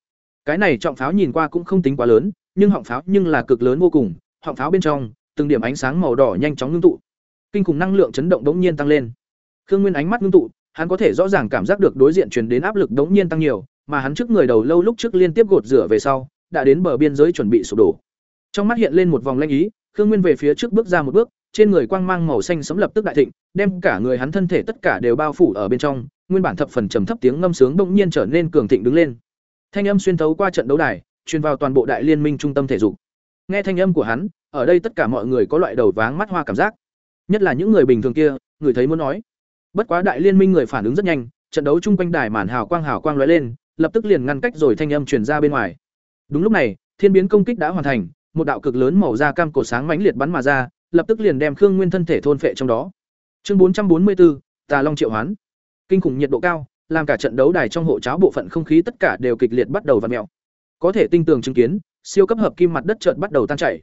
Cái này trọng pháo nhìn qua cũng không tính quá lớn, nhưng họng pháo nhưng là cực lớn vô cùng, họng pháo bên trong, từng điểm ánh sáng màu đỏ nhanh chóng ngưng tụ. Kinh khủng năng lượng chấn động đống nhiên tăng lên. Khương Nguyên ánh mắt ngưng tụ, hắn có thể rõ ràng cảm giác được đối diện truyền đến áp lực đống nhiên tăng nhiều, mà hắn trước người đầu lâu lúc trước liên tiếp gột rửa về sau, đã đến bờ biên giới chuẩn bị sụp đổ. Trong mắt hiện lên một vòng lanh ý, Khương Nguyên về phía trước bước ra một bước, trên người quang mang màu xanh sẫm lập tức đại thịnh, đem cả người hắn thân thể tất cả đều bao phủ ở bên trong, nguyên bản thập phần trầm thấp tiếng ngâm sướng bỗng nhiên trở nên cường thịnh đứng lên. Thanh âm xuyên thấu qua trận đấu đài, truyền vào toàn bộ đại liên minh trung tâm thể dục. Nghe thanh âm của hắn, ở đây tất cả mọi người có loại đầu váng mắt hoa cảm giác. Nhất là những người bình thường kia, người thấy muốn nói. Bất quá đại liên minh người phản ứng rất nhanh, trận đấu chung quanh đài màn hào quang hào quang lóe lên, lập tức liền ngăn cách rồi thanh âm truyền ra bên ngoài. Đúng lúc này, thiên biến công kích đã hoàn thành, một đạo cực lớn màu da cam cổ sáng mãnh liệt bắn mà ra, lập tức liền đem Khương Nguyên thân thể thôn phệ trong đó. Chương 444, Tà Long triệu hoán. Kinh khủng nhiệt độ cao, làm cả trận đấu đài trong hộ cháo bộ phận không khí tất cả đều kịch liệt bắt đầu vặn mèo. Có thể tinh tường chứng kiến, siêu cấp hợp kim mặt đất chợt bắt đầu tan chảy.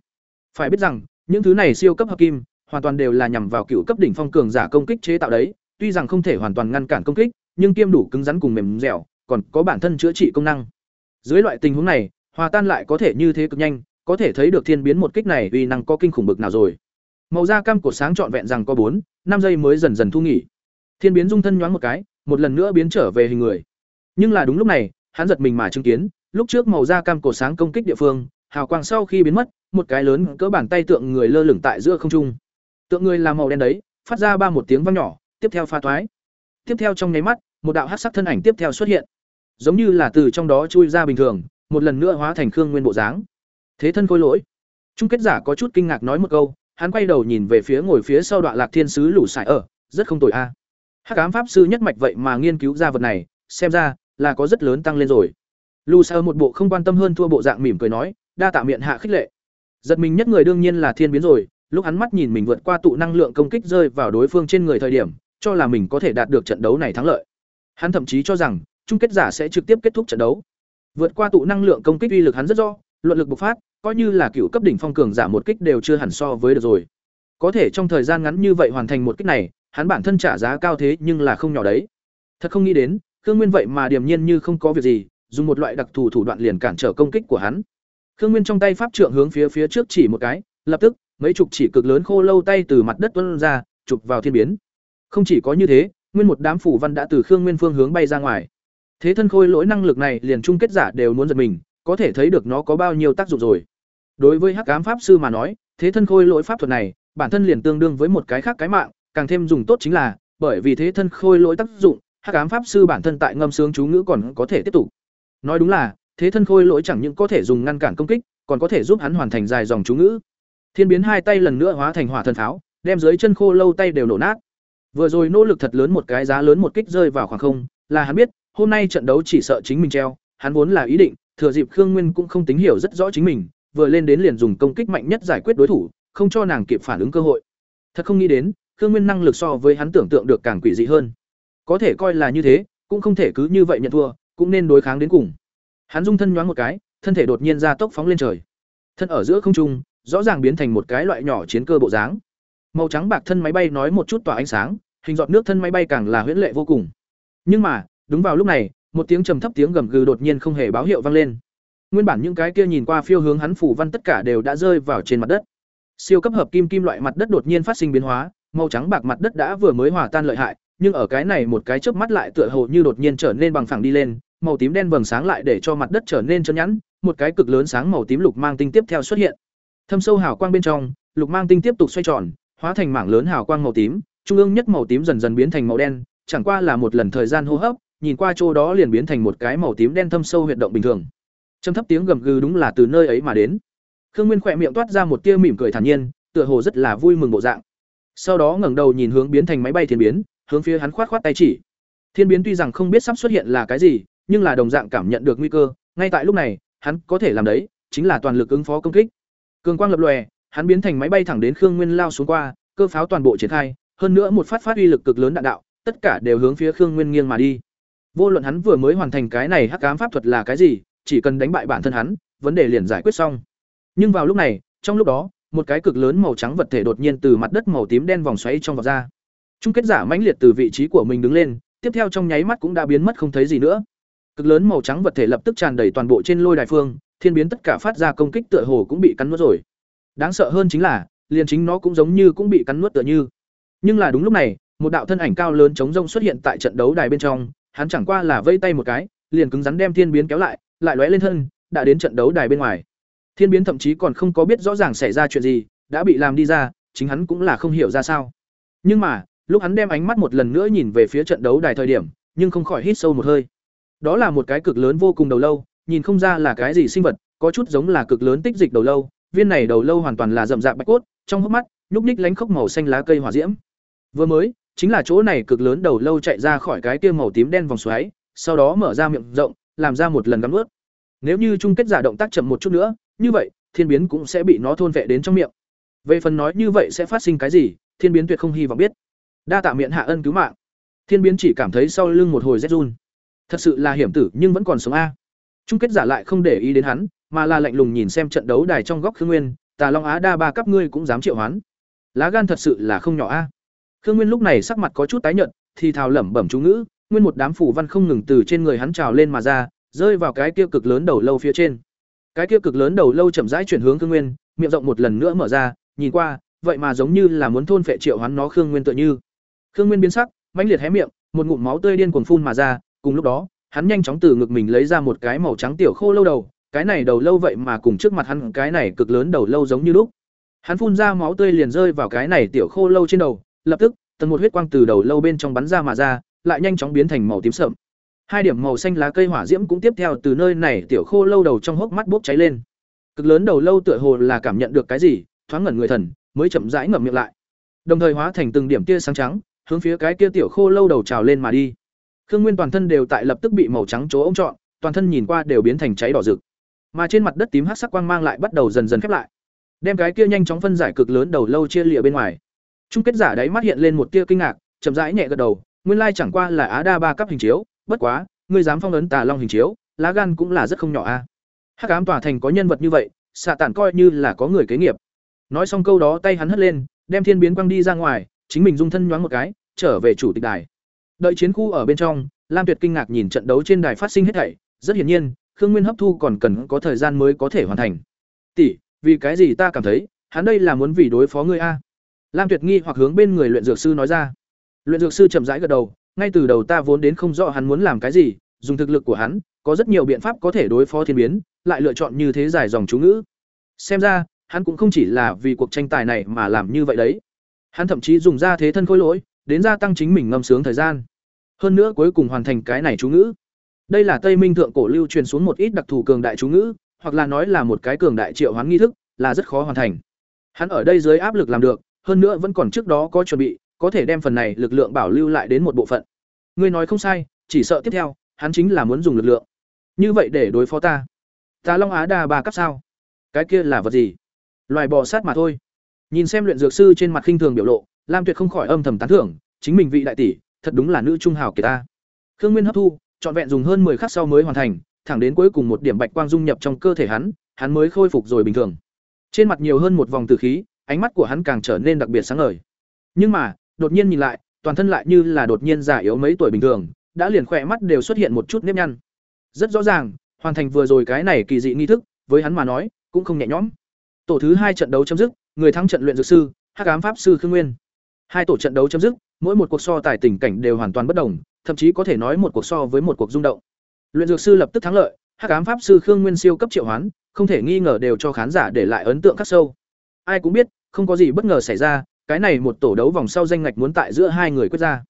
Phải biết rằng, những thứ này siêu cấp hợp kim hoàn toàn đều là nhằm vào cựu cấp đỉnh phong cường giả công kích chế tạo đấy, tuy rằng không thể hoàn toàn ngăn cản công kích, nhưng kiêm đủ cứng rắn cùng mềm dẻo, còn có bản thân chữa trị công năng. Dưới loại tình huống này, hòa tan lại có thể như thế cực nhanh, có thể thấy được thiên biến một kích này uy năng có kinh khủng bực nào rồi. Màu da cam cổ sáng trọn vẹn rằng có bốn, năm giây mới dần dần thu nghỉ. Thiên biến dung thân nhoáng một cái, một lần nữa biến trở về hình người. Nhưng là đúng lúc này, hắn giật mình mà chứng kiến, lúc trước màu da cam cổ sáng công kích địa phương, hào quang sau khi biến mất, một cái lớn cỡ bàn tay tượng người lơ lửng tại giữa không trung. Tượng người là màu đen đấy, phát ra ba một tiếng vang nhỏ, tiếp theo pha thoái. Tiếp theo trong nháy mắt, một đạo hắc sắc thân ảnh tiếp theo xuất hiện. Giống như là từ trong đó chui ra bình thường, một lần nữa hóa thành khương nguyên bộ dáng. Thế thân khôi lỗi. Trung kết giả có chút kinh ngạc nói một câu, hắn quay đầu nhìn về phía ngồi phía sau đoạn lạc thiên sứ lũ sải ở, rất không tội a. Hắc ám pháp sư nhất mạch vậy mà nghiên cứu ra vật này, xem ra là có rất lớn tăng lên rồi. Lũ sải một bộ không quan tâm hơn thua bộ dạng mỉm cười nói, đa tạ miệng hạ khích lệ. Giật mình nhất người đương nhiên là thiên biến rồi, lúc hắn mắt nhìn mình vượt qua tụ năng lượng công kích rơi vào đối phương trên người thời điểm, cho là mình có thể đạt được trận đấu này thắng lợi. Hắn thậm chí cho rằng chung kết giả sẽ trực tiếp kết thúc trận đấu. Vượt qua tụ năng lượng công kích uy lực hắn rất rõ, luận lực bộc phát, coi như là cựu cấp đỉnh phong cường giả một kích đều chưa hẳn so với được rồi. Có thể trong thời gian ngắn như vậy hoàn thành một kích này, hắn bản thân trả giá cao thế nhưng là không nhỏ đấy. Thật không nghĩ đến, khương nguyên vậy mà điềm nhiên như không có việc gì dùng một loại đặc thù thủ đoạn liền cản trở công kích của hắn khương nguyên trong tay pháp trượng hướng phía phía trước chỉ một cái lập tức mấy chục chỉ cực lớn khô lâu tay từ mặt đất tuôn ra chụp vào thiên biến không chỉ có như thế nguyên một đám phủ văn đã từ khương nguyên phương hướng bay ra ngoài thế thân khôi lỗi năng lực này liền chung kết giả đều muốn giật mình có thể thấy được nó có bao nhiêu tác dụng rồi đối với hắc ám pháp sư mà nói, thế thân khôi lỗi pháp thuật này, bản thân liền tương đương với một cái khác cái mạng, càng thêm dùng tốt chính là, bởi vì thế thân khôi lỗi tác dụng, hắc ám pháp sư bản thân tại ngâm sướng chú ngữ còn có thể tiếp tục. Nói đúng là, thế thân khôi lỗi chẳng những có thể dùng ngăn cản công kích, còn có thể giúp hắn hoàn thành dài dòng chú ngữ. Thiên biến hai tay lần nữa hóa thành hỏa thần pháo, đem dưới chân khô lâu tay đều nổ nát. Vừa rồi nỗ lực thật lớn một cái giá lớn một kích rơi vào khoảng không, là hắn biết, hôm nay trận đấu chỉ sợ chính mình treo, hắn vốn là ý định, thừa dịp khương nguyên cũng không tính hiểu rất rõ chính mình vừa lên đến liền dùng công kích mạnh nhất giải quyết đối thủ, không cho nàng kịp phản ứng cơ hội. Thật không nghĩ đến, khương nguyên năng lực so với hắn tưởng tượng được càng quỷ dị hơn. Có thể coi là như thế, cũng không thể cứ như vậy nhận thua, cũng nên đối kháng đến cùng. Hắn dung thân nhoáng một cái, thân thể đột nhiên ra tốc phóng lên trời. Thân ở giữa không trung, rõ ràng biến thành một cái loại nhỏ chiến cơ bộ dáng. Màu trắng bạc thân máy bay nói một chút tỏa ánh sáng, hình giọt nước thân máy bay càng là huyễn lệ vô cùng. Nhưng mà, đúng vào lúc này, một tiếng trầm thấp tiếng gầm gừ đột nhiên không hề báo hiệu vang lên nguyên bản những cái kia nhìn qua phiêu hướng hắn phủ văn tất cả đều đã rơi vào trên mặt đất. Siêu cấp hợp kim kim loại mặt đất đột nhiên phát sinh biến hóa, màu trắng bạc mặt đất đã vừa mới hòa tan lợi hại, nhưng ở cái này một cái chớp mắt lại tựa hồ như đột nhiên trở nên bằng phẳng đi lên, màu tím đen vầng sáng lại để cho mặt đất trở nên chân nhẵn, một cái cực lớn sáng màu tím lục mang tinh tiếp theo xuất hiện. Thâm sâu hào quang bên trong, lục mang tinh tiếp tục xoay tròn, hóa thành mảng lớn hào quang màu tím, trung ương nhất màu tím dần dần biến thành màu đen, chẳng qua là một lần thời gian hô hấp, nhìn qua chỗ đó liền biến thành một cái màu tím đen thâm sâu huyệt động bình thường trầm thấp tiếng gầm gừ đúng là từ nơi ấy mà đến. Khương nguyên khỏe miệng toát ra một tia mỉm cười thản nhiên, tựa hồ rất là vui mừng bộ dạng. Sau đó ngẩng đầu nhìn hướng biến thành máy bay thiên biến, hướng phía hắn khoát khoát tay chỉ. Thiên biến tuy rằng không biết sắp xuất hiện là cái gì, nhưng là đồng dạng cảm nhận được nguy cơ, ngay tại lúc này, hắn có thể làm đấy, chính là toàn lực ứng phó công kích. Cường quang lập lòe, hắn biến thành máy bay thẳng đến khương nguyên lao xuống qua, cơ pháo toàn bộ triển khai, hơn nữa một phát phát uy lực cực lớn đạn đạo, tất cả đều hướng phía khương nguyên nghiêng mà đi. Vô luận hắn vừa mới hoàn thành cái này hắc ám pháp thuật là cái gì chỉ cần đánh bại bản thân hắn, vấn đề liền giải quyết xong. Nhưng vào lúc này, trong lúc đó, một cái cực lớn màu trắng vật thể đột nhiên từ mặt đất màu tím đen vòng xoáy trong vọt ra. Chung kết giả mãnh liệt từ vị trí của mình đứng lên, tiếp theo trong nháy mắt cũng đã biến mất không thấy gì nữa. Cực lớn màu trắng vật thể lập tức tràn đầy toàn bộ trên lôi đài phương, thiên biến tất cả phát ra công kích tựa hồ cũng bị cắn nuốt rồi. Đáng sợ hơn chính là, liền chính nó cũng giống như cũng bị cắn nuốt tựa như. Nhưng là đúng lúc này, một đạo thân ảnh cao lớn chống rông xuất hiện tại trận đấu đài bên trong, hắn chẳng qua là vây tay một cái, liền cứng rắn đem thiên biến kéo lại lại lóe lên thân, đã đến trận đấu đài bên ngoài. Thiên biến thậm chí còn không có biết rõ ràng xảy ra chuyện gì, đã bị làm đi ra, chính hắn cũng là không hiểu ra sao. Nhưng mà, lúc hắn đem ánh mắt một lần nữa nhìn về phía trận đấu đài thời điểm, nhưng không khỏi hít sâu một hơi. Đó là một cái cực lớn vô cùng đầu lâu, nhìn không ra là cái gì sinh vật, có chút giống là cực lớn tích dịch đầu lâu, viên này đầu lâu hoàn toàn là rậm rạp bạch cốt, trong hốc mắt, nhúc ních lánh khốc màu xanh lá cây hỏa diễm. Vừa mới, chính là chỗ này cực lớn đầu lâu chạy ra khỏi cái kia màu tím đen vòng xoáy, sau đó mở ra miệng rộng làm ra một lần gắn ướt. Nếu như chung kết giả động tác chậm một chút nữa, như vậy, thiên biến cũng sẽ bị nó thôn vệ đến trong miệng. Về phần nói như vậy sẽ phát sinh cái gì, thiên biến tuyệt không hy vọng biết. Đa tạ miệng hạ ân cứu mạng. Thiên biến chỉ cảm thấy sau lưng một hồi rét run. Thật sự là hiểm tử, nhưng vẫn còn sống a. Chung kết giả lại không để ý đến hắn, mà là lạnh lùng nhìn xem trận đấu đài trong góc khương nguyên. Tà long á đa ba cấp ngươi cũng dám triệu hoán. Lá gan thật sự là không nhỏ a. Khương nguyên lúc này sắc mặt có chút tái nhợt, thì thào lẩm bẩm chú ngữ nguyên một đám phủ văn không ngừng từ trên người hắn trào lên mà ra, rơi vào cái kia cực lớn đầu lâu phía trên. Cái kia cực lớn đầu lâu chậm rãi chuyển hướng khương nguyên, miệng rộng một lần nữa mở ra, nhìn qua, vậy mà giống như là muốn thôn phệ triệu hắn nó khương nguyên tựa như. Khương nguyên biến sắc, mãnh liệt hé miệng, một ngụm máu tươi điên cuồng phun mà ra, cùng lúc đó, hắn nhanh chóng từ ngực mình lấy ra một cái màu trắng tiểu khô lâu đầu, cái này đầu lâu vậy mà cùng trước mặt hắn cái này cực lớn đầu lâu giống như lúc. Hắn phun ra máu tươi liền rơi vào cái này tiểu khô lâu trên đầu, lập tức, tầng một huyết quang từ đầu lâu bên trong bắn ra mà ra lại nhanh chóng biến thành màu tím sậm. Hai điểm màu xanh lá cây hỏa diễm cũng tiếp theo từ nơi này tiểu khô lâu đầu trong hốc mắt bốc cháy lên. Cực lớn đầu lâu tựa hồ là cảm nhận được cái gì, thoáng ngẩn người thần, mới chậm rãi ngậm miệng lại. Đồng thời hóa thành từng điểm tia sáng trắng, hướng phía cái kia tiểu khô lâu đầu trào lên mà đi. Khương nguyên toàn thân đều tại lập tức bị màu trắng chỗ ống trọn, toàn thân nhìn qua đều biến thành cháy đỏ rực. Mà trên mặt đất tím hắc sắc quang mang lại bắt đầu dần dần khép lại. Đem cái kia nhanh chóng phân giải cực lớn đầu lâu chia lìa bên ngoài. Trung kết giả đáy mắt hiện lên một tia kinh ngạc, chậm rãi nhẹ gật đầu nguyên lai chẳng qua là á đa ba cấp hình chiếu, bất quá, ngươi dám phong ấn tà long hình chiếu, lá gan cũng là rất không nhỏ a. Hắc ám tòa thành có nhân vật như vậy, xạ tản coi như là có người kế nghiệp. Nói xong câu đó tay hắn hất lên, đem thiên biến quang đi ra ngoài, chính mình dung thân nhoáng một cái, trở về chủ tịch đài. Đợi chiến khu ở bên trong, lam tuyệt kinh ngạc nhìn trận đấu trên đài phát sinh hết thảy, rất hiển nhiên, khương nguyên hấp thu còn cần có thời gian mới có thể hoàn thành. Tỷ, vì cái gì ta cảm thấy, hắn đây là muốn vì đối phó ngươi a? Lam tuyệt nghi hoặc hướng bên người luyện dược sư nói ra luyện dược sư chậm rãi gật đầu, ngay từ đầu ta vốn đến không rõ hắn muốn làm cái gì, dùng thực lực của hắn, có rất nhiều biện pháp có thể đối phó thiên biến, lại lựa chọn như thế giải dòng chú ngữ. Xem ra, hắn cũng không chỉ là vì cuộc tranh tài này mà làm như vậy đấy. Hắn thậm chí dùng ra thế thân khối lỗi, đến gia tăng chính mình ngâm sướng thời gian. Hơn nữa cuối cùng hoàn thành cái này chú ngữ. Đây là tây minh thượng cổ lưu truyền xuống một ít đặc thù cường đại chú ngữ, hoặc là nói là một cái cường đại triệu hoán nghi thức, là rất khó hoàn thành. Hắn ở đây dưới áp lực làm được, hơn nữa vẫn còn trước đó có chuẩn bị có thể đem phần này lực lượng bảo lưu lại đến một bộ phận. Ngươi nói không sai, chỉ sợ tiếp theo, hắn chính là muốn dùng lực lượng. Như vậy để đối phó ta. Ta long á đa ba cấp sao? Cái kia là vật gì? Loài bò sát mà thôi. Nhìn xem luyện dược sư trên mặt khinh thường biểu lộ, lam tuyệt không khỏi âm thầm tán thưởng, chính mình vị đại tỷ, thật đúng là nữ trung hào kiệt ta. Khương nguyên hấp thu, trọn vẹn dùng hơn 10 khắc sau mới hoàn thành, thẳng đến cuối cùng một điểm bạch quang dung nhập trong cơ thể hắn hắn mới khôi phục rồi bình thường. Trên mặt nhiều hơn một vòng tử khí, ánh mắt của hắn càng trở nên đặc biệt sáng ngời. Nhưng mà đột nhiên nhìn lại, toàn thân lại như là đột nhiên già yếu mấy tuổi bình thường, đã liền khỏe mắt đều xuất hiện một chút nếp nhăn. Rất rõ ràng, hoàn thành vừa rồi cái này kỳ dị nghi thức, với hắn mà nói, cũng không nhẹ nhõm. Tổ thứ hai trận đấu chấm dứt, người thắng trận luyện dược sư, hắc ám pháp sư khương nguyên. Hai tổ trận đấu chấm dứt, mỗi một cuộc so tài tình cảnh đều hoàn toàn bất đồng, thậm chí có thể nói một cuộc so với một cuộc rung động. Luyện dược sư lập tức thắng lợi, hắc ám pháp sư khương nguyên siêu cấp triệu hoán, không thể nghi ngờ đều cho khán giả để lại ấn tượng khắc sâu. Ai cũng biết, không có gì bất ngờ xảy ra cái này một tổ đấu vòng sau danh ngạch muốn tại giữa hai người quyết ra.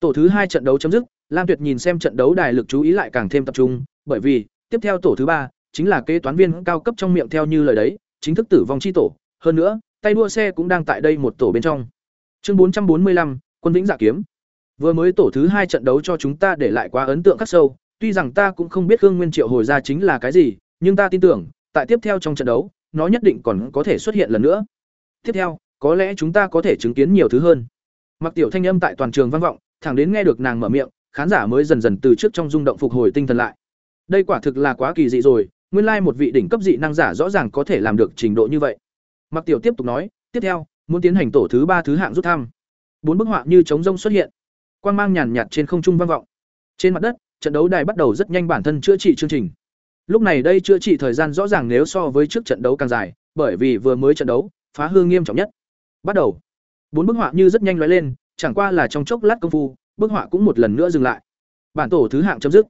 Tổ thứ hai trận đấu chấm dứt, lam tuyệt nhìn xem trận đấu đài lực chú ý lại càng thêm tập trung, bởi vì, tiếp theo tổ thứ ba, chính là kế toán viên cao cấp trong miệng theo như lời đấy, chính thức tử vong chi tổ. Hơn nữa, tay đua xe cũng đang tại đây một tổ bên trong. Chương bốn trăm bốn mươi lăm, quân vĩnh dạ kiếm. Vừa mới tổ thứ hai trận đấu cho chúng ta để lại quá ấn tượng khắc sâu, tuy rằng ta cũng không biết khương nguyên triệu hồi ra chính là cái gì, nhưng ta tin tưởng, tại tiếp theo trong trận đấu, nó nhất định còn có thể xuất hiện lần nữa. Tiếp theo có lẽ chúng ta có thể chứng kiến nhiều thứ hơn. Mặc tiểu thanh âm tại toàn trường vang vọng, thẳng đến nghe được nàng mở miệng, khán giả mới dần dần từ trước trong rung động phục hồi tinh thần lại. Đây quả thực là quá kỳ dị rồi, nguyên lai một vị đỉnh cấp dị năng giả rõ ràng có thể làm được trình độ như vậy. Mặc tiểu tiếp tục nói, tiếp theo, muốn tiến hành tổ thứ ba thứ hạng rút thăm. Bốn bức họa như trống rông xuất hiện. Quang mang nhàn nhạt trên không trung vang vọng. Trên mặt đất, trận đấu đài bắt đầu rất nhanh bản thân chữa trị chương trình. Lúc này đây chữa trị thời gian rõ ràng nếu so với trước trận đấu càng dài, bởi vì vừa mới trận đấu, phá hư nghiêm trọng nhất bắt đầu. Bốn bức họa như rất nhanh lóe lên, chẳng qua là trong chốc lát công phu, bức họa cũng một lần nữa dừng lại. Bản tổ thứ hạng chấm dứt.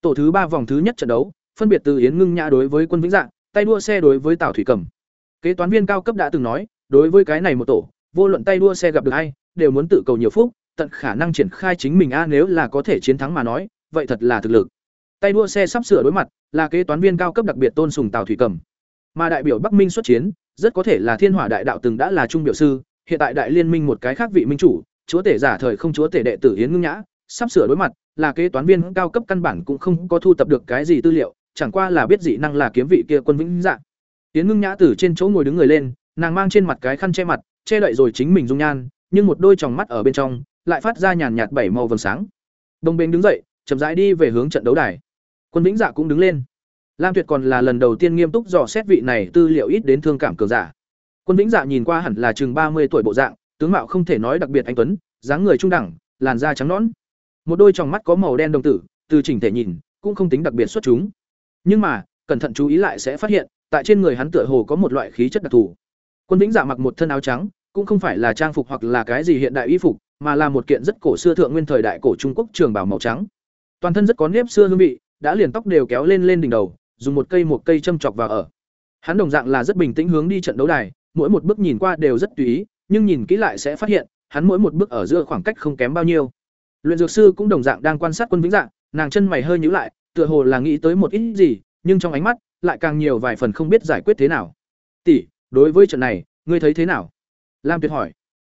Tổ thứ ba vòng thứ nhất trận đấu, phân biệt từ yến ngưng nhã đối với quân vĩnh dạng tay đua xe đối với tào thủy cẩm kế toán viên cao cấp đã từng nói, đối với cái này một tổ, vô luận tay đua xe gặp được ai, đều muốn tự cầu nhiều phúc, tận khả năng triển khai chính mình a nếu là có thể chiến thắng mà nói, vậy thật là thực lực. Tay đua xe sắp sửa đối mặt, là kế toán viên cao cấp đặc biệt tôn sùng tào thủy cẩm mà đại biểu bắc minh xuất chiến rất có thể là thiên hỏa đại đạo từng đã là trung biểu sư, hiện tại đại liên minh một cái khác vị minh chủ, chúa tể giả thời không chúa tể đệ tử hiến ngưng nhã, sắp sửa đối mặt, là kế toán viên cao cấp căn bản cũng không có thu tập được cái gì tư liệu, chẳng qua là biết dị năng là kiếm vị kia quân vĩnh dạng hiến ngưng nhã từ trên chỗ ngồi đứng người lên, nàng mang trên mặt cái khăn che mặt, che đậy rồi chính mình dung nhan, nhưng một đôi tròng mắt ở bên trong, lại phát ra nhàn nhạt bảy màu vầng sáng. Đồng bên đứng dậy, chậm rãi đi về hướng trận đấu đài. Quân vĩnh dạ cũng đứng lên lam tuyệt còn là lần đầu tiên nghiêm túc dò xét vị này tư liệu ít đến thương cảm cường giả. Quân vĩnh dạ nhìn qua hẳn là chừng ba mươi tuổi bộ dạng, tướng mạo không thể nói đặc biệt anh tuấn, dáng người trung đẳng, làn da trắng nõn. Một đôi tròng mắt có màu đen đồng tử, từ chỉnh thể nhìn, cũng không tính đặc biệt xuất chúng. Nhưng mà, cẩn thận chú ý lại sẽ phát hiện, tại trên người hắn tựa hồ có một loại khí chất đặc thù. Quân vĩnh dạ mặc một thân áo trắng, cũng không phải là trang phục hoặc là cái gì hiện đại y phục, mà là một kiện rất cổ xưa thượng nguyên thời đại cổ trung quốc trường bảo màu trắng. Toàn thân rất có nếp xưa hương vị, đã liền tóc đều kéo lên lên đỉnh đầu dùng một cây một cây châm chọc vào ở. Hắn đồng dạng là rất bình tĩnh hướng đi trận đấu đài, mỗi một bước nhìn qua đều rất tùy ý, nhưng nhìn kỹ lại sẽ phát hiện, hắn mỗi một bước ở giữa khoảng cách không kém bao nhiêu. Luyện dược sư cũng đồng dạng đang quan sát quân vĩnh dạng, nàng chân mày hơi nhíu lại, tựa hồ là nghĩ tới một ít gì, nhưng trong ánh mắt lại càng nhiều vài phần không biết giải quyết thế nào. Tỷ, đối với trận này, ngươi thấy thế nào? Lam tuyệt hỏi.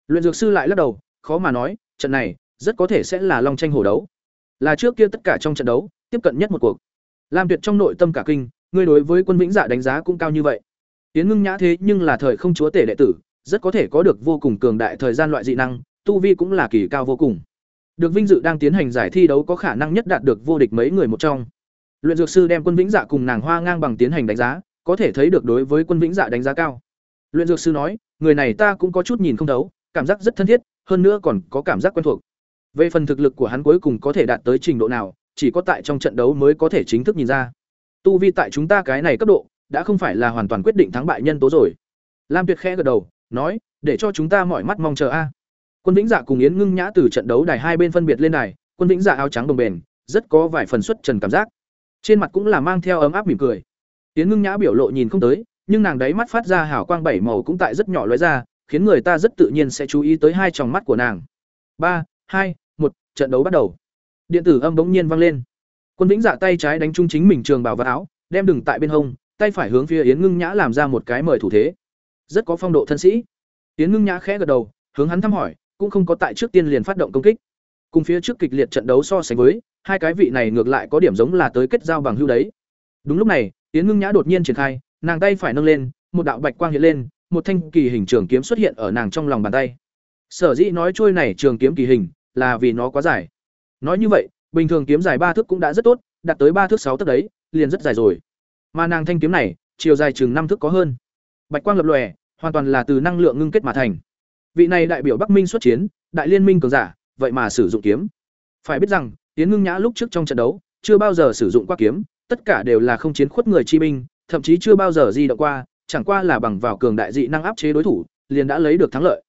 Luyện dược sư lại lắc đầu, khó mà nói, trận này rất có thể sẽ là long tranh hổ đấu. Là trước kia tất cả trong trận đấu, tiếp cận nhất một cuộc lam tuyệt trong nội tâm cả kinh ngươi đối với quân vĩnh dạ đánh giá cũng cao như vậy. Tiến ngưng nhã thế nhưng là thời không chúa tể đệ tử rất có thể có được vô cùng cường đại thời gian loại dị năng tu vi cũng là kỳ cao vô cùng. Được vinh dự đang tiến hành giải thi đấu có khả năng nhất đạt được vô địch mấy người một trong. Luyện dược sư đem quân vĩnh dạ cùng nàng hoa ngang bằng tiến hành đánh giá có thể thấy được đối với quân vĩnh dạ đánh giá cao. Luyện dược sư nói người này ta cũng có chút nhìn không thấu cảm giác rất thân thiết hơn nữa còn có cảm giác quen thuộc. Về phần thực lực của hắn cuối cùng có thể đạt tới trình độ nào, chỉ có tại trong trận đấu mới có thể chính thức nhìn ra. Tu vi tại chúng ta cái này cấp độ, đã không phải là hoàn toàn quyết định thắng bại nhân tố rồi. Lam Tuyệt khẽ gật đầu, nói, để cho chúng ta mọi mắt mong chờ a. Quân Vĩnh Dạ cùng Yến Ngưng Nhã từ trận đấu đài hai bên phân biệt lên đài, Quân Vĩnh Dạ áo trắng đồng bền, rất có vài phần xuất trần cảm giác. Trên mặt cũng là mang theo ấm áp mỉm cười. Yến Ngưng Nhã biểu lộ nhìn không tới, nhưng nàng đáy mắt phát ra hào quang bảy màu cũng tại rất nhỏ lóe ra, khiến người ta rất tự nhiên sẽ chú ý tới hai tròng mắt của nàng. Ba, hai, một, trận đấu bắt đầu. Điện tử âm bỗng nhiên vang lên. Quân Vĩnh Dạ tay trái đánh trúng chính mình trường bảo và áo, đem đừng tại bên hông, tay phải hướng phía Yến Ngưng Nhã làm ra một cái mời thủ thế. Rất có phong độ thân sĩ. Yến Ngưng Nhã khẽ gật đầu, hướng hắn thăm hỏi, cũng không có tại trước tiên liền phát động công kích. Cùng phía trước kịch liệt trận đấu so sánh với, hai cái vị này ngược lại có điểm giống là tới kết giao bằng hưu đấy. Đúng lúc này, Yến Ngưng Nhã đột nhiên triển khai, nàng tay phải nâng lên, một đạo bạch quang hiện lên, một thanh kỳ hình trường kiếm xuất hiện ở nàng trong lòng bàn tay. Sở dĩ nói trôi này trường kiếm kỳ hình, là vì nó quá dài. Nói như vậy, bình thường kiếm dài ba thước cũng đã rất tốt, đạt tới ba thước sáu tấc đấy, liền rất dài rồi. Mà nàng thanh kiếm này, chiều dài chừng năm thước có hơn. Bạch quang lập lòe, hoàn toàn là từ năng lượng ngưng kết mà thành. Vị này đại biểu Bắc Minh xuất chiến, đại liên minh cường giả, vậy mà sử dụng kiếm. Phải biết rằng, Tiến Ngưng Nhã lúc trước trong trận đấu, chưa bao giờ sử dụng qua kiếm, tất cả đều là không chiến khuất người chi binh, thậm chí chưa bao giờ di động qua, chẳng qua là bằng vào cường đại dị năng áp chế đối thủ, liền đã lấy được thắng lợi.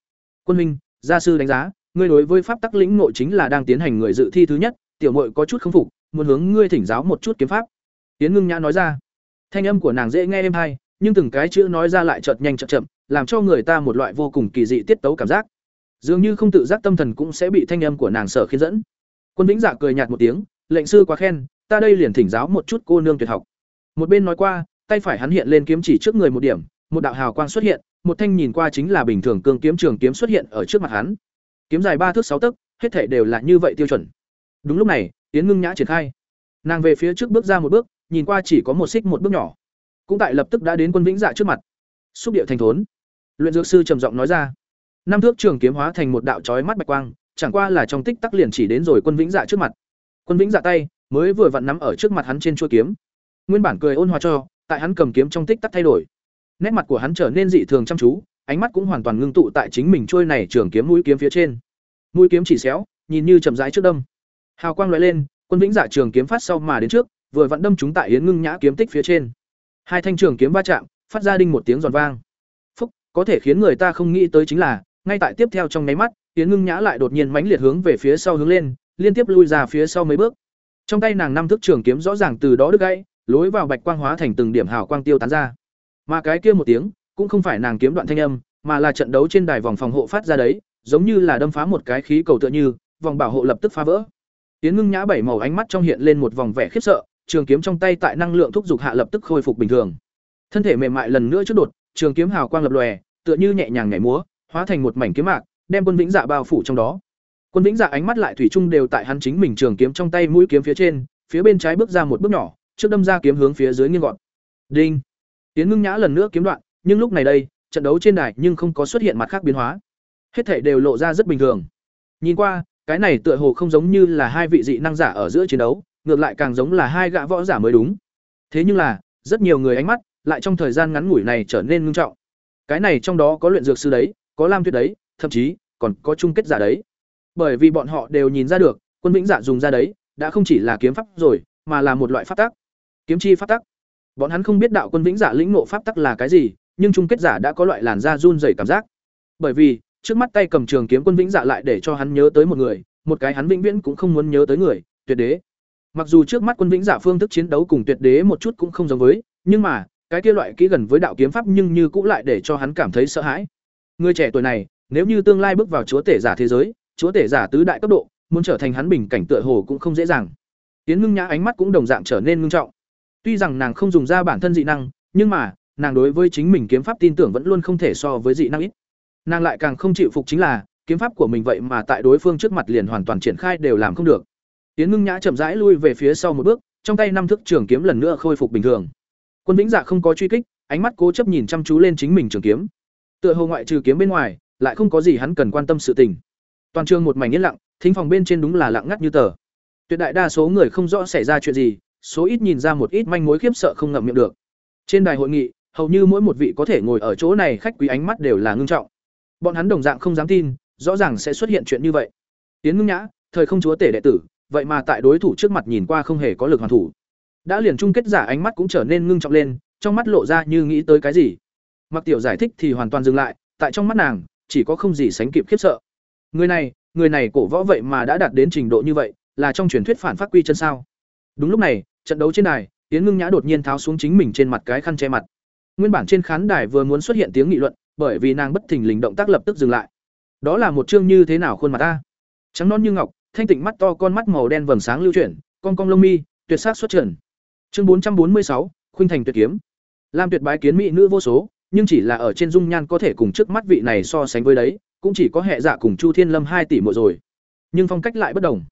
Quân minh, gia sư đánh giá, ngươi đối với pháp tắc lĩnh ngộ chính là đang tiến hành người dự thi thứ nhất, tiểu muội có chút không phục, muốn hướng ngươi thỉnh giáo một chút kiếm pháp. Tiễn Ngưng Nhã nói ra. Thanh âm của nàng dễ nghe êm hay, nhưng từng cái chữ nói ra lại chợt nhanh chợt chậm, làm cho người ta một loại vô cùng kỳ dị tiết tấu cảm giác. Dường như không tự giác tâm thần cũng sẽ bị thanh âm của nàng sở khiến dẫn. Quân Vĩnh Dạ cười nhạt một tiếng, lệnh sư quá khen, ta đây liền thỉnh giáo một chút cô nương tuyệt học. Một bên nói qua, tay phải hắn hiện lên kiếm chỉ trước người một điểm, một đạo hào quang xuất hiện, một thanh nhìn qua chính là bình thường cương kiếm trường kiếm xuất hiện ở trước mặt hắn. Kiếm dài ba thước sáu tấc, hết thể đều là như vậy tiêu chuẩn. Đúng lúc này, Tiến Ngưng Nhã triển khai. Nàng về phía trước bước ra một bước, nhìn qua chỉ có một xích một bước nhỏ. Cũng tại lập tức đã đến Quân Vĩnh Dạ trước mặt. Xúc điệu thành thốn. Luyện dược sư trầm giọng nói ra. Năm thước trường kiếm hóa thành một đạo chói mắt bạch quang, chẳng qua là trong tích tắc liền chỉ đến rồi Quân Vĩnh Dạ trước mặt. Quân Vĩnh Dạ tay mới vừa vặn nắm ở trước mặt hắn trên chuôi kiếm. Nguyên bản cười ôn hòa cho, tại hắn cầm kiếm trong tích tắc thay đổi. Nét mặt của hắn trở nên dị thường chăm chú, ánh mắt cũng hoàn toàn ngưng tụ tại chính mình trôi này trường kiếm mũi kiếm phía trên. Mũi kiếm chỉ xéo, nhìn như chậm rãi trước đâm. Hào quang lóe lên, Quân Vĩnh Dạ trường kiếm phát sau mà đến trước, vừa vặn đâm chúng tại Yến Ngưng Nhã kiếm tích phía trên. Hai thanh trường kiếm va chạm, phát ra đinh một tiếng giòn vang. Phúc, có thể khiến người ta không nghĩ tới chính là, ngay tại tiếp theo trong nháy mắt, Yến Ngưng Nhã lại đột nhiên mãnh liệt hướng về phía sau hướng lên, liên tiếp lui ra phía sau mấy bước. Trong tay nàng năm thước trường kiếm rõ ràng từ đó đứt gãy, lối vào bạch quang hóa thành từng điểm hào quang tiêu tán ra. Mà cái kia một tiếng, cũng không phải nàng kiếm đoạn thanh âm, mà là trận đấu trên đài vòng phòng hộ phát ra đấy, giống như là đâm phá một cái khí cầu tựa như, vòng bảo hộ lập tức phá vỡ. Tiến Ngưng Nhã bảy màu ánh mắt trong hiện lên một vòng vẻ khiếp sợ, trường kiếm trong tay tại năng lượng thúc dục hạ lập tức khôi phục bình thường. Thân thể mềm mại lần nữa trước đột, trường kiếm hào quang lập lòe, tựa như nhẹ nhàng nhảy múa, hóa thành một mảnh kiếm mạc, đem Quân Vĩnh Dạ bao phủ trong đó. Quân Vĩnh Dạ ánh mắt lại thủy chung đều tại hắn chính mình trường kiếm trong tay mũi kiếm phía trên, phía bên trái bước ra một bước nhỏ, trước đâm ra kiếm hướng phía dưới nghiêng gọn. Đinh. Tiến Ngưng Nhã lần nữa kiếm đoạn, nhưng lúc này đây, trận đấu trên đài nhưng không có xuất hiện mặt khác biến hóa. Hết thảy đều lộ ra rất bình thường. Nhìn qua, cái này tựa hồ không giống như là hai vị dị năng giả ở giữa chiến đấu, ngược lại càng giống là hai gã võ giả mới đúng. Thế nhưng là, rất nhiều người ánh mắt lại trong thời gian ngắn ngủi này trở nên ngưng trọng. Cái này trong đó có luyện dược sư đấy, có lam tuyết đấy, thậm chí còn có chung kết giả đấy. Bởi vì bọn họ đều nhìn ra được, quân vĩnh giả dùng ra đấy, đã không chỉ là kiếm pháp rồi, mà là một loại pháp tắc. Kiếm chi pháp tắc. Bọn hắn không biết đạo quân vĩnh giả lĩnh ngộ pháp tắc là cái gì, nhưng chung kết giả đã có loại làn da run rẩy cảm giác. Bởi vì, trước mắt tay cầm trường kiếm quân vĩnh dạ lại để cho hắn nhớ tới một người, một cái hắn vĩnh viễn cũng không muốn nhớ tới người, tuyệt đế. Mặc dù trước mắt quân vĩnh dạ phương thức chiến đấu cùng tuyệt đế một chút cũng không giống với, nhưng mà, cái kia loại kỹ gần với đạo kiếm pháp nhưng như cũng lại để cho hắn cảm thấy sợ hãi. Người trẻ tuổi này, nếu như tương lai bước vào chúa tể giả thế giới, chúa tể giả tứ đại cấp độ, muốn trở thành hắn bình cảnh tựa hồ cũng không dễ dàng. Tiến Ngưng Nhã ánh mắt cũng đồng dạng trở nên ngưng trọng. Tuy rằng nàng không dùng ra bản thân dị năng, nhưng mà, nàng đối với chính mình kiếm pháp tin tưởng vẫn luôn không thể so với dị năng ít. Nàng lại càng không chịu phục chính là, kiếm pháp của mình vậy mà tại đối phương trước mặt liền hoàn toàn triển khai đều làm không được. Tiến Ngưng Nhã chậm rãi lui về phía sau một bước, trong tay năm thước trường kiếm lần nữa khôi phục bình thường. Quân Vĩnh Dạ không có truy kích, ánh mắt cố chấp nhìn chăm chú lên chính mình trường kiếm. Tựa hồ ngoại trừ kiếm bên ngoài, lại không có gì hắn cần quan tâm sự tình. Toàn trường một mảnh yên lặng, thính phòng bên trên đúng là lặng ngắt như tờ. Tuyệt đại đa số người không rõ xảy ra chuyện gì, số ít nhìn ra một ít manh mối khiếp sợ không ngậm miệng được. Trên đài hội nghị, hầu như mỗi một vị có thể ngồi ở chỗ này khách quý ánh mắt đều là ngưng trọng. Bọn hắn đồng dạng không dám tin, rõ ràng sẽ xuất hiện chuyện như vậy. Tiến Ngưng Nhã, thời không chúa tể đệ tử vậy mà tại đối thủ trước mặt nhìn qua không hề có lực hoàn thủ. Đã liền chung kết giả ánh mắt cũng trở nên ngưng trọng lên trong mắt lộ ra như nghĩ tới cái gì. Mặc tiểu giải thích thì hoàn toàn dừng lại tại trong mắt nàng chỉ có không gì sánh kịp khiếp sợ. Người này người này cổ võ vậy mà đã đạt đến trình độ như vậy là trong truyền thuyết phản phát quy chân sao? Đúng lúc này trận đấu trên đài tiến ngưng nhã đột nhiên tháo xuống chính mình trên mặt cái khăn che mặt nguyên bản trên khán đài vừa muốn xuất hiện tiếng nghị luận, bởi vì nàng bất thình lình động tác lập tức dừng lại. Đó là một chương như thế nào khuôn mặt ta? Trắng non như ngọc, thanh tịnh mắt to, con mắt màu đen vầng sáng lưu chuyển, con cong lông mi, tuyệt sắc xuất trần. Chương bốn trăm bốn mươi sáu, khuynh thành tuyệt kiếm. Lam tuyệt bái kiến mỹ nữ vô số, nhưng chỉ là ở trên dung nhan có thể cùng trước mắt vị này so sánh với đấy, cũng chỉ có hệ dạ cùng chu thiên lâm hai tỷ mộ rồi. Nhưng phong cách lại bất đồng.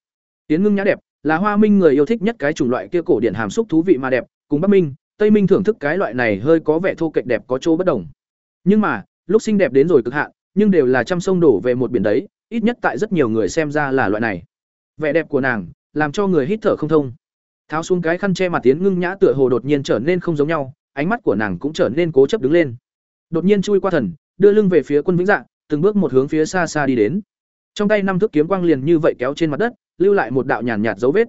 Tiến ngưng nhã đẹp là hoa minh người yêu thích nhất cái chủng loại kia cổ điển hàm xúc thú vị mà đẹp, cùng bắc minh tây minh thưởng thức cái loại này hơi có vẻ thô kệch đẹp có chỗ bất đồng. Nhưng mà, lúc xinh đẹp đến rồi cực hạn, nhưng đều là trăm sông đổ về một biển đấy, ít nhất tại rất nhiều người xem ra là loại này. Vẻ đẹp của nàng, làm cho người hít thở không thông. Tháo xuống cái khăn che mặt tiến ngưng nhã tựa hồ đột nhiên trở nên không giống nhau, ánh mắt của nàng cũng trở nên cố chấp đứng lên. Đột nhiên chui qua thần, đưa lưng về phía quân vĩnh dạ từng bước một hướng phía xa xa đi đến. Trong tay năm thước kiếm quang liền như vậy kéo trên mặt đất, lưu lại một đạo nhàn nhạt dấu vết.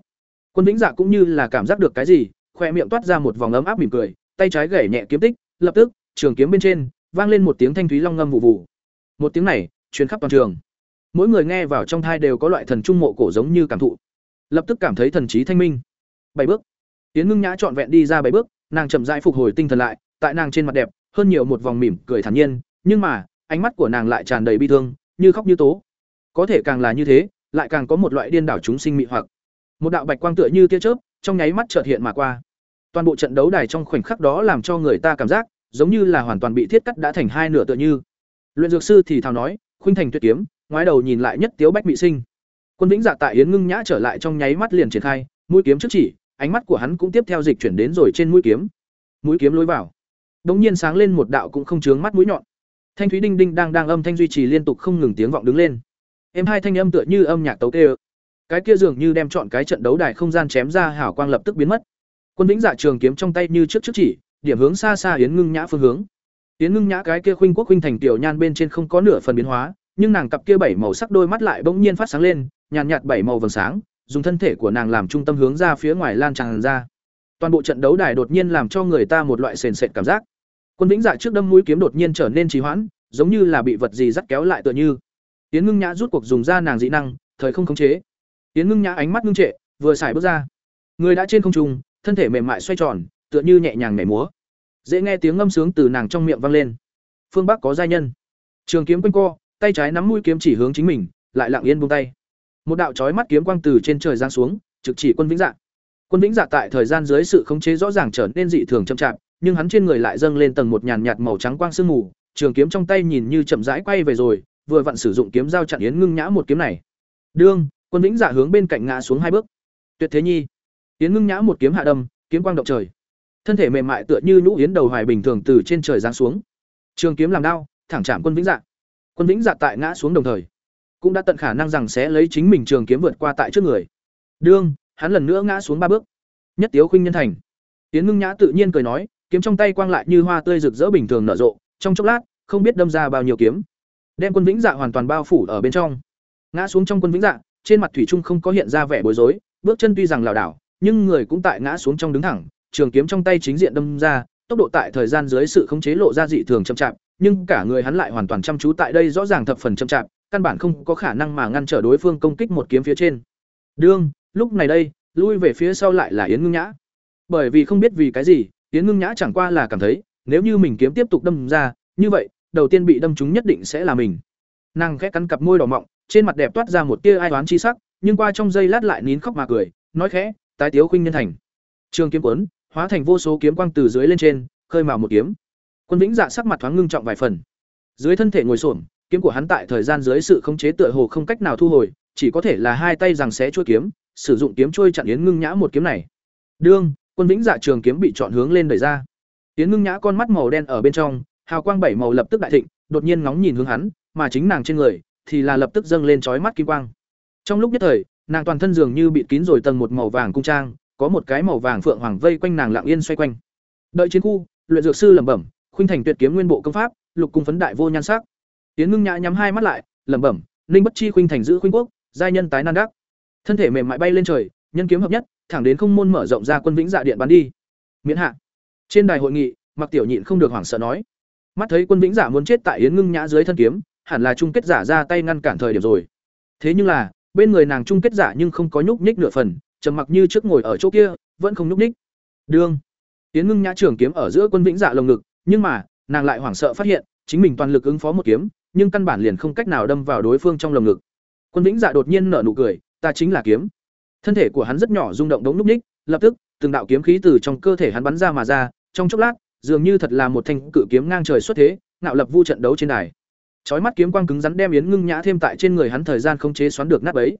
Quân vĩnh dạ cũng như là cảm giác được cái gì khoe miệng toát ra một vòng ấm áp mỉm cười, tay trái gảy nhẹ kiếm tích, lập tức, trường kiếm bên trên, vang lên một tiếng thanh thúy long ngâm vụ vụ. Một tiếng này, truyền khắp toàn trường. Mỗi người nghe vào trong thai đều có loại thần trung mộ cổ giống như cảm thụ. Lập tức cảm thấy thần trí thanh minh. Bảy bước. Tiến ngưng nhã trọn vẹn đi ra bảy bước, nàng chậm rãi phục hồi tinh thần lại, tại nàng trên mặt đẹp, hơn nhiều một vòng mỉm cười thản nhiên, nhưng mà, ánh mắt của nàng lại tràn đầy bi thương, như khóc như tố. Có thể càng là như thế, lại càng có một loại điên đảo chúng sinh mị hoặc. Một đạo bạch quang tựa như tia chớp, trong nháy mắt chợt hiện mà qua toàn bộ trận đấu đài trong khoảnh khắc đó làm cho người ta cảm giác, giống như là hoàn toàn bị thiết cắt đã thành hai nửa tựa như. Luyện dược sư thì thào nói, khuynh thành tuyệt kiếm, ngoái đầu nhìn lại nhất tiếu bách bị sinh. Quân vĩnh dạ tại yến ngưng nhã trở lại trong nháy mắt liền triển khai, mũi kiếm trước chỉ, ánh mắt của hắn cũng tiếp theo dịch chuyển đến rồi trên mũi kiếm. Mũi kiếm lối vào. Đống nhiên sáng lên một đạo cũng không chướng mắt mũi nhọn. Thanh thúy đinh đinh đang đang âm thanh duy trì liên tục không ngừng tiếng vọng đứng lên. Em hai thanh âm tựa như âm nhạc tấu kê cái kia dường như đem chọn cái trận đấu đài không gian chém ra hảo quang lập tức biến mất quân vĩnh dạ trường kiếm trong tay như trước trước chỉ, điểm hướng xa xa yến ngưng nhã phương hướng. Yến ngưng nhã cái kia khuynh quốc khuynh thành tiểu nhan bên trên không có nửa phần biến hóa, nhưng nàng cặp kia bảy màu sắc đôi mắt lại bỗng nhiên phát sáng lên, nhàn nhạt bảy màu vầng sáng, dùng thân thể của nàng làm trung tâm hướng ra phía ngoài lan tràn ra. Toàn bộ trận đấu đài đột nhiên làm cho người ta một loại sền sệt cảm giác. Quân vĩnh dạ trước đâm mũi kiếm đột nhiên trở nên trì hoãn, giống như là bị vật gì dắt kéo lại tựa như. Yến ngưng nhã rút cuộc dùng ra nàng dị năng, thời không khống chế. Yến ngưng nhã ánh mắt ngưng trệ, vừa xài bước ra. Người đã trên không trung thân thể mềm mại xoay tròn, tựa như nhẹ nhàng nhảy múa. Dễ nghe tiếng ngâm sướng từ nàng trong miệng vang lên. Phương bắc có giai nhân. Trường kiếm quanh co, tay trái nắm mũi kiếm chỉ hướng chính mình, lại lặng yên buông tay. Một đạo chói mắt kiếm quang từ trên trời giáng xuống, trực chỉ quân vĩnh dạ. Quân vĩnh dạ tại thời gian dưới sự khống chế rõ ràng trở nên dị thường chậm chạp, nhưng hắn trên người lại dâng lên tầng một nhàn nhạt màu trắng quang sương mù, trường kiếm trong tay nhìn như chậm rãi quay về rồi, vừa vặn sử dụng kiếm dao chặn yến ngưng nhã một kiếm này. Đương, quân vĩnh dạ hướng bên cạnh ngã xuống hai bước. Tuyệt thế nhi yến ngưng nhã một kiếm hạ đâm, kiếm quang động trời. Thân thể mềm mại tựa như nhũ yến đầu hoài bình thường từ trên trời giáng xuống. Trường kiếm làm đao, thẳng chạm quân vĩnh dạ. Quân vĩnh dạ tại ngã xuống đồng thời, cũng đã tận khả năng rằng sẽ lấy chính mình trường kiếm vượt qua tại trước người. Đương, hắn lần nữa ngã xuống ba bước. Nhất tiếu khuynh nhân thành. Yến ngưng nhã tự nhiên cười nói, kiếm trong tay quang lại như hoa tươi rực rỡ bình thường nở rộ, trong chốc lát, không biết đâm ra bao nhiêu kiếm. Đem quân vĩnh dạ hoàn toàn bao phủ ở bên trong. Ngã xuống trong quân vĩnh dạ trên mặt thủy trung không có hiện ra vẻ bối rối, bước chân tuy rằng lảo đảo nhưng người cũng tại ngã xuống trong đứng thẳng, trường kiếm trong tay chính diện đâm ra, tốc độ tại thời gian dưới sự khống chế lộ ra dị thường chậm chạp, nhưng cả người hắn lại hoàn toàn chăm chú tại đây rõ ràng thập phần chậm chạp, căn bản không có khả năng mà ngăn trở đối phương công kích một kiếm phía trên. Đương, lúc này đây, lui về phía sau lại là yến ngưng nhã. Bởi vì không biết vì cái gì, yến ngưng nhã chẳng qua là cảm thấy, nếu như mình kiếm tiếp tục đâm ra, như vậy, đầu tiên bị đâm trúng nhất định sẽ là mình. Nàng khẽ cắn cặp môi đỏ mọng, trên mặt đẹp toát ra một tia ai oán chi sắc, nhưng qua trong giây lát lại nín khóc mà cười, nói khẽ tái tiếu khuynh nhân thành. Trường kiếm quấn hóa thành vô số kiếm quang từ dưới lên trên, khơi mào một kiếm. Quân vĩnh dạ sắc mặt thoáng ngưng trọng vài phần. Dưới thân thể ngồi xổm, kiếm của hắn tại thời gian dưới sự khống chế tựa hồ không cách nào thu hồi, chỉ có thể là hai tay giằng xé chuôi kiếm, sử dụng kiếm trôi chặn yến ngưng nhã một kiếm này. Đương, quân vĩnh dạ trường kiếm bị chọn hướng lên đẩy ra. Yến ngưng nhã con mắt màu đen ở bên trong, hào quang bảy màu lập tức đại thịnh, đột nhiên ngóng nhìn hướng hắn, mà chính nàng trên người thì là lập tức dâng lên chói mắt kim quang. Trong lúc nhất thời nàng toàn thân dường như bị kín rồi tầng một màu vàng cung trang, có một cái màu vàng phượng hoàng vây quanh nàng lặng yên xoay quanh. Đợi chiến khu, luyện dược sư lẩm bẩm, khuynh thành tuyệt kiếm nguyên bộ công pháp, lục cung phấn đại vô nhan sắc. Tiến ngưng nhã nhắm hai mắt lại, lẩm bẩm, ninh bất chi khuynh thành giữ khuynh quốc, giai nhân tái nan đắc. Thân thể mềm mại bay lên trời, nhân kiếm hợp nhất, thẳng đến không môn mở rộng ra quân vĩnh dạ điện bắn đi. Miễn hạ. Trên đài hội nghị mặc tiểu nhịn không được hoảng sợ nói. Mắt thấy quân vĩnh giả muốn chết tại yến ngưng nhã dưới thân kiếm, hẳn là chung kết giả ra tay ngăn cản thời điểm rồi. Thế nhưng là bên người nàng chung kết giả nhưng không có nhúc nhích nửa phần, trầm mặc như trước ngồi ở chỗ kia, vẫn không nhúc nhích. Đương. Tiến ngưng nhã trường kiếm ở giữa quân vĩnh dạ lồng ngực, nhưng mà, nàng lại hoảng sợ phát hiện, chính mình toàn lực ứng phó một kiếm, nhưng căn bản liền không cách nào đâm vào đối phương trong lồng ngực. Quân vĩnh dạ đột nhiên nở nụ cười, ta chính là kiếm. Thân thể của hắn rất nhỏ rung động đống núc ních lập tức, từng đạo kiếm khí từ trong cơ thể hắn bắn ra mà ra, trong chốc lát, dường như thật là một thanh cự kiếm ngang trời xuất thế, ngạo lập vu trận đấu trên đài chói mắt kiếm quang cứng rắn đem yến ngưng nhã thêm tại trên người hắn thời gian không chế xoắn được nát bấy.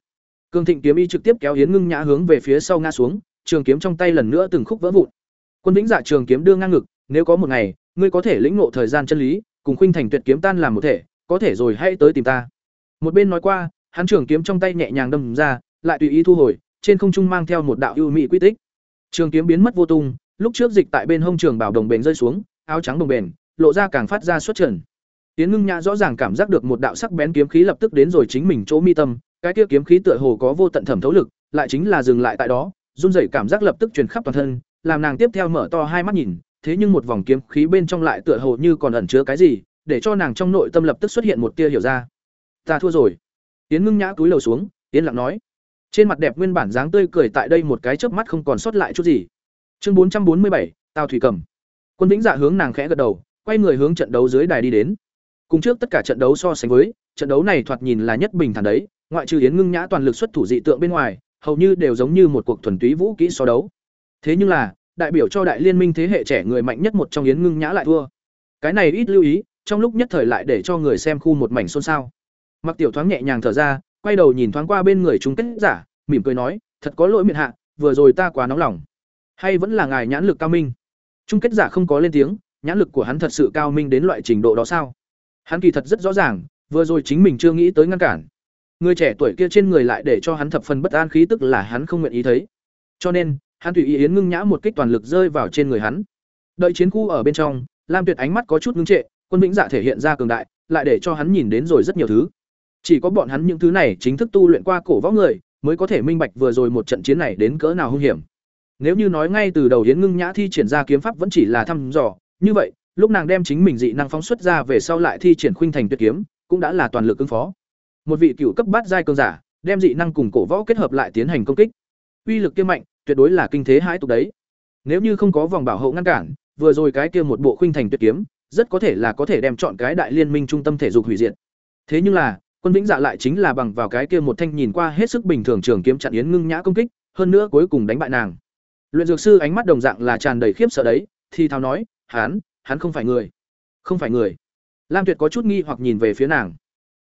Cương thịnh kiếm y trực tiếp kéo yến ngưng nhã hướng về phía sau ngã xuống, trường kiếm trong tay lần nữa từng khúc vỡ vụn. Quân vĩnh dạ trường kiếm đưa ngang ngực, nếu có một ngày, ngươi có thể lĩnh ngộ thời gian chân lý, cùng khuynh thành tuyệt kiếm tan làm một thể, có thể rồi hãy tới tìm ta. Một bên nói qua, hắn trường kiếm trong tay nhẹ nhàng đâm ra, lại tùy ý thu hồi, trên không trung mang theo một đạo ưu mỹ quy tích. Trường kiếm biến mất vô tung, lúc trước dịch tại bên hông trường bảo đồng bền rơi xuống, áo trắng đồng bền, lộ ra càng phát ra xuất trần tiến ngưng nhã rõ ràng cảm giác được một đạo sắc bén kiếm khí lập tức đến rồi chính mình chỗ mi tâm, cái kia kiếm khí tựa hồ có vô tận thẩm thấu lực, lại chính là dừng lại tại đó, run rẩy cảm giác lập tức truyền khắp toàn thân, làm nàng tiếp theo mở to hai mắt nhìn, thế nhưng một vòng kiếm khí bên trong lại tựa hồ như còn ẩn chứa cái gì, để cho nàng trong nội tâm lập tức xuất hiện một tia hiểu ra. Ta thua rồi. Tiến ngưng nhã cúi đầu xuống, yên lặng nói. Trên mặt đẹp nguyên bản dáng tươi cười tại đây một cái chớp mắt không còn sót lại chút gì. Chương bốn trăm bốn mươi bảy, tào thủy cầm. Quân vĩnh dạ hướng nàng khẽ gật đầu, quay người hướng trận đấu dưới đài đi đến cùng trước tất cả trận đấu so sánh với, trận đấu này thoạt nhìn là nhất bình thản đấy, ngoại trừ yến ngưng nhã toàn lực xuất thủ dị tượng bên ngoài, hầu như đều giống như một cuộc thuần túy vũ kỹ so đấu. Thế nhưng là, đại biểu cho đại liên minh thế hệ trẻ người mạnh nhất một trong yến ngưng nhã lại thua. Cái này ít lưu ý, trong lúc nhất thời lại để cho người xem khu một mảnh xôn xao. Mặc tiểu thoáng nhẹ nhàng thở ra, quay đầu nhìn thoáng qua bên người chúng kết giả, mỉm cười nói, thật có lỗi miệng hạ, vừa rồi ta quá nóng lòng. Hay vẫn là ngài nhãn lực cao minh? Chung kết giả không có lên tiếng, nhãn lực của hắn thật sự cao minh đến loại trình độ đó sao? Hắn kỳ thật rất rõ ràng, vừa rồi chính mình chưa nghĩ tới ngăn cản. Người trẻ tuổi kia trên người lại để cho hắn thập phần bất an khí tức là hắn không nguyện ý thấy. Cho nên, hắn tùy ý yến ngưng nhã một kích toàn lực rơi vào trên người hắn. Đợi chiến khu ở bên trong, lam tuyệt ánh mắt có chút ngưng trệ, quân vĩnh dạ thể hiện ra cường đại, lại để cho hắn nhìn đến rồi rất nhiều thứ. Chỉ có bọn hắn những thứ này chính thức tu luyện qua cổ võ người, mới có thể minh bạch vừa rồi một trận chiến này đến cỡ nào hung hiểm. Nếu như nói ngay từ đầu yến ngưng nhã thi triển ra kiếm pháp vẫn chỉ là thăm dò, như vậy lúc nàng đem chính mình dị năng phóng xuất ra về sau lại thi triển khuynh thành tuyệt kiếm, cũng đã là toàn lực ứng phó. Một vị cựu cấp bát giai cường giả, đem dị năng cùng cổ võ kết hợp lại tiến hành công kích. Uy lực kia mạnh, tuyệt đối là kinh thế hãi tục đấy. Nếu như không có vòng bảo hộ ngăn cản, vừa rồi cái kia một bộ khuynh thành tuyệt kiếm, rất có thể là có thể đem chọn cái đại liên minh trung tâm thể dục hủy diệt. Thế nhưng là, quân vĩnh dạ lại chính là bằng vào cái kia một thanh nhìn qua hết sức bình thường trường kiếm chặn yến ngưng nhã công kích, hơn nữa cuối cùng đánh bại nàng. Luyện dược sư ánh mắt đồng dạng là tràn đầy khiếp sợ đấy, thì thào nói hắn hắn không phải người. Không phải người. Lam tuyệt có chút nghi hoặc nhìn về phía nàng.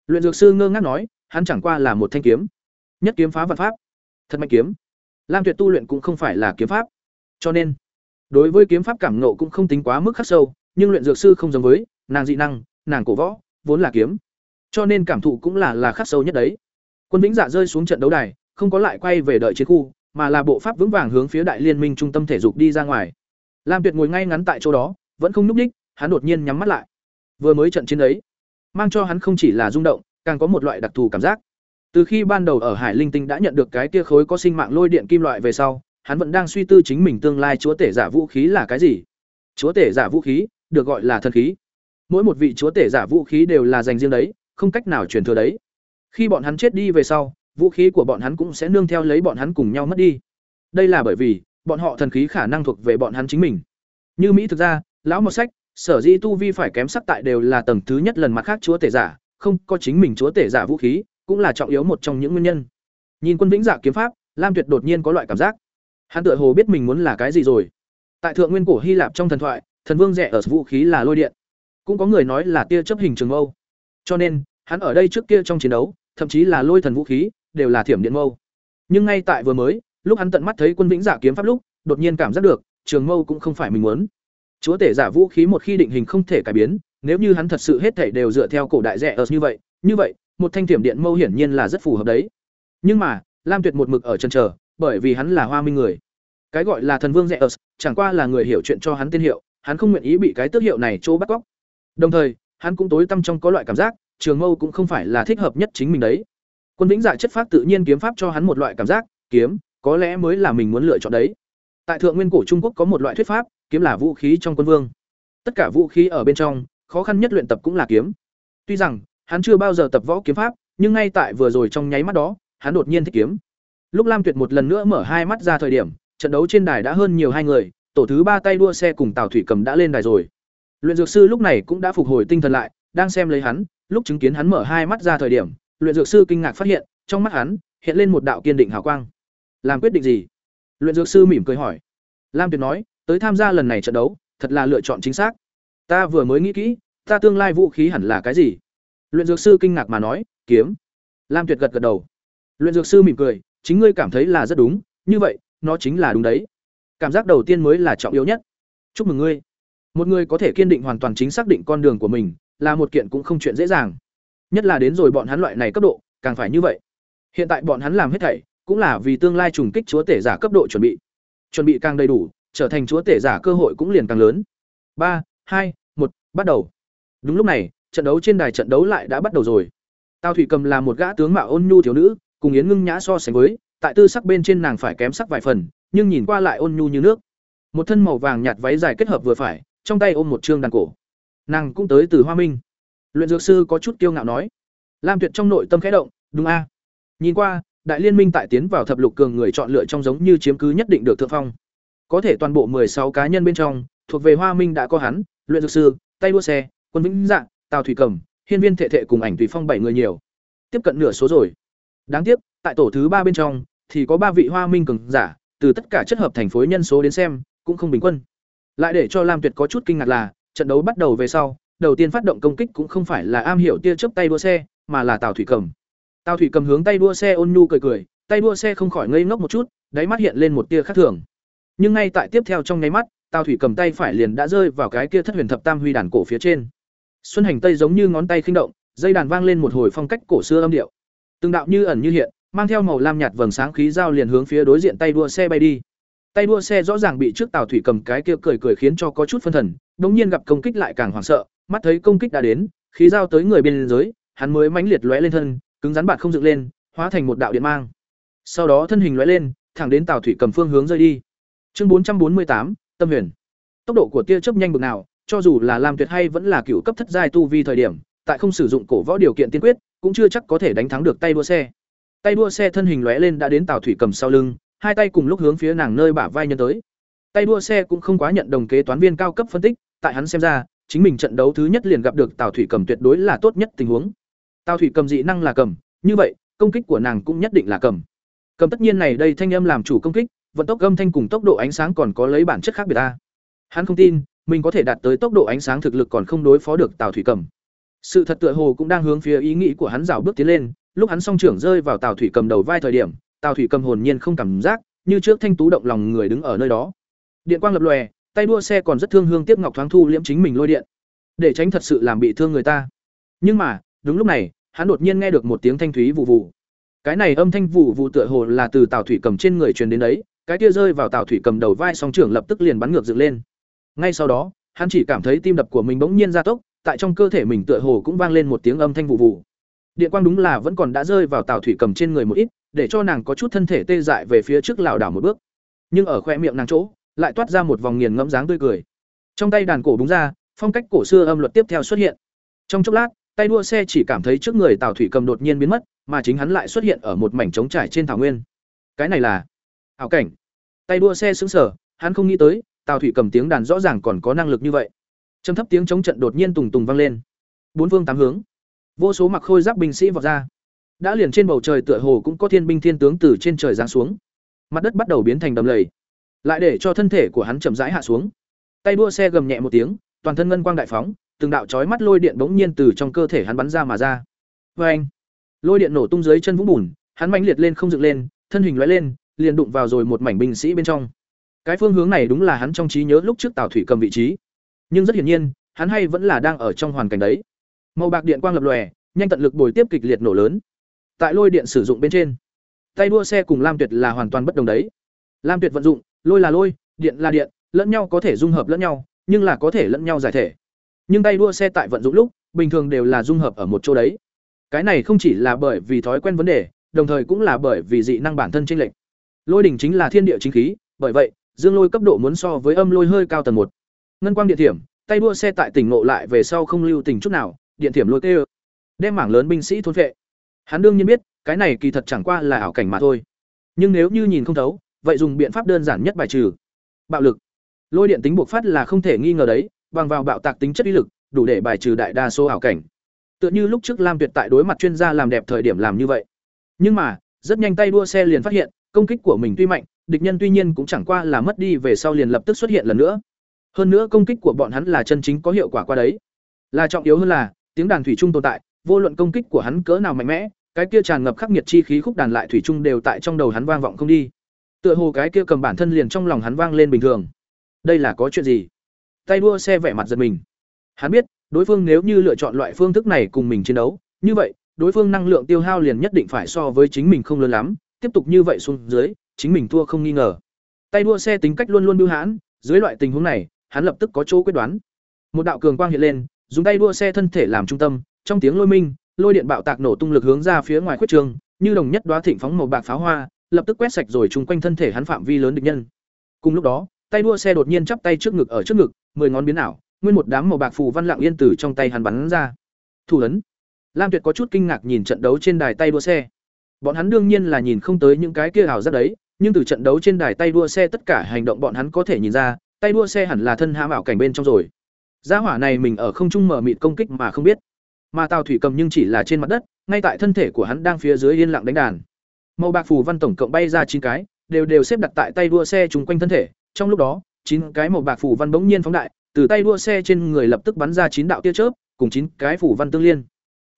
Luyện dược sư ngơ ngác nói, hắn chẳng qua là một thanh kiếm. Nhất kiếm phá vật pháp. Thật mạnh kiếm. Lam tuyệt tu luyện cũng không phải là kiếm pháp. Cho nên, đối với kiếm pháp cảm nộ cũng không tính quá mức khắc sâu, nhưng luyện dược sư không giống với, nàng dị năng, nàng cổ võ, vốn là kiếm. Cho nên cảm thụ cũng là là khắc sâu nhất đấy. Quân vĩnh dạ rơi xuống trận đấu đài, không có lại quay về đợi chiến khu, mà là bộ pháp vững vàng hướng phía đại liên minh trung tâm thể dục đi ra ngoài. Lam tuyệt ngồi ngay ngắn tại chỗ đó vẫn không nhúc đích, hắn đột nhiên nhắm mắt lại. Vừa mới trận chiến ấy mang cho hắn không chỉ là rung động càng có một loại đặc thù cảm giác. Từ khi ban đầu ở hải linh tinh đã nhận được cái tia khối có sinh mạng lôi điện kim loại về sau hắn vẫn đang suy tư chính mình tương lai chúa tể giả vũ khí là cái gì. Chúa tể giả vũ khí được gọi là thần khí. Mỗi một vị chúa tể giả vũ khí đều là dành riêng đấy không cách nào truyền thừa đấy. Khi bọn hắn chết đi về sau vũ khí của bọn hắn cũng sẽ nương theo lấy bọn hắn cùng nhau mất đi. Đây là bởi vì bọn họ thần khí khả năng thuộc về bọn hắn chính mình. Như mỹ thực ra lão một sách, sở dĩ tu vi phải kém sắc tại đều là tầng thứ nhất lần mặt khác chúa tể giả, không có chính mình chúa tể giả vũ khí, cũng là trọng yếu một trong những nguyên nhân. Nhìn quân vĩnh giả kiếm pháp, lam tuyệt đột nhiên có loại cảm giác. Hắn tựa hồ biết mình muốn là cái gì rồi. Tại thượng nguyên cổ hy lạp trong thần thoại, thần vương rẻ ở vũ khí là lôi điện. Cũng có người nói là tia chấp hình trường mâu. Cho nên, hắn ở đây trước kia trong chiến đấu, thậm chí là lôi thần vũ khí, đều là thiểm điện mâu. Nhưng ngay tại vừa mới, lúc hắn tận mắt thấy quân vĩnh giả kiếm pháp lúc, đột nhiên cảm giác được, trường mâu cũng không phải mình muốn chúa tể giả vũ khí một khi định hình không thể cải biến nếu như hắn thật sự hết thảy đều dựa theo cổ đại rẻ ở như vậy như vậy một thanh thiểm điện mâu hiển nhiên là rất phù hợp đấy. Nhưng mà lam tuyệt một mực ở chân chờ bởi vì hắn là hoa minh người. Cái gọi là thần vương rẻ ở chẳng qua là người hiểu chuyện cho hắn tên hiệu hắn không nguyện ý bị cái tước hiệu này chỗ bắt cóc. Đồng thời hắn cũng tối tâm trong có loại cảm giác trường mâu cũng không phải là thích hợp nhất chính mình đấy. Quân Vĩnh Dạ chất pháp tự nhiên kiếm pháp cho hắn một loại cảm giác, kiếm, có lẽ mới là mình muốn lựa chọn đấy. Tại thượng nguyên cổ Trung Quốc có một loại thuyết pháp, kiếm là vũ khí trong quân vương. Tất cả vũ khí ở bên trong, khó khăn nhất luyện tập cũng là kiếm. Tuy rằng, hắn chưa bao giờ tập võ kiếm pháp, nhưng ngay tại vừa rồi trong nháy mắt đó, hắn đột nhiên thích kiếm. Lúc Lam Tuyệt một lần nữa mở hai mắt ra thời điểm, trận đấu trên đài đã hơn nhiều hai người, tổ thứ ba tay đua xe cùng Tào Thủy Cầm đã lên đài rồi. Luyện dược sư lúc này cũng đã phục hồi tinh thần lại, đang xem lấy hắn, lúc chứng kiến hắn mở hai mắt ra thời điểm, luyện dược sư kinh ngạc phát hiện, trong mắt hắn hiện lên một đạo kiên định hào quang. Làm quyết định gì? Luyện dược sư mỉm cười hỏi. Lam Tuyệt nói, tới tham gia lần này trận đấu, thật là lựa chọn chính xác. Ta vừa mới nghĩ kỹ, ta tương lai vũ khí hẳn là cái gì? Luyện dược sư kinh ngạc mà nói, kiếm. Lam Tuyệt gật gật đầu. Luyện dược sư mỉm cười, chính ngươi cảm thấy là rất đúng, như vậy, nó chính là đúng đấy. Cảm giác đầu tiên mới là trọng yếu nhất. Chúc mừng ngươi. Một người có thể kiên định hoàn toàn chính xác định con đường của mình, là một kiện cũng không chuyện dễ dàng. Nhất là đến rồi bọn hắn loại này cấp độ, càng phải như vậy. Hiện tại bọn hắn làm hết thảy, cũng là vì tương lai trùng kích chúa tể giả cấp độ chuẩn bị. Chuẩn bị càng đầy đủ, trở thành chúa tể giả cơ hội cũng liền càng lớn. Ba, hai, một, bắt đầu. Đúng lúc này, trận đấu trên đài trận đấu lại đã bắt đầu rồi. tao Thủy Cầm là một gã tướng mạo ôn nhu thiếu nữ, cùng Yến Ngưng Nhã so sánh với, tại tư sắc bên trên nàng phải kém sắc vài phần, nhưng nhìn qua lại ôn nhu như nước. Một thân màu vàng nhạt váy dài kết hợp vừa phải, trong tay ôm một trương đàn cổ. Nàng cũng tới từ Hoa Minh. Luyện dược sư có chút kiêu ngạo nói. Lam Tuyệt trong nội tâm khẽ động, đúng a. Nhìn qua, đại liên minh tại tiến vào thập lục cường người chọn lựa trong giống như chiếm cứ nhất định được thượng phong. Có thể toàn bộ sáu cá nhân bên trong, thuộc về Hoa Minh đã có hắn, luyện dược sư, tay đua xe, quân vĩnh dạng, Tào Thủy Cầm, hiên viên thệ thệ cùng ảnh Thủy Phong bảy người nhiều. Tiếp cận nửa số rồi. Đáng tiếc, tại tổ thứ ba bên trong thì có ba vị Hoa Minh cường giả, từ tất cả chất hợp thành phối nhân số đến xem, cũng không bình quân. Lại để cho Lam Tuyệt có chút kinh ngạc là, trận đấu bắt đầu về sau, đầu tiên phát động công kích cũng không phải là am hiểu tia chớp tay đua xe, mà là Tào Thủy Cầm. Tào Thủy Cầm hướng tay đua xe ôn nhu cười cười, tay đua xe không khỏi ngây ngốc một chút, đáy mắt hiện lên một tia khác thường. Nhưng ngay tại tiếp theo trong nháy mắt, Tào Thủy Cầm tay phải liền đã rơi vào cái kia thất huyền thập tam huy đàn cổ phía trên. Xuân hành tây giống như ngón tay khinh động, dây đàn vang lên một hồi phong cách cổ xưa âm điệu. Từng đạo như ẩn như hiện, mang theo màu lam nhạt vầng sáng khí giao liền hướng phía đối diện tay đua xe bay đi. Tay đua xe rõ ràng bị trước Tào Thủy cầm cái kia cười cười khiến cho có chút phân thần, đống nhiên gặp công kích lại càng hoảng sợ, mắt thấy công kích đã đến, khí giao tới người bên dưới, hắn mới mãnh liệt lóe lên thân, cứng rắn bạt không dựng lên, hóa thành một đạo điện mang. Sau đó thân hình lóe lên, thẳng đến Tào Thủy cầm phương hướng rơi đi. Chương bốn trăm bốn mươi tám, Tâm Huyền. Tốc độ của tia chớp nhanh bực nào, cho dù là Lam Tuyệt hay vẫn là cựu cấp thất giai tu vi thời điểm, tại không sử dụng cổ võ điều kiện tiên quyết, cũng chưa chắc có thể đánh thắng được tay đua xe. Tay đua xe thân hình lóe lên đã đến Tào Thủy cầm sau lưng, hai tay cùng lúc hướng phía nàng nơi bả vai nhân tới. Tay đua xe cũng không quá nhận đồng kế toán viên cao cấp phân tích, tại hắn xem ra, chính mình trận đấu thứ nhất liền gặp được Tào Thủy cầm tuyệt đối là tốt nhất tình huống. Tào Thủy cầm dị năng là cầm, như vậy, công kích của nàng cũng nhất định là cầm. Cầm tất nhiên này đây thanh âm làm chủ công kích, vận tốc âm thanh cùng tốc độ ánh sáng còn có lấy bản chất khác biệt ta. Hắn không tin, mình có thể đạt tới tốc độ ánh sáng thực lực còn không đối phó được Tào Thủy Cầm. Sự thật tựa hồ cũng đang hướng phía ý nghĩ của hắn rào bước tiến lên, lúc hắn song trưởng rơi vào Tào Thủy Cầm đầu vai thời điểm, Tào Thủy Cầm hồn nhiên không cảm giác, như trước thanh tú động lòng người đứng ở nơi đó. Điện quang lập lòe, tay đua xe còn rất thương hương tiếp ngọc thoáng thu liễm chính mình lôi điện, để tránh thật sự làm bị thương người ta. Nhưng mà, đúng lúc này, hắn đột nhiên nghe được một tiếng thanh thúy vụ vụ. Cái này âm thanh vụ vụ tựa hồ là từ Tào Thủy Cầm trên người truyền đến đấy, cái kia rơi vào Tào Thủy Cầm đầu vai song trưởng lập tức liền bắn ngược dựng lên. Ngay sau đó, hắn chỉ cảm thấy tim đập của mình bỗng nhiên gia tốc, tại trong cơ thể mình tựa hồ cũng vang lên một tiếng âm thanh vụ vụ. Điện quang đúng là vẫn còn đã rơi vào Tào Thủy cầm trên người một ít, để cho nàng có chút thân thể tê dại về phía trước lảo đảo một bước. Nhưng ở khoe miệng nàng chỗ, lại toát ra một vòng nghiền ngẫm dáng tươi cười. Trong tay đàn cổ búng ra, phong cách cổ xưa âm luật tiếp theo xuất hiện. Trong chốc lát, tay đua xe chỉ cảm thấy trước người Tào Thủy cầm đột nhiên biến mất, mà chính hắn lại xuất hiện ở một mảnh trống trải trên thảo nguyên. Cái này là ảo cảnh. Tay đua xe sững sờ, hắn không nghĩ tới, Tào Thủy cầm tiếng đàn rõ ràng còn có năng lực như vậy. Trầm thấp tiếng chống trận đột nhiên tùng tùng vang lên. Bốn phương tám hướng, vô số mặc khôi giáp binh sĩ vọt ra. Đã liền trên bầu trời tựa hồ cũng có thiên binh thiên tướng từ trên trời giáng xuống. Mặt đất bắt đầu biến thành đầm lầy, lại để cho thân thể của hắn chậm rãi hạ xuống. Tay đua xe gầm nhẹ một tiếng, toàn thân ngân quang đại phóng, từng đạo chói mắt lôi điện bỗng nhiên từ trong cơ thể hắn bắn ra mà ra. Oeng! Lôi điện nổ tung dưới chân vũng bùn, hắn mãnh liệt lên không dựng lên, thân hình lóe lên, liền đụng vào rồi một mảnh binh sĩ bên trong. Cái phương hướng này đúng là hắn trong trí nhớ lúc trước Tào Thủy cầm vị trí. Nhưng rất hiển nhiên, hắn hay vẫn là đang ở trong hoàn cảnh đấy. Màu bạc điện quang lập lòe, nhanh tận lực bồi tiếp kịch liệt nổ lớn. Tại lôi điện sử dụng bên trên, tay đua xe cùng Lam Tuyệt là hoàn toàn bất đồng đấy. Lam Tuyệt vận dụng, lôi là lôi, điện là điện, lẫn nhau có thể dung hợp lẫn nhau, nhưng là có thể lẫn nhau giải thể. Nhưng tay đua xe tại vận dụng lúc, bình thường đều là dung hợp ở một chỗ đấy. Cái này không chỉ là bởi vì thói quen vấn đề, đồng thời cũng là bởi vì dị năng bản thân chênh lệch. Lôi đỉnh chính là thiên địa chính khí, bởi vậy, dương lôi cấp độ muốn so với âm lôi hơi cao tầng một. Ngân quang điện thiểm, tay đua xe tại tỉnh ngộ lại về sau không lưu tình chút nào, điện thiểm lôi kêu, đem mảng lớn binh sĩ thôn vệ. Hắn đương nhiên biết, cái này kỳ thật chẳng qua là ảo cảnh mà thôi. Nhưng nếu như nhìn không thấu, vậy dùng biện pháp đơn giản nhất bài trừ. Bạo lực. Lôi điện tính buộc phát là không thể nghi ngờ đấy, bằng vào bạo tạc tính chất uy lực, đủ để bài trừ đại đa số ảo cảnh. Tựa như lúc trước Lam Tuyệt tại đối mặt chuyên gia làm đẹp thời điểm làm như vậy. Nhưng mà, rất nhanh tay đua xe liền phát hiện, công kích của mình tuy mạnh, địch nhân tuy nhiên cũng chẳng qua là mất đi về sau liền lập tức xuất hiện lần nữa. Hơn nữa công kích của bọn hắn là chân chính có hiệu quả qua đấy. Là trọng yếu hơn là, tiếng đàn thủy trung tồn tại, vô luận công kích của hắn cỡ nào mạnh mẽ, cái kia tràn ngập khắc nghiệt chi khí khúc đàn lại thủy trung đều tại trong đầu hắn vang vọng không đi. Tựa hồ cái kia cầm bản thân liền trong lòng hắn vang lên bình thường. Đây là có chuyện gì? Tay đua xe vẻ mặt giật mình. Hắn biết, đối phương nếu như lựa chọn loại phương thức này cùng mình chiến đấu, như vậy, đối phương năng lượng tiêu hao liền nhất định phải so với chính mình không lớn lắm, tiếp tục như vậy xuống dưới, chính mình thua không nghi ngờ. Tay đua xe tính cách luôn luôn bưu hãn, dưới loại tình huống này, hắn lập tức có chỗ quyết đoán. Một đạo cường quang hiện lên, dùng tay đua xe thân thể làm trung tâm, trong tiếng lôi minh, lôi điện bạo tạc nổ tung lực hướng ra phía ngoài khuyết trường, như đồng nhất đóa thịnh phóng màu bạc pháo hoa, lập tức quét sạch rồi chung quanh thân thể hắn phạm vi lớn địch nhân. Cùng lúc đó, tay đua xe đột nhiên chắp tay trước ngực ở trước ngực, mười ngón biến ảo, nguyên một đám màu bạc phù văn lặng yên từ trong tay hắn bắn ra. Thủ ấn. Lam Tuyệt có chút kinh ngạc nhìn trận đấu trên đài tay đua xe. Bọn hắn đương nhiên là nhìn không tới những cái kia ảo giác đấy, nhưng từ trận đấu trên đài tay đua xe tất cả hành động bọn hắn có thể nhìn ra, tay đua xe hẳn là thân hãm ảo cảnh bên trong rồi. Gia hỏa này mình ở không trung mở mịt công kích mà không biết. Mà Tào Thủy cầm nhưng chỉ là trên mặt đất, ngay tại thân thể của hắn đang phía dưới yên lặng đánh đàn. Màu bạc phù văn tổng cộng bay ra chín cái, đều đều xếp đặt tại tay đua xe trùng quanh thân thể, trong lúc đó, chín cái màu bạc phù văn bỗng nhiên phóng đại, từ tay đua xe trên người lập tức bắn ra chín đạo tia chớp, cùng chín cái phù văn tương liên.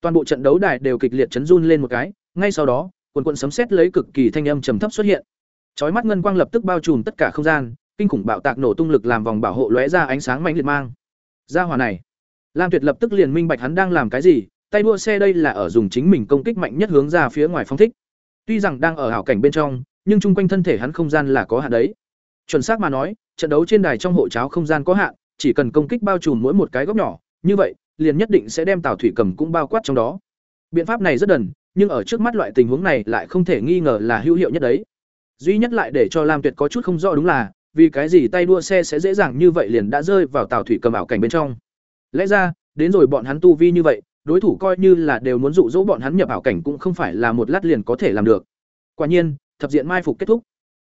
Toàn bộ trận đấu đài đều kịch liệt chấn run lên một cái, ngay sau đó, quần quận sấm sét lấy cực kỳ thanh âm trầm thấp xuất hiện. Chói mắt ngân quang lập tức bao trùm tất cả không gian, kinh khủng bạo tạc nổ tung lực làm vòng bảo hộ lóe ra ánh sáng mạnh liệt mang. Gia hỏa này, Lam Tuyệt lập tức liền minh bạch hắn đang làm cái gì, tay đua xe đây là ở dùng chính mình công kích mạnh nhất hướng ra phía ngoài phong thích. Tuy rằng đang ở hảo cảnh bên trong, nhưng chung quanh thân thể hắn không gian là có hạn đấy. Chuẩn xác mà nói, trận đấu trên đài trong hộ cháo không gian có hạn, chỉ cần công kích bao trùm mỗi một cái góc nhỏ, như vậy, liền nhất định sẽ đem tàu Thủy Cầm cũng bao quát trong đó. Biện pháp này rất đần, nhưng ở trước mắt loại tình huống này lại không thể nghi ngờ là hữu hiệu nhất đấy. Duy nhất lại để cho Lam Tuyệt có chút không rõ đúng là, vì cái gì tay đua xe sẽ dễ dàng như vậy liền đã rơi vào tàu Thủy Cầm ảo cảnh bên trong. Lẽ ra, đến rồi bọn hắn tu vi như vậy, đối thủ coi như là đều muốn dụ dỗ bọn hắn nhập ảo cảnh cũng không phải là một lát liền có thể làm được. Quả nhiên, thập diện mai phục kết thúc.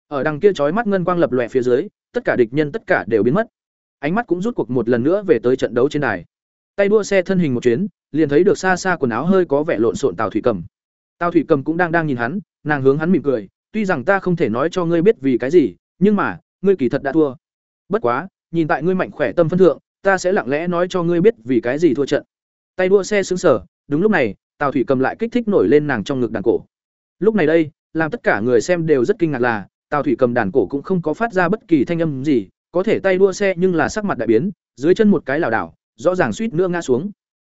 Ở đằng kia chói mắt ngân quang lập lòe phía dưới, tất cả địch nhân tất cả đều biến mất. Ánh mắt cũng rút cuộc một lần nữa về tới trận đấu trên đài. Tay đua xe thân hình một chuyến, liền thấy được xa xa quần áo hơi có vẻ lộn xộn tàu Thủy Cầm. Tào Thủy Cầm cũng đang đang nhìn hắn, nàng hướng hắn mỉm cười, tuy rằng ta không thể nói cho ngươi biết vì cái gì, nhưng mà, ngươi kỳ thật đã thua. Bất quá, nhìn tại ngươi mạnh khỏe tâm phân thượng, ta sẽ lặng lẽ nói cho ngươi biết vì cái gì thua trận. Tay đua xe sững sờ, đúng lúc này, Tào Thủy Cầm lại kích thích nổi lên nàng trong ngực đàn cổ. Lúc này đây, làm tất cả người xem đều rất kinh ngạc là, Tào Thủy Cầm đàn cổ cũng không có phát ra bất kỳ thanh âm gì, có thể tay đua xe nhưng là sắc mặt đại biến, dưới chân một cái lảo đảo, rõ ràng suýt nữa ngã xuống.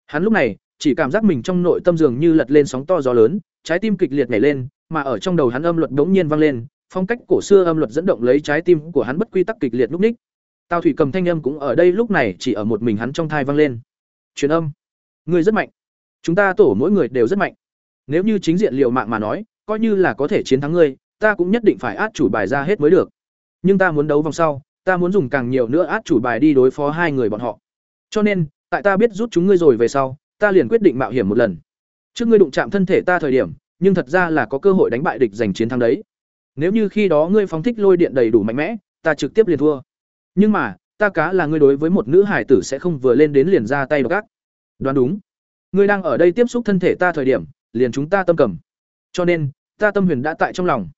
Hắn lúc này, chỉ cảm giác mình trong nội tâm dường như lật lên sóng to gió lớn, trái tim kịch liệt nhảy lên, mà ở trong đầu hắn âm luật đống nhiên vang lên, phong cách cổ xưa âm luật dẫn động lấy trái tim của hắn bất quy tắc kịch liệt lúc ních. Tào Thủy Cầm thanh âm cũng ở đây lúc này chỉ ở một mình hắn trong thai vang lên. Truyền âm, ngươi rất mạnh. Chúng ta tổ mỗi người đều rất mạnh. Nếu như chính diện liều mạng mà nói, coi như là có thể chiến thắng ngươi, ta cũng nhất định phải át chủ bài ra hết mới được. Nhưng ta muốn đấu vòng sau, ta muốn dùng càng nhiều nữa át chủ bài đi đối phó hai người bọn họ. Cho nên, tại ta biết rút chúng ngươi rồi về sau, ta liền quyết định mạo hiểm một lần. Trước ngươi đụng chạm thân thể ta thời điểm, nhưng thật ra là có cơ hội đánh bại địch giành chiến thắng đấy. Nếu như khi đó ngươi phóng thích lôi điện đầy đủ mạnh mẽ, ta trực tiếp liền thua. Nhưng mà, ta cá là ngươi đối với một nữ hải tử sẽ không vừa lên đến liền ra tay độc ác. Đoán đúng. Ngươi đang ở đây tiếp xúc thân thể ta thời điểm, liền chúng ta tâm cầm. Cho nên, ta tâm huyền đã tại trong lòng.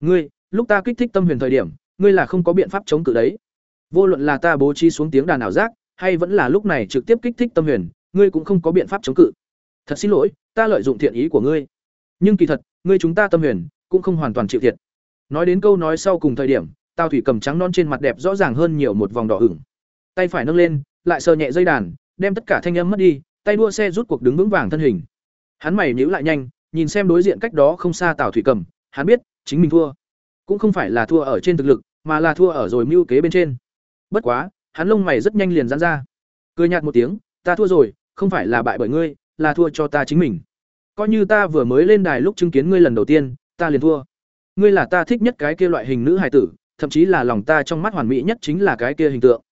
Ngươi, lúc ta kích thích tâm huyền thời điểm, ngươi là không có biện pháp chống cự đấy. Vô luận là ta bố trí xuống tiếng đàn ảo giác, hay vẫn là lúc này trực tiếp kích thích tâm huyền, ngươi cũng không có biện pháp chống cự. Thật xin lỗi, ta lợi dụng thiện ý của ngươi. Nhưng kỳ thật, ngươi chúng ta tâm huyền cũng không hoàn toàn chịu thiệt. Nói đến câu nói sau cùng thời điểm, Tào Thủy cầm trắng non trên mặt đẹp rõ ràng hơn nhiều một vòng đỏ ửng. Tay phải nâng lên, lại sờ nhẹ dây đàn, đem tất cả thanh âm mất đi, tay đua xe rút cuộc đứng vững vàng thân hình. Hắn mày nhíu lại nhanh, nhìn xem đối diện cách đó không xa Tào Thủy cầm, hắn biết, chính mình thua. Cũng không phải là thua ở trên thực lực, mà là thua ở rồi mưu kế bên trên. Bất quá, hắn lông mày rất nhanh liền giãn ra. Cười nhạt một tiếng, ta thua rồi, không phải là bại bởi ngươi, là thua cho ta chính mình. coi như ta vừa mới lên đài lúc chứng kiến ngươi lần đầu tiên, ta liền thua. Ngươi là ta thích nhất cái kia loại hình nữ hài tử, thậm chí là lòng ta trong mắt hoàn mỹ nhất chính là cái kia hình tượng.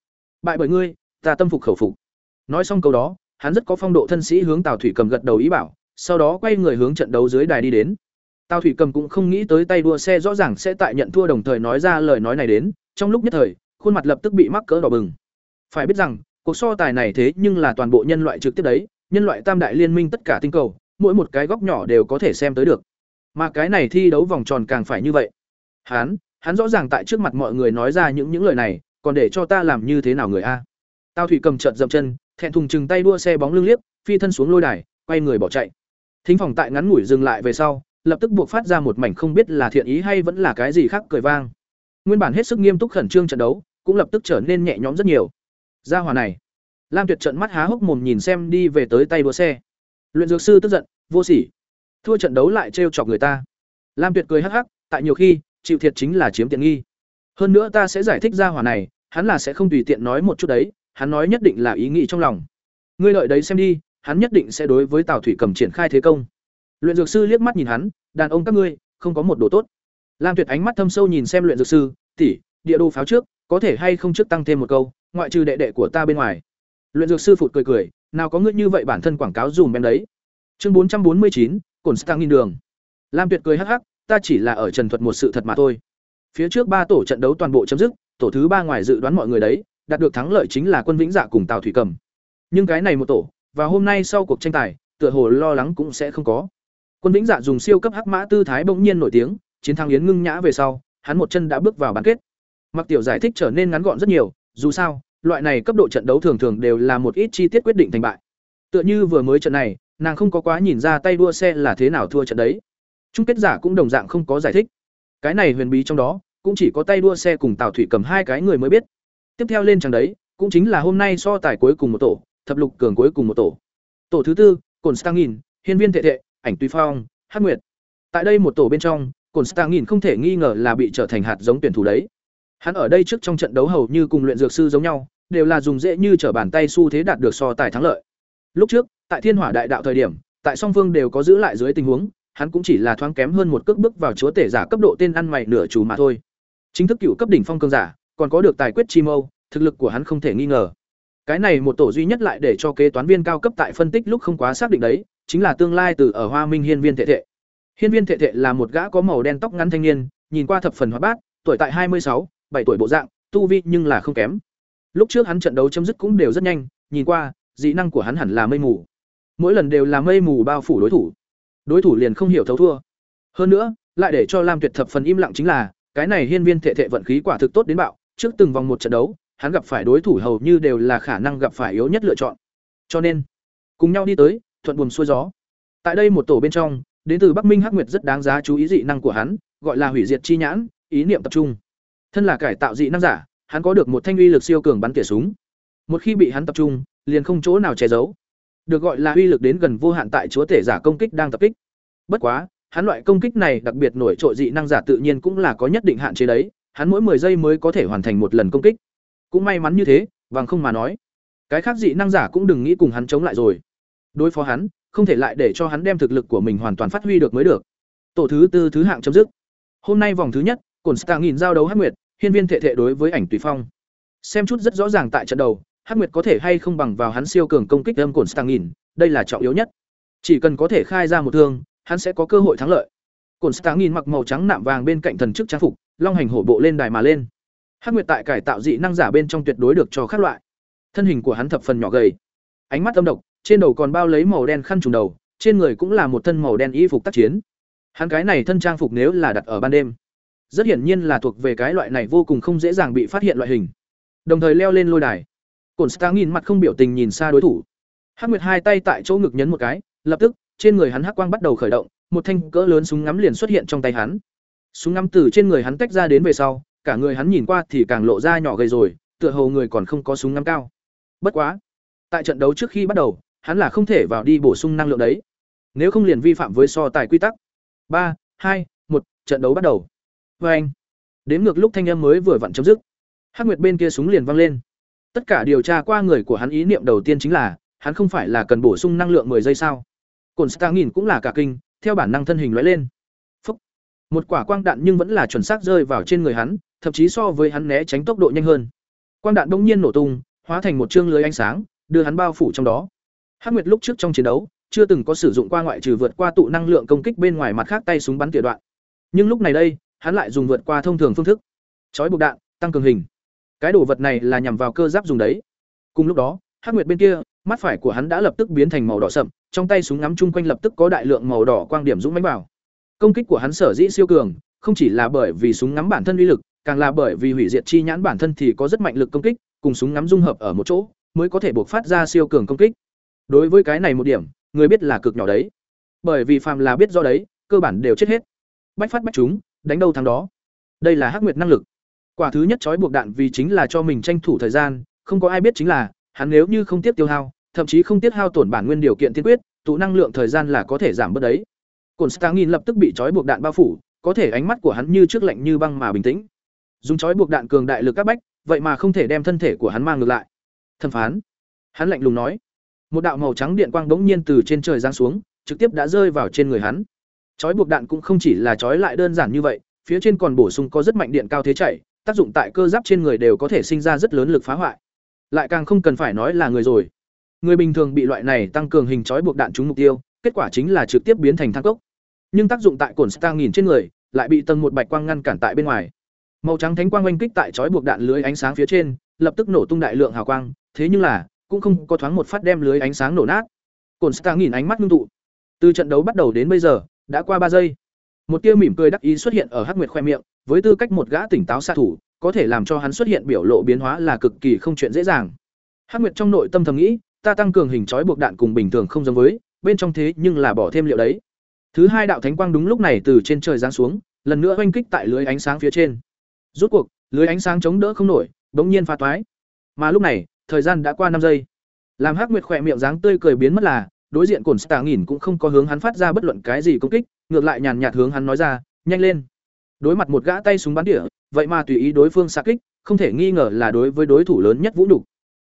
Bại bởi ngươi, ta tâm phục khẩu phục. Nói xong câu đó, hắn rất có phong độ thân sĩ hướng tào thủy cầm gật đầu ý bảo, sau đó quay người hướng trận đấu dưới đài đi đến. Tào thủy cầm cũng không nghĩ tới tay đua xe rõ ràng sẽ tại nhận thua đồng thời nói ra lời nói này đến, trong lúc nhất thời, khuôn mặt lập tức bị mắc cỡ đỏ bừng. Phải biết rằng, cuộc so tài này thế nhưng là toàn bộ nhân loại trực tiếp đấy nhân loại tam đại liên minh tất cả tinh cầu, mỗi một cái góc nhỏ đều có thể xem tới được. Mà cái này thi đấu vòng tròn càng phải như vậy. Hắn hắn rõ ràng tại trước mặt mọi người nói ra những những lời này, còn để cho ta làm như thế nào người a? Tao thủy cầm trợt dậm chân, thẹn thùng chừng tay đua xe bóng lưng liếc, phi thân xuống lôi đài, quay người bỏ chạy. Thính phòng tại ngắn ngủi dừng lại về sau, lập tức buộc phát ra một mảnh không biết là thiện ý hay vẫn là cái gì khác cười vang. Nguyên bản hết sức nghiêm túc khẩn trương trận đấu, cũng lập tức trở nên nhẹ nhõm rất nhiều. Gia hòa này lam tuyệt trận mắt há hốc mồm nhìn xem đi về tới tay đua xe. Luyện dược sư tức giận, vô sỉ. Thua trận đấu lại trêu chọc người ta. Lam tuyệt cười hắc hắc, tại nhiều khi, chịu thiệt chính là chiếm tiện nghi. Hơn nữa ta sẽ giải thích ra hỏa này, hắn là sẽ không tùy tiện nói một chút đấy, hắn nói nhất định là ý nghĩ trong lòng. Ngươi lợi đấy xem đi, hắn nhất định sẽ đối với tào thủy cầm triển khai thế công. Luyện dược sư liếc mắt nhìn hắn, đàn ông các ngươi, không có một đồ tốt. Lam tuyệt ánh mắt thâm sâu nhìn xem luyện dược sư, tỷ, địa đồ pháo trước, có thể hay không trước tăng thêm một câu, ngoại trừ đệ đệ của ta bên ngoài? Luyện dược sư phụt cười cười, nào có ngươi như vậy bản thân quảng cáo dùm em đấy. Chương bốn trăm bốn mươi chín cồn stang nghìn đường. Lam tuyệt cười hắc hắc, ta chỉ là ở trần thuật một sự thật mà thôi. Phía trước ba tổ trận đấu toàn bộ chấm dứt, tổ thứ ba ngoài dự đoán mọi người đấy, đạt được thắng lợi chính là quân vĩnh dạ cùng tào thủy cầm. Nhưng cái này một tổ, và hôm nay sau cuộc tranh tài, tựa hồ lo lắng cũng sẽ không có. Quân vĩnh dạ dùng siêu cấp hắc mã tư thái bỗng nhiên nổi tiếng, chiến thắng yến ngưng nhã về sau, hắn một chân đã bước vào bán kết. Mặc tiểu giải thích trở nên ngắn gọn rất nhiều, dù sao loại này cấp độ trận đấu thường thường đều là một ít chi tiết quyết định thành bại. Tựa như vừa mới trận này, nàng không có quá nhìn ra tay đua xe là thế nào thua trận đấy. Chung kết giả cũng đồng dạng không có giải thích. Cái này huyền bí trong đó, cũng chỉ có tay đua xe cùng tào thủy cầm hai cái người mới biết. Tiếp theo lên chẳng đấy, cũng chính là hôm nay so tài cuối cùng một tổ, thập lục cường cuối cùng một tổ. Tổ thứ tư cồn stang hiên viên thệ thệ, ảnh tùy phong hát nguyệt. Tại đây một tổ bên trong cồn stang không thể nghi ngờ là bị trở thành hạt giống tuyển thủ đấy hắn ở đây trước trong trận đấu hầu như cùng luyện dược sư giống nhau, đều là dùng dễ như trở bàn tay xu thế đạt được so tài thắng lợi. Lúc trước, tại thiên hỏa đại đạo thời điểm, tại song phương đều có giữ lại dưới tình huống, hắn cũng chỉ là thoáng kém hơn một cước bước vào chúa tể giả cấp độ tên ăn mày nửa chủ mà thôi. Chính thức cựu cấp đỉnh phong cương giả, còn có được tài quyết chi mâu, thực lực của hắn không thể nghi ngờ. Cái này một tổ duy nhất lại để cho kế toán viên cao cấp tại phân tích lúc không quá xác định đấy, chính là tương lai từ ở hoa minh hiên viên thệ thệ. Hiên viên thệ thệ là một gã có màu đen tóc ngắn thanh niên, nhìn qua thập phần hoạt bát, tuổi tại hai mươi sáu bảy tuổi bộ dạng, tu vi nhưng là không kém. Lúc trước hắn trận đấu chấm dứt cũng đều rất nhanh, nhìn qua, dị năng của hắn hẳn là mây mù. Mỗi lần đều là mây mù bao phủ đối thủ. Đối thủ liền không hiểu thấu thua. Hơn nữa, lại để cho lam tuyệt thập phần im lặng chính là, cái này hiên viên Thể Thể vận khí quả thực tốt đến bạo, trước từng vòng một trận đấu, hắn gặp phải đối thủ hầu như đều là khả năng gặp phải yếu nhất lựa chọn. Cho nên, cùng nhau đi tới, thuận buồm xuôi gió. Tại đây một tổ bên trong, đến từ bắc minh hắc nguyệt rất đáng giá chú ý dị năng của hắn, gọi là hủy diệt chi nhãn, ý niệm tập trung thân là cải tạo dị năng giả, hắn có được một thanh uy lực siêu cường bắn tỉa súng. Một khi bị hắn tập trung, liền không chỗ nào che giấu. Được gọi là uy lực đến gần vô hạn tại chúa tể giả công kích đang tập kích. Bất quá, hắn loại công kích này đặc biệt nổi trội dị năng giả tự nhiên cũng là có nhất định hạn chế đấy, hắn mỗi 10 giây mới có thể hoàn thành một lần công kích. Cũng may mắn như thế, vàng không mà nói. Cái khác dị năng giả cũng đừng nghĩ cùng hắn chống lại rồi. Đối phó hắn, không thể lại để cho hắn đem thực lực của mình hoàn toàn phát huy được mới được. Tổ thứ tư thứ hạng chấm dứt. Hôm nay vòng thứ nhất Cổn stạng nghìn giao đấu hắc nguyệt, hiên viên thệ thệ đối với ảnh tùy phong. Xem chút rất rõ ràng tại trận đầu, hắc nguyệt có thể hay không bằng vào hắn siêu cường công kích âm cồn stạng nghìn đây là trọng yếu nhất. Chỉ cần có thể khai ra một thương, hắn sẽ có cơ hội thắng lợi. Cổn stạng nghìn mặc màu trắng nạm vàng bên cạnh thần chức trang phục, long hành hổ bộ lên đài mà lên. Hắc nguyệt tại cải tạo dị năng giả bên trong tuyệt đối được cho các loại. Thân hình của hắn thập phần nhỏ gầy. Ánh mắt âm độc, trên đầu còn bao lấy màu đen khăn trùng đầu, trên người cũng là một thân màu đen y phục tác chiến. Hắn cái này thân trang phục nếu là đặt ở ban đêm rất hiển nhiên là thuộc về cái loại này vô cùng không dễ dàng bị phát hiện loại hình. Đồng thời leo lên lôi đài. Cổn stang nhìn mặt không biểu tình nhìn xa đối thủ. Hắc nguyệt hai tay tại chỗ ngực nhấn một cái, lập tức, trên người hắn hắc quang bắt đầu khởi động, một thanh cỡ lớn súng ngắm liền xuất hiện trong tay hắn. Súng ngắm từ trên người hắn tách ra đến về sau, cả người hắn nhìn qua thì càng lộ ra nhỏ gầy rồi, tựa hồ người còn không có súng ngắm cao. Bất quá, tại trận đấu trước khi bắt đầu, hắn là không thể vào đi bổ sung năng lượng đấy. Nếu không liền vi phạm với so tài quy tắc. Ba, hai, một, trận đấu bắt đầu vê anh đếm ngược lúc thanh âm mới vừa vặn chấm dứt hắc nguyệt bên kia súng liền văng lên tất cả điều tra qua người của hắn ý niệm đầu tiên chính là hắn không phải là cần bổ sung năng lượng 10 giây sao Cổn Star nhìn cũng là cả kinh, theo bản năng thân hình lóe lên. Phúc. Một quả quang đạn nhưng vẫn là chuẩn xác rơi vào trên người hắn, thậm chí so với hắn né tránh tốc độ nhanh hơn. Quang đạn bỗng nhiên nổ tung, hóa thành một chương lưới ánh sáng, đưa hắn bao phủ trong đó. Hắc Nguyệt lúc trước trong chiến đấu, chưa từng có sử dụng qua ngoại trừ vượt qua tụ năng lượng công kích bên ngoài mặt khác tay súng bắn tỉa đoạn. Nhưng lúc này đây, hắn lại dùng vượt qua thông thường phương thức. Chói buộc đạn, tăng cường hình. Cái đồ vật này là nhằm vào cơ giáp dùng đấy. Cùng lúc đó, Hắc Nguyệt bên kia, mắt phải của hắn đã lập tức biến thành màu đỏ sậm, trong tay súng ngắm chung quanh lập tức có đại lượng màu đỏ quang điểm dũng mánh vào. Công kích của hắn sở dĩ siêu cường, không chỉ là bởi vì súng ngắm bản thân uy lực, càng là bởi vì hủy diệt chi nhãn bản thân thì có rất mạnh lực công kích, cùng súng ngắm dung hợp ở một chỗ, mới có thể buộc phát ra siêu cường công kích. Đối với cái này một điểm, người biết là cực nhỏ đấy. Bởi vì phàm là biết do đấy, cơ bản đều chết hết. Bách phát bách chúng, đánh đâu thắng đó. Đây là Hắc Nguyệt năng lực. Quả thứ nhất trói buộc đạn vì chính là cho mình tranh thủ thời gian, không có ai biết chính là, hắn nếu như không tiếp tiêu hao, thậm chí không tiết hao tổn bản nguyên điều kiện tiên quyết, tụ năng lượng thời gian là có thể giảm bớt đấy. Cổn Stangin lập tức bị trói buộc đạn bao phủ, có thể ánh mắt của hắn như trước lạnh như băng mà bình tĩnh. Dùng trói buộc đạn cường đại lực các bách, vậy mà không thể đem thân thể của hắn mang ngược lại. Thẩm phán, hắn lạnh lùng nói. Một đạo màu trắng điện quang bỗng nhiên từ trên trời giáng xuống, trực tiếp đã rơi vào trên người hắn. Trói buộc đạn cũng không chỉ là trói lại đơn giản như vậy, phía trên còn bổ sung có rất mạnh điện cao thế chảy, tác dụng tại cơ giáp trên người đều có thể sinh ra rất lớn lực phá hoại. Lại càng không cần phải nói là người rồi. Người bình thường bị loại này tăng cường hình trói buộc đạn trúng mục tiêu, kết quả chính là trực tiếp biến thành thang cốc. Nhưng tác dụng tại cổn Star nghìn trên người, lại bị tầng một bạch quang ngăn cản tại bên ngoài. Màu trắng thánh quang oanh kích tại trói buộc đạn lưới ánh sáng phía trên, lập tức nổ tung đại lượng hào quang, thế nhưng là cũng không có thoáng một phát đem lưới ánh sáng nổ nát. Cổn Star nghìn ánh mắt ngưng tụ. Từ trận đấu bắt đầu đến bây giờ, đã qua ba giây. Một tia mỉm cười đắc ý xuất hiện ở Hắc Nguyệt khoe miệng, với tư cách một gã tỉnh táo xạ thủ, có thể làm cho hắn xuất hiện biểu lộ biến hóa là cực kỳ không chuyện dễ dàng. Hắc Nguyệt trong nội tâm thầm nghĩ, ta tăng cường hình trói buộc đạn cùng bình thường không giống với, bên trong thế nhưng là bỏ thêm liệu đấy. Thứ hai đạo thánh quang đúng lúc này từ trên trời giáng xuống, lần nữa oanh kích tại lưới ánh sáng phía trên. Rút cuộc, lưới ánh sáng chống đỡ không nổi, bỗng nhiên phá toái. Mà lúc này, thời gian đã qua năm giây. Làm Hắc Nguyệt khỏe miệng dáng tươi cười biến mất là, đối diện Cổn Stà nghìn cũng không có hướng hắn phát ra bất luận cái gì công kích, ngược lại nhàn nhạt hướng hắn nói ra, nhanh lên. Đối mặt một gã tay súng bắn tỉa, vậy mà tùy ý đối phương xa kích, không thể nghi ngờ là đối với đối thủ lớn nhất vũ nhục.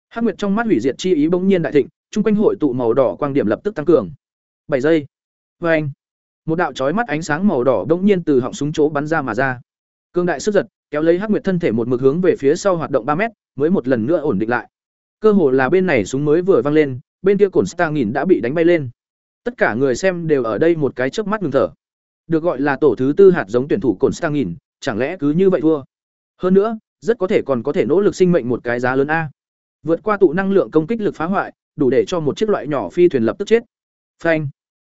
Hắc Nguyệt trong mắt hủy diệt chi ý bỗng nhiên đại thịnh, trung quanh hội tụ màu đỏ quang điểm lập tức tăng cường. bảy giây. Oeng. Một đạo chói mắt ánh sáng màu đỏ bỗng nhiên từ họng súng chỗ bắn ra mà ra. Cương đại sức giật, kéo lấy Hắc Nguyệt thân thể một mực hướng về phía sau hoạt động ba mét, mới một lần nữa ổn định lại. Cơ hồ là bên này súng mới vừa văng lên, bên kia cổn stang nghìn đã bị đánh bay lên. Tất cả người xem đều ở đây một cái chớp mắt ngừng thở. Được gọi là tổ thứ tư hạt giống tuyển thủ cổn stang nghìn, chẳng lẽ cứ như vậy thua? Hơn nữa, rất có thể còn có thể nỗ lực sinh mệnh một cái giá lớn a. Vượt qua tụ năng lượng công kích lực phá hoại, đủ để cho một chiếc loại nhỏ phi thuyền lập tức chết. Phanh.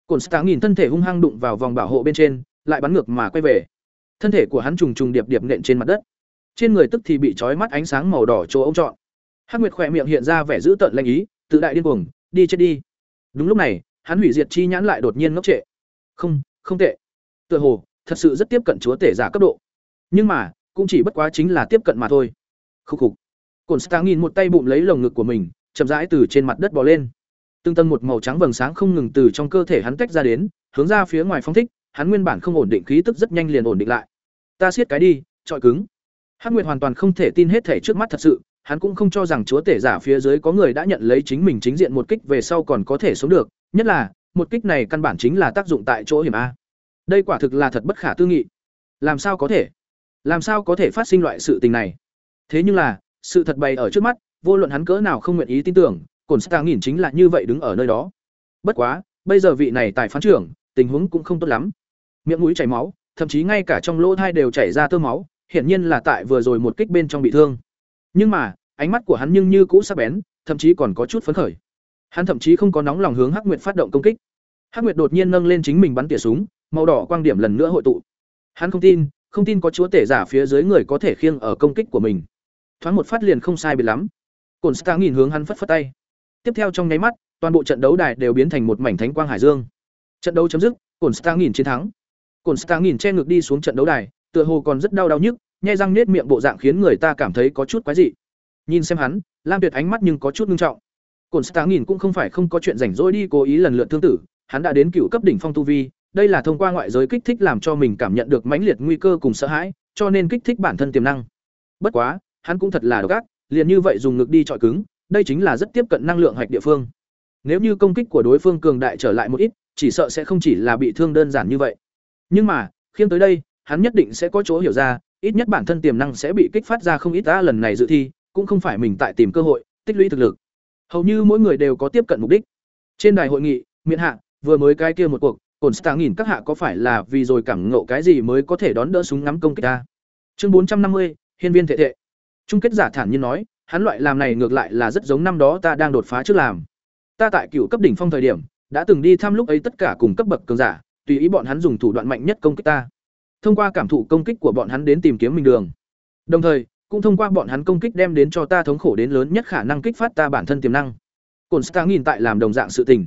Cổn Stang nhìn thân thể hung hăng đụng vào vòng bảo hộ bên trên, lại bắn ngược mà quay về. Thân thể của hắn trùng trùng điệp điệp nện trên mặt đất. Trên người tức thì bị chói mắt ánh sáng màu đỏ chỗ ông trọn. Hắc Nguyệt khỏe miệng hiện ra vẻ dữ tợn lanh ý, tự đại điên cuồng, đi chết đi. Đúng lúc này, hắn hủy diệt chi nhãn lại đột nhiên ngốc trệ. Không, không tệ. Tựa hồ, thật sự rất tiếp cận chúa tể giả cấp độ. Nhưng mà, cũng chỉ bất quá chính là tiếp cận mà thôi. Khúc khục. cồn Stang nhìn một tay bụng lấy lồng ngực của mình, chậm rãi từ trên mặt đất bò lên. Tương tân một màu trắng vầng sáng không ngừng từ trong cơ thể hắn tách ra đến, hướng ra phía ngoài phong thích, hắn nguyên bản không ổn định khí tức rất nhanh liền ổn định lại. Ta siết cái đi, trọi cứng. Hắc Nguyệt hoàn toàn không thể tin hết thể trước mắt thật sự, hắn cũng không cho rằng chúa tể giả phía dưới có người đã nhận lấy chính mình chính diện một kích về sau còn có thể sống được, nhất là, một kích này căn bản chính là tác dụng tại chỗ hiểm a. Đây quả thực là thật bất khả tư nghị. Làm sao có thể? Làm sao có thể phát sinh loại sự tình này? Thế nhưng là, sự thật bày ở trước mắt, vô luận hắn cỡ nào không nguyện ý tin tưởng, cồn Stang nhìn chính là như vậy đứng ở nơi đó. Bất quá, bây giờ vị này tài phán trưởng, tình huống cũng không tốt lắm. Miệng mũi chảy máu, thậm chí ngay cả trong lỗ thai đều chảy ra tơ máu, hiển nhiên là tại vừa rồi một kích bên trong bị thương. Nhưng mà, ánh mắt của hắn nhưng như cũ sắc bén, thậm chí còn có chút phấn khởi. Hắn thậm chí không có nóng lòng hướng Hắc Nguyệt phát động công kích. Hắc Nguyệt đột nhiên nâng lên chính mình bắn tỉa súng, màu đỏ quang điểm lần nữa hội tụ. Hắn không tin, không tin có chúa tể giả phía dưới người có thể khiêng ở công kích của mình thoáng một phát liền không sai biệt lắm Cổn star nhìn hướng hắn phất phất tay tiếp theo trong nháy mắt toàn bộ trận đấu đài đều biến thành một mảnh thánh quang hải dương trận đấu chấm dứt Cổn star nhìn chiến thắng Cổn star nhìn che ngược đi xuống trận đấu đài tựa hồ còn rất đau đau nhức nhai răng nết miệng bộ dạng khiến người ta cảm thấy có chút quái dị nhìn xem hắn lam tuyệt ánh mắt nhưng có chút ngưng trọng cồn star nhìn cũng không phải không có chuyện rảnh rỗi đi cố ý lần lượt thương tử hắn đã đến cựu cấp đỉnh phong tu vi đây là thông qua ngoại giới kích thích làm cho mình cảm nhận được mãnh liệt nguy cơ cùng sợ hãi cho nên kích thích bản thân tiềm năng bất quá hắn cũng thật là độc ác, liền như vậy dùng ngực đi trọi cứng, đây chính là rất tiếp cận năng lượng hạch địa phương. Nếu như công kích của đối phương cường đại trở lại một ít, chỉ sợ sẽ không chỉ là bị thương đơn giản như vậy. Nhưng mà, khiêm tới đây, hắn nhất định sẽ có chỗ hiểu ra, ít nhất bản thân tiềm năng sẽ bị kích phát ra không ít ta lần này dự thi, cũng không phải mình tại tìm cơ hội, tích lũy thực lực. Hầu như mỗi người đều có tiếp cận mục đích. Trên đài hội nghị, miễn hạ, vừa mới cái kia một cuộc, cồn Star nhìn các hạ có phải là vì rồi cảm ngộ cái gì mới có thể đón đỡ súng ngắm công kích ta. Chương bốn trăm năm mươi, hiên viên thể thệ. Chung kết giả thản nhiên nói, hắn loại làm này ngược lại là rất giống năm đó ta đang đột phá trước làm. Ta tại cựu cấp đỉnh phong thời điểm, đã từng đi thăm lúc ấy tất cả cùng cấp bậc cường giả, tùy ý bọn hắn dùng thủ đoạn mạnh nhất công kích ta. Thông qua cảm thụ công kích của bọn hắn đến tìm kiếm mình đường. Đồng thời, cũng thông qua bọn hắn công kích đem đến cho ta thống khổ đến lớn nhất khả năng kích phát ta bản thân tiềm năng. Cổn Star nhìn tại làm đồng dạng sự tình.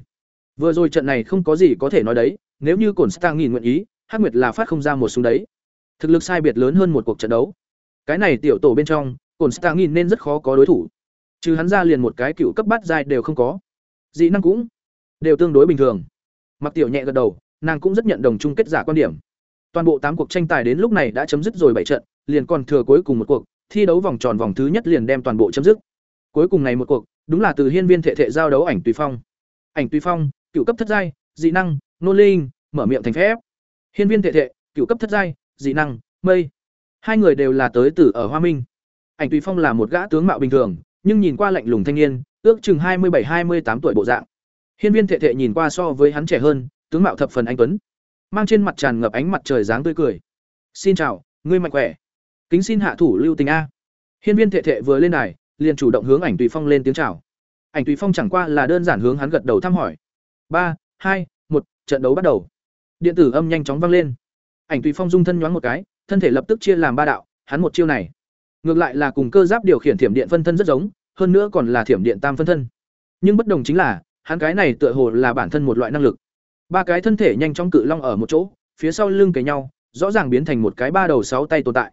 Vừa rồi trận này không có gì có thể nói đấy, nếu như Cổn Star nhìn nguyện ý, Hắc Nguyệt là phát không ra một súng đấy. Thực lực sai biệt lớn hơn một cuộc trận đấu. Cái này tiểu tổ bên trong, Cổn Star nhìn nên rất khó có đối thủ. Trừ hắn ra liền một cái cựu cấp bát giai đều không có. Dị năng cũng đều tương đối bình thường. Mặc Tiểu nhẹ gật đầu, nàng cũng rất nhận đồng chung kết giả quan điểm. Toàn bộ tám cuộc tranh tài đến lúc này đã chấm dứt rồi bảy trận, liền còn thừa cuối cùng một cuộc, thi đấu vòng tròn vòng thứ nhất liền đem toàn bộ chấm dứt. Cuối cùng này một cuộc, đúng là từ hiên viên thể thể giao đấu ảnh tùy phong. Ảnh tùy phong, cựu cấp thất giai, dị năng, nô linh, mở miệng thành phép. Hiên viên thể thể, cựu cấp thất giai, dị năng, mây. Hai người đều là tới từ ở Hoa Minh. Ảnh tùy phong là một gã tướng mạo bình thường, nhưng nhìn qua lạnh lùng thanh niên, ước chừng hai mươi bảy hai mươi tám tuổi bộ dạng. Hiên viên thể thể nhìn qua so với hắn trẻ hơn, tướng mạo thập phần anh tuấn, mang trên mặt tràn ngập ánh mặt trời dáng tươi cười. "Xin chào, ngươi mạnh khỏe." Kính xin hạ thủ lưu tình a. Hiên viên thệ thệ vừa lên đài, liền chủ động hướng ảnh tùy phong lên tiếng chào. Ảnh tùy phong chẳng qua là đơn giản hướng hắn gật đầu thăm hỏi. ba hai một trận đấu bắt đầu. Điện tử âm nhanh chóng vang lên. Ảnh tùy phong dung thân nhoáng một cái, thân thể lập tức chia làm ba đạo, hắn một chiêu này, ngược lại là cùng cơ giáp điều khiển thiểm điện phân thân rất giống, hơn nữa còn là thiểm điện tam phân thân. Nhưng bất đồng chính là, hắn cái này tựa hồ là bản thân một loại năng lực. Ba cái thân thể nhanh chóng cự long ở một chỗ, phía sau lưng kề nhau, rõ ràng biến thành một cái ba đầu sáu tay tồn tại.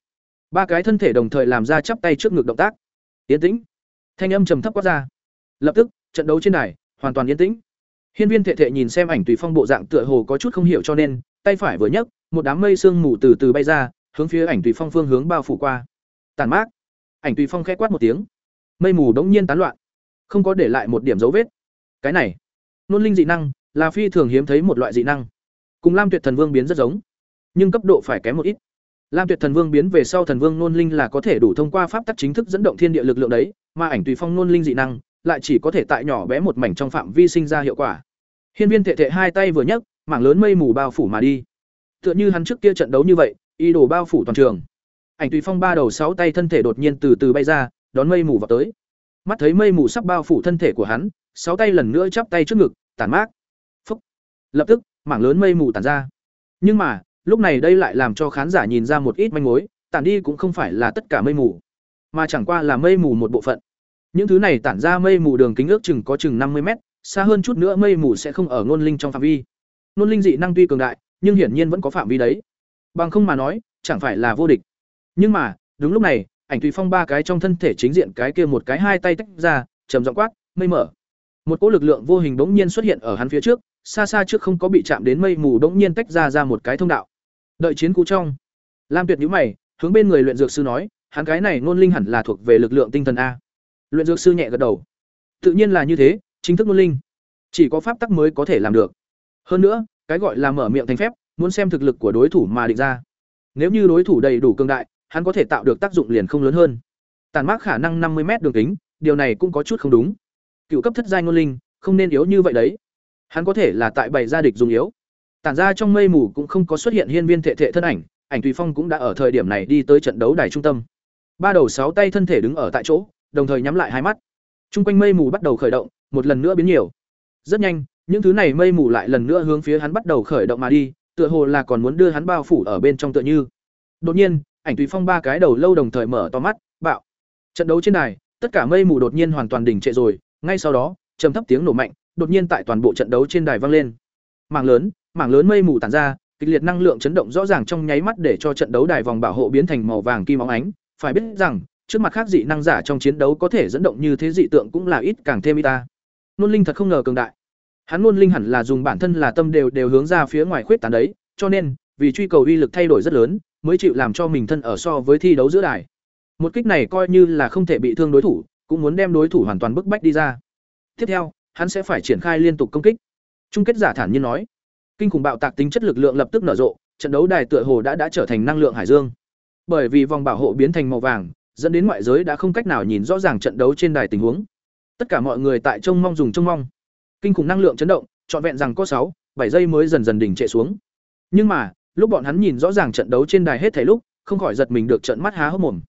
Ba cái thân thể đồng thời làm ra chắp tay trước ngực động tác. Yên tĩnh. Thanh âm trầm thấp quát ra. Lập tức, trận đấu trên đài hoàn toàn yên tĩnh. Hiên Viên Thệ Thệ nhìn xem ảnh tùy phong bộ dạng tựa hồ có chút không hiểu cho nên, tay phải vừa nhấc, một đám mây sương mù từ từ bay ra, hướng phía ảnh tùy phong phương hướng bao phủ qua. Tàn mát. Ảnh tùy phong khẽ quát một tiếng. Mây mù đống nhiên tán loạn, không có để lại một điểm dấu vết. Cái này, nôn linh dị năng, là phi thường hiếm thấy một loại dị năng. Cùng Lam Tuyệt Thần Vương biến rất giống, nhưng cấp độ phải kém một ít. Lam Tuyệt Thần Vương biến về sau Thần Vương nôn linh là có thể đủ thông qua pháp tắc chính thức dẫn động thiên địa lực lượng đấy, mà ảnh tùy phong nôn linh dị năng lại chỉ có thể tại nhỏ bé một mảnh trong phạm vi sinh ra hiệu quả. Hiên Viên Thệ Thệ hai tay vừa nhấc, mảng lớn mây mù bao phủ mà đi. Tựa như hắn trước kia trận đấu như vậy, ý đồ bao phủ toàn trường. Ảnh tùy phong ba đầu sáu tay thân thể đột nhiên từ từ bay ra, đón mây mù vào tới. Mắt thấy mây mù sắp bao phủ thân thể của hắn, sáu tay lần nữa chắp tay trước ngực, tản mát. Phúc. Lập tức, mảng lớn mây mù tản ra. Nhưng mà, lúc này đây lại làm cho khán giả nhìn ra một ít manh mối, tản đi cũng không phải là tất cả mây mù, mà chẳng qua là mây mù một bộ phận. Những thứ này tản ra mây mù đường kính ước chừng có chừng năm mươi mét, xa hơn chút nữa mây mù sẽ không ở ngôn linh trong phạm vi. Ngôn linh dị năng tuy cường đại, nhưng hiển nhiên vẫn có phạm vi đấy. Bằng không mà nói, chẳng phải là vô địch. Nhưng mà, đúng lúc này, ảnh tùy phong ba cái trong thân thể chính diện cái kia một cái hai tay tách ra, trầm giọng quát, mây mở. Một cỗ lực lượng vô hình bỗng nhiên xuất hiện ở hắn phía trước, xa xa trước không có bị chạm đến mây mù bỗng nhiên tách ra ra một cái thông đạo. Đợi chiến cú trong, Lam Tuyệt nhíu mày, hướng bên người luyện dược sư nói, hắn cái này ngôn linh hẳn là thuộc về lực lượng tinh thần a. Luyện dược sư nhẹ gật đầu. Tự nhiên là như thế, chính thức ngôn linh, chỉ có pháp tắc mới có thể làm được. Hơn nữa, cái gọi là mở miệng thành phép, muốn xem thực lực của đối thủ mà định ra. Nếu như đối thủ đầy đủ cường đại, hắn có thể tạo được tác dụng liền không lớn hơn. Tàn mát khả năng năm mươi m đường kính, điều này cũng có chút không đúng. Cựu cấp thất giai ngôn linh, không nên yếu như vậy đấy. Hắn có thể là tại bảy gia địch dùng yếu. Tản ra trong mây mù cũng không có xuất hiện hiên viên thể thể thân ảnh, ảnh tùy phong cũng đã ở thời điểm này đi tới trận đấu đài trung tâm. Ba đầu sáu tay thân thể đứng ở tại chỗ, đồng thời nhắm lại hai mắt. Trung quanh mây mù bắt đầu khởi động, một lần nữa biến nhiều. Rất nhanh, những thứ này mây mù lại lần nữa hướng phía hắn bắt đầu khởi động mà đi, tựa hồ là còn muốn đưa hắn bao phủ ở bên trong tựa như. Đột nhiên, ảnh tùy phong ba cái đầu lâu đồng thời mở to mắt, bạo. Trận đấu trên đài, tất cả mây mù đột nhiên hoàn toàn đình trệ rồi, ngay sau đó, trầm thấp tiếng nổ mạnh, đột nhiên tại toàn bộ trận đấu trên đài vang lên. màng lớn, mảng lớn mây mù tản ra, kịch liệt năng lượng chấn động rõ ràng trong nháy mắt để cho trận đấu đài vòng bảo hộ biến thành màu vàng kim óng ánh, phải biết rằng, trước mặt khác dị năng giả trong chiến đấu có thể dẫn động như thế dị tượng cũng là ít càng thêm ít ta. Nôn linh thật không ngờ cường đại. Hắn nôn linh hẳn là dùng bản thân là tâm đều đều hướng ra phía ngoài khuyết tán đấy, cho nên, vì truy cầu uy lực thay đổi rất lớn, mới chịu làm cho mình thân ở so với thi đấu giữa đài. Một kích này coi như là không thể bị thương đối thủ, cũng muốn đem đối thủ hoàn toàn bức bách đi ra. Tiếp theo, hắn sẽ phải triển khai liên tục công kích. Trung kết giả thản nhiên nói, Kinh khủng bạo tạc tính chất lực lượng lập tức nở rộ, trận đấu đài tựa hồ đã đã trở thành năng lượng hải dương. Bởi vì vòng bảo hộ biến thành màu vàng, dẫn đến ngoại giới đã không cách nào nhìn rõ ràng trận đấu trên đài tình huống. Tất cả mọi người tại trông mong dùng trông mong. Kinh khủng năng lượng chấn động, trọn vẹn rằng có sáu, bảy giây mới dần dần đỉnh trệ xuống. Nhưng mà, lúc bọn hắn nhìn rõ ràng trận đấu trên đài hết thảy lúc, không khỏi giật mình được trận mắt há hốc mồm.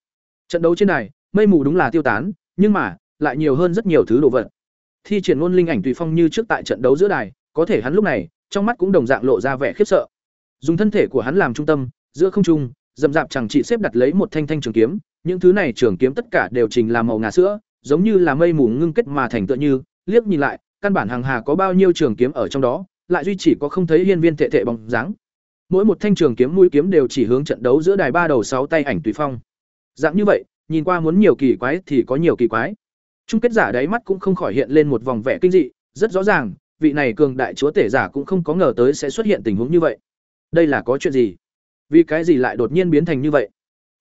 Trận đấu trên đài, mây mù đúng là tiêu tán, nhưng mà, lại nhiều hơn rất nhiều thứ đồ vật. Thi triển luôn linh ảnh tùy phong như trước tại trận đấu giữa đài, có thể hắn lúc này, trong mắt cũng đồng dạng lộ ra vẻ khiếp sợ. Dùng thân thể của hắn làm trung tâm, giữa không trung, dậm dạp chẳng chỉ xếp đặt lấy một thanh thanh trường kiếm, những thứ này trường kiếm tất cả đều trình là màu ngà sữa, giống như là mây mù ngưng kết mà thành tựa như, liếc nhìn lại, căn bản hàng hà có bao nhiêu trường kiếm ở trong đó, lại duy chỉ có không thấy hiên viên thể thể bóng dáng. Mỗi một thanh trường kiếm mũi kiếm đều chỉ hướng trận đấu giữa đài ba đầu sáu tay ảnh tùy phong. Dạng như vậy, nhìn qua muốn nhiều kỳ quái thì có nhiều kỳ quái. Chung kết giả đáy mắt cũng không khỏi hiện lên một vòng vẻ kinh dị, rất rõ ràng, vị này cường đại chúa tể giả cũng không có ngờ tới sẽ xuất hiện tình huống như vậy. Đây là có chuyện gì? Vì cái gì lại đột nhiên biến thành như vậy?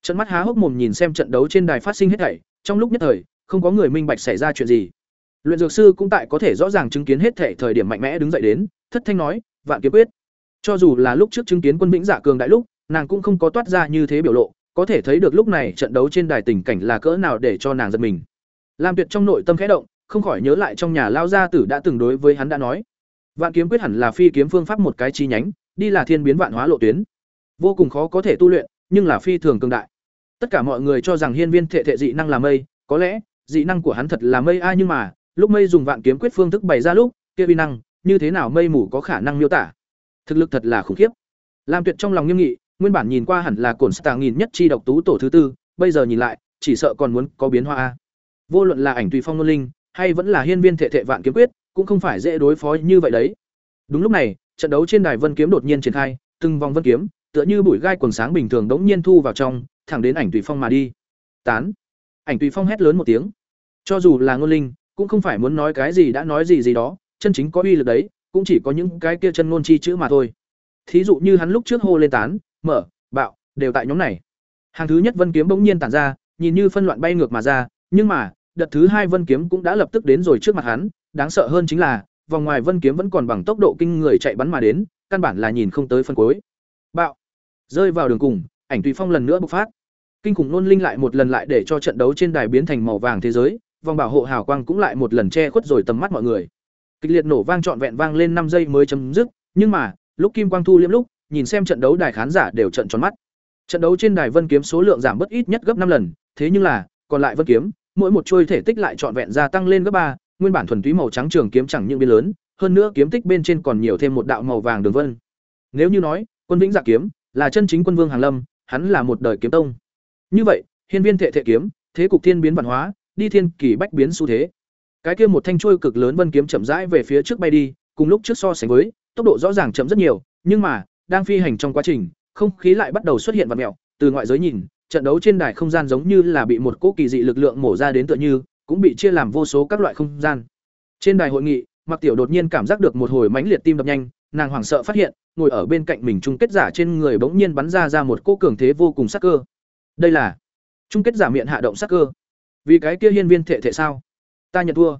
Trận mắt há hốc mồm nhìn xem trận đấu trên đài phát sinh hết thảy, trong lúc nhất thời, không có người minh bạch xảy ra chuyện gì. Luyện dược sư cũng tại có thể rõ ràng chứng kiến hết thảy thời điểm mạnh mẽ đứng dậy đến, thất thanh nói, "Vạn kiếm quyết." Cho dù là lúc trước chứng kiến quân vĩnh giả cường đại lúc, nàng cũng không có toát ra như thế biểu lộ, có thể thấy được lúc này trận đấu trên đài tình cảnh là cỡ nào để cho nàng giật mình. Lam Tuyệt trong nội tâm khẽ động, không khỏi nhớ lại trong nhà lao gia tử đã từng đối với hắn đã nói, Vạn kiếm quyết hẳn là phi kiếm phương pháp một cái chi nhánh, đi là thiên biến vạn hóa lộ tuyến. Vô cùng khó có thể tu luyện, nhưng là phi thường cường đại. Tất cả mọi người cho rằng hiên viên thệ thệ dị năng là mây, có lẽ, dị năng của hắn thật là mây ai nhưng mà, lúc mây dùng vạn kiếm quyết phương thức bày ra lúc, kia vi năng, như thế nào mây mù có khả năng miêu tả? Thực lực thật là khủng khiếp. Lam Tuyệt trong lòng nghiêm nghị, nguyên bản nhìn qua hẳn là cổn stạng nghìn nhất chi độc tú tổ thứ tư, bây giờ nhìn lại, chỉ sợ còn muốn có biến hóa a. Vô luận là ảnh tùy phong ngôn linh, hay vẫn là hiên viên thệ thệ vạn kiếm quyết, cũng không phải dễ đối phó như vậy đấy. Đúng lúc này, trận đấu trên đài vân kiếm đột nhiên triển khai, từng vòng vân kiếm, tựa như bụi gai quần sáng bình thường đống nhiên thu vào trong, thẳng đến ảnh tùy phong mà đi. Tán. Ảnh tùy phong hét lớn một tiếng. Cho dù là ngôn linh, cũng không phải muốn nói cái gì đã nói gì gì đó, chân chính có uy lực đấy, cũng chỉ có những cái kia chân ngôn chi chữ mà thôi. Thí dụ như hắn lúc trước hô lên tán, mở, bạo, đều tại nhóm này. Hàng thứ nhất vân kiếm bỗng nhiên tản ra, nhìn như phân loạn bay ngược mà ra, nhưng mà, đợt thứ hai vân kiếm cũng đã lập tức đến rồi trước mặt hắn, đáng sợ hơn chính là, vòng ngoài vân kiếm vẫn còn bằng tốc độ kinh người chạy bắn mà đến, căn bản là nhìn không tới phân cuối. Bạo, rơi vào đường cùng, ảnh tùy phong lần nữa bộc phát. Kinh khủng nôn linh lại một lần lại để cho trận đấu trên đài biến thành màu vàng thế giới, vòng bảo hộ hào quang cũng lại một lần che khuất rồi tầm mắt mọi người. Kịch liệt nổ vang trọn vẹn vang lên năm giây mới chấm dứt, nhưng mà, lúc kim quang thu liễm lúc, nhìn xem trận đấu đài khán giả đều trận tròn mắt. Trận đấu trên đài vân kiếm số lượng giảm bất ít nhất gấp năm lần, thế nhưng là, còn lại vân kiếm, mỗi một chuôi thể tích lại trọn vẹn gia tăng lên gấp ba, nguyên bản thuần túy màu trắng trường kiếm chẳng những biến lớn, hơn nữa kiếm tích bên trên còn nhiều thêm một đạo màu vàng đường vân. Nếu như nói, quân vĩnh dạ kiếm là chân chính quân vương hàng lâm, hắn là một đời kiếm tông. Như vậy, hiên viên thệ thệ kiếm, thế cục thiên biến văn hóa, đi thiên kỳ bách biến xu thế. Cái kia một thanh chuôi cực lớn vân kiếm chậm rãi về phía trước bay đi, cùng lúc trước so sánh với, tốc độ rõ ràng chậm rất nhiều, nhưng mà, đang phi hành trong quá trình, không khí lại bắt đầu xuất hiện vật mèo, từ ngoại giới nhìn, trận đấu trên đài không gian giống như là bị một cỗ kỳ dị lực lượng mổ ra đến tựa như, cũng bị chia làm vô số các loại không gian. Trên đài hội nghị, Mạc Tiểu đột nhiên cảm giác được một hồi mãnh liệt tim đập nhanh, nàng hoảng sợ phát hiện, ngồi ở bên cạnh mình chung kết giả trên người bỗng nhiên bắn ra ra một cỗ cường thế vô cùng sắc cơ. Đây là chung kết giả miệng hạ động sắc cơ. Vì cái kia hiên viên thể thể sao? Ta nhận thua.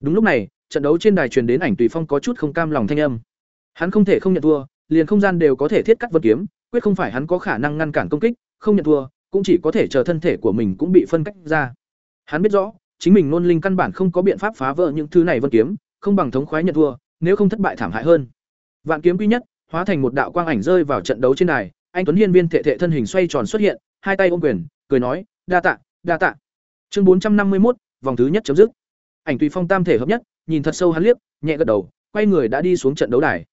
Đúng lúc này, trận đấu trên đài truyền đến ảnh Tùy Phong có chút không cam lòng thanh âm. Hắn không thể không nhận thua, liền không gian đều có thể thiết cắt vật kiếm, quyết không phải hắn có khả năng ngăn cản công kích, không nhận thua, cũng chỉ có thể chờ thân thể của mình cũng bị phân cách ra. Hắn biết rõ, chính mình nôn linh căn bản không có biện pháp phá vỡ những thứ này vân kiếm, không bằng thống khoái nhận thua, nếu không thất bại thảm hại hơn. Vạn kiếm quy nhất, hóa thành một đạo quang ảnh rơi vào trận đấu trên đài, anh Tuấn Hiên viên thể thể thân hình xoay tròn xuất hiện, hai tay ôm quyền, cười nói, "Đa tạ, đa tạ." Chương bốn trăm năm mươi một, vòng thứ nhất chấm dứt. Ảnh Tùy Phong tam thể hợp nhất, nhìn thật sâu hắn liếc, nhẹ gật đầu, quay người đã đi xuống trận đấu đài.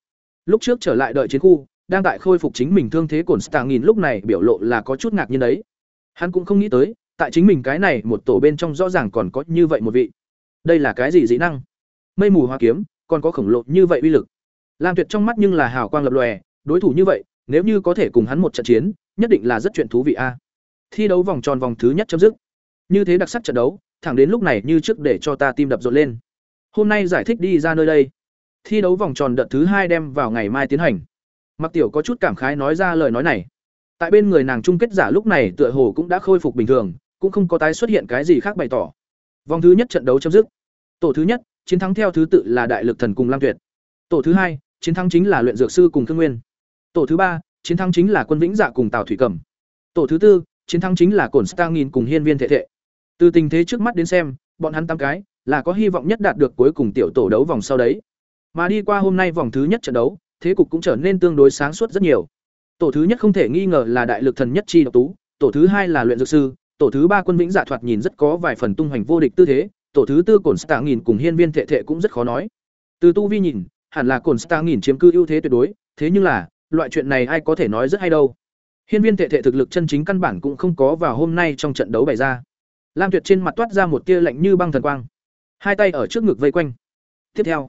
Lúc trước trở lại đợi chiến khu, đang tại khôi phục chính mình thương thế cổn Stang nghìn lúc này biểu lộ là có chút ngạc nhiên đấy. Hắn cũng không nghĩ tới, tại chính mình cái này một tổ bên trong rõ ràng còn có như vậy một vị. Đây là cái gì dĩ năng? Mây mù hoa kiếm, còn có khổng lồ như vậy uy lực. Lam Tuyệt trong mắt nhưng là hào quang lập lòe, đối thủ như vậy, nếu như có thể cùng hắn một trận chiến, nhất định là rất chuyện thú vị a. Thi đấu vòng tròn vòng thứ nhất chấm dứt. Như thế đặc sắc trận đấu, thẳng đến lúc này như trước để cho ta tim đập rộn lên. Hôm nay giải thích đi ra nơi đây. Thi đấu vòng tròn đợt thứ hai đem vào ngày mai tiến hành. Mặc Tiểu có chút cảm khái nói ra lời nói này. Tại bên người nàng chung kết giả lúc này tựa hồ cũng đã khôi phục bình thường, cũng không có tái xuất hiện cái gì khác bày tỏ. Vòng thứ nhất trận đấu chấm dứt. Tổ thứ nhất, chiến thắng theo thứ tự là Đại Lực Thần cùng Lam Tuyệt. Tổ thứ hai, chiến thắng chính là luyện dược sư cùng thương nguyên tổ thứ ba chiến thắng chính là quân vĩnh dạ cùng tào thủy cẩm tổ thứ tư chiến thắng chính là cổn Stangin cùng hiên viên thể thệ từ tình thế trước mắt đến xem bọn hắn tám cái là có hy vọng nhất đạt được cuối cùng tiểu tổ đấu vòng sau đấy mà đi qua hôm nay vòng thứ nhất trận đấu thế cục cũng trở nên tương đối sáng suốt rất nhiều. Tổ thứ nhất không thể nghi ngờ là đại lực thần nhất chi độc tú, tổ thứ hai là luyện dược sư, tổ thứ ba quân vĩnh giả thoạt nhìn rất có vài phần tung hoành vô địch tư thế, tổ thứ tư cổn stạ nghìn cùng hiên viên thệ thệ cũng rất khó nói. Từ tu vi nhìn, hẳn là cổn stạ nghìn chiếm cư ưu thế tuyệt đối, thế nhưng là, loại chuyện này ai có thể nói rất hay đâu. Hiên viên thệ thệ thực lực chân chính căn bản cũng không có vào hôm nay trong trận đấu bày ra. Lam tuyệt trên mặt toát ra một tia lạnh như băng thần quang. Hai tay ở trước ngực vây quanh. Tiếp theo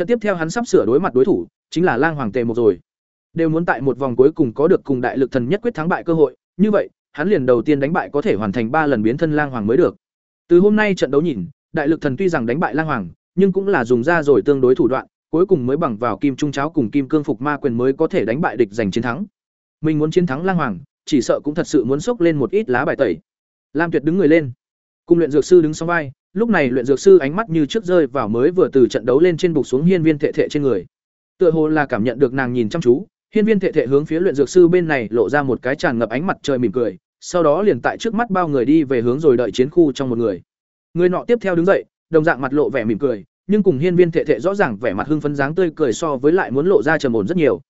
trận tiếp theo hắn sắp sửa đối mặt đối thủ, chính là lang hoàng tề một rồi. Đều muốn tại một vòng cuối cùng có được cùng đại lực thần nhất quyết thắng bại cơ hội, như vậy, hắn liền đầu tiên đánh bại có thể hoàn thành ba lần biến thân lang hoàng mới được. Từ hôm nay trận đấu nhìn, đại lực thần tuy rằng đánh bại lang hoàng, nhưng cũng là dùng ra rồi tương đối thủ đoạn, cuối cùng mới bằng vào kim trung cháo cùng kim cương phục ma quyền mới có thể đánh bại địch giành chiến thắng. Mình muốn chiến thắng lang hoàng, chỉ sợ cũng thật sự muốn xốc lên một ít lá bài tẩy. Lam tuyệt đứng người lên. Cùng luyện dược sư đứng sau vai lúc này luyện dược sư ánh mắt như trước rơi vào mới vừa từ trận đấu lên trên bục xuống hiên viên thệ thệ trên người. Tựa hồ là cảm nhận được nàng nhìn chăm chú, hiên viên thệ thệ hướng phía luyện dược sư bên này lộ ra một cái tràn ngập ánh mặt trời mỉm cười, sau đó liền tại trước mắt bao người đi về hướng rồi đợi chiến khu trong một người. Người nọ tiếp theo đứng dậy, đồng dạng mặt lộ vẻ mỉm cười, nhưng cùng hiên viên thệ thệ rõ ràng vẻ mặt hưng phấn dáng tươi cười so với lại muốn lộ ra trầm ổn rất nhiều.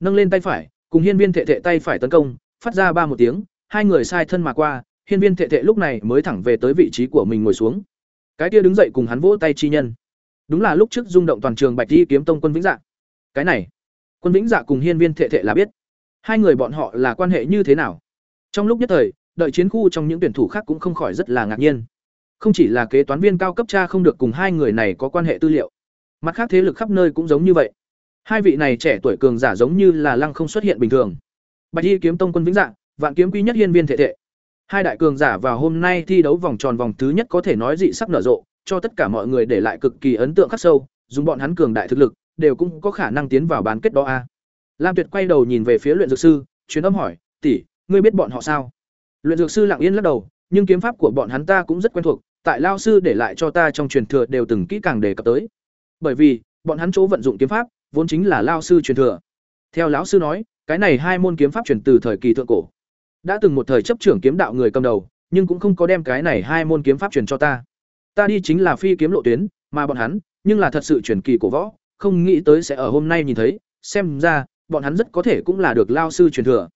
Nâng lên tay phải, cùng hiên viên thệ thệ tay phải tấn công, phát ra ba một tiếng, hai người sai thân mà qua, hiên viên thệ thệ lúc này mới thẳng về tới vị trí của mình ngồi xuống cái kia đứng dậy cùng hắn vỗ tay chi nhân. Đúng là lúc trước rung động toàn trường bạch di kiếm tông quân vĩnh dạ. Cái này, quân vĩnh dạ cùng hiên viên thệ thệ là biết. Hai người bọn họ là quan hệ như thế nào? Trong lúc nhất thời, đợi chiến khu trong những tuyển thủ khác cũng không khỏi rất là ngạc nhiên. Không chỉ là kế toán viên cao cấp cha không được cùng hai người này có quan hệ tư liệu, mặt khác thế lực khắp nơi cũng giống như vậy. Hai vị này trẻ tuổi cường giả giống như là lăng không xuất hiện bình thường. Bạch y kiếm tông quân vĩnh dạng vạn kiếm quý nhất hiên viên thể thệ hai đại cường giả vào hôm nay thi đấu vòng tròn vòng thứ nhất có thể nói dị sắc nở rộ, cho tất cả mọi người để lại cực kỳ ấn tượng khắc sâu, dùng bọn hắn cường đại thực lực, đều cũng có khả năng tiến vào bán kết đó a. Lam tuyệt quay đầu nhìn về phía luyện dược sư, truyền âm hỏi, tỷ, ngươi biết bọn họ sao? Luyện dược sư lặng yên lắc đầu, nhưng kiếm pháp của bọn hắn ta cũng rất quen thuộc, tại lao sư để lại cho ta trong truyền thừa đều từng kỹ càng đề cập tới. Bởi vì, bọn hắn chỗ vận dụng kiếm pháp, vốn chính là lao sư truyền thừa. Theo lão sư nói, cái này hai môn kiếm pháp truyền từ thời kỳ thượng cổ đã từng một thời chấp trưởng kiếm đạo người cầm đầu, nhưng cũng không có đem cái này hai môn kiếm pháp truyền cho ta. Ta đi chính là phi kiếm lộ tuyến, mà bọn hắn, nhưng là thật sự truyền kỳ cổ võ, không nghĩ tới sẽ ở hôm nay nhìn thấy, xem ra, bọn hắn rất có thể cũng là được lao sư truyền thừa.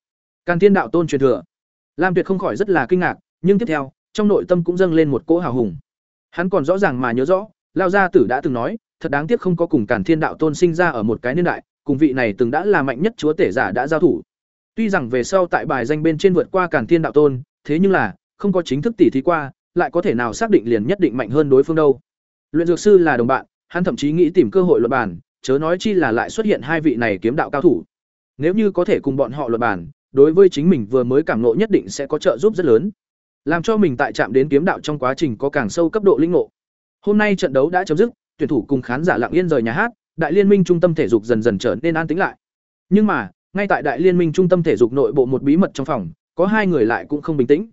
Càn thiên đạo tôn truyền thừa. Lam tuyệt không khỏi rất là kinh ngạc, nhưng tiếp theo, trong nội tâm cũng dâng lên một cỗ hào hùng. Hắn còn rõ ràng mà nhớ rõ, lao gia tử đã từng nói, thật đáng tiếc không có cùng càn thiên đạo tôn sinh ra ở một cái niên đại, cùng vị này từng đã là mạnh nhất chúa tể giả đã giao thủ tuy rằng về sau tại bài danh bên trên vượt qua càn thiên đạo tôn, thế nhưng là, không có chính thức tỉ thí qua, lại có thể nào xác định liền nhất định mạnh hơn đối phương đâu. Luyện dược sư là đồng bạn, hắn thậm chí nghĩ tìm cơ hội luận bàn, chớ nói chi là lại xuất hiện hai vị này kiếm đạo cao thủ. Nếu như có thể cùng bọn họ luận bàn, đối với chính mình vừa mới cảm ngộ nhất định sẽ có trợ giúp rất lớn. Làm cho mình tại chạm đến kiếm đạo trong quá trình có càng sâu cấp độ linh ngộ. Hôm nay trận đấu đã chấm dứt, tuyển thủ cùng khán giả lặng yên rời nhà hát, đại liên minh trung tâm thể dục dần dần trở nên an tĩnh lại. Nhưng mà ngay tại đại liên minh trung tâm thể dục nội bộ một bí mật trong phòng, có hai người lại cũng không bình tĩnh.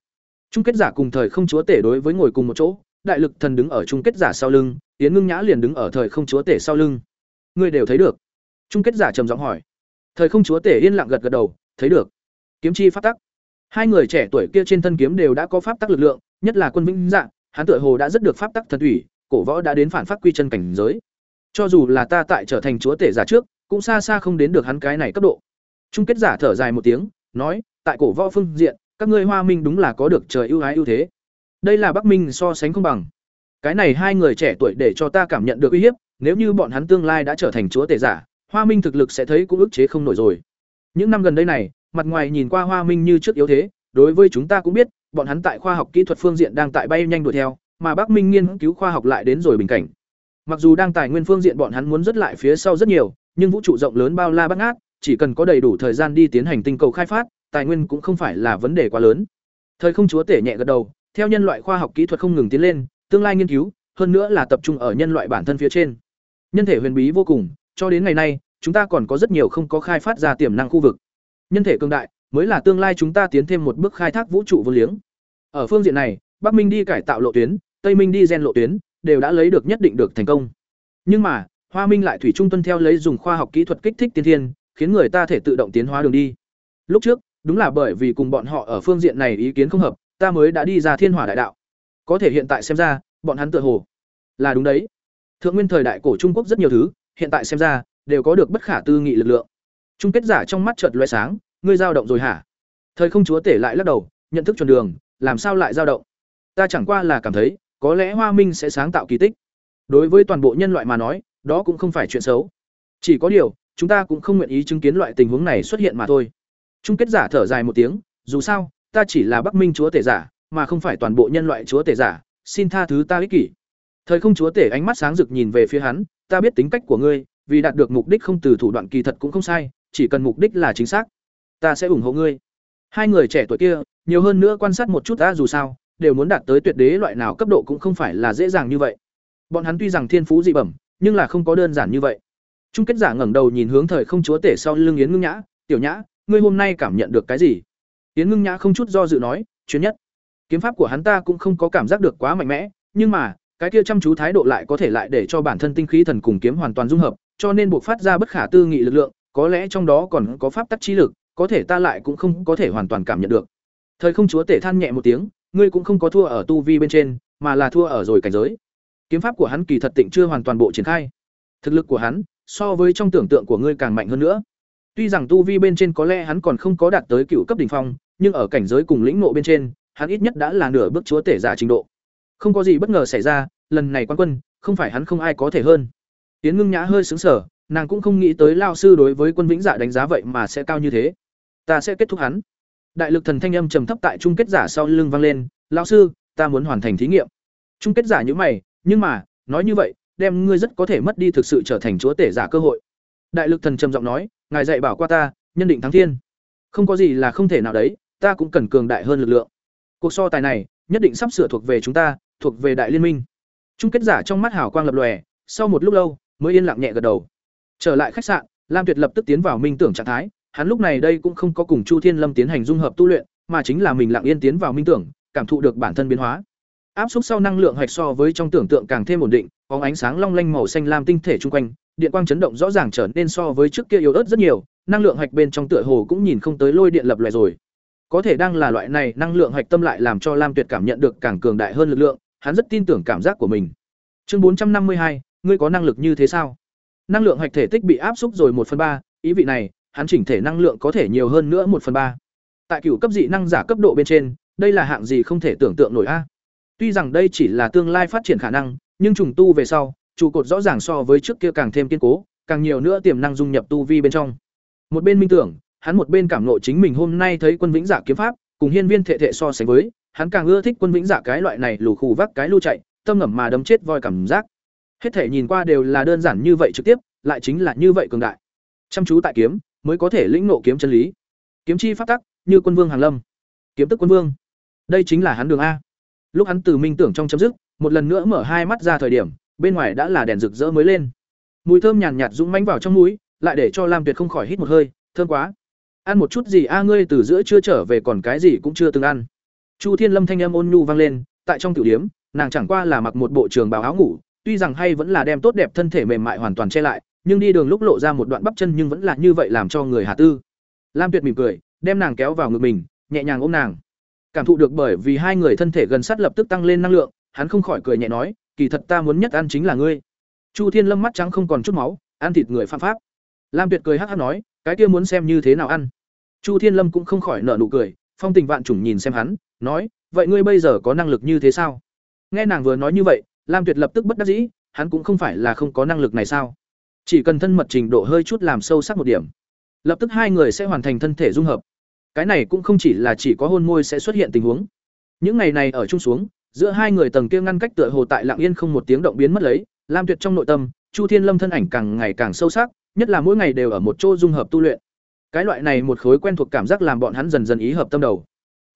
Chung kết giả cùng thời không chúa tể đối với ngồi cùng một chỗ, đại lực thần đứng ở chung kết giả sau lưng tiến ngưng nhã liền đứng ở thời không chúa tể sau lưng. Ngươi đều thấy được? Chung kết giả trầm giọng hỏi. Thời không chúa tể yên lặng gật gật đầu, thấy được. Kiếm chi pháp tắc. Hai người trẻ tuổi kia trên thân kiếm đều đã có pháp tắc lực lượng, nhất là quân vĩnh dạng hắn tựa hồ đã rất được pháp tắc thần thủy, cổ võ đã đến phản phát quy chân cảnh giới. Cho dù là ta tại trở thành chúa tể giả trước, cũng xa xa không đến được hắn cái này cấp độ chung kết giả thở dài một tiếng, nói, tại cổ võ phương diện, các ngươi hoa minh đúng là có được trời ưu ái ưu thế. Đây là bắc minh so sánh không bằng. Cái này hai người trẻ tuổi để cho ta cảm nhận được uy hiếp, nếu như bọn hắn tương lai đã trở thành chúa tể giả, hoa minh thực lực sẽ thấy cũng ức chế không nổi rồi. Những năm gần đây này, mặt ngoài nhìn qua hoa minh như trước yếu thế, đối với chúng ta cũng biết, bọn hắn tại khoa học kỹ thuật phương diện đang tại bay nhanh đuổi theo, mà bắc minh nghiên cứu khoa học lại đến rồi bình cảnh. Mặc dù đang tài nguyên phương diện bọn hắn muốn rất lại phía sau rất nhiều, nhưng vũ trụ rộng lớn bao la bát ngát chỉ cần có đầy đủ thời gian đi tiến hành tinh cầu khai phát tài nguyên cũng không phải là vấn đề quá lớn. Thời không chúa tể nhẹ gật đầu theo nhân loại khoa học kỹ thuật không ngừng tiến lên tương lai nghiên cứu hơn nữa là tập trung ở nhân loại bản thân phía trên. Nhân thể huyền bí vô cùng cho đến ngày nay chúng ta còn có rất nhiều không có khai phát ra tiềm năng khu vực. Nhân thể cường đại mới là tương lai chúng ta tiến thêm một bước khai thác vũ trụ vô liếng. Ở phương diện này bắc minh đi cải tạo lộ tuyến tây minh đi gen lộ tuyến đều đã lấy được nhất định được thành công. Nhưng mà Hoa Minh lại thủy trung tuân theo lấy dùng khoa học kỹ thuật kích thích tiên thiên, khiến người ta thể tự động tiến hóa đường đi. Lúc trước, đúng là bởi vì cùng bọn họ ở phương diện này ý kiến không hợp, ta mới đã đi ra Thiên Hỏa Đại Đạo. Có thể hiện tại xem ra, bọn hắn tựa hồ là đúng đấy. Thượng nguyên thời đại cổ Trung Quốc rất nhiều thứ, hiện tại xem ra đều có được bất khả tư nghị lực lượng. Trung kết giả trong mắt chợt lóe sáng, ngươi dao động rồi hả? Thời không chúa tể lại lắc đầu, nhận thức chuẩn đường, làm sao lại dao động? Ta chẳng qua là cảm thấy, có lẽ Hoa Minh sẽ sáng tạo kỳ tích. Đối với toàn bộ nhân loại mà nói, đó cũng không phải chuyện xấu. Chỉ có điều, chúng ta cũng không nguyện ý chứng kiến loại tình huống này xuất hiện mà thôi. Trung kết giả thở dài một tiếng, dù sao, ta chỉ là Bắc Minh chúa tể giả, mà không phải toàn bộ nhân loại chúa tể giả, xin tha thứ ta ích kỷ. Thời không chúa tể ánh mắt sáng rực nhìn về phía hắn, ta biết tính cách của ngươi, vì đạt được mục đích không từ thủ đoạn kỳ thật cũng không sai, chỉ cần mục đích là chính xác, ta sẽ ủng hộ ngươi. Hai người trẻ tuổi kia, nhiều hơn nữa quan sát một chút ta dù sao, đều muốn đạt tới tuyệt đế loại nào cấp độ cũng không phải là dễ dàng như vậy. Bọn hắn tuy rằng thiên phú dị bẩm, nhưng là không có đơn giản như vậy. Trung kết giả ngẩng đầu nhìn hướng thời không chúa tể sau lưng Yến Ngưng Nhã, "Tiểu Nhã, ngươi hôm nay cảm nhận được cái gì?" Yến Ngưng Nhã không chút do dự nói, "Chuyến nhất." Kiếm pháp của hắn ta cũng không có cảm giác được quá mạnh mẽ, nhưng mà, cái kia chăm chú thái độ lại có thể lại để cho bản thân tinh khí thần cùng kiếm hoàn toàn dung hợp, cho nên buộc phát ra bất khả tư nghị lực lượng, có lẽ trong đó còn có pháp tắc chi lực, có thể ta lại cũng không có thể hoàn toàn cảm nhận được. Thời không chúa tể than nhẹ một tiếng, ngươi cũng không có thua ở tu vi bên trên, mà là thua ở rồi cảnh giới. Kiếm pháp của hắn kỳ thật tịnh chưa hoàn toàn bộ triển khai. Thực lực của hắn, so với trong tưởng tượng của ngươi càng mạnh hơn nữa. Tuy rằng tu vi bên trên có lẽ hắn còn không có đạt tới cựu cấp đỉnh phong, nhưng ở cảnh giới cùng lĩnh ngộ bên trên, hắn ít nhất đã là nửa bước chúa tể giả trình độ. Không có gì bất ngờ xảy ra, lần này quan quân, không phải hắn không ai có thể hơn. Tiến Ngưng Nhã hơi sững sờ, nàng cũng không nghĩ tới lao sư đối với quân vĩnh dạ đánh giá vậy mà sẽ cao như thế. Ta sẽ kết thúc hắn. Đại lực thần thanh âm trầm thấp tại trung kết giả sau lưng vang lên, "Lão sư, ta muốn hoàn thành thí nghiệm." Trung kết giả như mày, nhưng mà, nói như vậy, đem ngươi rất có thể mất đi thực sự trở thành chúa tể giả cơ hội. Đại lực thần trầm giọng nói, ngài dạy bảo qua ta, nhân định thắng thiên. Không có gì là không thể nào đấy, ta cũng cần cường đại hơn lực lượng. Cuộc so tài này, nhất định sắp sửa thuộc về chúng ta, thuộc về đại liên minh. chung kết giả trong mắt hào quang lập lòe, sau một lúc lâu, mới yên lặng nhẹ gật đầu. Trở lại khách sạn, Lam Tuyệt lập tức tiến vào minh tưởng trạng thái, hắn lúc này đây cũng không có cùng Chu Thiên Lâm tiến hành dung hợp tu luyện, mà chính là mình lặng yên tiến vào minh tưởng, cảm thụ được bản thân biến hóa. Áp suất sau năng lượng hạch so với trong tưởng tượng càng thêm ổn định, có ánh sáng long lanh màu xanh lam tinh thể chung quanh, điện quang chấn động rõ ràng trở nên so với trước kia yếu ớt rất nhiều, năng lượng hạch bên trong tựa hồ cũng nhìn không tới lôi điện lập loại rồi. Có thể đang là loại này, năng lượng hạch tâm lại làm cho Lam Tuyệt cảm nhận được càng cường đại hơn lực lượng, hắn rất tin tưởng cảm giác của mình. Chương bốn trăm năm mươi hai, ngươi có năng lực như thế sao? Năng lượng hạch thể tích bị áp xúc rồi một phần ba, ý vị này, hắn chỉnh thể năng lượng có thể nhiều hơn nữa một phần ba. Tại cựu cấp dị năng giả cấp độ bên trên, đây là hạng gì không thể tưởng tượng nổi a. Tuy rằng đây chỉ là tương lai phát triển khả năng, nhưng trùng tu về sau, trụ cột rõ ràng so với trước kia càng thêm kiên cố, càng nhiều nữa tiềm năng dung nhập tu vi bên trong. Một bên minh tưởng, hắn một bên cảm ngộ chính mình hôm nay thấy quân vĩnh giả kiếm pháp, cùng hiên viên thệ thệ so sánh với, hắn càng ưa thích quân vĩnh giả cái loại này lù khù vác cái lưu chạy, tâm ngầm mà đấm chết voi cảm giác. Hết thể nhìn qua đều là đơn giản như vậy trực tiếp, lại chính là như vậy cường đại. Chăm chú tại kiếm, mới có thể lĩnh ngộ kiếm chân lý. Kiếm chi pháp tắc, như quân vương hàng Lâm. Kiếm tức quân vương. Đây chính là hắn đường a. Lúc hắn từ minh tưởng trong chấm dứt, một lần nữa mở hai mắt ra thời điểm, bên ngoài đã là đèn rực rỡ mới lên. Mùi thơm nhàn nhạt dũng mánh vào trong mũi, lại để cho Lam Tuyệt không khỏi hít một hơi, thơm quá. Ăn một chút gì a ngươi từ giữa chưa trở về còn cái gì cũng chưa từng ăn. Chu Thiên Lâm thanh âm ôn nhu vang lên, tại trong tiểu điếm, nàng chẳng qua là mặc một bộ trường bào áo ngủ, tuy rằng hay vẫn là đem tốt đẹp thân thể mềm mại hoàn toàn che lại, nhưng đi đường lúc lộ ra một đoạn bắp chân nhưng vẫn là như vậy làm cho người hà tư. Lam Tuyệt mỉm cười, đem nàng kéo vào ngực mình, nhẹ nhàng ôm nàng. Cảm thụ được bởi vì hai người thân thể gần sát lập tức tăng lên năng lượng, hắn không khỏi cười nhẹ nói, kỳ thật ta muốn nhất ăn chính là ngươi. Chu Thiên Lâm mắt trắng không còn chút máu, ăn thịt người phạm pháp. Lam Tuyệt cười hắc hắc nói, cái kia muốn xem như thế nào ăn. Chu Thiên Lâm cũng không khỏi nở nụ cười, phong tình vạn trùng nhìn xem hắn, nói, vậy ngươi bây giờ có năng lực như thế sao? Nghe nàng vừa nói như vậy, Lam Tuyệt lập tức bất đắc dĩ, hắn cũng không phải là không có năng lực này sao? Chỉ cần thân mật trình độ hơi chút làm sâu sắc một điểm, lập tức hai người sẽ hoàn thành thân thể dung hợp. Cái này cũng không chỉ là chỉ có hôn môi sẽ xuất hiện tình huống. Những ngày này ở chung xuống, giữa hai người tầng kia ngăn cách tựa hồ tại lặng yên không một tiếng động biến mất lấy, Lam Tuyệt trong nội tâm, Chu Thiên Lâm thân ảnh càng ngày càng sâu sắc, nhất là mỗi ngày đều ở một chỗ dung hợp tu luyện. Cái loại này một khối quen thuộc cảm giác làm bọn hắn dần dần ý hợp tâm đầu.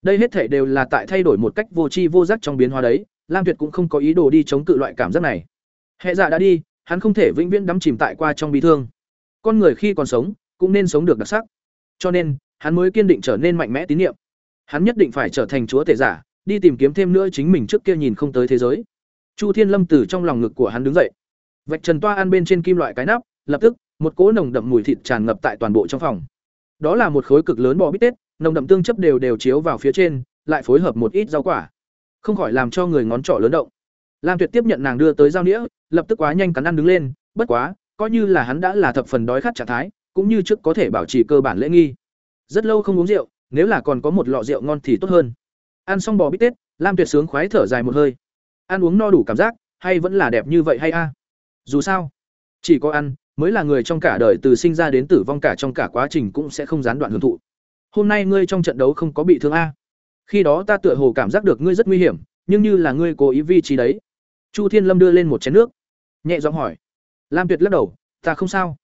Đây hết thể đều là tại thay đổi một cách vô tri vô giác trong biến hóa đấy, Lam Tuyệt cũng không có ý đồ đi chống cự loại cảm giác này. Hệ dạ đã đi, hắn không thể vĩnh viễn đắm chìm tại qua trong bi thương. Con người khi còn sống, cũng nên sống được đặc sắc. Cho nên, hắn mới kiên định trở nên mạnh mẽ tín nhiệm. Hắn nhất định phải trở thành chúa tể giả, đi tìm kiếm thêm nữa chính mình trước kia nhìn không tới thế giới. Chu Thiên Lâm từ trong lòng ngực của hắn đứng dậy. Vạch trần toa ăn bên trên kim loại cái nắp, lập tức, một cỗ nồng đậm mùi thịt tràn ngập tại toàn bộ trong phòng. Đó là một khối cực lớn bò bít tết, nồng đậm tương chấp đều đều chiếu vào phía trên, lại phối hợp một ít rau quả. Không khỏi làm cho người ngón trỏ lớn động. Lam Tuyệt tiếp nhận nàng đưa tới dao nĩa, lập tức quá nhanh cắn ăn đứng lên, bất quá, coi như là hắn đã là thập phần đói khát trạng thái, cũng như trước có thể bảo trì cơ bản lễ nghi. Rất lâu không uống rượu, nếu là còn có một lọ rượu ngon thì tốt hơn. Ăn xong bò bít tết, Lam Tuyệt sướng khoái thở dài một hơi. Ăn uống no đủ cảm giác, hay vẫn là đẹp như vậy hay a? À? Dù sao, chỉ có ăn mới là người trong cả đời từ sinh ra đến tử vong cả trong cả quá trình cũng sẽ không gián đoạn hưởng thụ. Hôm nay ngươi trong trận đấu không có bị thương a? À? Khi đó ta tựa hồ cảm giác được ngươi rất nguy hiểm, nhưng như là ngươi cố ý vi trí đấy. Chu Thiên Lâm đưa lên một chén nước, nhẹ giọng hỏi. Lam Tuyệt lắc đầu, ta không sao.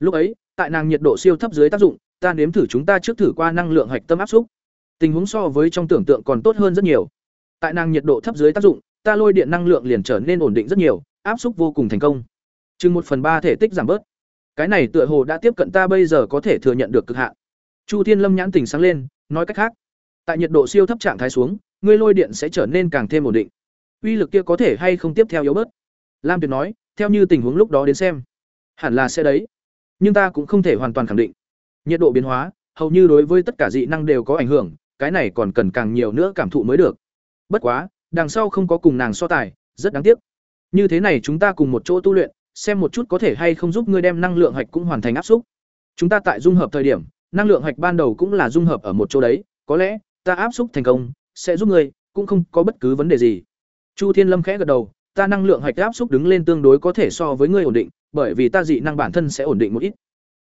Lúc ấy, tại nàng nhiệt độ siêu thấp dưới tác dụng, ta nếm thử chúng ta trước thử qua năng lượng hạch tâm áp xúc. Tình huống so với trong tưởng tượng còn tốt hơn rất nhiều. Tại nàng nhiệt độ thấp dưới tác dụng, ta lôi điện năng lượng liền trở nên ổn định rất nhiều, áp xúc vô cùng thành công. Chừng một phần ba thể tích giảm bớt. Cái này tựa hồ đã tiếp cận ta bây giờ có thể thừa nhận được cực hạn. Chu Thiên Lâm nhãn tỉnh sáng lên, nói cách khác, tại nhiệt độ siêu thấp trạng thái xuống, ngươi lôi điện sẽ trở nên càng thêm ổn định. Uy lực kia có thể hay không tiếp theo yếu bớt? Lam Tuyệt nói, theo như tình huống lúc đó đến xem, hẳn là sẽ đấy. Nhưng ta cũng không thể hoàn toàn khẳng định. Nhiệt độ biến hóa, hầu như đối với tất cả dị năng đều có ảnh hưởng, cái này còn cần càng nhiều nữa cảm thụ mới được. Bất quá, đằng sau không có cùng nàng so tài, rất đáng tiếc. Như thế này chúng ta cùng một chỗ tu luyện, xem một chút có thể hay không giúp ngươi đem năng lượng hạch cũng hoàn thành áp xúc. Chúng ta tại dung hợp thời điểm, năng lượng hạch ban đầu cũng là dung hợp ở một chỗ đấy, có lẽ ta áp xúc thành công sẽ giúp ngươi, cũng không có bất cứ vấn đề gì. Chu Thiên Lâm khẽ gật đầu, ta năng lượng hạch áp xúc đứng lên tương đối có thể so với ngươi ổn định, bởi vì ta dị năng bản thân sẽ ổn định một ít.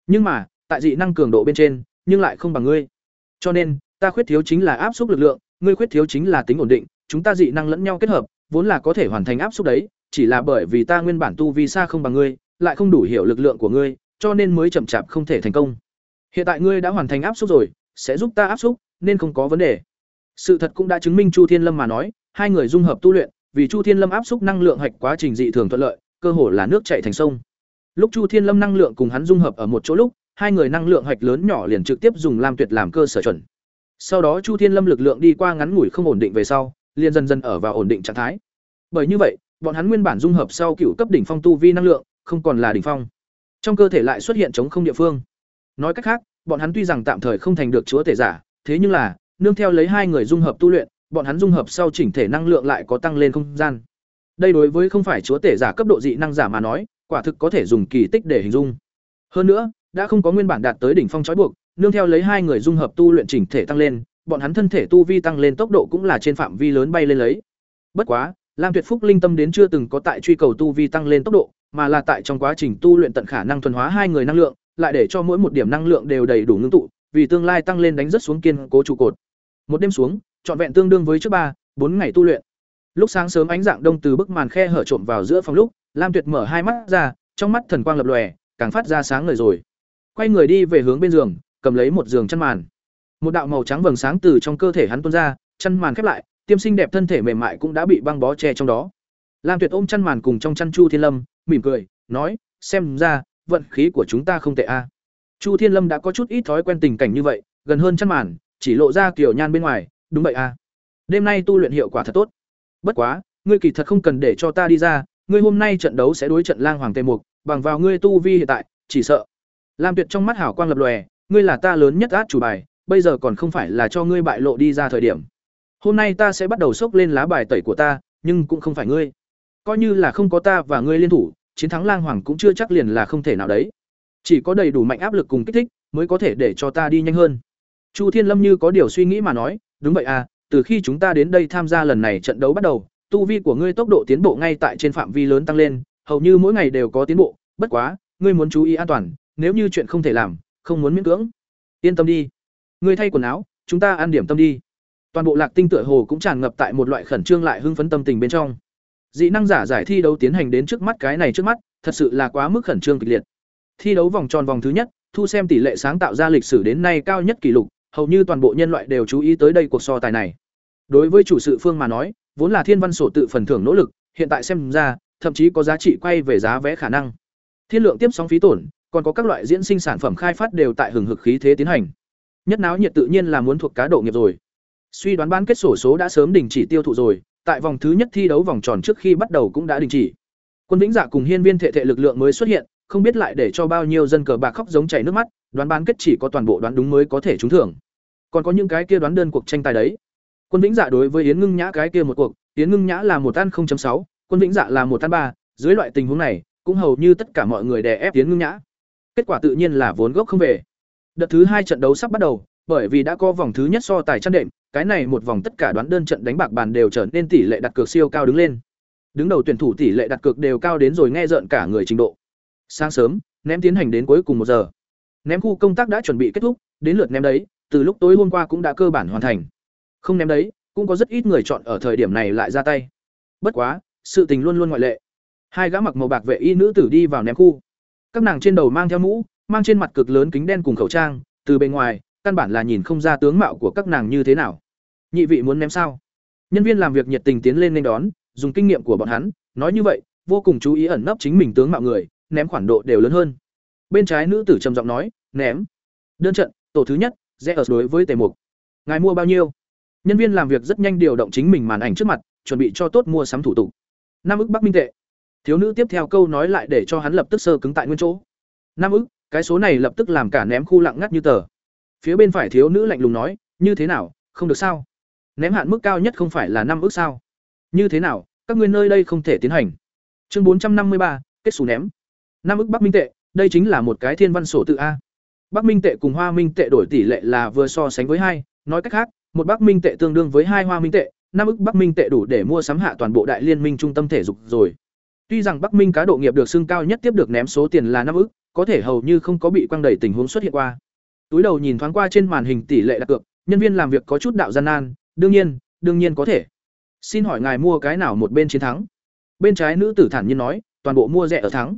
Nhưng mà, tại dị năng cường độ bên trên, nhưng lại không bằng ngươi. Cho nên, ta khuyết thiếu chính là áp xúc lực lượng, ngươi khuyết thiếu chính là tính ổn định, chúng ta dị năng lẫn nhau kết hợp, vốn là có thể hoàn thành áp xúc đấy, chỉ là bởi vì ta nguyên bản tu vi xa không bằng ngươi, lại không đủ hiểu lực lượng của ngươi, cho nên mới chậm chạp không thể thành công. Hiện tại ngươi đã hoàn thành áp xúc rồi, sẽ giúp ta áp xúc, nên không có vấn đề. Sự thật cũng đã chứng minh Chu Thiên Lâm mà nói, hai người dung hợp tu luyện, vì Chu Thiên Lâm áp xúc năng lượng hạch quá trình dị thường thuận lợi, cơ hồ là nước chảy thành sông. Lúc Chu Thiên Lâm năng lượng cùng hắn dung hợp ở một chỗ lúc, hai người năng lượng hạch lớn nhỏ liền trực tiếp dùng Lam Tuyệt làm cơ sở chuẩn. Sau đó Chu Thiên Lâm lực lượng đi qua ngắn ngủi không ổn định về sau, liền dần dần ở vào ổn định trạng thái. Bởi như vậy, bọn hắn nguyên bản dung hợp sau cựu cấp đỉnh phong tu vi năng lượng, không còn là đỉnh phong. Trong cơ thể lại xuất hiện chống không địa phương. Nói cách khác, bọn hắn tuy rằng tạm thời không thành được chúa thể giả, thế nhưng là, nương theo lấy hai người dung hợp tu luyện, bọn hắn dung hợp sau chỉnh thể năng lượng lại có tăng lên không gian. Đây đối với không phải chúa tể giả cấp độ dị năng giả mà nói, quả thực có thể dùng kỳ tích để hình dung. Hơn nữa, đã không có nguyên bản đạt tới đỉnh phong trói buộc, nương theo lấy hai người dung hợp tu luyện chỉnh thể tăng lên, bọn hắn thân thể tu vi tăng lên tốc độ cũng là trên phạm vi lớn bay lên lấy. Bất quá, Lam Tuyệt Phúc linh tâm đến chưa từng có tại truy cầu tu vi tăng lên tốc độ, mà là tại trong quá trình tu luyện tận khả năng thuần hóa hai người năng lượng, lại để cho mỗi một điểm năng lượng đều đầy đủ ngưng tụ, vì tương lai tăng lên đánh rất xuống kiên cố trụ cột. Một đêm xuống, trọn vẹn tương đương với trước ba, bốn ngày tu luyện. Lúc sáng sớm ánh dạng đông từ bức màn khe hở trộm vào giữa phòng lúc, Lam Tuyệt mở hai mắt ra, trong mắt thần quang lập lòe, càng phát ra sáng ngời rồi. Quay người đi về hướng bên giường, cầm lấy một giường chăn màn. Một đạo màu trắng vầng sáng từ trong cơ thể hắn tuôn ra, chăn màn khép lại, tiêm sinh đẹp thân thể mềm mại cũng đã bị băng bó che trong đó. Lam Tuyệt ôm chăn màn cùng trong chăn Chu Thiên Lâm, mỉm cười, nói, xem ra, vận khí của chúng ta không tệ a. Chu Thiên Lâm đã có chút ít thói quen tình cảnh như vậy, gần hơn chăn màn, chỉ lộ ra kiểu nhan bên ngoài, đúng vậy a. Đêm nay tu luyện hiệu quả thật tốt. Bất quá, ngươi kỳ thật không cần để cho ta đi ra, ngươi hôm nay trận đấu sẽ đối trận Lang Hoàng Tề Mục, bằng vào ngươi tu vi hiện tại, chỉ sợ. Lam Tuyệt trong mắt hảo quang lập lòe, ngươi là ta lớn nhất át chủ bài, bây giờ còn không phải là cho ngươi bại lộ đi ra thời điểm. Hôm nay ta sẽ bắt đầu sốc lên lá bài tẩy của ta, nhưng cũng không phải ngươi. Coi như là không có ta và ngươi liên thủ, chiến thắng Lang Hoàng cũng chưa chắc liền là không thể nào đấy. Chỉ có đầy đủ mạnh áp lực cùng kích thích, mới có thể để cho ta đi nhanh hơn. Chu Thiên Lâm như có điều suy nghĩ mà nói, đúng vậy à, từ khi chúng ta đến đây tham gia lần này trận đấu bắt đầu, tu vi của ngươi tốc độ tiến bộ ngay tại trên phạm vi lớn tăng lên, hầu như mỗi ngày đều có tiến bộ, bất quá, ngươi muốn chú ý an toàn, nếu như chuyện không thể làm, không muốn miễn cưỡng. Yên tâm đi. Ngươi thay quần áo, chúng ta ăn điểm tâm đi. Toàn bộ Lạc Tinh tựa hồ cũng tràn ngập tại một loại khẩn trương lại hưng phấn tâm tình bên trong. Dị năng giả giải thi đấu tiến hành đến trước mắt cái này trước mắt, thật sự là quá mức khẩn trương kịch liệt. Thi đấu vòng tròn vòng thứ nhất, thu xem tỷ lệ sáng tạo ra lịch sử đến nay cao nhất kỷ lục, hầu như toàn bộ nhân loại đều chú ý tới đây cuộc so tài này. Đối với chủ sự phương mà nói, vốn là thiên văn sổ tự phần thưởng nỗ lực, hiện tại xem ra, thậm chí có giá trị quay về giá vé khả năng. Thiên lượng tiếp sóng phí tổn, còn có các loại diễn sinh sản phẩm khai phát đều tại hừng hực khí thế tiến hành. Nhất náo nhiệt tự nhiên là muốn thuộc cá độ nghiệp rồi. Suy đoán bán kết sổ số đã sớm đình chỉ tiêu thụ rồi, tại vòng thứ nhất thi đấu vòng tròn trước khi bắt đầu cũng đã đình chỉ. Quân Vĩnh Dạ cùng Hiên Viên Thệ Thệ lực lượng mới xuất hiện, không biết lại để cho bao nhiêu dân cờ bạc khóc giống chảy nước mắt, đoán bán kết chỉ có toàn bộ đoán đúng mới có thể trúng thưởng. Còn có những cái kia đoán đơn cuộc tranh tài đấy. Quân Vĩnh Dạ đối với Yến Ngưng Nhã cái kia một cuộc, Yến Ngưng Nhã là một tan 0.6, Quân Vĩnh Dạ là một tan 3, dưới loại tình huống này, cũng hầu như tất cả mọi người đè ép Yến Ngưng Nhã. Kết quả tự nhiên là vốn gốc không về. Đợt thứ hai trận đấu sắp bắt đầu, bởi vì đã có vòng thứ nhất so tài chăn đệm, cái này một vòng tất cả đoán đơn trận đánh bạc bàn đều trở nên tỷ lệ đặt cược siêu cao đứng lên. Đứng đầu tuyển thủ tỷ lệ đặt cược đều cao đến rồi nghe rợn cả người trình độ. Sáng sớm, ném tiến hành đến cuối cùng một giờ. Ném khu công tác đã chuẩn bị kết thúc, đến lượt ném đấy, từ lúc tối hôm qua cũng đã cơ bản hoàn thành. Không ném đấy, cũng có rất ít người chọn ở thời điểm này lại ra tay. Bất quá, sự tình luôn luôn ngoại lệ. Hai gã mặc màu bạc vệ y nữ tử đi vào ném khu. Các nàng trên đầu mang theo mũ, mang trên mặt cực lớn kính đen cùng khẩu trang, từ bên ngoài, căn bản là nhìn không ra tướng mạo của các nàng như thế nào. Nhị vị muốn ném sao? Nhân viên làm việc nhiệt tình tiến lên nên đón, dùng kinh nghiệm của bọn hắn, nói như vậy, vô cùng chú ý ẩn nấp chính mình tướng mạo người, ném khoản độ đều lớn hơn. Bên trái nữ tử trầm giọng nói, ném. Đơn trận, tổ thứ nhất, rẽ ở đối với tề mục. Ngài mua bao nhiêu? Nhân viên làm việc rất nhanh điều động chính mình màn ảnh trước mặt, chuẩn bị cho tốt mua sắm thủ tục. Năm ức Bắc Minh tệ. Thiếu nữ tiếp theo câu nói lại để cho hắn lập tức sơ cứng tại nguyên chỗ. Năm ức, cái số này lập tức làm cả ném khu lặng ngắt như tờ. Phía bên phải thiếu nữ lạnh lùng nói, như thế nào, không được sao? Ném hạn mức cao nhất không phải là năm ức sao? Như thế nào, các ngươi nơi đây không thể tiến hành. Chương bốn trăm năm mươi ba, kết sủ ném. Năm ức Bắc Minh tệ, đây chính là một cái thiên văn sổ tự a. Bắc Minh tệ cùng Hoa Minh tệ đổi tỷ lệ là vừa so sánh với hai, nói cách khác, một Bắc Minh tệ tương đương với hai Hoa Minh tệ, năm ức Bắc Minh tệ đủ để mua sắm hạ toàn bộ đại liên minh trung tâm thể dục rồi. Tuy rằng Bắc Minh cá độ nghiệp được xưng cao nhất tiếp được ném số tiền là năm ức, có thể hầu như không có bị quăng đẩy tình huống xuất hiện qua. Túi đầu nhìn thoáng qua trên màn hình tỷ lệ đặt cược, nhân viên làm việc có chút đạo gian nan, đương nhiên, đương nhiên có thể. Xin hỏi ngài mua cái nào một bên chiến thắng? Bên trái nữ tử thản nhiên nói, toàn bộ mua rẻ ở thắng.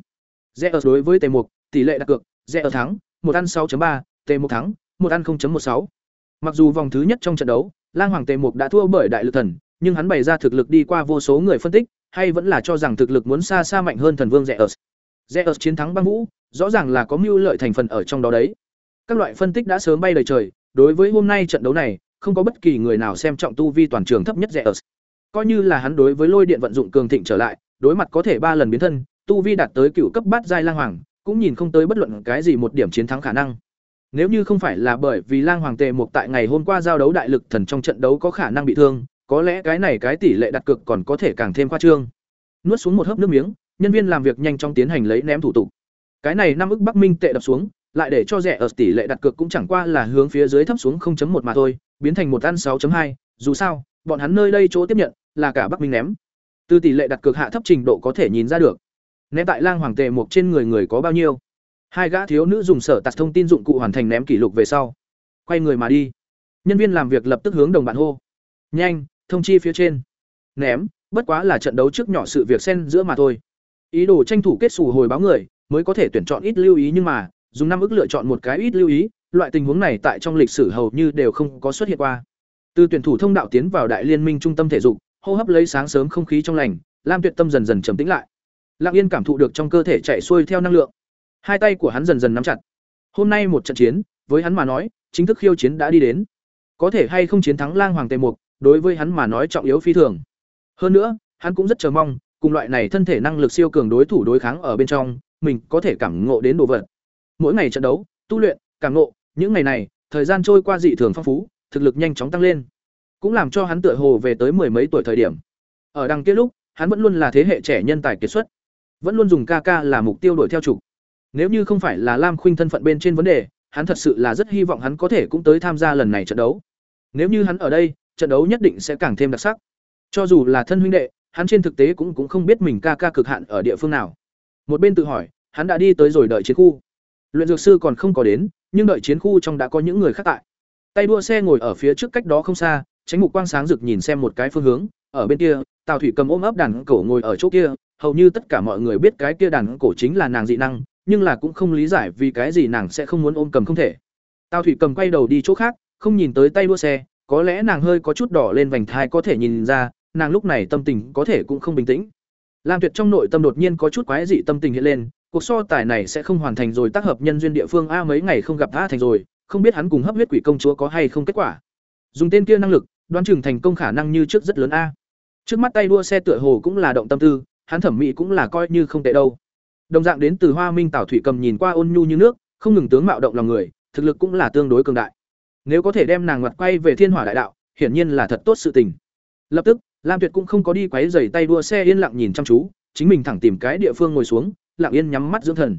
Rẻ ở đối với tề mục, tỷ lệ đặt cược, rẻ ở thắng, một ăn 6.3, tề mục thắng, một ăn 0.16. Mặc dù vòng thứ nhất trong trận đấu, Lang Hoàng tề mục đã thua bởi đại lực thần, nhưng hắn bày ra thực lực đi qua vô số người phân tích, hay vẫn là cho rằng thực lực muốn xa xa mạnh hơn thần vương rẻ ớt Rẻ ớt chiến thắng băng vũ, rõ ràng là có mưu lợi thành phần ở trong đó đấy. Các loại phân tích đã sớm bay lời trời, đối với hôm nay trận đấu này, không có bất kỳ người nào xem trọng tu vi toàn trường thấp nhất rẻ ớt coi như là hắn đối với lôi điện vận dụng cường thịnh trở lại đối mặt có thể ba lần biến thân tu vi đạt tới cựu cấp bát giai lang hoàng cũng nhìn không tới bất luận cái gì một điểm chiến thắng khả năng. Nếu như không phải là bởi vì lang hoàng tề mục tại ngày hôm qua giao đấu đại lực thần trong trận đấu có khả năng bị thương có lẽ cái này cái tỷ lệ đặt cược còn có thể càng thêm khoa trương nuốt xuống một hớp nước miếng nhân viên làm việc nhanh chóng tiến hành lấy ném thủ tục cái này năm ức bắc minh tệ đập xuống lại để cho rẻ ở tỷ lệ đặt cược cũng chẳng qua là hướng phía dưới thấp xuống 0.1 mà thôi biến thành một ăn 6.2, dù sao bọn hắn nơi đây chỗ tiếp nhận là cả Bắc Minh ném. Từ tỷ lệ đặt cược hạ thấp trình độ có thể nhìn ra được. Ném tại Lang Hoàng Tề một trên người người có bao nhiêu? Hai gã thiếu nữ dùng sở tạt thông tin dụng cụ hoàn thành ném kỷ lục về sau, quay người mà đi. Nhân viên làm việc lập tức hướng đồng bạn hô: "Nhanh, thông chi phía trên." Ném, bất quá là trận đấu trước nhỏ sự việc xen giữa mà thôi. Ý đồ tranh thủ kết xù hồi báo người, mới có thể tuyển chọn ít lưu ý nhưng mà, dùng năm ức lựa chọn một cái ít lưu ý, loại tình huống này tại trong lịch sử hầu như đều không có xuất hiện qua. Từ tuyển thủ thông đạo tiến vào đại liên minh trung tâm thể dục, hô hấp lấy sáng sớm không khí trong lành, Lam Tuyệt Tâm dần dần trầm tĩnh lại. Lặng Yên cảm thụ được trong cơ thể chạy xuôi theo năng lượng. Hai tay của hắn dần dần nắm chặt. Hôm nay một trận chiến, với hắn mà nói, chính thức khiêu chiến đã đi đến. Có thể hay không chiến thắng Lang Hoàng Tề Mục, đối với hắn mà nói trọng yếu phi thường. Hơn nữa, hắn cũng rất chờ mong, cùng loại này thân thể năng lực siêu cường đối thủ đối kháng ở bên trong, mình có thể cảm ngộ đến đồ vật. Mỗi ngày trận đấu, tu luyện, cảm ngộ, những ngày này, thời gian trôi qua dị thường phong phú, thực lực nhanh chóng tăng lên cũng làm cho hắn tựa hồ về tới mười mấy tuổi thời điểm ở đằng kia lúc hắn vẫn luôn là thế hệ trẻ nhân tài kiệt xuất vẫn luôn dùng ca ca là mục tiêu đuổi theo chủ. nếu như không phải là lam khuynh thân phận bên trên vấn đề hắn thật sự là rất hy vọng hắn có thể cũng tới tham gia lần này trận đấu nếu như hắn ở đây trận đấu nhất định sẽ càng thêm đặc sắc. Cho dù là thân huynh đệ, hắn trên thực tế cũng cũng không biết mình ca ca cực hạn ở địa phương nào. Một bên tự hỏi, hắn đã đi tới rồi đợi chiến khu. Luyện dược sư còn không có đến, nhưng đợi chiến khu trong đã có những người khác tại. Tay đua xe ngồi ở phía trước cách đó không xa, tránh mục quang sáng rực nhìn xem một cái phương hướng. Ở bên kia, tào thủy cầm ôm ấp đàn cổ ngồi ở chỗ kia, hầu như tất cả mọi người biết cái kia đàn cổ chính là nàng dị năng, nhưng là cũng không lý giải vì cái gì nàng sẽ không muốn ôm cầm không thể. Tào thủy cầm quay đầu đi chỗ khác, không nhìn tới tay đua xe có lẽ nàng hơi có chút đỏ lên vành thai có thể nhìn ra nàng lúc này tâm tình có thể cũng không bình tĩnh lam tuyệt trong nội tâm đột nhiên có chút quái dị tâm tình hiện lên cuộc so tài này sẽ không hoàn thành rồi tác hợp nhân duyên địa phương a mấy ngày không gặp a thành rồi không biết hắn cùng hấp huyết quỷ công chúa có hay không kết quả dùng tên kia năng lực đoán chừng thành công khả năng như trước rất lớn a trước mắt tay đua xe tựa hồ cũng là động tâm tư hắn thẩm mỹ cũng là coi như không tệ đâu. Đồng dạng đến từ Hoa Minh Tảo Thủy Cầm nhìn qua ôn nhu như nước, không ngừng tướng mạo động lòng người, thực lực cũng là tương đối cường đại. Nếu có thể đem nàng ngoặt quay về Thiên Hỏa Đại Đạo, hiển nhiên là thật tốt sự tình. Lập tức, Lam Tuyệt cũng không có đi quấy rầy tay đua xe yên lặng nhìn chăm chú, chính mình thẳng tìm cái địa phương ngồi xuống, lặng yên nhắm mắt dưỡng thần.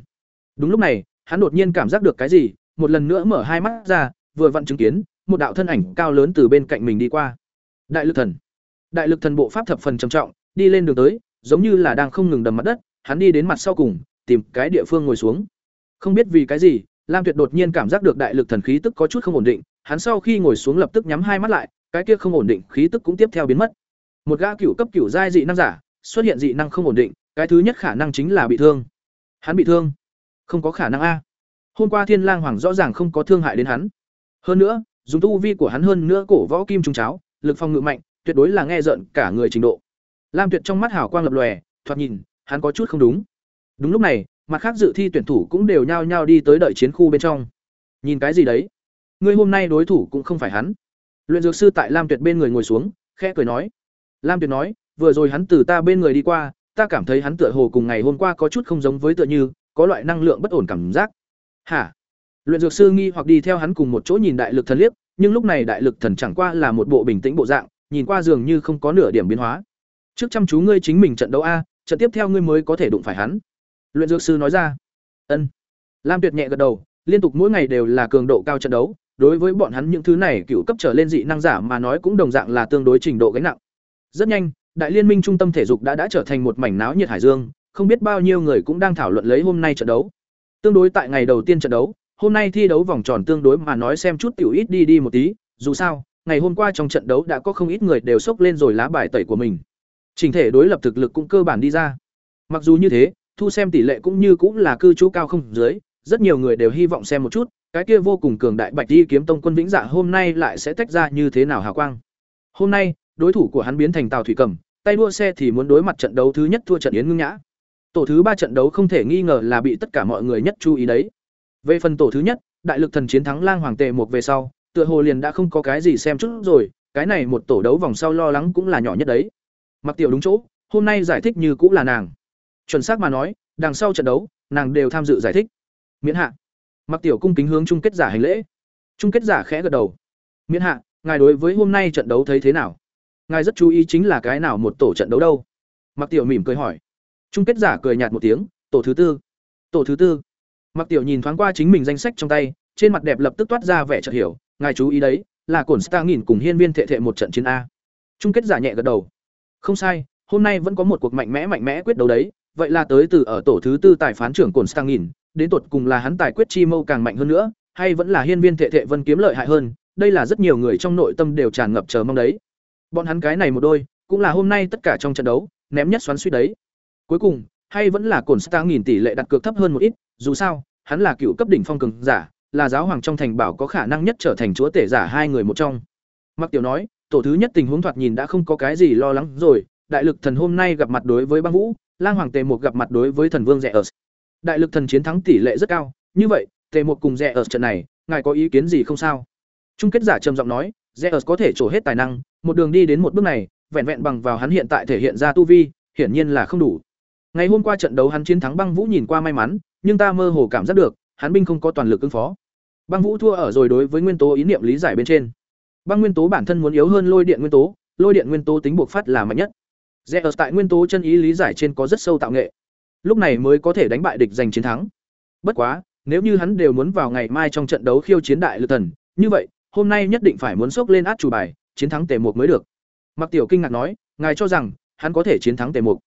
Đúng lúc này, hắn đột nhiên cảm giác được cái gì, một lần nữa mở hai mắt ra, vừa vặn chứng kiến một đạo thân ảnh cao lớn từ bên cạnh mình đi qua. Đại lực thần. Đại lực thần bộ pháp thập phần trầm trọng, đi lên đường tới, giống như là đang không ngừng đầm mặt đất, hắn đi đến mặt sau cùng, tìm cái địa phương ngồi xuống. Không biết vì cái gì, Lam Tuyệt đột nhiên cảm giác được đại lực thần khí tức có chút không ổn định, hắn sau khi ngồi xuống lập tức nhắm hai mắt lại, cái kia không ổn định khí tức cũng tiếp theo biến mất. Một gã cửu cấp cửu giai dị năng giả, xuất hiện dị năng không ổn định, cái thứ nhất khả năng chính là bị thương. Hắn bị thương? Không có khả năng a. Hôm qua Thiên Lang Hoàng rõ ràng không có thương hại đến hắn. Hơn nữa, dùng tu vi của hắn hơn nữa cổ võ kim trung cháo, lực phòng ngự mạnh, tuyệt đối là nghe giận cả người trình độ. Lam Tuyệt trong mắt hào quang lập lòe, thoạt nhìn, hắn có chút không đúng. Đúng lúc này, mặt khác dự thi tuyển thủ cũng đều nhao nhao đi tới đợi chiến khu bên trong. Nhìn cái gì đấy? Ngươi hôm nay đối thủ cũng không phải hắn. Luyện dược sư tại Lam Tuyệt bên người ngồi xuống, khẽ cười nói. Lam Tuyệt nói, vừa rồi hắn từ ta bên người đi qua, ta cảm thấy hắn tựa hồ cùng ngày hôm qua có chút không giống với tựa như, có loại năng lượng bất ổn cảm giác. Hả? Luyện dược sư nghi hoặc đi theo hắn cùng một chỗ nhìn đại lực thần liếc, nhưng lúc này đại lực thần chẳng qua là một bộ bình tĩnh bộ dạng, nhìn qua dường như không có nửa điểm biến hóa. Trước chăm chú ngươi chính mình trận đấu a, trận tiếp theo ngươi mới có thể đụng phải hắn. Luyện dược sư nói ra. Ân. Lam Tuyệt nhẹ gật đầu, liên tục mỗi ngày đều là cường độ cao trận đấu, đối với bọn hắn những thứ này cựu cấp trở lên dị năng giả mà nói cũng đồng dạng là tương đối trình độ gánh nặng. Rất nhanh, đại liên minh trung tâm thể dục đã đã trở thành một mảnh náo nhiệt hải dương, không biết bao nhiêu người cũng đang thảo luận lấy hôm nay trận đấu. Tương đối tại ngày đầu tiên trận đấu, hôm nay thi đấu vòng tròn tương đối mà nói xem chút tiểu ít đi đi một tí, dù sao, ngày hôm qua trong trận đấu đã có không ít người đều sốc lên rồi lá bài tẩy của mình. Trình thể đối lập thực lực cũng cơ bản đi ra. Mặc dù như thế, thu xem tỷ lệ cũng như cũng là cư trú cao không dưới, rất nhiều người đều hy vọng xem một chút, cái kia vô cùng cường đại Bạch đi kiếm tông quân vĩnh dạ hôm nay lại sẽ tách ra như thế nào hào quang. Hôm nay, đối thủ của hắn biến thành tàu Thủy Cẩm, tay đua xe thì muốn đối mặt trận đấu thứ nhất thua trận Yến Ngưng Nhã. Tổ thứ ba trận đấu không thể nghi ngờ là bị tất cả mọi người nhất chú ý đấy. Về phần tổ thứ nhất, đại lực thần chiến thắng Lang Hoàng Tề một về sau, tựa hồ liền đã không có cái gì xem chút rồi, cái này một tổ đấu vòng sau lo lắng cũng là nhỏ nhất đấy. Mặc Tiểu đúng chỗ, hôm nay giải thích như cũng là nàng. Chuẩn xác mà nói, đằng sau trận đấu, nàng đều tham dự giải thích. Miễn hạ. Mặc Tiểu cung kính hướng chung kết giả hành lễ. Chung kết giả khẽ gật đầu. Miễn hạ, ngài đối với hôm nay trận đấu thấy thế nào? Ngài rất chú ý chính là cái nào một tổ trận đấu đâu? Mặc Tiểu mỉm cười hỏi. Chung kết giả cười nhạt một tiếng, tổ thứ tư. Tổ thứ tư. Mặc Tiểu nhìn thoáng qua chính mình danh sách trong tay, trên mặt đẹp lập tức toát ra vẻ chợt hiểu, ngài chú ý đấy, là Cổn Star nghìn cùng Hiên Viên Thệ Thệ một trận chiến a. Chung kết giả nhẹ gật đầu. Không sai, hôm nay vẫn có một cuộc mạnh mẽ mạnh mẽ quyết đấu đấy, vậy là tới từ ở tổ thứ tư tài phán trưởng Cổn Star nghìn, đến tột cùng là hắn tài quyết chi mâu càng mạnh hơn nữa, hay vẫn là Hiên Viên Thệ Thệ Vân kiếm lợi hại hơn, đây là rất nhiều người trong nội tâm đều tràn ngập chờ mong đấy. Bọn hắn cái này một đôi, cũng là hôm nay tất cả trong trận đấu, ném nhất xoắn suýt đấy. Cuối cùng, hay vẫn là Cổn Star nghìn tỷ lệ đặt cược thấp hơn một ít, dù sao, hắn là cựu cấp đỉnh phong cường giả, là giáo hoàng trong thành bảo có khả năng nhất trở thành chúa tể giả hai người một trong. Mặc Tiểu nói, tổ thứ nhất tình huống thoạt nhìn đã không có cái gì lo lắng rồi, đại lực thần hôm nay gặp mặt đối với băng vũ, lang hoàng tề một gặp mặt đối với thần vương rẻ ở. Đại lực thần chiến thắng tỷ lệ rất cao, như vậy, tề một cùng rẽ ở trận này, ngài có ý kiến gì không sao? Chung kết giả trầm giọng nói, rẽ ở có thể trổ hết tài năng, một đường đi đến một bước này, vẹn vẹn bằng vào hắn hiện tại thể hiện ra tu vi, hiển nhiên là không đủ. Ngày hôm qua trận đấu hắn chiến thắng băng vũ nhìn qua may mắn, nhưng ta mơ hồ cảm giác được, hắn binh không có toàn lực ứng phó. Băng Vũ thua ở rồi đối với nguyên tố ý niệm lý giải bên trên. Băng nguyên tố bản thân muốn yếu hơn lôi điện nguyên tố, lôi điện nguyên tố tính buộc phát là mạnh nhất. Zeus tại nguyên tố chân ý lý giải trên có rất sâu tạo nghệ. Lúc này mới có thể đánh bại địch giành chiến thắng. Bất quá, nếu như hắn đều muốn vào ngày mai trong trận đấu khiêu chiến đại lực thần, như vậy, hôm nay nhất định phải muốn sốc lên át chủ bài, chiến thắng tề mục mới được. Mặc Tiểu kinh ngạc nói, ngài cho rằng hắn có thể chiến thắng tề mục.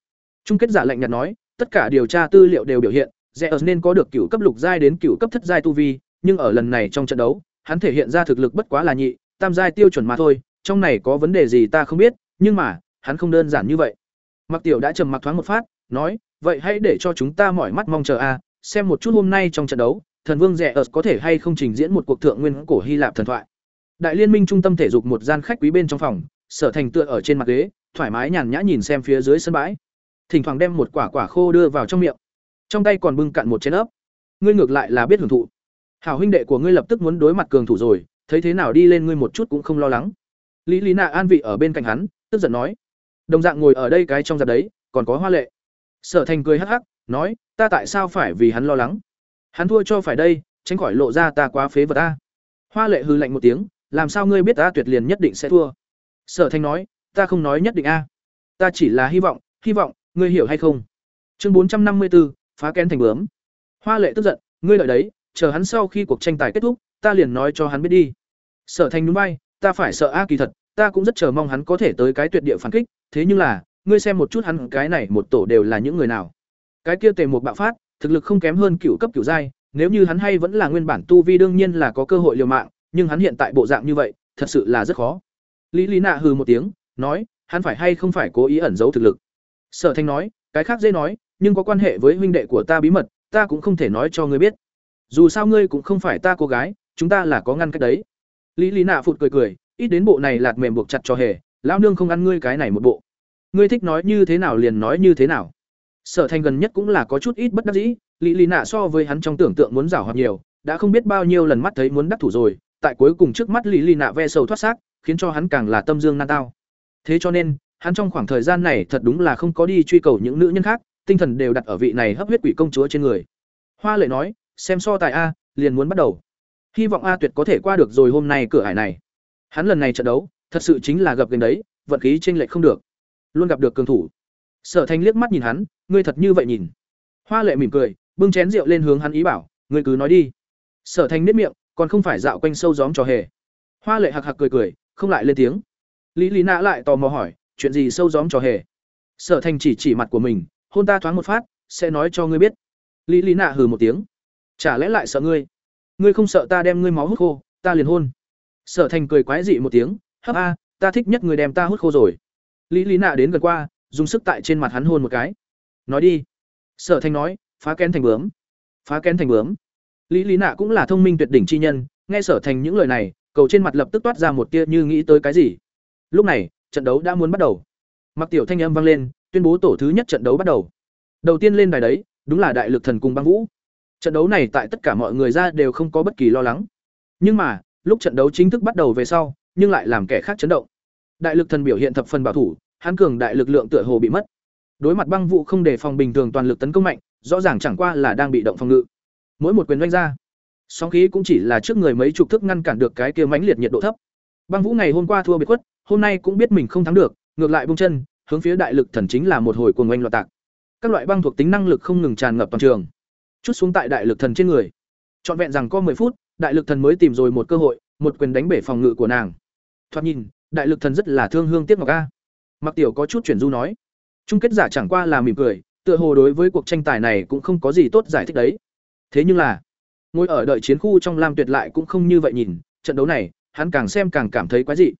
Trung kết giả lệnh nhạt nói, tất cả điều tra tư liệu đều biểu hiện, Zeus nên có được cựu cấp lục giai đến cựu cấp thất giai tu vi, nhưng ở lần này trong trận đấu, hắn thể hiện ra thực lực bất quá là nhị, tam giai tiêu chuẩn mà thôi, trong này có vấn đề gì ta không biết, nhưng mà, hắn không đơn giản như vậy. Mặc Tiểu đã trầm mặc thoáng một phát, nói, vậy hãy để cho chúng ta mỏi mắt mong chờ a, xem một chút hôm nay trong trận đấu, thần vương rẻ ở có thể hay không trình diễn một cuộc thượng nguyên cổ Hy Lạp thần thoại. Đại liên minh trung tâm thể dục một gian khách quý bên trong phòng, Sở Thành tựa ở trên mặt ghế, thoải mái nhàn nhã nhìn xem phía dưới sân bãi. Thỉnh thoảng đem một quả quả khô đưa vào trong miệng. Trong tay còn bưng cạn một chén ấp. Ngươi ngược lại là biết hưởng thụ hảo huynh đệ của ngươi lập tức muốn đối mặt cường thủ rồi thấy thế nào đi lên ngươi một chút cũng không lo lắng lý lý nạ an vị ở bên cạnh hắn tức giận nói đồng dạng ngồi ở đây cái trong giặt đấy còn có hoa lệ Sở Thành cười hắc hắc, nói, ta tại sao phải vì hắn lo lắng? Hắn thua cho phải đây, tránh khỏi lộ ra ta quá phế vật a. Hoa Lệ hừ lạnh một tiếng, làm sao ngươi biết ta tuyệt liền nhất định sẽ thua? Sở Thành nói, ta không nói nhất định a. Ta chỉ là hy vọng, hy vọng, ngươi hiểu hay không? Chương bốn trăm năm mươi 454, phá kén thành bướm. Hoa Lệ tức giận, ngươi lợi đấy, chờ hắn sau khi cuộc tranh tài kết thúc, ta liền nói cho hắn biết đi. Sở Thành nhún vai, ta phải sợ a kỳ thật, ta cũng rất chờ mong hắn có thể tới cái tuyệt địa phản kích, thế nhưng là, ngươi xem một chút hắn cái này một tổ đều là những người nào. Cái kia tề một bạo phát, thực lực không kém hơn cựu cấp cựu giai, nếu như hắn hay vẫn là nguyên bản tu vi đương nhiên là có cơ hội liều mạng, nhưng hắn hiện tại bộ dạng như vậy, thật sự là rất khó. Lý Lý Nạ hừ một tiếng, nói, hắn phải hay không phải cố ý ẩn giấu thực lực. Sở Thanh nói, cái khác dễ nói, nhưng có quan hệ với huynh đệ của ta bí mật, ta cũng không thể nói cho ngươi biết. Dù sao ngươi cũng không phải ta cô gái, chúng ta là có ngăn cách đấy. Lý Lý Nạ phụt cười cười, ít đến bộ này lạt mềm buộc chặt cho hề, lão nương không ăn ngươi cái này một bộ. Ngươi thích nói như thế nào liền nói như thế nào. Sở Thành gần nhất cũng là có chút ít bất đắc dĩ, Lý Lý Nạ so với hắn trong tưởng tượng muốn giảo hoạt nhiều, đã không biết bao nhiêu lần mắt thấy muốn đắc thủ rồi, tại cuối cùng trước mắt Lý Lý Nạ ve sầu thoát xác, khiến cho hắn càng là tâm dương nan tao. Thế cho nên, hắn trong khoảng thời gian này thật đúng là không có đi truy cầu những nữ nhân khác, tinh thần đều đặt ở vị này hấp huyết quỷ công chúa trên người. Hoa Lệ nói, xem so tài a, liền muốn bắt đầu. Hy vọng A Tuyệt có thể qua được rồi hôm nay cửa ải này. Hắn lần này trận đấu, thật sự chính là gặp gần đấy, vận khí chênh lệch không được. Luôn gặp được cường thủ. Sở Thanh liếc mắt nhìn hắn, ngươi thật như vậy nhìn. Hoa Lệ mỉm cười, bưng chén rượu lên hướng hắn ý bảo, ngươi cứ nói đi. Sở Thanh niết miệng, còn không phải dạo quanh sâu gióm trò hề. Hoa Lệ hạc hạc cười cười, không lại lên tiếng. Lý Lý Nã lại tò mò hỏi, chuyện gì sâu gióm trò hề? Sở Thanh chỉ chỉ mặt của mình, hôn ta thoáng một phát, sẽ nói cho ngươi biết. Lý Lý Nã hừ một tiếng. Chả lẽ lại sợ ngươi? Ngươi không sợ ta đem ngươi máu hút khô, ta liền hôn. Sở Thành cười quái dị một tiếng, hấp a, ta thích nhất người đem ta hút khô rồi. Lý Lý Nạ đến gần qua, dùng sức tại trên mặt hắn hôn một cái. Nói đi. Sở Thanh nói, phá kén thành bướm. Phá kén thành bướm. Lý Lý Nạ cũng là thông minh tuyệt đỉnh chi nhân, nghe Sở Thành những lời này, cầu trên mặt lập tức toát ra một tia như nghĩ tới cái gì. Lúc này, trận đấu đã muốn bắt đầu. Mặc tiểu thanh âm vang lên, tuyên bố tổ thứ nhất trận đấu bắt đầu. Đầu tiên lên đài đấy, đúng là đại lực thần cùng băng vũ. Trận đấu này tại tất cả mọi người ra đều không có bất kỳ lo lắng. Nhưng mà, lúc trận đấu chính thức bắt đầu về sau, nhưng lại làm kẻ khác chấn động. Đại lực thần biểu hiện thập phần bảo thủ, hắn cường đại lực lượng tựa hồ bị mất. Đối mặt băng vụ không đề phòng bình thường toàn lực tấn công mạnh, rõ ràng chẳng qua là đang bị động phòng ngự. Mỗi một quyền đánh ra, sóng khí cũng chỉ là trước người mấy chục thức ngăn cản được cái kia mãnh liệt nhiệt độ thấp. Băng Vũ ngày hôm qua thua biệt quất, hôm nay cũng biết mình không thắng được, ngược lại buông chân, hướng phía đại lực thần chính là một hồi cuồng oanh loạn tạc. Các loại băng thuộc tính năng lực không ngừng tràn ngập toàn trường chút xuống tại đại lực thần trên người trọn vẹn rằng có 10 phút đại lực thần mới tìm rồi một cơ hội một quyền đánh bể phòng ngự của nàng thoạt nhìn đại lực thần rất là thương hương tiếc ngọc a. Mặc tiểu có chút chuyển du nói. Chung kết giả chẳng qua là mỉm cười tựa hồ đối với cuộc tranh tài này cũng không có gì tốt giải thích đấy. Thế nhưng là ngồi ở đợi chiến khu trong lam tuyệt lại cũng không như vậy nhìn trận đấu này hắn càng xem càng cảm thấy quái dị.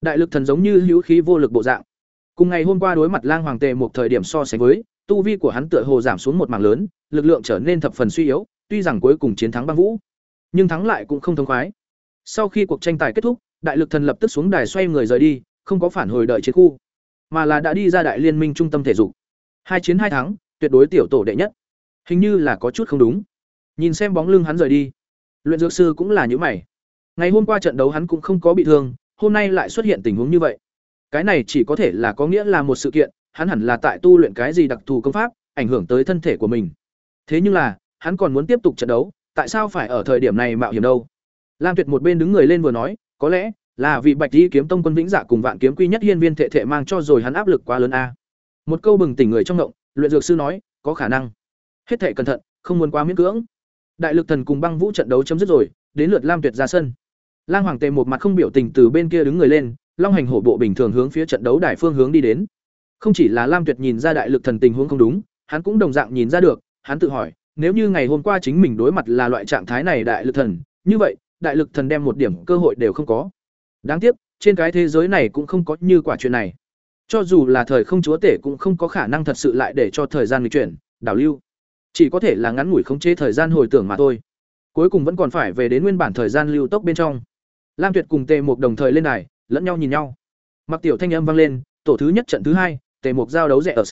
Đại lực thần giống như hữu khí vô lực bộ dạng. Cùng ngày hôm qua đối mặt lang hoàng tề một thời điểm so sánh với tu vi của hắn tựa hồ giảm xuống một mảng lớn lực lượng trở nên thập phần suy yếu, tuy rằng cuối cùng chiến thắng băng vũ, nhưng thắng lại cũng không thông khoái. Sau khi cuộc tranh tài kết thúc, đại lực thần lập tức xuống đài xoay người rời đi, không có phản hồi đợi chiến khu, mà là đã đi ra đại liên minh trung tâm thể dục. Hai chiến hai thắng, tuyệt đối tiểu tổ đệ nhất. Hình như là có chút không đúng. Nhìn xem bóng lưng hắn rời đi, luyện dược sư cũng là như mày. Ngày hôm qua trận đấu hắn cũng không có bị thương, hôm nay lại xuất hiện tình huống như vậy. Cái này chỉ có thể là có nghĩa là một sự kiện, hắn hẳn là tại tu luyện cái gì đặc thù công pháp, ảnh hưởng tới thân thể của mình. Thế nhưng là, hắn còn muốn tiếp tục trận đấu, tại sao phải ở thời điểm này mạo hiểm đâu? Lam Tuyệt một bên đứng người lên vừa nói, có lẽ là vì Bạch Y kiếm tông quân vĩnh dạ cùng Vạn kiếm quy nhất hiên viên thệ thệ mang cho rồi hắn áp lực quá lớn a. Một câu bừng tỉnh người trong động, luyện dược sư nói, có khả năng. Hết thệ cẩn thận, không muốn quá miễn cưỡng. Đại lực thần cùng băng vũ trận đấu chấm dứt rồi, đến lượt Lam Tuyệt ra sân. Lang Hoàng Tề một mặt không biểu tình từ bên kia đứng người lên, long hành hổ bộ bình thường hướng phía trận đấu đài phương hướng đi đến. Không chỉ là Lam Tuyệt nhìn ra đại lực thần tình huống không đúng, hắn cũng đồng dạng nhìn ra được, hắn tự hỏi, nếu như ngày hôm qua chính mình đối mặt là loại trạng thái này đại lực thần, như vậy, đại lực thần đem một điểm cơ hội đều không có. Đáng tiếc, trên cái thế giới này cũng không có như quả chuyện này. Cho dù là thời không chúa tể cũng không có khả năng thật sự lại để cho thời gian nghịch chuyển, đảo lưu. Chỉ có thể là ngắn ngủi khống chế thời gian hồi tưởng mà thôi. Cuối cùng vẫn còn phải về đến nguyên bản thời gian lưu tốc bên trong. Lam Tuyệt cùng Tề Mục đồng thời lên đài, lẫn nhau nhìn nhau. Mặc tiểu thanh âm vang lên, tổ thứ nhất trận thứ hai, Tề Mục giao đấu Zeus.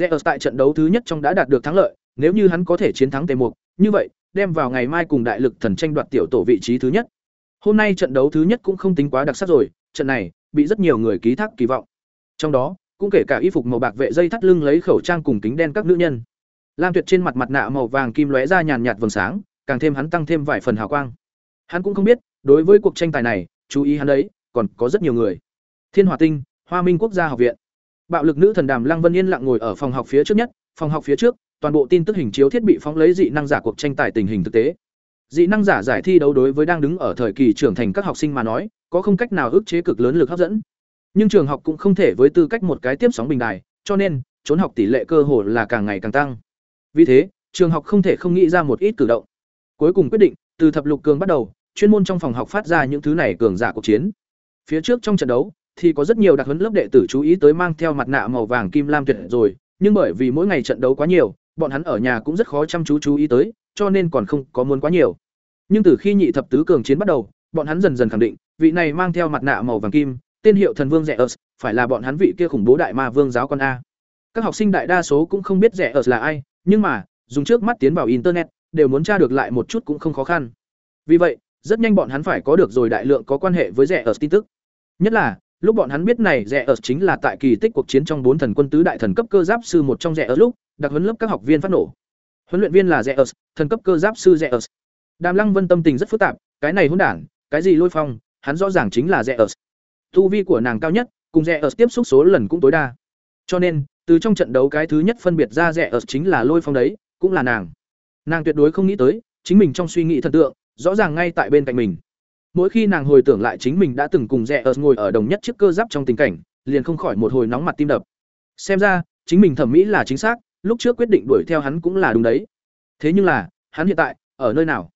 ở. Ở tại trận đấu thứ nhất trong đã đạt được thắng lợi, nếu như hắn có thể chiến thắng Tề Mục, như vậy, đem vào ngày mai cùng đại lực thần tranh đoạt tiểu tổ vị trí thứ nhất. Hôm nay trận đấu thứ nhất cũng không tính quá đặc sắc rồi, trận này bị rất nhiều người ký thác kỳ vọng. Trong đó, cũng kể cả y phục màu bạc vệ dây thắt lưng lấy khẩu trang cùng kính đen các nữ nhân. Lam Tuyệt trên mặt mặt nạ màu vàng kim lóe ra nhàn nhạt vầng sáng, càng thêm hắn tăng thêm vài phần hào quang. Hắn cũng không biết, đối với cuộc tranh tài này, chú ý hắn đấy, còn có rất nhiều người. Thiên Hỏa Tinh, Hoa Minh Quốc gia học viện. Bạo lực nữ thần Đàm Lăng Vân Yên lặng ngồi ở phòng học phía trước nhất, phòng học phía trước, toàn bộ tin tức hình chiếu thiết bị phóng lấy dị năng giả cuộc tranh tài tình hình thực tế. Dị năng giả giải thi đấu đối với đang đứng ở thời kỳ trưởng thành các học sinh mà nói, có không cách nào ức chế cực lớn lực hấp dẫn. Nhưng trường học cũng không thể với tư cách một cái tiếp sóng bình đài, cho nên trốn học tỷ lệ cơ hội là càng ngày càng tăng. Vì thế, trường học không thể không nghĩ ra một ít cử động. Cuối cùng quyết định, từ thập lục cường bắt đầu, chuyên môn trong phòng học phát ra những thứ này cường giả cuộc chiến. Phía trước trong trận đấu, thì có rất nhiều đặc huấn lớp đệ tử chú ý tới mang theo mặt nạ màu vàng kim lam tuyệt rồi, nhưng bởi vì mỗi ngày trận đấu quá nhiều, bọn hắn ở nhà cũng rất khó chăm chú chú ý tới, cho nên còn không có muốn quá nhiều. Nhưng từ khi nhị thập tứ cường chiến bắt đầu, bọn hắn dần dần khẳng định, vị này mang theo mặt nạ màu vàng kim, tên hiệu thần vương rẻ Zeus, phải là bọn hắn vị kia khủng bố đại ma vương giáo con a. Các học sinh đại đa số cũng không biết rẻ Zeus là ai, nhưng mà, dùng trước mắt tiến vào internet, đều muốn tra được lại một chút cũng không khó khăn. Vì vậy, rất nhanh bọn hắn phải có được rồi đại lượng có quan hệ với rẻ Zeus tin tức. Nhất là, lúc bọn hắn biết này rẻ Zeus chính là tại kỳ tích cuộc chiến trong bốn thần quân tứ đại thần cấp cơ giáp sư một trong rẻ Zeus lúc, đặc huấn lớp các học viên phát nổ. Huấn luyện viên là Zeus, thần cấp cơ giáp sư Zeus. Đàm Lăng Vân tâm tình rất phức tạp, cái này hỗn đản, cái gì lôi phong, hắn rõ ràng chính là Zeus. Tu vi của nàng cao nhất, cùng Zeus tiếp xúc số lần cũng tối đa. Cho nên, từ trong trận đấu cái thứ nhất phân biệt ra Zeus chính là lôi phong đấy, cũng là nàng. Nàng tuyệt đối không nghĩ tới, chính mình trong suy nghĩ thần tượng, rõ ràng ngay tại bên cạnh mình. Mỗi khi nàng hồi tưởng lại chính mình đã từng cùng Zeus ngồi ở đồng nhất chiếc cơ giáp trong tình cảnh, liền không khỏi một hồi nóng mặt tim đập. Xem ra, chính mình thẩm mỹ là chính xác, lúc trước quyết định đuổi theo hắn cũng là đúng đấy. Thế nhưng là, hắn hiện tại ở nơi nào?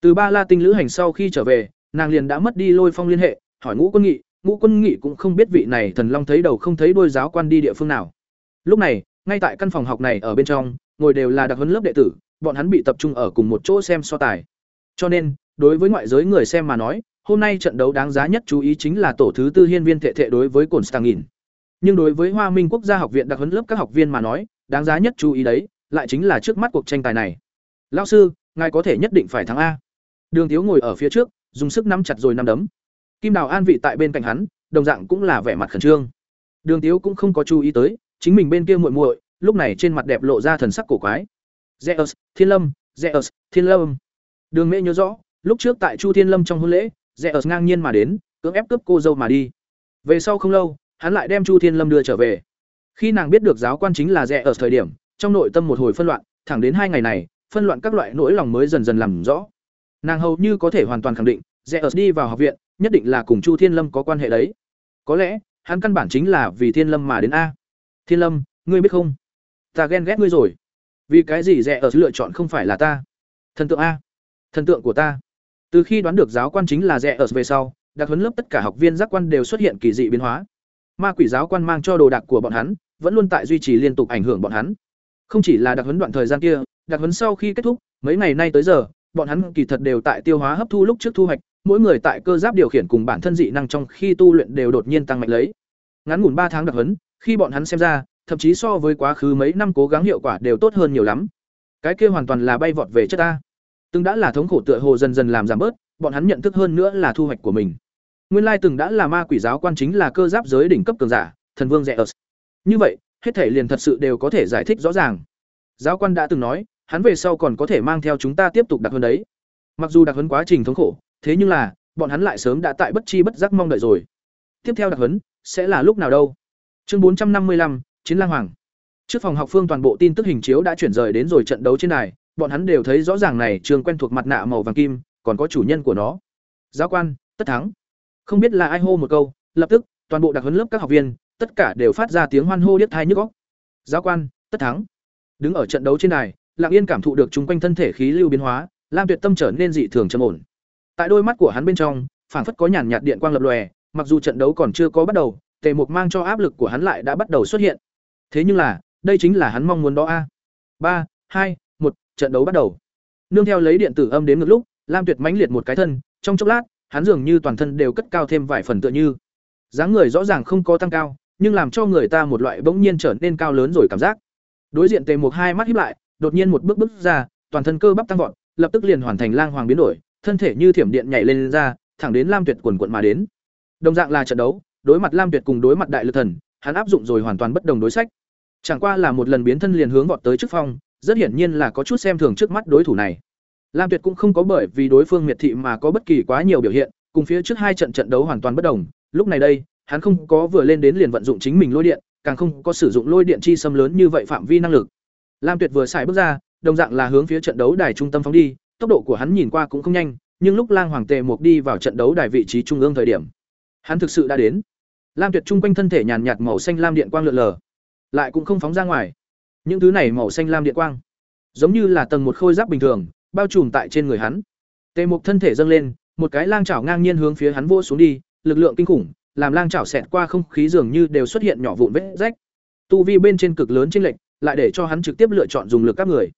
Từ Ba La Tinh lữ hành sau khi trở về, nàng liền đã mất đi Lôi Phong liên hệ, hỏi Ngũ Quân Nghị, Ngũ Quân Nghị cũng không biết vị này thần long thấy đầu không thấy đuôi giáo quan đi địa phương nào. Lúc này, ngay tại căn phòng học này ở bên trong, ngồi đều là đặc huấn lớp đệ tử, bọn hắn bị tập trung ở cùng một chỗ xem so tài. Cho nên, đối với ngoại giới người xem mà nói, hôm nay trận đấu đáng giá nhất chú ý chính là tổ thứ tư hiên viên thệ thệ đối với Cổn Stangin. Nhưng đối với Hoa Minh Quốc gia học viện đặc huấn lớp các học viên mà nói, đáng giá nhất chú ý đấy, lại chính là trước mắt cuộc tranh tài này. Lão sư, ngài có thể nhất định phải thắng a. Đường Tiếu ngồi ở phía trước, dùng sức nắm chặt rồi nắm đấm. Kim Đào an vị tại bên cạnh hắn, đồng dạng cũng là vẻ mặt khẩn trương. Đường Tiếu cũng không có chú ý tới, chính mình bên kia muội muội, lúc này trên mặt đẹp lộ ra thần sắc cổ quái. Zeus, Thiên Lâm, Zeus, Thiên Lâm. Đường Mễ nhớ rõ, lúc trước tại Chu Thiên Lâm trong hôn lễ, Zeus ngang nhiên mà đến, cưỡng ép cướp cô dâu mà đi. Về sau không lâu, hắn lại đem Chu Thiên Lâm đưa trở về. Khi nàng biết được giáo quan chính là Rẻ ở thời điểm, trong nội tâm một hồi phân loạn, thẳng đến hai ngày này, phân loạn các loại nỗi lòng mới dần dần làm rõ. Nàng hầu như có thể hoàn toàn khẳng định, Rẻ ở đi vào học viện, nhất định là cùng Chu Thiên Lâm có quan hệ đấy. Có lẽ, hắn căn bản chính là vì Thiên Lâm mà đến a. Thiên Lâm, ngươi biết không? Ta ghen ghét ngươi rồi. Vì cái gì Rẻ ở lựa chọn không phải là ta? Thần tượng a. Thần tượng của ta. Từ khi đoán được giáo quan chính là Rẻ ở về sau, đặc huấn lớp tất cả học viên giác quan đều xuất hiện kỳ dị biến hóa. Ma quỷ giáo quan mang cho đồ đạc của bọn hắn, vẫn luôn tại duy trì liên tục ảnh hưởng bọn hắn. Không chỉ là đặc huấn đoạn thời gian kia, đặc huấn sau khi kết thúc, mấy ngày nay tới giờ, bọn hắn kỳ thật đều tại tiêu hóa hấp thu lúc trước thu hoạch, mỗi người tại cơ giáp điều khiển cùng bản thân dị năng trong khi tu luyện đều đột nhiên tăng mạnh lấy. Ngắn ngủn ba tháng đặc huấn, khi bọn hắn xem ra, thậm chí so với quá khứ mấy năm cố gắng hiệu quả đều tốt hơn nhiều lắm. Cái kia hoàn toàn là bay vọt về chất ta. Từng đã là thống khổ tựa hồ dần dần làm giảm bớt, bọn hắn nhận thức hơn nữa là thu hoạch của mình. Nguyên lai từng đã là ma quỷ giáo quan chính là cơ giáp giới đỉnh cấp cường giả, thần vương Zeus. Như vậy, hết thể liền thật sự đều có thể giải thích rõ ràng. Giáo quan đã từng nói, hắn về sau còn có thể mang theo chúng ta tiếp tục đặc hơn đấy. Mặc dù đặc huấn quá trình thống khổ, thế nhưng là, bọn hắn lại sớm đã tại bất chi bất giác mong đợi rồi. Tiếp theo đặc huấn sẽ là lúc nào đâu? Chương bốn trăm năm mươi lăm Chiến Lang Hoàng. Trước phòng học phương toàn bộ tin tức hình chiếu đã chuyển rời đến rồi trận đấu trên đài, bọn hắn đều thấy rõ ràng này trường quen thuộc mặt nạ màu vàng kim, còn có chủ nhân của nó. Giáo quan, tất thắng. Không biết là ai hô một câu, lập tức, toàn bộ đặc huấn lớp các học viên, tất cả đều phát ra tiếng hoan hô điếc tai nhức óc. Giáo quan, tất thắng. Đứng ở trận đấu trên này, Lặng Yên cảm thụ được chúng quanh thân thể khí lưu biến hóa, Lam Tuyệt tâm trở nên dị thường trầm ổn. Tại đôi mắt của hắn bên trong, phảng phất có nhàn nhạt điện quang lập lòe, mặc dù trận đấu còn chưa có bắt đầu, Tề Mục mang cho áp lực của hắn lại đã bắt đầu xuất hiện. Thế nhưng là, đây chính là hắn mong muốn đó a. Ba, hai, một, trận đấu bắt đầu. Nương theo lấy điện tử âm đến ngược lúc, Lam Tuyệt mãnh liệt một cái thân, trong chốc lát, hắn dường như toàn thân đều cất cao thêm vài phần tựa như. dáng người rõ ràng không có tăng cao, nhưng làm cho người ta một loại bỗng nhiên trở nên cao lớn rồi cảm giác. Đối diện Tề Mục hai mắt híp lại, đột nhiên một bước bước ra, toàn thân cơ bắp tăng vọt, lập tức liền hoàn thành lang hoàng biến đổi, thân thể như thiểm điện nhảy lên ra, thẳng đến Lam Tuyệt quần quần mà đến. Đồng dạng là trận đấu, đối mặt Lam Tuyệt cùng đối mặt Đại Lực Thần, hắn áp dụng rồi hoàn toàn bất đồng đối sách. Chẳng qua là một lần biến thân liền hướng vọt tới trước phong, rất hiển nhiên là có chút xem thường trước mắt đối thủ này. Lam Tuyệt cũng không có bởi vì đối phương miệt thị mà có bất kỳ quá nhiều biểu hiện, cùng phía trước hai trận trận đấu hoàn toàn bất đồng, lúc này đây, hắn không có vừa lên đến liền vận dụng chính mình lôi điện, càng không có sử dụng lôi điện chi xâm lớn như vậy phạm vi năng lực. Lam Tuyệt vừa xài bước ra, đồng dạng là hướng phía trận đấu đài trung tâm phóng đi, tốc độ của hắn nhìn qua cũng không nhanh, nhưng lúc Lang Hoàng Tề Mục đi vào trận đấu đài vị trí trung ương thời điểm, hắn thực sự đã đến. Lam Tuyệt trung quanh thân thể nhàn nhạt màu xanh lam điện quang lượn lờ, lại cũng không phóng ra ngoài. Những thứ này màu xanh lam điện quang, giống như là tầng một khôi giáp bình thường, bao trùm tại trên người hắn. Tề Mục thân thể dâng lên, một cái lang chảo ngang nhiên hướng phía hắn vỗ xuống đi, lực lượng kinh khủng, làm lang chảo xẹt qua không khí dường như đều xuất hiện nhỏ vụn vết rách. Tu vi bên trên cực lớn chênh lệch, lại để cho hắn trực tiếp lựa chọn dùng lực các người.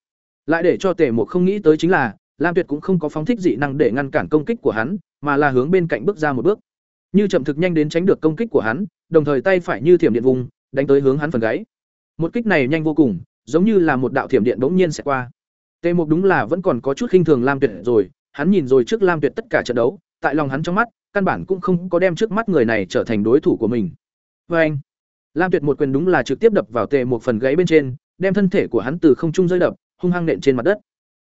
Lại để cho Tề Mục không nghĩ tới chính là, Lam Tuyệt cũng không có phóng thích dị năng để ngăn cản công kích của hắn, mà là hướng bên cạnh bước ra một bước. Như chậm thực nhanh đến tránh được công kích của hắn, đồng thời tay phải như thiểm điện vùng, đánh tới hướng hắn phần gáy. Một kích này nhanh vô cùng, giống như là một đạo thiểm điện bỗng nhiên sẽ qua. Tề Mục đúng là vẫn còn có chút khinh thường Lam Tuyệt rồi, hắn nhìn rồi trước Lam Tuyệt tất cả trận đấu, tại lòng hắn trong mắt, căn bản cũng không có đem trước mắt người này trở thành đối thủ của mình. Và anh, Lam Tuyệt một quyền đúng là trực tiếp đập vào Tề một phần gáy bên trên, đem thân thể của hắn từ không trung rơi đập, hung hăng nện trên mặt đất.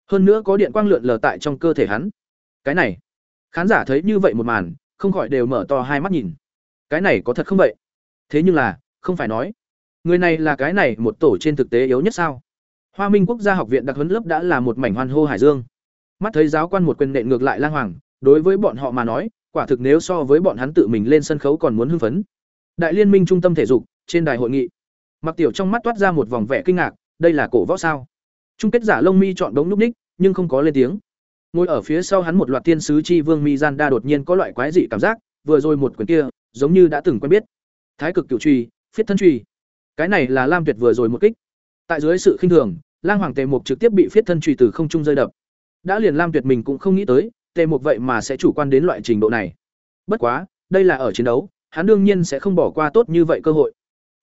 Hơn nữa có điện quang lượn lờ tại trong cơ thể hắn. Cái này, khán giả thấy như vậy một màn, không khỏi đều mở to hai mắt nhìn. Cái này có thật không vậy? Thế nhưng là, không phải nói, người này là cái này một tổ trên thực tế yếu nhất sao? Hoa Minh Quốc gia học viện đặc huấn lớp đã là một mảnh hoan hô hải dương. Mắt thấy giáo quan một quyền nện ngược lại Lang Hoàng, đối với bọn họ mà nói, quả thực nếu so với bọn hắn tự mình lên sân khấu còn muốn hưng phấn. Đại liên minh trung tâm thể dục, trên đài hội nghị. Mặc Tiểu trong mắt toát ra một vòng vẻ kinh ngạc, đây là cổ võ sao? Trung kết giả Long mi chọn đống núp ních, nhưng không có lên tiếng. Ngồi ở phía sau hắn một loạt tiên sứ chi vương mi gian đa đột nhiên có loại quái dị cảm giác, vừa rồi một quyền kia, giống như đã từng quen biết. Thái cực cửu truy, phiết thân truy. Cái này là Lam Tuyệt vừa rồi một kích. Tại dưới sự khinh thường, Lang Hoàng Tề Mục trực tiếp bị phiết thân truy từ không trung rơi đập. Đã liền Lam Tuyệt mình cũng không nghĩ tới, Tề Mục vậy mà sẽ chủ quan đến loại trình độ này. Bất quá, đây là ở chiến đấu, hắn đương nhiên sẽ không bỏ qua tốt như vậy cơ hội.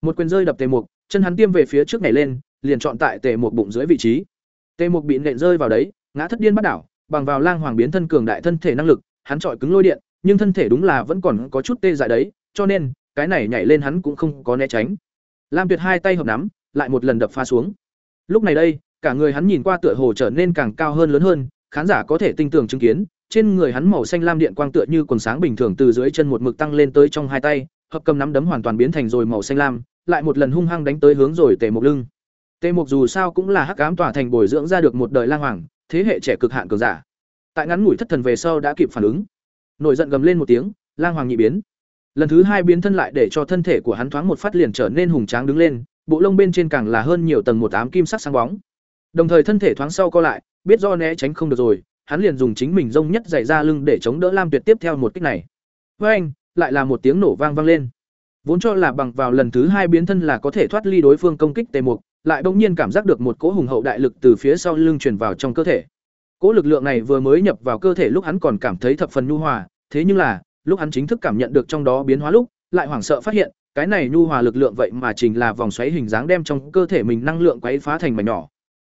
Một quyền rơi đập Tề Mục, chân hắn tiêm về phía trước này lên, liền chọn tại Tề Mục bụng dưới vị trí. Tề Mục bị nện rơi vào đấy, ngã thất điên bắt đảo, bằng vào Lang Hoàng biến thân cường đại thân thể năng lực, hắn trọi cứng lôi điện, nhưng thân thể đúng là vẫn còn có chút tê dại đấy, cho nên, cái này nhảy lên hắn cũng không có né tránh. Lam Tuyệt hai tay hợp nắm, lại một lần đập phá xuống. Lúc này đây, cả người hắn nhìn qua tựa hồ trở nên càng cao hơn lớn hơn, khán giả có thể tinh tường chứng kiến, trên người hắn màu xanh lam điện quang tựa như quần sáng bình thường từ dưới chân một mực tăng lên tới trong hai tay, hợp cầm nắm đấm hoàn toàn biến thành rồi màu xanh lam, lại một lần hung hăng đánh tới hướng rồi tề một lưng. Tề Mục dù sao cũng là hắc ám tỏa thành bồi dưỡng ra được một đời lang hoàng, thế hệ trẻ cực hạn cường giả. Tại ngắn ngủi thất thần về sau đã kịp phản ứng, nổi giận gầm lên một tiếng, lang hoàng nhị biến. Lần thứ hai biến thân lại để cho thân thể của hắn thoáng một phát liền trở nên hùng tráng đứng lên, bộ lông bên trên càng là hơn nhiều tầng một ám kim sắc sáng bóng. Đồng thời thân thể thoáng sau co lại, biết do né tránh không được rồi, hắn liền dùng chính mình rông nhất dày ra lưng để chống đỡ Lam Tuyệt tiếp theo một kích này. Với anh, lại là một tiếng nổ vang vang lên. Vốn cho là bằng vào lần thứ hai biến thân là có thể thoát ly đối phương công kích tề mục, lại bỗng nhiên cảm giác được một cỗ hùng hậu đại lực từ phía sau lưng truyền vào trong cơ thể. Cỗ lực lượng này vừa mới nhập vào cơ thể lúc hắn còn cảm thấy thập phần nhu hòa, thế nhưng là, lúc hắn chính thức cảm nhận được trong đó biến hóa lúc, lại hoảng sợ phát hiện, cái này nhu hòa lực lượng vậy mà chính là vòng xoáy hình dáng đem trong cơ thể mình năng lượng quấy phá thành mảnh nhỏ.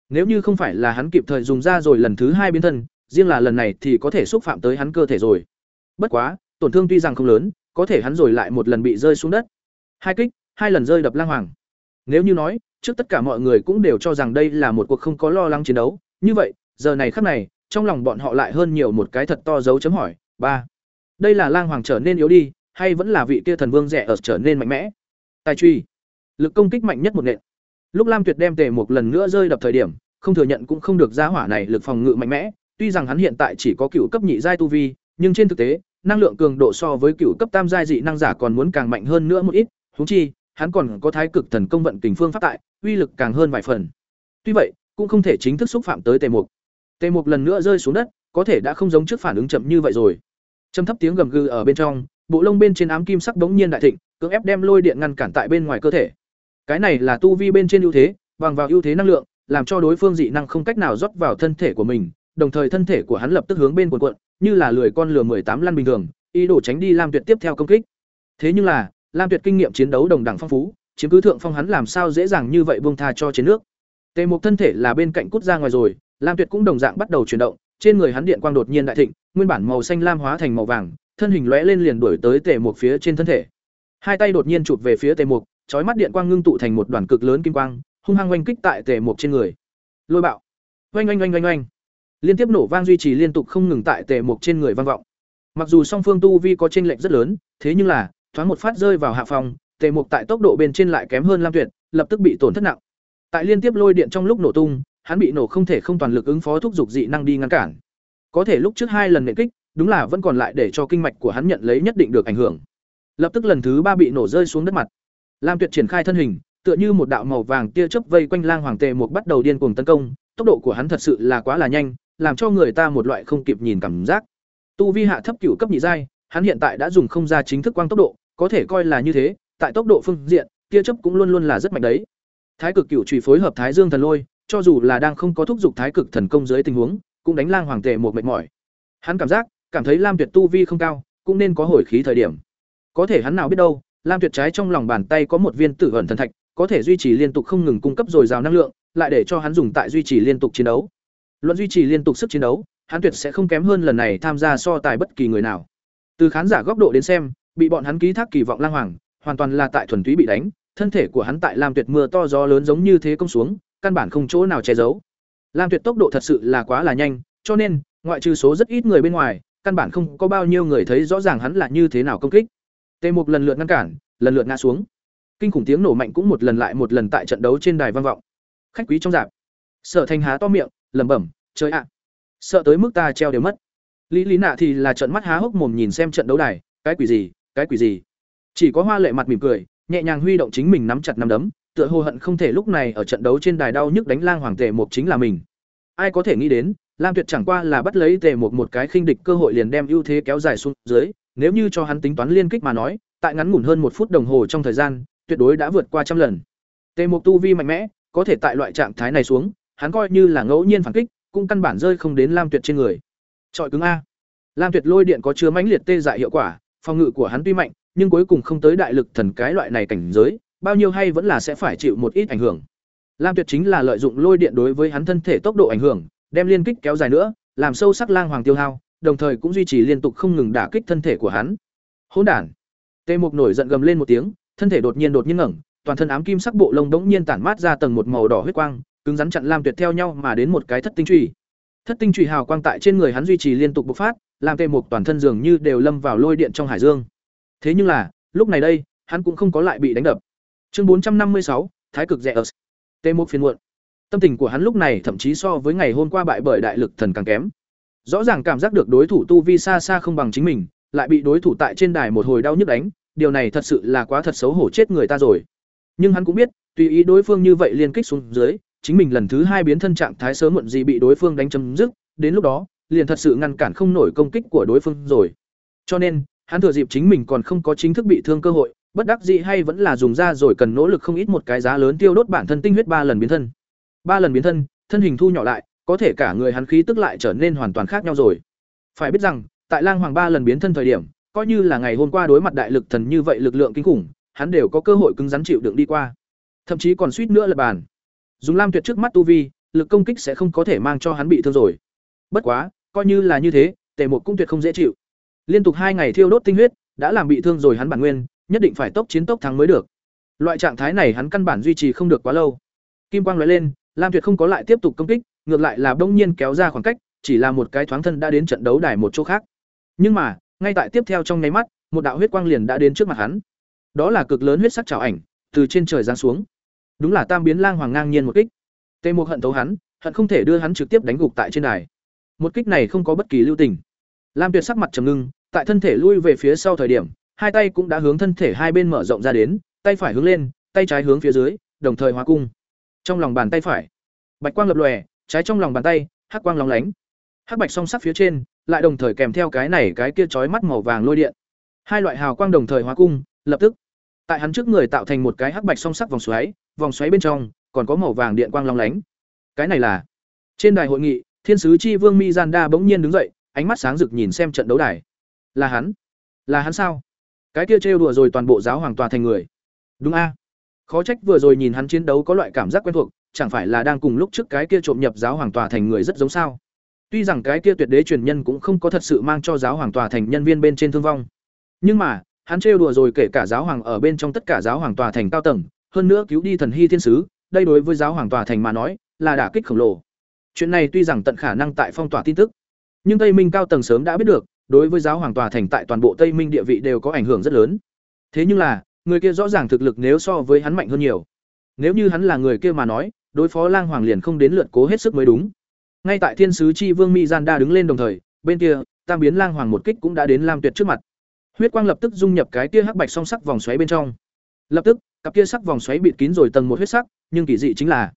Nếu như không phải là hắn kịp thời dùng ra rồi lần thứ hai biến thân, riêng là lần này thì có thể xúc phạm tới hắn cơ thể rồi. Bất quá, tổn thương tuy rằng không lớn, có thể hắn rồi lại một lần bị rơi xuống đất. Hai kích, hai lần rơi đập lang hoàng. Nếu như nói, trước tất cả mọi người cũng đều cho rằng đây là một cuộc không có lo lắng chiến đấu, như vậy, giờ này khắc này, trong lòng bọn họ lại hơn nhiều một cái thật to dấu chấm hỏi. ba Đây là lang hoàng trở nên yếu đi, hay vẫn là vị kia thần vương rẻ ở trở nên mạnh mẽ? Tài truy, lực công kích mạnh nhất một nện. Lúc Lam Tuyệt đem tề một lần nữa rơi đập thời điểm, không thừa nhận cũng không được giá hỏa này lực phòng ngự mạnh mẽ, tuy rằng hắn hiện tại chỉ có cựu cấp nhị giai tu vi, nhưng trên thực tế, năng lượng cường độ so với cựu cấp tam giai dị năng giả còn muốn càng mạnh hơn nữa một ít, huống chi, hắn còn có thái cực thần công vận kình phương pháp tại, uy lực càng hơn vài phần. Tuy vậy, cũng không thể chính thức xúc phạm tới Tề Mục. Tề Mục lần nữa rơi xuống đất, có thể đã không giống trước phản ứng chậm như vậy rồi. Trầm thấp tiếng gầm gừ ở bên trong, bộ lông bên trên ám kim sắc bỗng nhiên đại thịnh, cưỡng ép đem lôi điện ngăn cản tại bên ngoài cơ thể. Cái này là tu vi bên trên ưu thế, bằng vào ưu thế năng lượng, làm cho đối phương dị năng không cách nào rót vào thân thể của mình, đồng thời thân thể của hắn lập tức hướng bên cuộn cuộn, như là lười con lừa tám lăn bình thường, ý đồ tránh đi Lam Tuyệt tiếp theo công kích. Thế nhưng là, Lam Tuyệt kinh nghiệm chiến đấu đồng đẳng phong phú, chiếm cứ thượng phong hắn làm sao dễ dàng như vậy buông tha cho chiến nước. Tề Mục thân thể là bên cạnh cút ra ngoài rồi, Lam Tuyệt cũng đồng dạng bắt đầu chuyển động, trên người hắn điện quang đột nhiên đại thịnh, nguyên bản màu xanh lam hóa thành màu vàng, thân hình lóe lên liền đuổi tới Tề Mục phía trên thân thể. Hai tay đột nhiên chụp về phía Tề Mục, chói mắt điện quang ngưng tụ thành một đoàn cực lớn kim quang, hung hăng oanh kích tại Tề Mục trên người. Lôi bạo. Oanh oanh oanh oanh oanh. Liên tiếp nổ vang duy trì liên tục không ngừng tại Tề Mục trên người vang vọng. Mặc dù song phương tu vi có chênh lệch rất lớn, thế nhưng là, thoáng một phát rơi vào hạ phòng, Tề Mục tại tốc độ bên trên lại kém hơn Lam Tuyệt, lập tức bị tổn thất nặng. Tại liên tiếp lôi điện trong lúc nổ tung, hắn bị nổ không thể không toàn lực ứng phó thúc giục dị năng đi ngăn cản. Có thể lúc trước hai lần nện kích, đúng là vẫn còn lại để cho kinh mạch của hắn nhận lấy nhất định được ảnh hưởng. Lập tức lần thứ ba bị nổ rơi xuống đất mặt. Lam Tuyệt triển khai thân hình, tựa như một đạo màu vàng tia chớp vây quanh Lang Hoàng Tề mục bắt đầu điên cuồng tấn công, tốc độ của hắn thật sự là quá là nhanh, làm cho người ta một loại không kịp nhìn cảm giác. Tu vi hạ thấp cửu cấp nhị giai, hắn hiện tại đã dùng không ra chính thức quang tốc độ, có thể coi là như thế, tại tốc độ phương diện, tia chớp cũng luôn luôn là rất mạnh đấy. Thái cực cửu chủy phối hợp Thái Dương thần lôi, cho dù là đang không có thúc dục thái cực thần công dưới tình huống, cũng đánh lang hoàng tề một mệt mỏi. Hắn cảm giác, cảm thấy Lam Tuyệt tu vi không cao, cũng nên có hồi khí thời điểm. Có thể hắn nào biết đâu, Lam Tuyệt trái trong lòng bàn tay có một viên tử ẩn thần thạch, có thể duy trì liên tục không ngừng cung cấp dồi dào năng lượng, lại để cho hắn dùng tại duy trì liên tục chiến đấu. Luận duy trì liên tục sức chiến đấu, hắn tuyệt sẽ không kém hơn lần này tham gia so tài bất kỳ người nào. Từ khán giả góc độ đến xem, bị bọn hắn ký thác kỳ vọng lang hoàng, hoàn toàn là tại thuần túy bị đánh, thân thể của hắn tại Lam Tuyệt mưa to gió lớn giống như thế công xuống, căn bản không chỗ nào che giấu. Lam Tuyệt tốc độ thật sự là quá là nhanh, cho nên, ngoại trừ số rất ít người bên ngoài, căn bản không có bao nhiêu người thấy rõ ràng hắn là như thế nào công kích. Tề Mục lần lượt ngăn cản, lần lượt ngã xuống. Kinh khủng tiếng nổ mạnh cũng một lần lại một lần tại trận đấu trên đài vang vọng. Khách quý trong dạp, Sở Thanh há to miệng, lẩm bẩm, "Trời ạ, sợ tới mức ta treo đều mất." Lý Lý Nạ thì là trận mắt há hốc mồm nhìn xem trận đấu đài, cái quỷ gì, cái quỷ gì? Chỉ có Hoa Lệ mặt mỉm cười, nhẹ nhàng huy động chính mình nắm chặt nắm đấm, tựa hồ hận không thể lúc này ở trận đấu trên đài đau nhức đánh lang hoàng tề mục chính là mình. Ai có thể nghĩ đến, Lam Tuyệt chẳng qua là bắt lấy tề mục một cái khinh địch cơ hội liền đem ưu thế kéo dài xuống dưới, nếu như cho hắn tính toán liên kích mà nói, tại ngắn ngủn hơn một phút đồng hồ trong thời gian, tuyệt đối đã vượt qua trăm lần. Tề mục tu vi mạnh mẽ, có thể tại loại trạng thái này xuống, hắn coi như là ngẫu nhiên phản kích, cũng căn bản rơi không đến Lam Tuyệt trên người. Trọi cứng a. Lam Tuyệt lôi điện có chứa mãnh liệt tê dại hiệu quả, phòng ngự của hắn tuy mạnh, nhưng cuối cùng không tới đại lực thần cái loại này cảnh giới, bao nhiêu hay vẫn là sẽ phải chịu một ít ảnh hưởng. Lam Tuyệt chính là lợi dụng lôi điện đối với hắn thân thể tốc độ ảnh hưởng, đem liên kích kéo dài nữa, làm sâu sắc lang hoàng tiêu hao, đồng thời cũng duy trì liên tục không ngừng đả kích thân thể của hắn. Hỗn đản. Tê Mục nổi giận gầm lên một tiếng, thân thể đột nhiên đột nhiên ngẩng, toàn thân ám kim sắc bộ lông đống nhiên tản mát ra tầng một màu đỏ huyết quang, cứng rắn chặn Lam Tuyệt theo nhau mà đến một cái thất tinh chùy. Thất tinh chùy hào quang tại trên người hắn duy trì liên tục bộc phát, làm Tê Mục toàn thân dường như đều lâm vào lôi điện trong hải dương. Thế nhưng là, lúc này đây, hắn cũng không có lại bị đánh đập. Chương 456, Thái cực rẻ ở. Tê Mục phiền muộn. Tâm tình của hắn lúc này thậm chí so với ngày hôm qua bại bởi đại lực thần càng kém. Rõ ràng cảm giác được đối thủ tu vi xa xa không bằng chính mình, lại bị đối thủ tại trên đài một hồi đau nhức đánh, điều này thật sự là quá thật xấu hổ chết người ta rồi. Nhưng hắn cũng biết, tùy ý đối phương như vậy liên kích xuống dưới, chính mình lần thứ hai biến thân trạng thái sớm muộn gì bị đối phương đánh chấm dứt, đến lúc đó, liền thật sự ngăn cản không nổi công kích của đối phương rồi. Cho nên, hắn thừa dịp chính mình còn không có chính thức bị thương cơ hội, bất đắc dĩ hay vẫn là dùng ra rồi cần nỗ lực không ít một cái giá lớn tiêu đốt bản thân tinh huyết ba lần biến thân. Ba lần biến thân, thân hình thu nhỏ lại, có thể cả người hắn khí tức lại trở nên hoàn toàn khác nhau rồi. Phải biết rằng, tại Lang Hoàng ba lần biến thân thời điểm, coi như là ngày hôm qua đối mặt đại lực thần như vậy lực lượng kinh khủng, hắn đều có cơ hội cứng rắn chịu đựng đi qua. Thậm chí còn suýt nữa là bàn. Dùng Lam Tuyệt trước mắt tu vi, lực công kích sẽ không có thể mang cho hắn bị thương rồi. Bất quá, coi như là như thế, Tề Mục cũng tuyệt không dễ chịu. Liên tục hai ngày thiêu đốt tinh huyết, đã làm bị thương rồi hắn bản nguyên, nhất định phải tốc chiến tốc thắng mới được. Loại trạng thái này hắn căn bản duy trì không được quá lâu. Kim quang lóe lên, Lam Tuyệt không có lại tiếp tục công kích, ngược lại là bỗng nhiên kéo ra khoảng cách, chỉ là một cái thoáng thân đã đến trận đấu đài một chỗ khác. Nhưng mà, ngay tại tiếp theo trong nháy mắt, một đạo huyết quang liền đã đến trước mặt hắn. Đó là cực lớn huyết sắc trảo ảnh, từ trên trời giáng xuống. Đúng là Tam biến lang hoàng ngang nhiên một kích. Tề Mục hận thấu hắn, hận không thể đưa hắn trực tiếp đánh gục tại trên đài. Một kích này không có bất kỳ lưu tình. Lam Tuyệt sắc mặt trầm ngưng, tại thân thể lui về phía sau thời điểm, hai tay cũng đã hướng thân thể hai bên mở rộng ra đến, tay phải hướng lên, tay trái hướng phía dưới, đồng thời hóa cung. Trong lòng bàn tay phải, bạch quang lập lòe, trái trong lòng bàn tay, hắc quang lóng lánh. Hắc bạch song sắc phía trên, lại đồng thời kèm theo cái này cái kia chói mắt màu vàng lôi điện. Hai loại hào quang đồng thời hóa cung, lập tức, tại hắn trước người tạo thành một cái hắc bạch song sắc vòng xoáy, vòng xoáy bên trong còn có màu vàng điện quang long lánh. Cái này là trên đài hội nghị, Thiên sứ chi vương mi Mizanda bỗng nhiên đứng dậy, ánh mắt sáng rực nhìn xem trận đấu đài. Là hắn? Là hắn sao? Cái kia trêu đùa rồi toàn bộ giáo hoàng tòa thành người. Đúng a. Khó trách vừa rồi nhìn hắn chiến đấu có loại cảm giác quen thuộc, chẳng phải là đang cùng lúc trước cái kia trộm nhập giáo hoàng tòa thành người rất giống sao? Tuy rằng cái kia tuyệt đế truyền nhân cũng không có thật sự mang cho giáo hoàng tòa thành nhân viên bên trên thương vong, nhưng mà, hắn trêu đùa rồi kể cả giáo hoàng ở bên trong tất cả giáo hoàng tòa thành cao tầng, hơn nữa cứu đi thần hy thiên sứ, đây đối với giáo hoàng tòa thành mà nói, là đả kích khổng lồ. Chuyện này tuy rằng tận khả năng tại phong tỏa tin tức, nhưng Tây Minh cao tầng sớm đã biết được, đối với giáo hoàng tòa thành tại toàn bộ Tây Minh địa vị đều có ảnh hưởng rất lớn. Thế nhưng là, người kia rõ ràng thực lực nếu so với hắn mạnh hơn nhiều. Nếu như hắn là người kia mà nói, đối phó Lang Hoàng liền không đến lượt cố hết sức mới đúng. Ngay tại Thiên sứ chi vương mi giandan đứng lên đồng thời, bên kia, Tam biến Lang Hoàng một kích cũng đã đến Lam Tuyệt trước mặt. Huyết quang lập tức dung nhập cái kia hắc bạch song sắc vòng xoáy bên trong. Lập tức, cặp kia sắc vòng xoáy bịt kín rồi tầng một huyết sắc, nhưng kỳ dị chính là,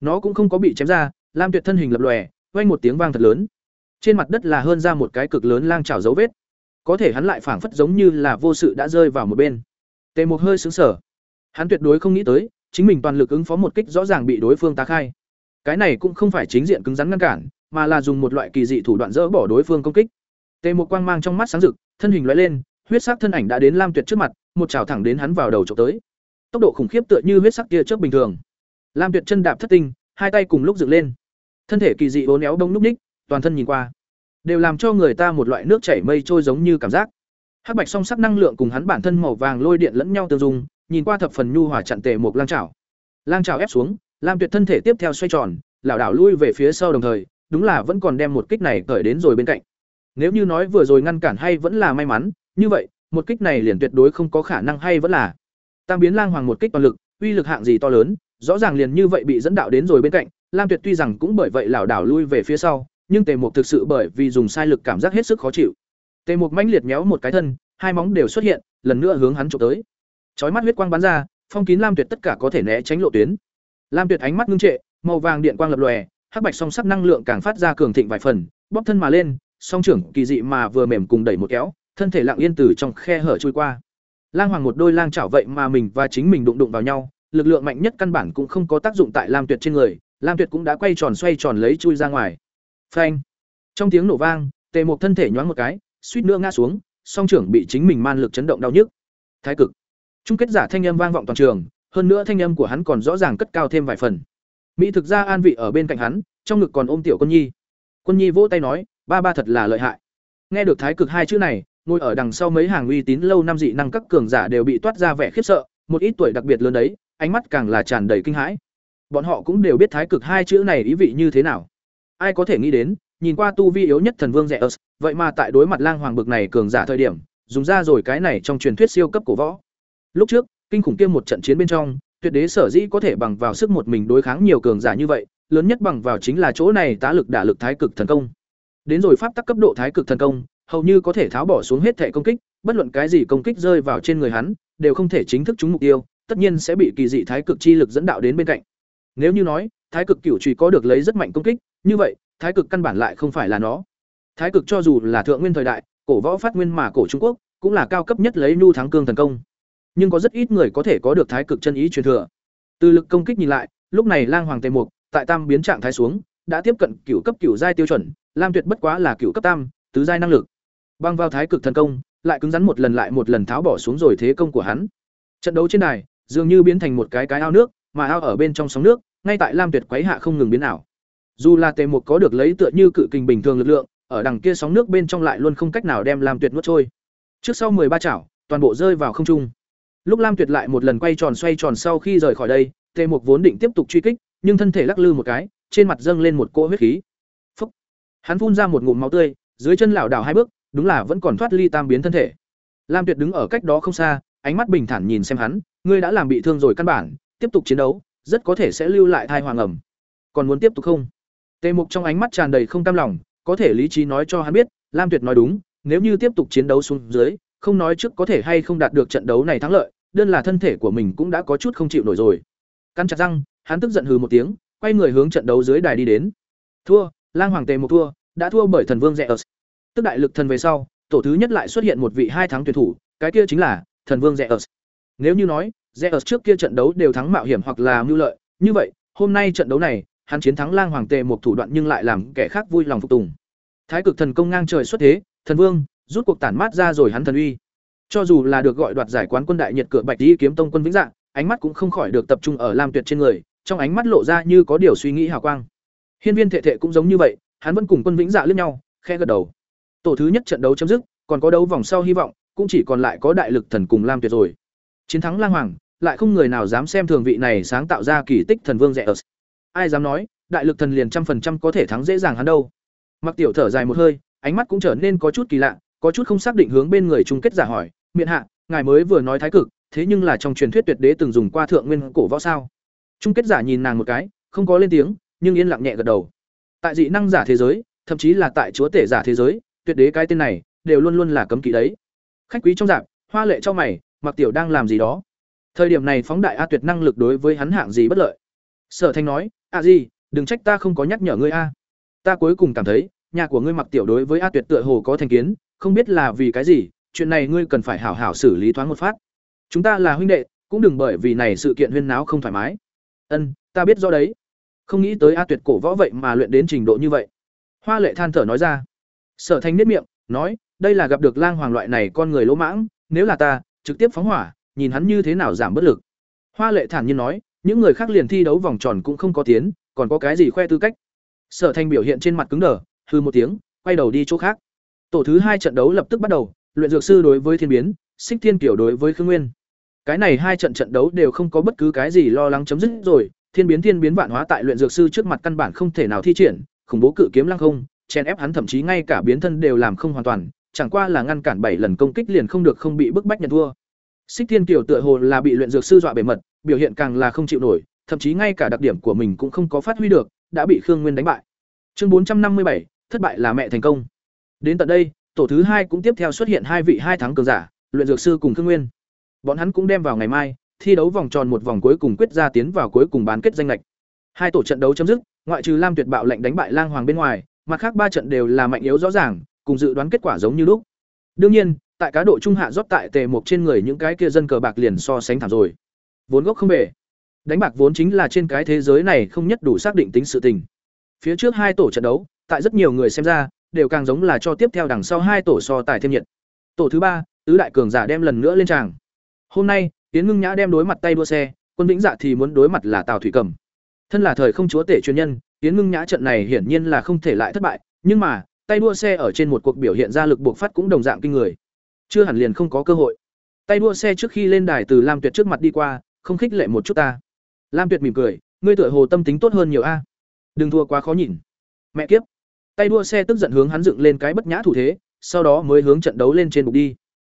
nó cũng không có bị chém ra, Lam Tuyệt thân hình lập lòe, vang một tiếng vang thật lớn. Trên mặt đất là hơn ra một cái cực lớn lang trảo dấu vết. Có thể hắn lại phảng phất giống như là vô sự đã rơi vào một bên. Tề Mục hơi sững sờ. Hắn tuyệt đối không nghĩ tới, chính mình toàn lực ứng phó một kích rõ ràng bị đối phương tá khai. Cái này cũng không phải chính diện cứng rắn ngăn cản, mà là dùng một loại kỳ dị thủ đoạn dỡ bỏ đối phương công kích. Tề Mục quang mang trong mắt sáng rực, thân hình lóe lên, huyết sắc thân ảnh đã đến Lam Tuyệt trước mặt, một chảo thẳng đến hắn vào đầu chụp tới. Tốc độ khủng khiếp tựa như huyết sắc kia chớp bình thường. Lam Tuyệt chân đạp thất tinh, hai tay cùng lúc dựng lên. Thân thể kỳ dị uốn éo đông lúc ních, toàn thân nhìn qua, đều làm cho người ta một loại nước chảy mây trôi giống như cảm giác. Hắc bạch song sắc năng lượng cùng hắn bản thân màu vàng lôi điện lẫn nhau tương dung, nhìn qua thập phần nhu hòa chặn tề một lang chảo. Lang chảo ép xuống, Lam Tuyệt thân thể tiếp theo xoay tròn, lảo đảo lui về phía sau đồng thời, đúng là vẫn còn đem một kích này cởi đến rồi bên cạnh. Nếu như nói vừa rồi ngăn cản hay vẫn là may mắn, như vậy, một kích này liền tuyệt đối không có khả năng hay vẫn là. Tam biến lang hoàng một kích toàn lực uy lực hạng gì to lớn rõ ràng liền như vậy bị dẫn đạo đến rồi bên cạnh lam tuyệt tuy rằng cũng bởi vậy lảo đảo lui về phía sau nhưng tề mục thực sự bởi vì dùng sai lực cảm giác hết sức khó chịu. Tề mục mãnh liệt méo một cái thân hai móng đều xuất hiện lần nữa hướng hắn trộm tới. Chói mắt huyết quang bắn ra phong kín lam tuyệt tất cả có thể né tránh lộ tuyến. Lam tuyệt ánh mắt ngưng trệ màu vàng điện quang lập lòe hắc bạch song sắc năng lượng càng phát ra cường thịnh vài phần bóp thân mà lên song trưởng kỳ dị mà vừa mềm cùng đẩy một kéo thân thể lặng yên từ trong khe hở trôi qua. Lang Hoàng một đôi lang chảo vậy mà mình và chính mình đụng đụng vào nhau, lực lượng mạnh nhất căn bản cũng không có tác dụng tại Lam Tuyệt trên người, Lam Tuyệt cũng đã quay tròn xoay tròn lấy chui ra ngoài. Phanh! Trong tiếng nổ vang, Tề Mục thân thể nhoáng một cái, suýt nữa ngã xuống, song trưởng bị chính mình man lực chấn động đau nhức. Thái cực. Trung kết giả thanh âm vang vọng toàn trường, hơn nữa thanh âm của hắn còn rõ ràng cất cao thêm vài phần. Mỹ thực ra an vị ở bên cạnh hắn, trong ngực còn ôm tiểu Quân Nhi. Quân Nhi vỗ tay nói, ba ba thật là lợi hại. Nghe được thái cực hai chữ này, ngồi ở đằng sau mấy hàng uy tín lâu năm dị năng các cường giả đều bị toát ra vẻ khiếp sợ, một ít tuổi đặc biệt lớn đấy, ánh mắt càng là tràn đầy kinh hãi. Bọn họ cũng đều biết thái cực hai chữ này ý vị như thế nào. Ai có thể nghĩ đến, nhìn qua tu vi yếu nhất thần vương Zeus, vậy mà tại đối mặt lang hoàng bực này cường giả thời điểm, dùng ra rồi cái này trong truyền thuyết siêu cấp cổ võ. Lúc trước, kinh khủng kia một trận chiến bên trong, tuyệt đế sở dĩ có thể bằng vào sức một mình đối kháng nhiều cường giả như vậy, lớn nhất bằng vào chính là chỗ này tá lực đả lực thái cực thần công. Đến rồi pháp tắc cấp độ thái cực thần công, hầu như có thể tháo bỏ xuống hết thể công kích, bất luận cái gì công kích rơi vào trên người hắn, đều không thể chính thức trúng mục tiêu, tất nhiên sẽ bị kỳ dị thái cực chi lực dẫn đạo đến bên cạnh. Nếu như nói, thái cực cửu trùy có được lấy rất mạnh công kích, như vậy, thái cực căn bản lại không phải là nó. Thái cực cho dù là thượng nguyên thời đại, cổ võ phát nguyên mà cổ Trung Quốc, cũng là cao cấp nhất lấy nhu thắng cương thần công. Nhưng có rất ít người có thể có được thái cực chân ý truyền thừa. Từ lực công kích nhìn lại, lúc này Lang Hoàng Tề Mục, tại tam biến trạng thái xuống, đã tiếp cận cửu cấp cửu giai tiêu chuẩn, Lam Tuyệt bất quá là cửu cấp tam, tứ giai năng lực. Băng vào thái cực thần công, lại cứng rắn một lần lại một lần tháo bỏ xuống rồi thế công của hắn. Trận đấu trên đài, dường như biến thành một cái cái ao nước, mà ao ở bên trong sóng nước, ngay tại Lam Tuyệt quấy hạ không ngừng biến ảo. Dù là Tề Mục có được lấy tựa như cự kình bình thường lực lượng, ở đằng kia sóng nước bên trong lại luôn không cách nào đem Lam Tuyệt nuốt trôi. Trước sau ba chảo, toàn bộ rơi vào không trung. Lúc Lam Tuyệt lại một lần quay tròn xoay tròn sau khi rời khỏi đây, Tề Mục vốn định tiếp tục truy kích, nhưng thân thể lắc lư một cái, trên mặt dâng lên một cỗ huyết khí. Phúc! Hắn phun ra một ngụm máu tươi, dưới chân lảo đảo hai bước, đúng là vẫn còn thoát ly tam biến thân thể. Lam tuyệt đứng ở cách đó không xa, ánh mắt bình thản nhìn xem hắn, ngươi đã làm bị thương rồi căn bản, tiếp tục chiến đấu, rất có thể sẽ lưu lại thai hoàng ẩm. Còn muốn tiếp tục không? Tề mục trong ánh mắt tràn đầy không cam lòng, có thể lý trí nói cho hắn biết, lam tuyệt nói đúng, nếu như tiếp tục chiến đấu xuống dưới, không nói trước có thể hay không đạt được trận đấu này thắng lợi, đơn là thân thể của mình cũng đã có chút không chịu nổi rồi. Căn chặt răng, hắn tức giận hừ một tiếng, quay người hướng trận đấu dưới đài đi đến. Thua, lang hoàng tề mục thua, đã thua bởi thần vương rẽ tức đại lực thần về sau, tổ thứ nhất lại xuất hiện một vị hai thắng tuyển thủ, cái kia chính là thần vương rẽ nếu như nói rẽ trước kia trận đấu đều thắng mạo hiểm hoặc là mưu lợi, như vậy, hôm nay trận đấu này, hắn chiến thắng lang hoàng tề một thủ đoạn nhưng lại làm kẻ khác vui lòng phục tùng. Thái cực thần công ngang trời xuất thế, thần vương, rút cuộc tản mát ra rồi hắn thần uy. Cho dù là được gọi đoạt giải quán quân đại nhiệt cửa bạch đi kiếm tông quân vĩnh dạng, ánh mắt cũng không khỏi được tập trung ở lam tuyệt trên người, trong ánh mắt lộ ra như có điều suy nghĩ hào quang. Hiên viên thệ thệ cũng giống như vậy, hắn vẫn cùng quân vĩnh dạ lướt nhau khe gật đầu. Tổ thứ nhất trận đấu chấm dứt, còn có đấu vòng sau hy vọng, cũng chỉ còn lại có đại lực thần cùng lam tuyệt rồi. Chiến thắng lang hoàng lại không người nào dám xem thường vị này sáng tạo ra kỳ tích thần vương rẻ ớt. Ai dám nói đại lực thần liền trăm phần trăm có thể thắng dễ dàng hắn đâu. Mặc tiểu thở dài một hơi ánh mắt cũng trở nên có chút kỳ lạ có chút không xác định hướng bên người chung kết giả hỏi miệng hạ ngài mới vừa nói thái cực thế nhưng là trong truyền thuyết tuyệt đế từng dùng qua thượng nguyên cổ võ sao? Chung kết giả nhìn nàng một cái không có lên tiếng nhưng yên lặng nhẹ gật đầu. Tại dị năng giả thế giới thậm chí là tại chúa tể giả thế giới tuyệt đế cái tên này, đều luôn luôn là cấm kỵ đấy. Khách quý trong dạp, hoa lệ cho mày, mặc tiểu đang làm gì đó. Thời điểm này phóng đại a tuyệt năng lực đối với hắn hạng gì bất lợi. Sở thanh nói, a gì đừng trách ta không có nhắc nhở ngươi a. Ta cuối cùng cảm thấy, nhà của ngươi mặc tiểu đối với a tuyệt tựa hồ có thành kiến, không biết là vì cái gì, chuyện này ngươi cần phải hảo hảo xử lý thoáng một phát. Chúng ta là huynh đệ, cũng đừng bởi vì này sự kiện huyên náo không thoải mái. Ân, ta biết do đấy. Không nghĩ tới a tuyệt cổ võ vậy mà luyện đến trình độ như vậy. Hoa lệ than thở nói ra sở thanh nếp miệng, nói, đây là gặp được lang hoàng loại này con người lỗ mãng, nếu là ta, trực tiếp phóng hỏa, nhìn hắn như thế nào giảm bất lực. Hoa lệ thản nhiên nói, những người khác liền thi đấu vòng tròn cũng không có tiến, còn có cái gì khoe tư cách? Sở thanh biểu hiện trên mặt cứng đờ hư một tiếng, quay đầu đi chỗ khác. Tổ thứ hai trận đấu lập tức bắt đầu, luyện dược sư đối với thiên biến, xích thiên kiểu đối với khương nguyên. Cái này hai trận trận đấu đều không có bất cứ cái gì lo lắng chấm dứt rồi, thiên biến thiên biến vạn hóa tại luyện dược sư trước mặt căn bản không thể nào thi triển, khủng bố cự kiếm lăng không chen ép hắn thậm chí ngay cả biến thân đều làm không hoàn toàn, chẳng qua là ngăn cản bảy lần công kích liền không được không bị bức bách nhận thua. Xích thiên kiều tựa hồ là bị luyện dược sư dọa bề mật, biểu hiện càng là không chịu nổi, thậm chí ngay cả đặc điểm của mình cũng không có phát huy được, đã bị khương nguyên đánh bại. Chương bốn trăm năm mươi bảy, thất bại là mẹ thành công. Đến tận đây, tổ thứ hai cũng tiếp theo xuất hiện hai vị hai thắng cường giả, luyện dược sư cùng khương nguyên. Bọn hắn cũng đem vào ngày mai, thi đấu vòng tròn một vòng cuối cùng quyết ra tiến vào cuối cùng bán kết danh lệch. Hai tổ trận đấu chấm dứt, ngoại trừ lam tuyệt bạo lệnh đánh bại lang hoàng bên ngoài mặt khác ba trận đều là mạnh yếu rõ ràng, cùng dự đoán kết quả giống như lúc. Đương nhiên, tại cá độ trung hạ rót tại tề mục trên người những cái kia dân cờ bạc liền so sánh thảm rồi. Vốn gốc không bể. Đánh bạc vốn chính là trên cái thế giới này không nhất đủ xác định tính sự tình. Phía trước hai tổ trận đấu, tại rất nhiều người xem ra, đều càng giống là cho tiếp theo đằng sau hai tổ so tài thêm nhiệt. Tổ thứ ba, tứ đại cường giả đem lần nữa lên tràng. Hôm nay tiến ngưng nhã đem đối mặt tay đua xe, quân vĩnh dạ thì muốn đối mặt là tào thủy cầm. Thân là thời không chúa tể chuyên nhân tiến ngưng nhã trận này hiển nhiên là không thể lại thất bại, nhưng mà, tay đua xe ở trên một cuộc biểu hiện ra lực buộc phát cũng đồng dạng kinh người. Chưa hẳn liền không có cơ hội. Tay đua xe trước khi lên đài từ lam tuyệt trước mặt đi qua, không khích lệ một chút ta. Lam tuyệt mỉm cười, ngươi tựa hồ tâm tính tốt hơn nhiều a. Đừng thua quá khó nhìn. Mẹ kiếp. Tay đua xe tức giận hướng hắn dựng lên cái bất nhã thủ thế, sau đó mới hướng trận đấu lên trên bục đi.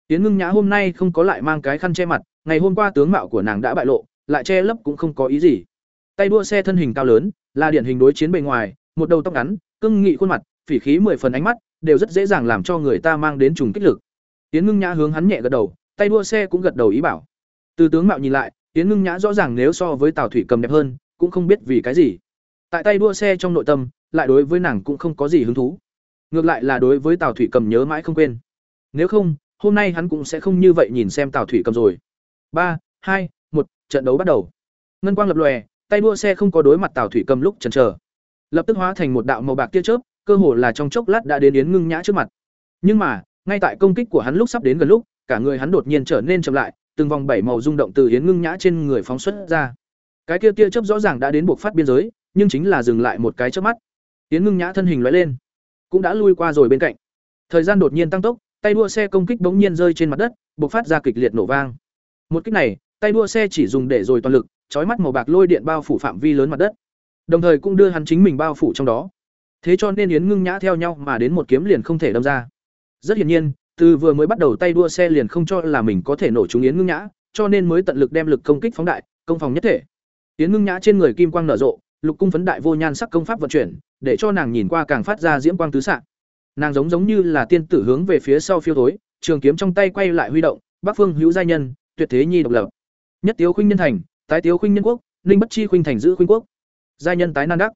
Tiến ngưng nhã hôm nay không có lại mang cái khăn che mặt, ngày hôm qua tướng mạo của nàng đã bại lộ, lại che lấp cũng không có ý gì. Tay đua xe thân hình cao lớn là điển hình đối chiến bề ngoài, một đầu tóc ngắn cưng nghị khuôn mặt, phỉ khí mười phần ánh mắt, đều rất dễ dàng làm cho người ta mang đến trùng kích lực. Tiến ngưng nhã hướng hắn nhẹ gật đầu, tay đua xe cũng gật đầu ý bảo. Từ tướng mạo nhìn lại, tiến ngưng nhã rõ ràng nếu so với tào thủy cầm đẹp hơn, cũng không biết vì cái gì. Tại tay đua xe trong nội tâm, lại đối với nàng cũng không có gì hứng thú. Ngược lại là đối với tào thủy cầm nhớ mãi không quên. Nếu không, hôm nay hắn cũng sẽ không như vậy nhìn xem tào thủy cầm rồi. Ba, hai, một, trận đấu bắt đầu. Ngân quang lập lòe tay đua xe không có đối mặt tào thủy cầm lúc chần chờ. Lập tức hóa thành một đạo màu bạc tia chớp, cơ hồ là trong chốc lát đã đến yến ngưng nhã trước mặt. Nhưng mà, ngay tại công kích của hắn lúc sắp đến gần lúc, cả người hắn đột nhiên trở nên chậm lại, từng vòng bảy màu rung động từ yến ngưng nhã trên người phóng xuất ra. Cái kia tia chớp rõ ràng đã đến buộc phát biên giới, nhưng chính là dừng lại một cái chớp mắt. Yến ngưng nhã thân hình lóe lên, cũng đã lui qua rồi bên cạnh. Thời gian đột nhiên tăng tốc, tay đua xe công kích bỗng nhiên rơi trên mặt đất buộc phát ra kịch liệt nổ vang. Một kích này, tay đua xe chỉ dùng để rồi toàn lực chói mắt màu bạc lôi điện bao phủ phạm vi lớn mặt đất, đồng thời cũng đưa hắn chính mình bao phủ trong đó. Thế cho nên yến ngưng nhã theo nhau mà đến một kiếm liền không thể đâm ra. Rất hiển nhiên, từ vừa mới bắt đầu tay đua xe liền không cho là mình có thể nổ trúng yến ngưng nhã, cho nên mới tận lực đem lực công kích phóng đại, công phòng nhất thể. Yến ngưng nhã trên người kim quang nở rộ, lục cung phấn đại vô nhan sắc công pháp vận chuyển, để cho nàng nhìn qua càng phát ra diễm quang tứ s nàng giống giống như là tiên tử hướng về phía sau phiêu thối, trường kiếm trong tay quay lại huy động, bắc phương hữu giai nhân, tuyệt thế nhi độc lập. Nhất tiếu khuynh nhân thành tái tiếu khuynh nhân quốc, ninh bất chi khuynh thành giữ khuynh quốc. Giai nhân tái nan đắc.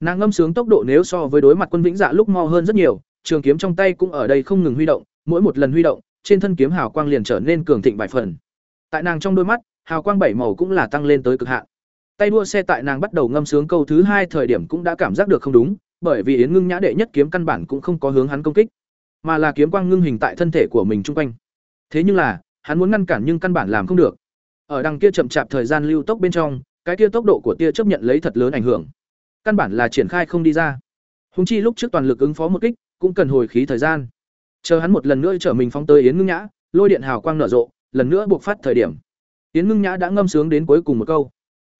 Nàng ngâm sướng tốc độ nếu so với đối mặt quân vĩnh dạ lúc mo hơn rất nhiều, trường kiếm trong tay cũng ở đây không ngừng huy động, mỗi một lần huy động, trên thân kiếm hào quang liền trở nên cường thịnh vài phần. Tại nàng trong đôi mắt, hào quang bảy màu cũng là tăng lên tới cực hạn. Tay đua xe tại nàng bắt đầu ngâm sướng câu thứ hai thời điểm cũng đã cảm giác được không đúng, bởi vì yến ngưng nhã đệ nhất kiếm căn bản cũng không có hướng hắn công kích, mà là kiếm quang ngưng hình tại thân thể của mình chung quanh. Thế nhưng là, hắn muốn ngăn cản nhưng căn bản làm không được ở đằng kia chậm chạp thời gian lưu tốc bên trong cái kia tốc độ của tia chấp nhận lấy thật lớn ảnh hưởng căn bản là triển khai không đi ra húng chi lúc trước toàn lực ứng phó một kích cũng cần hồi khí thời gian chờ hắn một lần nữa trở mình phóng tới yến ngưng nhã lôi điện hào quang nở rộ, lần nữa buộc phát thời điểm. Yến Ngưng Nhã đã ngâm sướng đến cuối cùng một câu.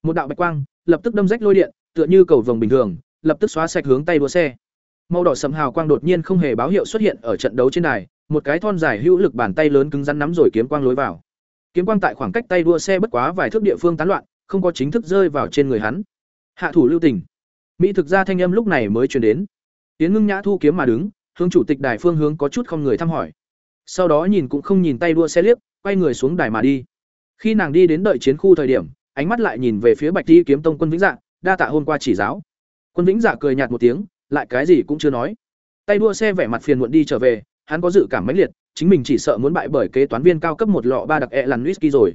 Một đạo bạch quang lập tức đâm rách lôi điện, tựa như cầu vồng bình thường, lập tức xóa sạch hướng tay đua xe. Màu đỏ sẫm hào quang đột nhiên không hề báo hiệu xuất hiện ở trận đấu trên đài, một cái thon dài hữu lực bàn tay lớn cứng rắn nắm rồi kiếm quang lối vào. Kiếm quang tại khoảng cách tay đua xe bất quá vài thước địa phương tán loạn, không có chính thức rơi vào trên người hắn. Hạ thủ lưu tình. Mỹ thực ra thanh âm lúc này mới truyền đến. Tiến Ngưng Nhã thu kiếm mà đứng, hướng chủ tịch đài phương hướng có chút không người thăm hỏi. Sau đó nhìn cũng không nhìn tay đua xe liếc, quay người xuống đài mà đi. Khi nàng đi đến đợi chiến khu thời điểm, ánh mắt lại nhìn về phía Bạch Ti kiếm tông quân Vĩnh Dạ, đa tạ hôm qua chỉ giáo. Quân Vĩnh Dạ cười nhạt một tiếng, lại cái gì cũng chưa nói. Tay đua xe vẻ mặt phiền muộn đi trở về, hắn có dự cảm mãnh liệt, chính mình chỉ sợ muốn bại bởi kế toán viên cao cấp một lọ ba đặc e lằn whisky rồi.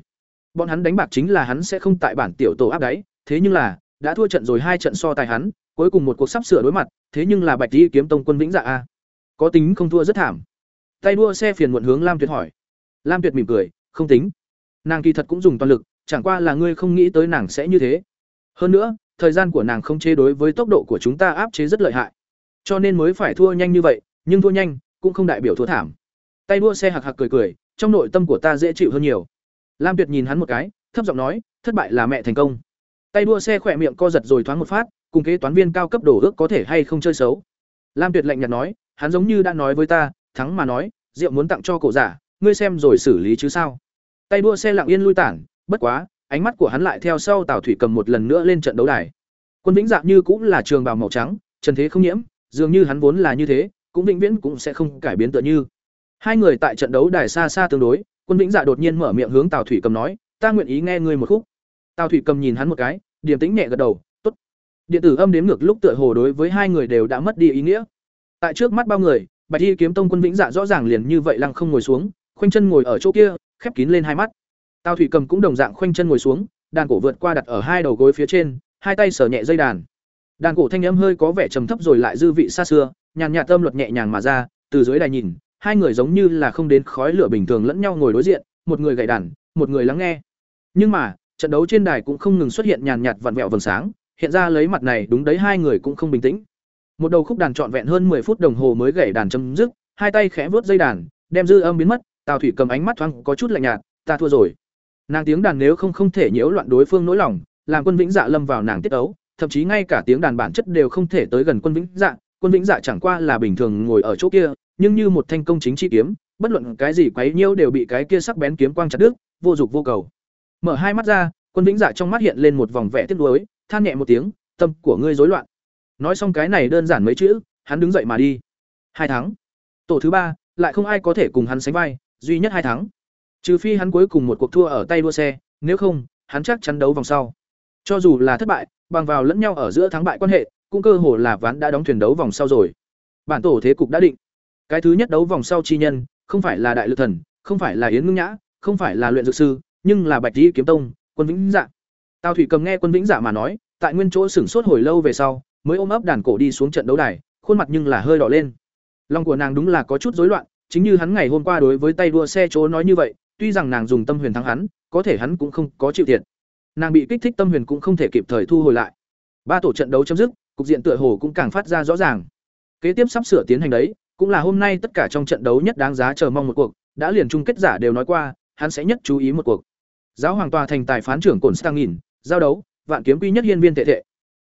Bọn hắn đánh bạc chính là hắn sẽ không tại bản tiểu tổ áp đáy, thế nhưng là đã thua trận rồi hai trận so tài hắn, cuối cùng một cuộc sắp sửa đối mặt, thế nhưng là Bạch Tỷ kiếm tông quân vĩnh dạ a. Có tính không thua rất thảm. Tay đua xe phiền muộn hướng Lam Tuyệt hỏi. Lam Tuyệt mỉm cười, không tính. Nàng kỳ thật cũng dùng toàn lực, chẳng qua là ngươi không nghĩ tới nàng sẽ như thế. Hơn nữa, thời gian của nàng không chế đối với tốc độ của chúng ta áp chế rất lợi hại. Cho nên mới phải thua nhanh như vậy, nhưng thua nhanh cũng không đại biểu thua thảm. Tay đua xe hạc hạc cười cười, trong nội tâm của ta dễ chịu hơn nhiều. Lam Tuyệt nhìn hắn một cái, thấp giọng nói, thất bại là mẹ thành công. Tay đua xe khỏe miệng co giật rồi thoáng một phát, cùng kế toán viên cao cấp đổ ước có thể hay không chơi xấu. Lam Tuyệt lạnh nhạt nói, hắn giống như đã nói với ta, thắng mà nói, rượu muốn tặng cho cổ giả, ngươi xem rồi xử lý chứ sao? Tay đua xe lặng yên lui tản, bất quá, ánh mắt của hắn lại theo sau Tào Thủy cầm một lần nữa lên trận đấu đài. Quân Vĩnh Dạng như cũng là trường bào màu trắng, trần thế không nhiễm, dường như hắn vốn là như thế, cũng vĩnh viễn cũng sẽ không cải biến tựa như. Hai người tại trận đấu đài xa xa tương đối, Quân Vĩnh Dạ đột nhiên mở miệng hướng Tào Thủy cầm nói, "Ta nguyện ý nghe ngươi một khúc." Tào Thủy cầm nhìn hắn một cái, điềm tĩnh nhẹ gật đầu, "Tốt." Điện tử âm đếm ngược lúc tựa hồ đối với hai người đều đã mất đi ý nghĩa. Tại trước mắt bao người, Bạch Y kiếm tông Quân Vĩnh Dạ rõ ràng liền như vậy lăng không ngồi xuống, khoanh chân ngồi ở chỗ kia, khép kín lên hai mắt. Tào Thủy cầm cũng đồng dạng khoanh chân ngồi xuống, đàn cổ vượt qua đặt ở hai đầu gối phía trên, hai tay sờ nhẹ dây đàn. Đàn cổ thanh âm hơi có vẻ trầm thấp rồi lại dư vị xa xưa, nhàn nhạt tâm luật nhẹ nhàng mà ra, từ dưới đài nhìn, hai người giống như là không đến khói lửa bình thường lẫn nhau ngồi đối diện, một người gảy đàn, một người lắng nghe. Nhưng mà, trận đấu trên đài cũng không ngừng xuất hiện nhàn nhạt vặn vẹo vầng sáng, hiện ra lấy mặt này đúng đấy hai người cũng không bình tĩnh. Một đầu khúc đàn trọn vẹn hơn 10 phút đồng hồ mới gảy đàn chấm dứt, hai tay khẽ vuốt dây đàn, đem dư âm biến mất, Tào Thủy cầm ánh mắt thoáng có chút lạnh nhạt, ta thua rồi. Nàng tiếng đàn nếu không không thể nhiễu loạn đối phương nỗi lòng, làm Quân Vĩnh Dạ lâm vào nàng tiết ấu, thậm chí ngay cả tiếng đàn bản chất đều không thể tới gần Quân Vĩnh Dạ, Quân Vĩnh Dạ chẳng qua là bình thường ngồi ở chỗ kia, nhưng như một thanh công chính chi kiếm, bất luận cái gì quấy nhiễu đều bị cái kia sắc bén kiếm quang chặt đứt, vô dục vô cầu. Mở hai mắt ra, Quân Vĩnh Dạ trong mắt hiện lên một vòng vẻ tiếc nuối, than nhẹ một tiếng, tâm của ngươi rối loạn. Nói xong cái này đơn giản mấy chữ, hắn đứng dậy mà đi. Hai tháng. Tổ thứ ba, lại không ai có thể cùng hắn sánh vai, duy nhất hai tháng. Trừ phi hắn cuối cùng một cuộc thua ở tay đua xe, nếu không, hắn chắc chắn đấu vòng sau. Cho dù là thất bại, bằng vào lẫn nhau ở giữa thắng bại quan hệ, cũng cơ hồ là ván đã đóng thuyền đấu vòng sau rồi. Bản tổ thế cục đã định. Cái thứ nhất đấu vòng sau chi nhân, không phải là đại lực thần, không phải là yến ngưng nhã, không phải là luyện dược sư, nhưng là Bạch Tỷ kiếm tông, Quân Vĩnh Dạ. Tào Thủy cầm nghe Quân Vĩnh Dạ mà nói, tại nguyên chỗ sửng sốt hồi lâu về sau, mới ôm ấp đàn cổ đi xuống trận đấu đài, khuôn mặt nhưng là hơi đỏ lên. Lòng của nàng đúng là có chút rối loạn, chính như hắn ngày hôm qua đối với tay đua xe chỗ nói như vậy, tuy rằng nàng dùng tâm huyền thắng hắn, có thể hắn cũng không có chịu thiệt. Nàng bị kích thích tâm huyền cũng không thể kịp thời thu hồi lại. Ba tổ trận đấu chấm dứt, cục diện tựa hồ cũng càng phát ra rõ ràng. Kế tiếp sắp sửa tiến hành đấy, cũng là hôm nay tất cả trong trận đấu nhất đáng giá chờ mong một cuộc, đã liền chung kết giả đều nói qua, hắn sẽ nhất chú ý một cuộc. Giáo hoàng tòa thành tài phán trưởng Cổn nghìn giao đấu, vạn kiếm quy nhất hiên viên tệ tệ.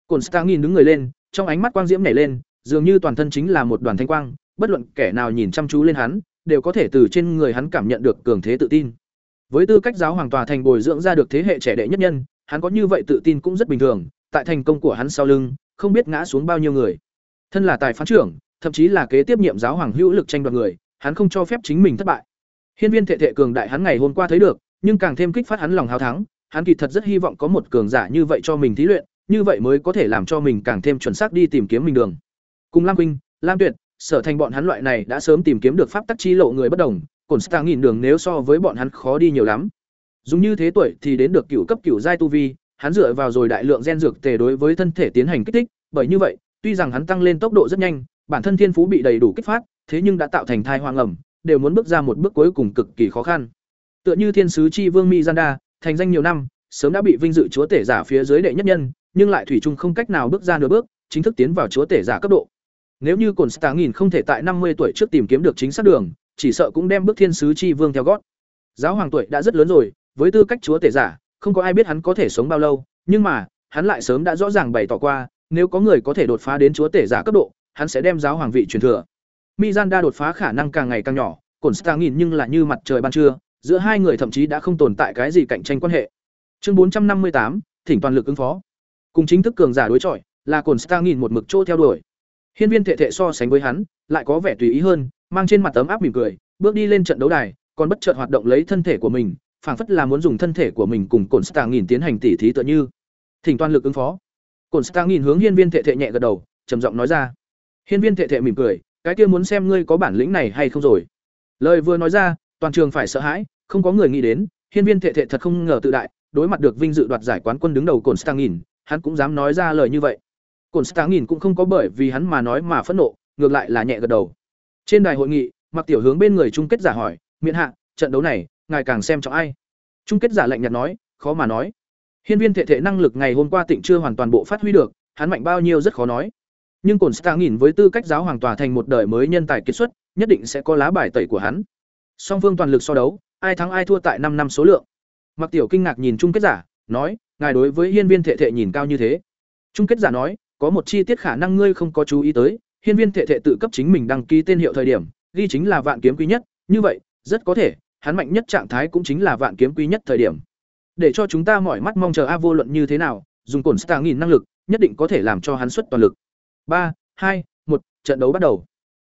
Cổn nghìn đứng người lên, trong ánh mắt quang diễm nhảy lên, dường như toàn thân chính là một đoàn thanh quang, bất luận kẻ nào nhìn chăm chú lên hắn, đều có thể từ trên người hắn cảm nhận được cường thế tự tin. Với tư cách giáo hoàng tòa thành bồi dưỡng ra được thế hệ trẻ đệ nhất nhân, hắn có như vậy tự tin cũng rất bình thường, tại thành công của hắn sau lưng, không biết ngã xuống bao nhiêu người. Thân là tài phán trưởng, thậm chí là kế tiếp nhiệm giáo hoàng hữu lực tranh đoạt người, hắn không cho phép chính mình thất bại. Hiên viên thệ thệ cường đại hắn ngày hôm qua thấy được, nhưng càng thêm kích phát hắn lòng hào thắng, hắn kỳ thật rất hy vọng có một cường giả như vậy cho mình thí luyện, như vậy mới có thể làm cho mình càng thêm chuẩn xác đi tìm kiếm mình đường. Cùng Lam Quynh, Lam Tuyệt, sở thành bọn hắn loại này đã sớm tìm kiếm được pháp tắc chi lộ người bất đồng, cổn stang nghìn đường nếu so với bọn hắn khó đi nhiều lắm. Dùng như thế tuổi thì đến được cửu cấp cửu giai tu vi, hắn dựa vào rồi đại lượng gen dược tề đối với thân thể tiến hành kích thích, bởi như vậy, tuy rằng hắn tăng lên tốc độ rất nhanh, bản thân thiên phú bị đầy đủ kích phát, thế nhưng đã tạo thành thai hoang ẩm, đều muốn bước ra một bước cuối cùng cực kỳ khó khăn. Tựa như thiên sứ chi vương Mizanda, thành danh nhiều năm, sớm đã bị vinh dự chúa tể giả phía dưới đệ nhất nhân, nhưng lại thủy chung không cách nào bước ra nửa bước, chính thức tiến vào chúa tể giả cấp độ. Nếu như Cổn Stá nghìn không thể tại năm mươi tuổi trước tìm kiếm được chính xác đường, chỉ sợ cũng đem bước thiên sứ chi vương theo gót. Giáo hoàng tuổi đã rất lớn rồi, với tư cách chúa tể giả, không có ai biết hắn có thể sống bao lâu, nhưng mà, hắn lại sớm đã rõ ràng bày tỏ qua, nếu có người có thể đột phá đến chúa tể giả cấp độ, hắn sẽ đem giáo hoàng vị truyền thừa. Mizanda đột phá khả năng càng ngày càng nhỏ, Cổn nhìn nhưng là như mặt trời ban trưa, giữa hai người thậm chí đã không tồn tại cái gì cạnh tranh quan hệ. Chương 458, thỉnh toàn lực ứng phó. Cùng chính thức cường giả đối chọi, là Cổn nhìn một mực chỗ theo đuổi. Hiên Viên Thệ Thệ so sánh với hắn, lại có vẻ tùy ý hơn, mang trên mặt tấm áp mỉm cười, bước đi lên trận đấu đài, còn bất chợt hoạt động lấy thân thể của mình, phảng phất là muốn dùng thân thể của mình cùng Cổn nhìn tiến hành tỉ thí tựa như. Thỉnh toàn lực ứng phó. Cổn nhìn hướng Hiên Viên Thệ Thệ nhẹ gật đầu, trầm giọng nói ra. Hiên Viên Thệ Thệ mỉm cười, cái kia muốn xem ngươi có bản lĩnh này hay không rồi. Lời vừa nói ra, toàn trường phải sợ hãi, không có người nghĩ đến, Hiên Viên Thệ Thệ thật không ngờ tự đại, đối mặt được vinh dự đoạt giải quán quân đứng đầu Cổn nhìn, hắn cũng dám nói ra lời như vậy. Cổn nhìn cũng không có bởi vì hắn mà nói mà phẫn nộ, ngược lại là nhẹ gật đầu. Trên đài hội nghị, Mặc Tiểu hướng bên người chung kết giả hỏi, "Miện hạ, trận đấu này, ngài càng xem trọng ai?" Chung kết giả lạnh nhạt nói, "Khó mà nói. Hiên viên thể thể năng lực ngày hôm qua tỉnh chưa hoàn toàn bộ phát huy được, hắn mạnh bao nhiêu rất khó nói. Nhưng Cổn nhìn với tư cách giáo hoàng tòa thành một đời mới nhân tài kiệt xuất, nhất định sẽ có lá bài tẩy của hắn. Song phương toàn lực so đấu, ai thắng ai thua tại năm năm số lượng. Mặc Tiểu kinh ngạc nhìn chung kết giả, nói, ngài đối với hiên viên thể thể nhìn cao như thế. Chung kết giả nói, có một chi tiết khả năng ngươi không có chú ý tới, hiên viên thể thể tự cấp chính mình đăng ký tên hiệu thời điểm, ghi chính là vạn kiếm quý nhất, như vậy, rất có thể, hắn mạnh nhất trạng thái cũng chính là vạn kiếm quý nhất thời điểm. Để cho chúng ta mỏi mắt mong chờ A vô luận như thế nào, dùng cổn Star nghìn năng lực, nhất định có thể làm cho hắn xuất toàn lực. ba hai một trận đấu bắt đầu.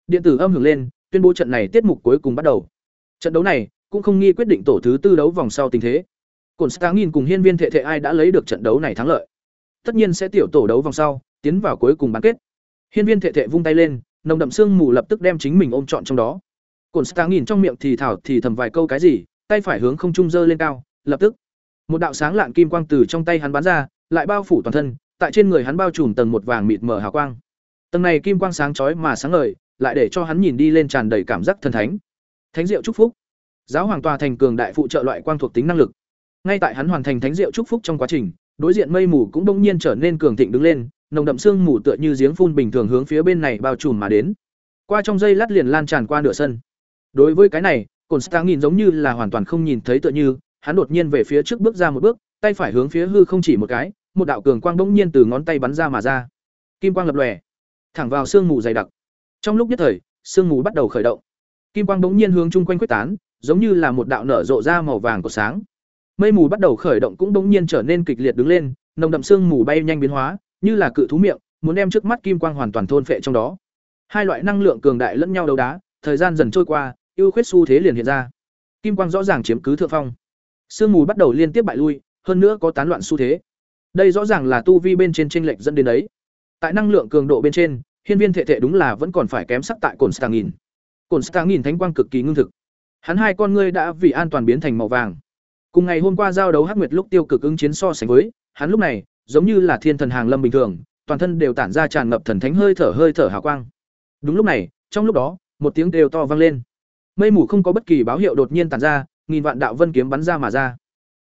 Điện tử âm hưởng lên, tuyên bố trận này tiết mục cuối cùng bắt đầu. Trận đấu này cũng không nghi quyết định tổ thứ tư đấu vòng sau tình thế. Cổn Star nghìn cùng hiên viên thể thể ai đã lấy được trận đấu này thắng lợi. Tất nhiên sẽ tiểu tổ đấu vòng sau, tiến vào cuối cùng bán kết. Hiên viên Thệ Thệ vung tay lên, nồng đậm xương mù lập tức đem chính mình ôm trọn trong đó. Cổn nhìn trong miệng thì thảo thì thầm vài câu cái gì, tay phải hướng không trung giơ lên cao, lập tức một đạo sáng lạn kim quang từ trong tay hắn bắn ra, lại bao phủ toàn thân, tại trên người hắn bao trùm tầng một vàng mịt mờ hào quang. Tầng này kim quang sáng chói mà sáng ngời, lại để cho hắn nhìn đi lên tràn đầy cảm giác thần thánh. Thánh diệu chúc phúc. Giáo hoàng tòa thành cường đại phụ trợ loại quang thuộc tính năng lực. Ngay tại hắn hoàn thành thánh diệu chúc phúc trong quá trình, đối diện mây mù cũng bỗng nhiên trở nên cường thịnh đứng lên, nồng đậm sương mù tựa như giếng phun bình thường hướng phía bên này bao trùm mà đến. Qua trong dây lát liền lan tràn qua nửa sân. Đối với cái này, Cổn star nhìn giống như là hoàn toàn không nhìn thấy tựa như, hắn đột nhiên về phía trước bước ra một bước, tay phải hướng phía hư không chỉ một cái, một đạo cường quang bỗng nhiên từ ngón tay bắn ra mà ra. Kim quang lập lòe, thẳng vào sương mù dày đặc. Trong lúc nhất thời, sương mù bắt đầu khởi động. Kim quang bỗng nhiên hướng chung quanh quyết tán, giống như là một đạo nở rộ ra màu vàng của sáng. Mây mù bắt đầu khởi động cũng bỗng nhiên trở nên kịch liệt đứng lên, nồng đậm sương mù bay nhanh biến hóa, như là cự thú miệng, muốn đem trước mắt kim quang hoàn toàn thôn phệ trong đó. Hai loại năng lượng cường đại lẫn nhau đấu đá, thời gian dần trôi qua, ưu khuyết xu thế liền hiện ra. Kim quang rõ ràng chiếm cứ thượng phong. Sương mù bắt đầu liên tiếp bại lui, hơn nữa có tán loạn xu thế. Đây rõ ràng là tu vi bên trên chênh lệch dẫn đến đấy. Tại năng lượng cường độ bên trên, hiên viên thể thể đúng là vẫn còn phải kém sắc tại cồn Stangin. Cồn Stangin thánh quang cực kỳ ngưng thực. Hắn hai con ngươi đã vì an toàn biến thành màu vàng. Cùng ngày hôm qua giao đấu Hắc Nguyệt lúc tiêu cực ứng chiến so sánh với, hắn lúc này giống như là thiên thần hàng lâm bình thường, toàn thân đều tản ra tràn ngập thần thánh hơi thở hơi thở hào quang. Đúng lúc này, trong lúc đó, một tiếng đều to vang lên. Mây mù không có bất kỳ báo hiệu đột nhiên tản ra, nghìn vạn đạo vân kiếm bắn ra mà ra.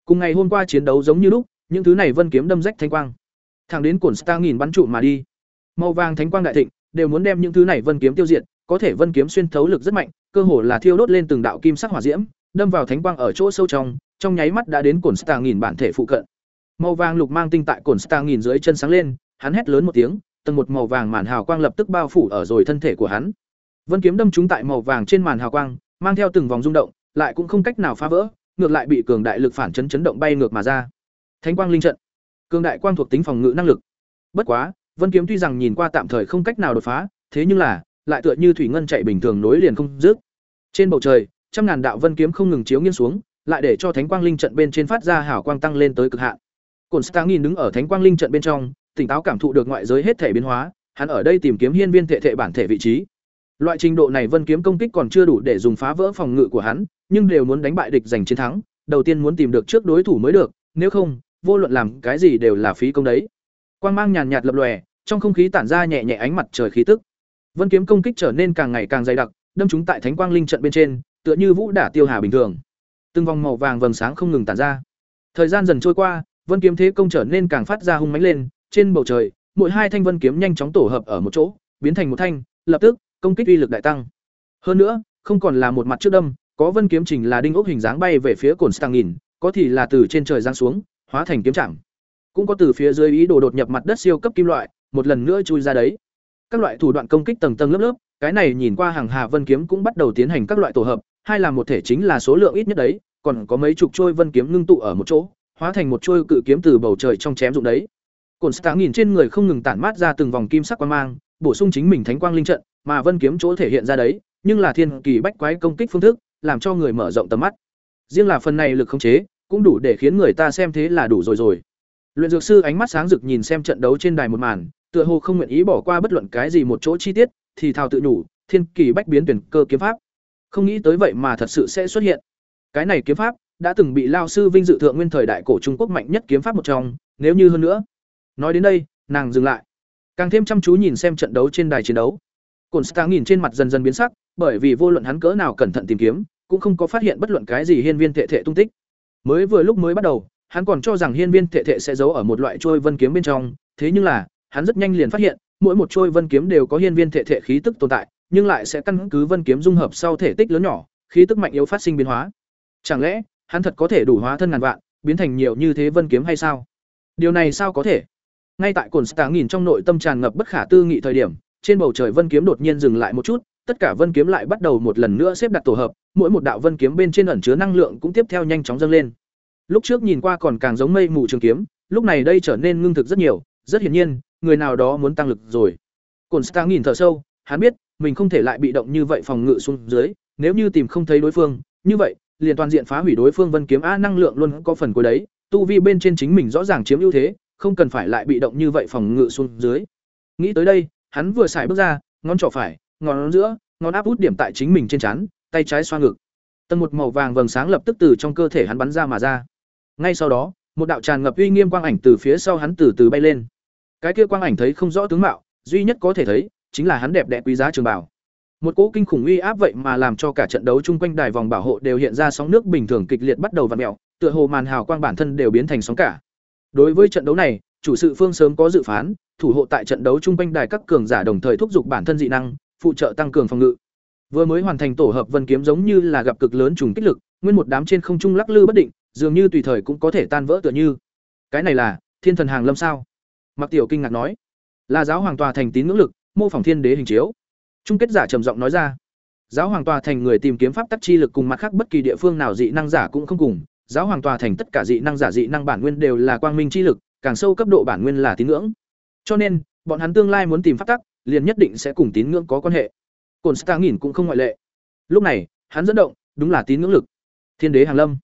Cùng ngày hôm qua chiến đấu giống như lúc, những thứ này vân kiếm đâm rách thánh quang. Thẳng đến cuồn Star nghìn bắn trụ mà đi. Màu vàng thánh quang đại thịnh, đều muốn đem những thứ này vân kiếm tiêu diệt, có thể vân kiếm xuyên thấu lực rất mạnh, cơ hồ là thiêu đốt lên từng đạo kim sắc hỏa diễm, đâm vào thánh quang ở chỗ sâu trong, trong nháy mắt đã đến cuồn Star nghìn bản thể phụ cận. Màu vàng lục mang tinh tại cổn Star nghìn dưới chân sáng lên, hắn hét lớn một tiếng, tầng một màu vàng màn hào quang lập tức bao phủ ở rồi thân thể của hắn. Vân kiếm đâm trúng tại màu vàng trên màn hào quang, mang theo từng vòng rung động, lại cũng không cách nào phá vỡ, ngược lại bị cường đại lực phản chấn chấn động bay ngược mà ra. Thánh quang linh trận, cường đại quang thuộc tính phòng ngự năng lực. Bất quá, Vân kiếm tuy rằng nhìn qua tạm thời không cách nào đột phá, thế nhưng là, lại tựa như thủy ngân chạy bình thường nối liền không dứt. Trên bầu trời, trăm ngàn đạo vân kiếm không ngừng chiếu nghiêng xuống, lại để cho thánh quang linh trận bên trên phát ra hào quang tăng lên tới cực hạn. Cổn Stang nhìn đứng ở thánh quang linh trận bên trong, tỉnh táo cảm thụ được ngoại giới hết thể biến hóa, hắn ở đây tìm kiếm hiên viên thể thể bản thể vị trí. Loại trình độ này vân kiếm công kích còn chưa đủ để dùng phá vỡ phòng ngự của hắn, nhưng đều muốn đánh bại địch giành chiến thắng, đầu tiên muốn tìm được trước đối thủ mới được, nếu không, vô luận làm cái gì đều là phí công đấy. Quang mang nhàn nhạt lập lòe, trong không khí tản ra nhẹ nhẹ ánh mặt trời khí tức. Vân kiếm công kích trở nên càng ngày càng dày đặc, đâm chúng tại Thánh Quang Linh trận bên trên, tựa như vũ đả tiêu hà bình thường. Từng vòng màu vàng vầng sáng không ngừng tản ra. Thời gian dần trôi qua, Vân kiếm thế công trở nên càng phát ra hung mãnh lên, trên bầu trời, mỗi hai thanh vân kiếm nhanh chóng tổ hợp ở một chỗ, biến thành một thanh, lập tức, công kích uy lực đại tăng. Hơn nữa, không còn là một mặt trước đâm, có vân kiếm trình là đinh ốc hình dáng bay về phía cồn stang nghìn, có thì là từ trên trời giáng xuống, hóa thành kiếm chạm. Cũng có từ phía dưới ý đồ đột nhập mặt đất siêu cấp kim loại, một lần nữa chui ra đấy. Các loại thủ đoạn công kích tầng tầng lớp lớp, cái này nhìn qua hàng hà vân kiếm cũng bắt đầu tiến hành các loại tổ hợp, hai là một thể chính là số lượng ít nhất đấy, còn có mấy chục trôi vân kiếm ngưng tụ ở một chỗ, hóa thành một chuôi cự kiếm từ bầu trời trong chém dụng đấy. Cổn Stá nhìn trên người không ngừng tản mát ra từng vòng kim sắc quang mang, bổ sung chính mình thánh quang linh trận, mà vân kiếm chỗ thể hiện ra đấy, nhưng là thiên kỳ bách quái công kích phương thức, làm cho người mở rộng tầm mắt. Riêng là phần này lực khống chế, cũng đủ để khiến người ta xem thế là đủ rồi rồi. Luyện dược sư ánh mắt sáng rực nhìn xem trận đấu trên đài một màn, tựa hồ không nguyện ý bỏ qua bất luận cái gì một chỗ chi tiết, thì thào tự nhủ, thiên kỳ bách biến tuyển cơ kiếm pháp. Không nghĩ tới vậy mà thật sự sẽ xuất hiện. Cái này kiếm pháp đã từng bị lao sư vinh dự thượng nguyên thời đại cổ Trung Quốc mạnh nhất kiếm pháp một trong, nếu như hơn nữa. Nói đến đây, nàng dừng lại, càng thêm chăm chú nhìn xem trận đấu trên đài chiến đấu. Cổn Stang nhìn trên mặt dần dần biến sắc, bởi vì vô luận hắn cỡ nào cẩn thận tìm kiếm, cũng không có phát hiện bất luận cái gì hiên viên Thể Thể tung tích. Mới vừa lúc mới bắt đầu, hắn còn cho rằng hiên viên Thể Thể sẽ giấu ở một loại trôi vân kiếm bên trong, thế nhưng là, hắn rất nhanh liền phát hiện, mỗi một trôi vân kiếm đều có hiên viên Thể Thể khí tức tồn tại, nhưng lại sẽ căn cứ vân kiếm dung hợp sau thể tích lớn nhỏ, khí tức mạnh yếu phát sinh biến hóa. Chẳng lẽ, hắn thật có thể đủ hóa thân ngàn vạn, biến thành nhiều như thế vân kiếm hay sao? Điều này sao có thể? Ngay tại Cổn Stang nhìn trong nội tâm tràn ngập bất khả tư nghị thời điểm, trên bầu trời vân kiếm đột nhiên dừng lại một chút, tất cả vân kiếm lại bắt đầu một lần nữa xếp đặt tổ hợp, mỗi một đạo vân kiếm bên trên ẩn chứa năng lượng cũng tiếp theo nhanh chóng dâng lên. Lúc trước nhìn qua còn càng giống mây mù trường kiếm, lúc này đây trở nên ngưng thực rất nhiều, rất hiển nhiên, người nào đó muốn tăng lực rồi. Cổn Stang nhìn thở sâu, hắn biết, mình không thể lại bị động như vậy phòng ngự xuống dưới, nếu như tìm không thấy đối phương, như vậy, liền toàn diện phá hủy đối phương vân kiếm a năng lượng luôn có phần cuối đấy, tu vi bên trên chính mình rõ ràng chiếm ưu thế, không cần phải lại bị động như vậy phòng ngự xuống dưới. Nghĩ tới đây, hắn vừa xài bước ra, ngón trỏ phải, ngón giữa, ngón áp út điểm tại chính mình trên trán, tay trái xoa ngực. Tầng một màu vàng vầng sáng lập tức từ trong cơ thể hắn bắn ra mà ra. Ngay sau đó, một đạo tràn ngập uy nghiêm quang ảnh từ phía sau hắn từ từ bay lên. Cái kia quang ảnh thấy không rõ tướng mạo, duy nhất có thể thấy chính là hắn đẹp đẽ quý giá trường bảo. Một cỗ kinh khủng uy áp vậy mà làm cho cả trận đấu chung quanh đài vòng bảo hộ đều hiện ra sóng nước bình thường kịch liệt bắt đầu vặn mèo, tựa hồ màn hào quang bản thân đều biến thành sóng cả. Đối với trận đấu này, chủ sự phương sớm có dự phán, thủ hộ tại trận đấu chung quanh đài các cường giả đồng thời thúc giục bản thân dị năng, phụ trợ tăng cường phòng ngự. Vừa mới hoàn thành tổ hợp vân kiếm giống như là gặp cực lớn trùng kích lực, nguyên một đám trên không trung lắc lư bất định, dường như tùy thời cũng có thể tan vỡ tựa như. Cái này là Thiên Thần Hàng Lâm sao? Mặc Tiểu kinh ngạc nói, là giáo hoàng tòa thành tín ngưỡng lực, mô phỏng thiên đế hình chiếu. Trung kết giả trầm giọng nói ra, giáo hoàng tòa thành người tìm kiếm pháp tắc chi lực cùng mặt khác bất kỳ địa phương nào dị năng giả cũng không cùng, giáo hoàng tòa thành tất cả dị năng giả dị năng bản nguyên đều là quang minh chi lực, càng sâu cấp độ bản nguyên là tín ngưỡng. Cho nên, bọn hắn tương lai muốn tìm pháp tắc, liền nhất định sẽ cùng tín ngưỡng có quan hệ. Cổn Star nhìn cũng không ngoại lệ. Lúc này, hắn dẫn động, đúng là tín ngưỡng lực. Thiên đế hàng lâm,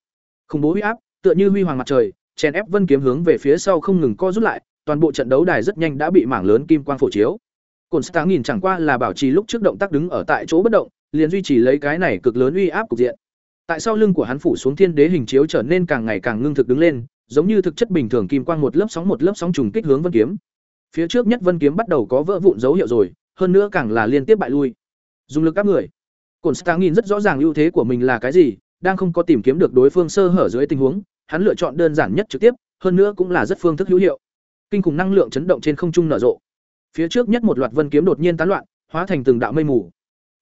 khủng bố uy áp, tựa như huy hoàng mặt trời, chèn ép vân kiếm hướng về phía sau không ngừng co rút lại, toàn bộ trận đấu đài rất nhanh đã bị mảng lớn kim quang phổ chiếu. Cổn Sát nhìn chẳng qua là bảo trì lúc trước động tác đứng ở tại chỗ bất động, liền duy trì lấy cái này cực lớn uy áp cục diện. Tại sau lưng của hắn phủ xuống thiên đế hình chiếu trở nên càng ngày càng ngưng thực đứng lên, giống như thực chất bình thường kim quang một lớp sóng một lớp sóng trùng kích hướng vân kiếm. Phía trước nhất vân kiếm bắt đầu có vỡ vụn dấu hiệu rồi, hơn nữa càng là liên tiếp bại lui. Dùng lực các người. Cổn Sát nhìn rất rõ ràng ưu thế của mình là cái gì, đang không có tìm kiếm được đối phương sơ hở dưới tình huống, hắn lựa chọn đơn giản nhất trực tiếp, hơn nữa cũng là rất phương thức hữu hiệu. Kinh khủng năng lượng chấn động trên không trung nở rộ. Phía trước nhất một loạt vân kiếm đột nhiên tán loạn, hóa thành từng đạo mây mù.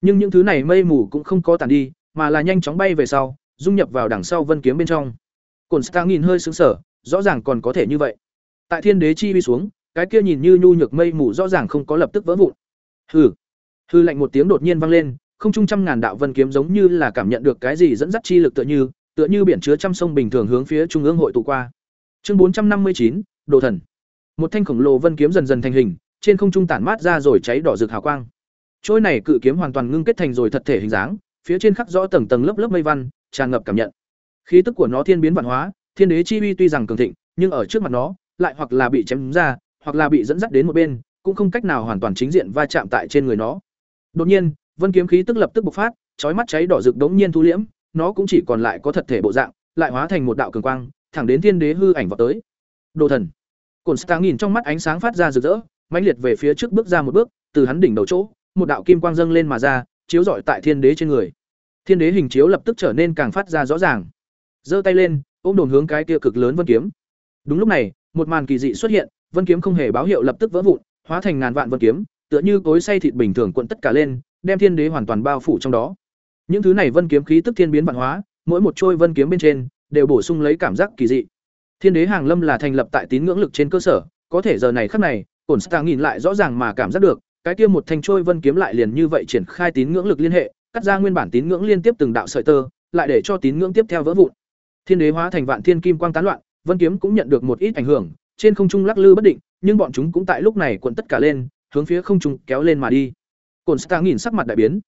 Nhưng những thứ này mây mù cũng không có tàn đi, mà là nhanh chóng bay về sau, dung nhập vào đằng sau vân kiếm bên trong. Cổn Star nhìn hơi sững sờ, rõ ràng còn có thể như vậy. Tại Thiên Đế chi uy xuống, cái kia nhìn như nhu nhược mây mù rõ ràng không có lập tức vỡ vụn. Hừ. Hư lạnh một tiếng đột nhiên vang lên, không trung trăm ngàn đạo vân kiếm giống như là cảm nhận được cái gì dẫn dắt chi lực tựa như, tựa như biển chứa trăm sông bình thường hướng phía trung ương hội tụ qua. Chương bốn trăm năm mươi chín, Đồ thần. Một thanh khổng lồ vân kiếm dần dần thành hình, trên không trung tản mát ra rồi cháy đỏ rực hào quang. Trôi này cự kiếm hoàn toàn ngưng kết thành rồi thật thể hình dáng, phía trên khắc rõ tầng tầng lớp lớp mây văn, tràn ngập cảm nhận. Khí tức của nó thiên biến vạn hóa, thiên đế chi uy tuy rằng cường thịnh, nhưng ở trước mặt nó, lại hoặc là bị chém ra, hoặc là bị dẫn dắt đến một bên, cũng không cách nào hoàn toàn chính diện va chạm tại trên người nó. Đột nhiên, vân kiếm khí tức lập tức bộc phát, chói mắt cháy đỏ rực đống nhiên thu liễm, nó cũng chỉ còn lại có thật thể bộ dạng, lại hóa thành một đạo cường quang, thẳng đến thiên đế hư ảnh vọt tới. Đồ thần. Cổn Stang nhìn trong mắt ánh sáng phát ra rực rỡ, mãnh liệt về phía trước bước ra một bước, từ hắn đỉnh đầu chỗ, một đạo kim quang dâng lên mà ra, chiếu rọi tại thiên đế trên người. Thiên đế hình chiếu lập tức trở nên càng phát ra rõ ràng. Giơ tay lên, ôm đồn hướng cái kia cực lớn vân kiếm. Đúng lúc này, một màn kỳ dị xuất hiện, vân kiếm không hề báo hiệu lập tức vỡ vụn, hóa thành ngàn vạn vân kiếm, tựa như cối xay thịt bình thường cuộn tất cả lên, đem thiên đế hoàn toàn bao phủ trong đó. Những thứ này vân kiếm khí tức thiên biến vạn hóa, mỗi một trôi vân kiếm bên trên đều bổ sung lấy cảm giác kỳ dị. Thiên đế hàng lâm là thành lập tại tín ngưỡng lực trên cơ sở, có thể giờ này khắc này, Cổn Stang nhìn lại rõ ràng mà cảm giác được, cái kia một thanh trôi vân kiếm lại liền như vậy triển khai tín ngưỡng lực liên hệ, cắt ra nguyên bản tín ngưỡng liên tiếp từng đạo sợi tơ, lại để cho tín ngưỡng tiếp theo vỡ vụn. Thiên đế hóa thành vạn thiên kim quang tán loạn, vân kiếm cũng nhận được một ít ảnh hưởng, trên không trung lắc lư bất định, nhưng bọn chúng cũng tại lúc này cuộn tất cả lên, hướng phía không trung kéo lên mà đi. Cổn Stang nhìn sắc mặt đại biến.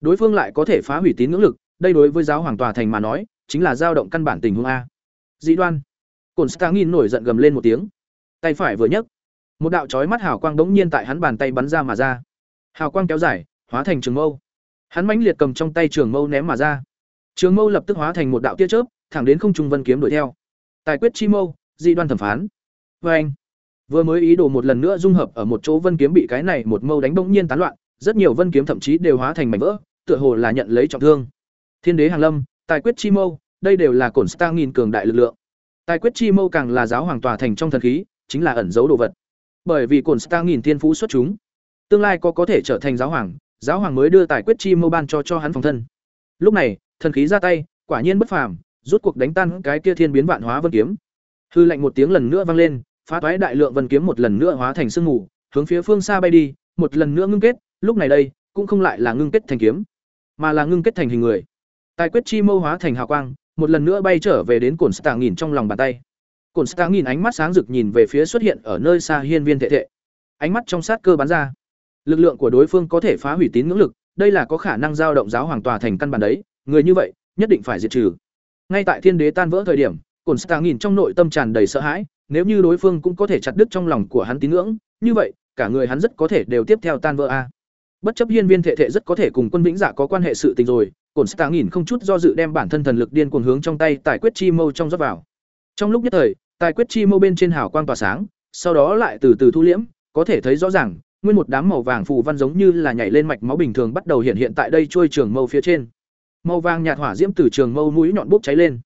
Đối phương lại có thể phá hủy tín ngưỡng lực, đây đối với giáo hoàng tòa thành mà nói, chính là dao động căn bản tình huống a. Dị đoan. Cổn Stang nhìn nổi giận gầm lên một tiếng. Tay phải vừa nhấc, một đạo chói mắt hào quang đống nhiên tại hắn bàn tay bắn ra mà ra. Hào quang kéo dài, hóa thành trường mâu. Hắn mãnh liệt cầm trong tay trường mâu ném mà ra. Trường mâu lập tức hóa thành một đạo tia chớp, thẳng đến không trung vân kiếm đuổi theo. Tài quyết chi mâu, dị đoan thẩm phán. vê anh, vừa mới ý đồ một lần nữa dung hợp ở một chỗ vân kiếm bị cái này một mâu đánh bỗng nhiên tán loạn, rất nhiều vân kiếm thậm chí đều hóa thành mảnh vỡ, tựa hồ là nhận lấy trọng thương. Thiên đế hàng lâm, tài quyết chi mâu, đây đều là cổn star nghìn cường đại lực lượng. Tài quyết chi mâu càng là giáo hoàng tòa thành trong thần khí, chính là ẩn dấu đồ vật. Bởi vì cổn star nghìn thiên phú xuất chúng, tương lai có có thể trở thành giáo hoàng, giáo hoàng mới đưa tài quyết chi mô ban cho cho hắn phòng thân. Lúc này, thần khí ra tay, quả nhiên bất phàm, rút cuộc đánh tan cái kia thiên biến vạn hóa vân kiếm. Hư lệnh một tiếng lần nữa vang lên, phá toái đại lượng vân kiếm một lần nữa hóa thành sương mù, hướng phía phương xa bay đi, một lần nữa ngưng kết, lúc này đây, cũng không lại là ngưng kết thành kiếm, mà là ngưng kết thành hình người. Tài quyết chi mâu hóa thành hào quang, một lần nữa bay trở về đến cổn stạng nhìn trong lòng bàn tay. Cổn Sát nhìn ánh mắt sáng rực nhìn về phía xuất hiện ở nơi xa hiên viên thệ thệ, Ánh mắt trong sát cơ bắn ra. Lực lượng của đối phương có thể phá hủy tín ngưỡng lực, đây là có khả năng giao động giáo hoàng tòa thành căn bản đấy, người như vậy, nhất định phải diệt trừ. Ngay tại thiên đế tan vỡ thời điểm, cổn Sát nhìn trong nội tâm tràn đầy sợ hãi, nếu như đối phương cũng có thể chặt đứt trong lòng của hắn tín ngưỡng, như vậy, cả người hắn rất có thể đều tiếp theo tan vỡ a. Bất chấp hiên viên thệ thệ rất có thể cùng quân vĩnh giả có quan hệ sự tình rồi, cổn Sát nhìn không chút do dự đem bản thân thần lực điên cuồng hướng trong tay tài quyết chi mâu trong rót vào. Trong lúc nhất thời, tài quyết chi mâu bên trên hào quang tỏa sáng, sau đó lại từ từ thu liễm, có thể thấy rõ ràng, nguyên một đám màu vàng phù văn giống như là nhảy lên mạch máu bình thường bắt đầu hiện hiện tại đây trôi trường mâu phía trên. Màu vàng nhạt hỏa diễm từ trường mâu mũi nhọn bốc cháy lên.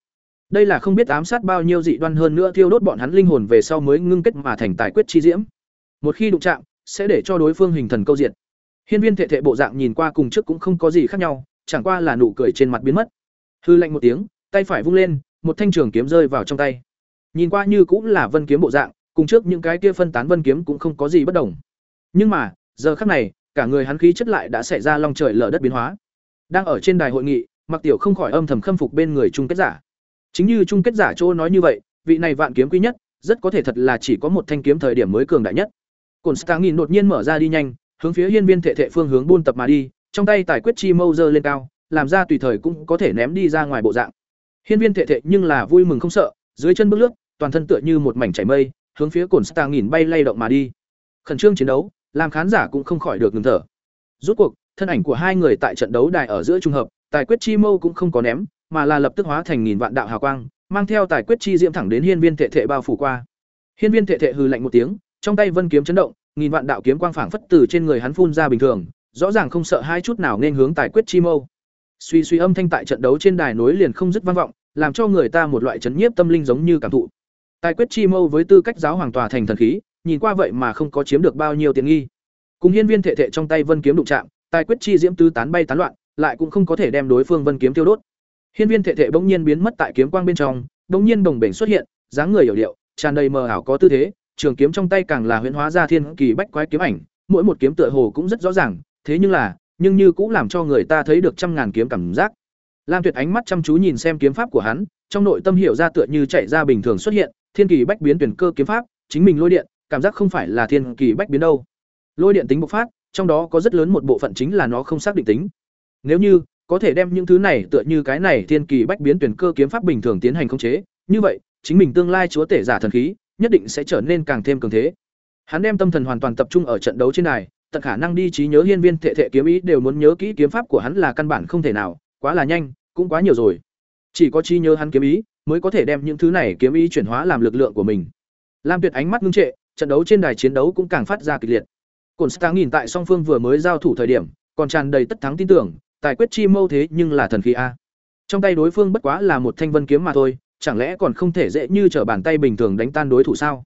Đây là không biết ám sát bao nhiêu dị đoan hơn nữa thiêu đốt bọn hắn linh hồn về sau mới ngưng kết mà thành tài quyết chi diễm. Một khi đụng chạm, sẽ để cho đối phương hình thần câu diệt. Hiên viên thệ thệ bộ dạng nhìn qua cùng trước cũng không có gì khác nhau, chẳng qua là nụ cười trên mặt biến mất. Hư lạnh một tiếng, tay phải vung lên, một thanh trường kiếm rơi vào trong tay. Nhìn qua như cũng là vân kiếm bộ dạng, cùng trước những cái kia phân tán vân kiếm cũng không có gì bất đồng. Nhưng mà, giờ khắc này, cả người hắn khí chất lại đã xảy ra long trời lở đất biến hóa. Đang ở trên đài hội nghị, Mặc Tiểu không khỏi âm thầm khâm phục bên người chung kết giả. Chính như chung kết giả chỗ nói như vậy, vị này vạn kiếm quý nhất, rất có thể thật là chỉ có một thanh kiếm thời điểm mới cường đại nhất. Cổn Stang nhìn đột nhiên mở ra đi nhanh, hướng phía hiên viên thệ thệ phương hướng buôn tập mà đi, trong tay tài quyết chi mâu dơ lên cao, làm ra tùy thời cũng có thể ném đi ra ngoài bộ dạng. Hiên viên thệ thệ nhưng là vui mừng không sợ, dưới chân bước lướt, toàn thân tựa như một mảnh chảy mây, hướng phía cồn Stang nhìn bay lay động mà đi. Khẩn trương chiến đấu, làm khán giả cũng không khỏi được ngừng thở. Rút cuộc, thân ảnh của hai người tại trận đấu đài ở giữa trung hợp, tài quyết chi mâu cũng không có ném, mà là lập tức hóa thành nghìn vạn đạo hào quang, mang theo tài quyết chi diễm thẳng đến hiên viên thệ thệ bao phủ qua. Hiên viên thệ thệ hừ lạnh một tiếng, trong tay vân kiếm chấn động, nghìn vạn đạo kiếm quang phảng phất từ trên người hắn phun ra bình thường, rõ ràng không sợ hai chút nào nên hướng tài quyết chi mâu. Suy suy âm thanh tại trận đấu trên đài nối liền không dứt vang vọng, làm cho người ta một loại chấn nhiếp tâm linh giống như cảm thụ. Tài quyết chi mâu với tư cách giáo hoàng tòa thành thần khí, nhìn qua vậy mà không có chiếm được bao nhiêu tiện nghi. Cùng hiên viên thệ thệ trong tay vân kiếm đụng chạm, tài quyết chi diễm tứ tán bay tán loạn, lại cũng không có thể đem đối phương vân kiếm tiêu đốt. Hiên viên thệ thệ bỗng nhiên biến mất tại kiếm quang bên trong, bỗng nhiên đồng bền xuất hiện, dáng người hiểu điệu, tràn đầy mờ ảo có tư thế, trường kiếm trong tay càng là huyễn hóa ra thiên kỳ bách quái kiếm ảnh, mỗi một kiếm tựa hồ cũng rất rõ ràng, thế nhưng là, nhưng như cũng làm cho người ta thấy được trăm ngàn kiếm cảm giác. Lam Tuyệt ánh mắt chăm chú nhìn xem kiếm pháp của hắn, trong nội tâm hiểu ra tựa như chạy ra bình thường xuất hiện, thiên kỳ bách biến tuyển cơ kiếm pháp, chính mình lôi điện, cảm giác không phải là thiên kỳ bách biến đâu. Lôi điện tính bộc phát, trong đó có rất lớn một bộ phận chính là nó không xác định tính. Nếu như có thể đem những thứ này tựa như cái này thiên kỳ bách biến tuyển cơ kiếm pháp bình thường tiến hành khống chế, như vậy, chính mình tương lai chúa tể giả thần khí, nhất định sẽ trở nên càng thêm cường thế. Hắn đem tâm thần hoàn toàn tập trung ở trận đấu trên này, tận khả năng đi trí nhớ hiên viên thệ thệ kiếm ý đều muốn nhớ kỹ kiếm pháp của hắn là căn bản không thể nào, quá là nhanh, cũng quá nhiều rồi. Chỉ có trí nhớ hắn kiếm ý, mới có thể đem những thứ này kiếm ý chuyển hóa làm lực lượng của mình. Lam Tuyệt ánh mắt ngưng trệ, trận đấu trên đài chiến đấu cũng càng phát ra kịch liệt. Cổn Stang nhìn tại song phương vừa mới giao thủ thời điểm, còn tràn đầy tất thắng tin tưởng, tài quyết chi mâu thế nhưng là thần khí a. Trong tay đối phương bất quá là một thanh vân kiếm mà thôi, chẳng lẽ còn không thể dễ như trở bàn tay bình thường đánh tan đối thủ sao?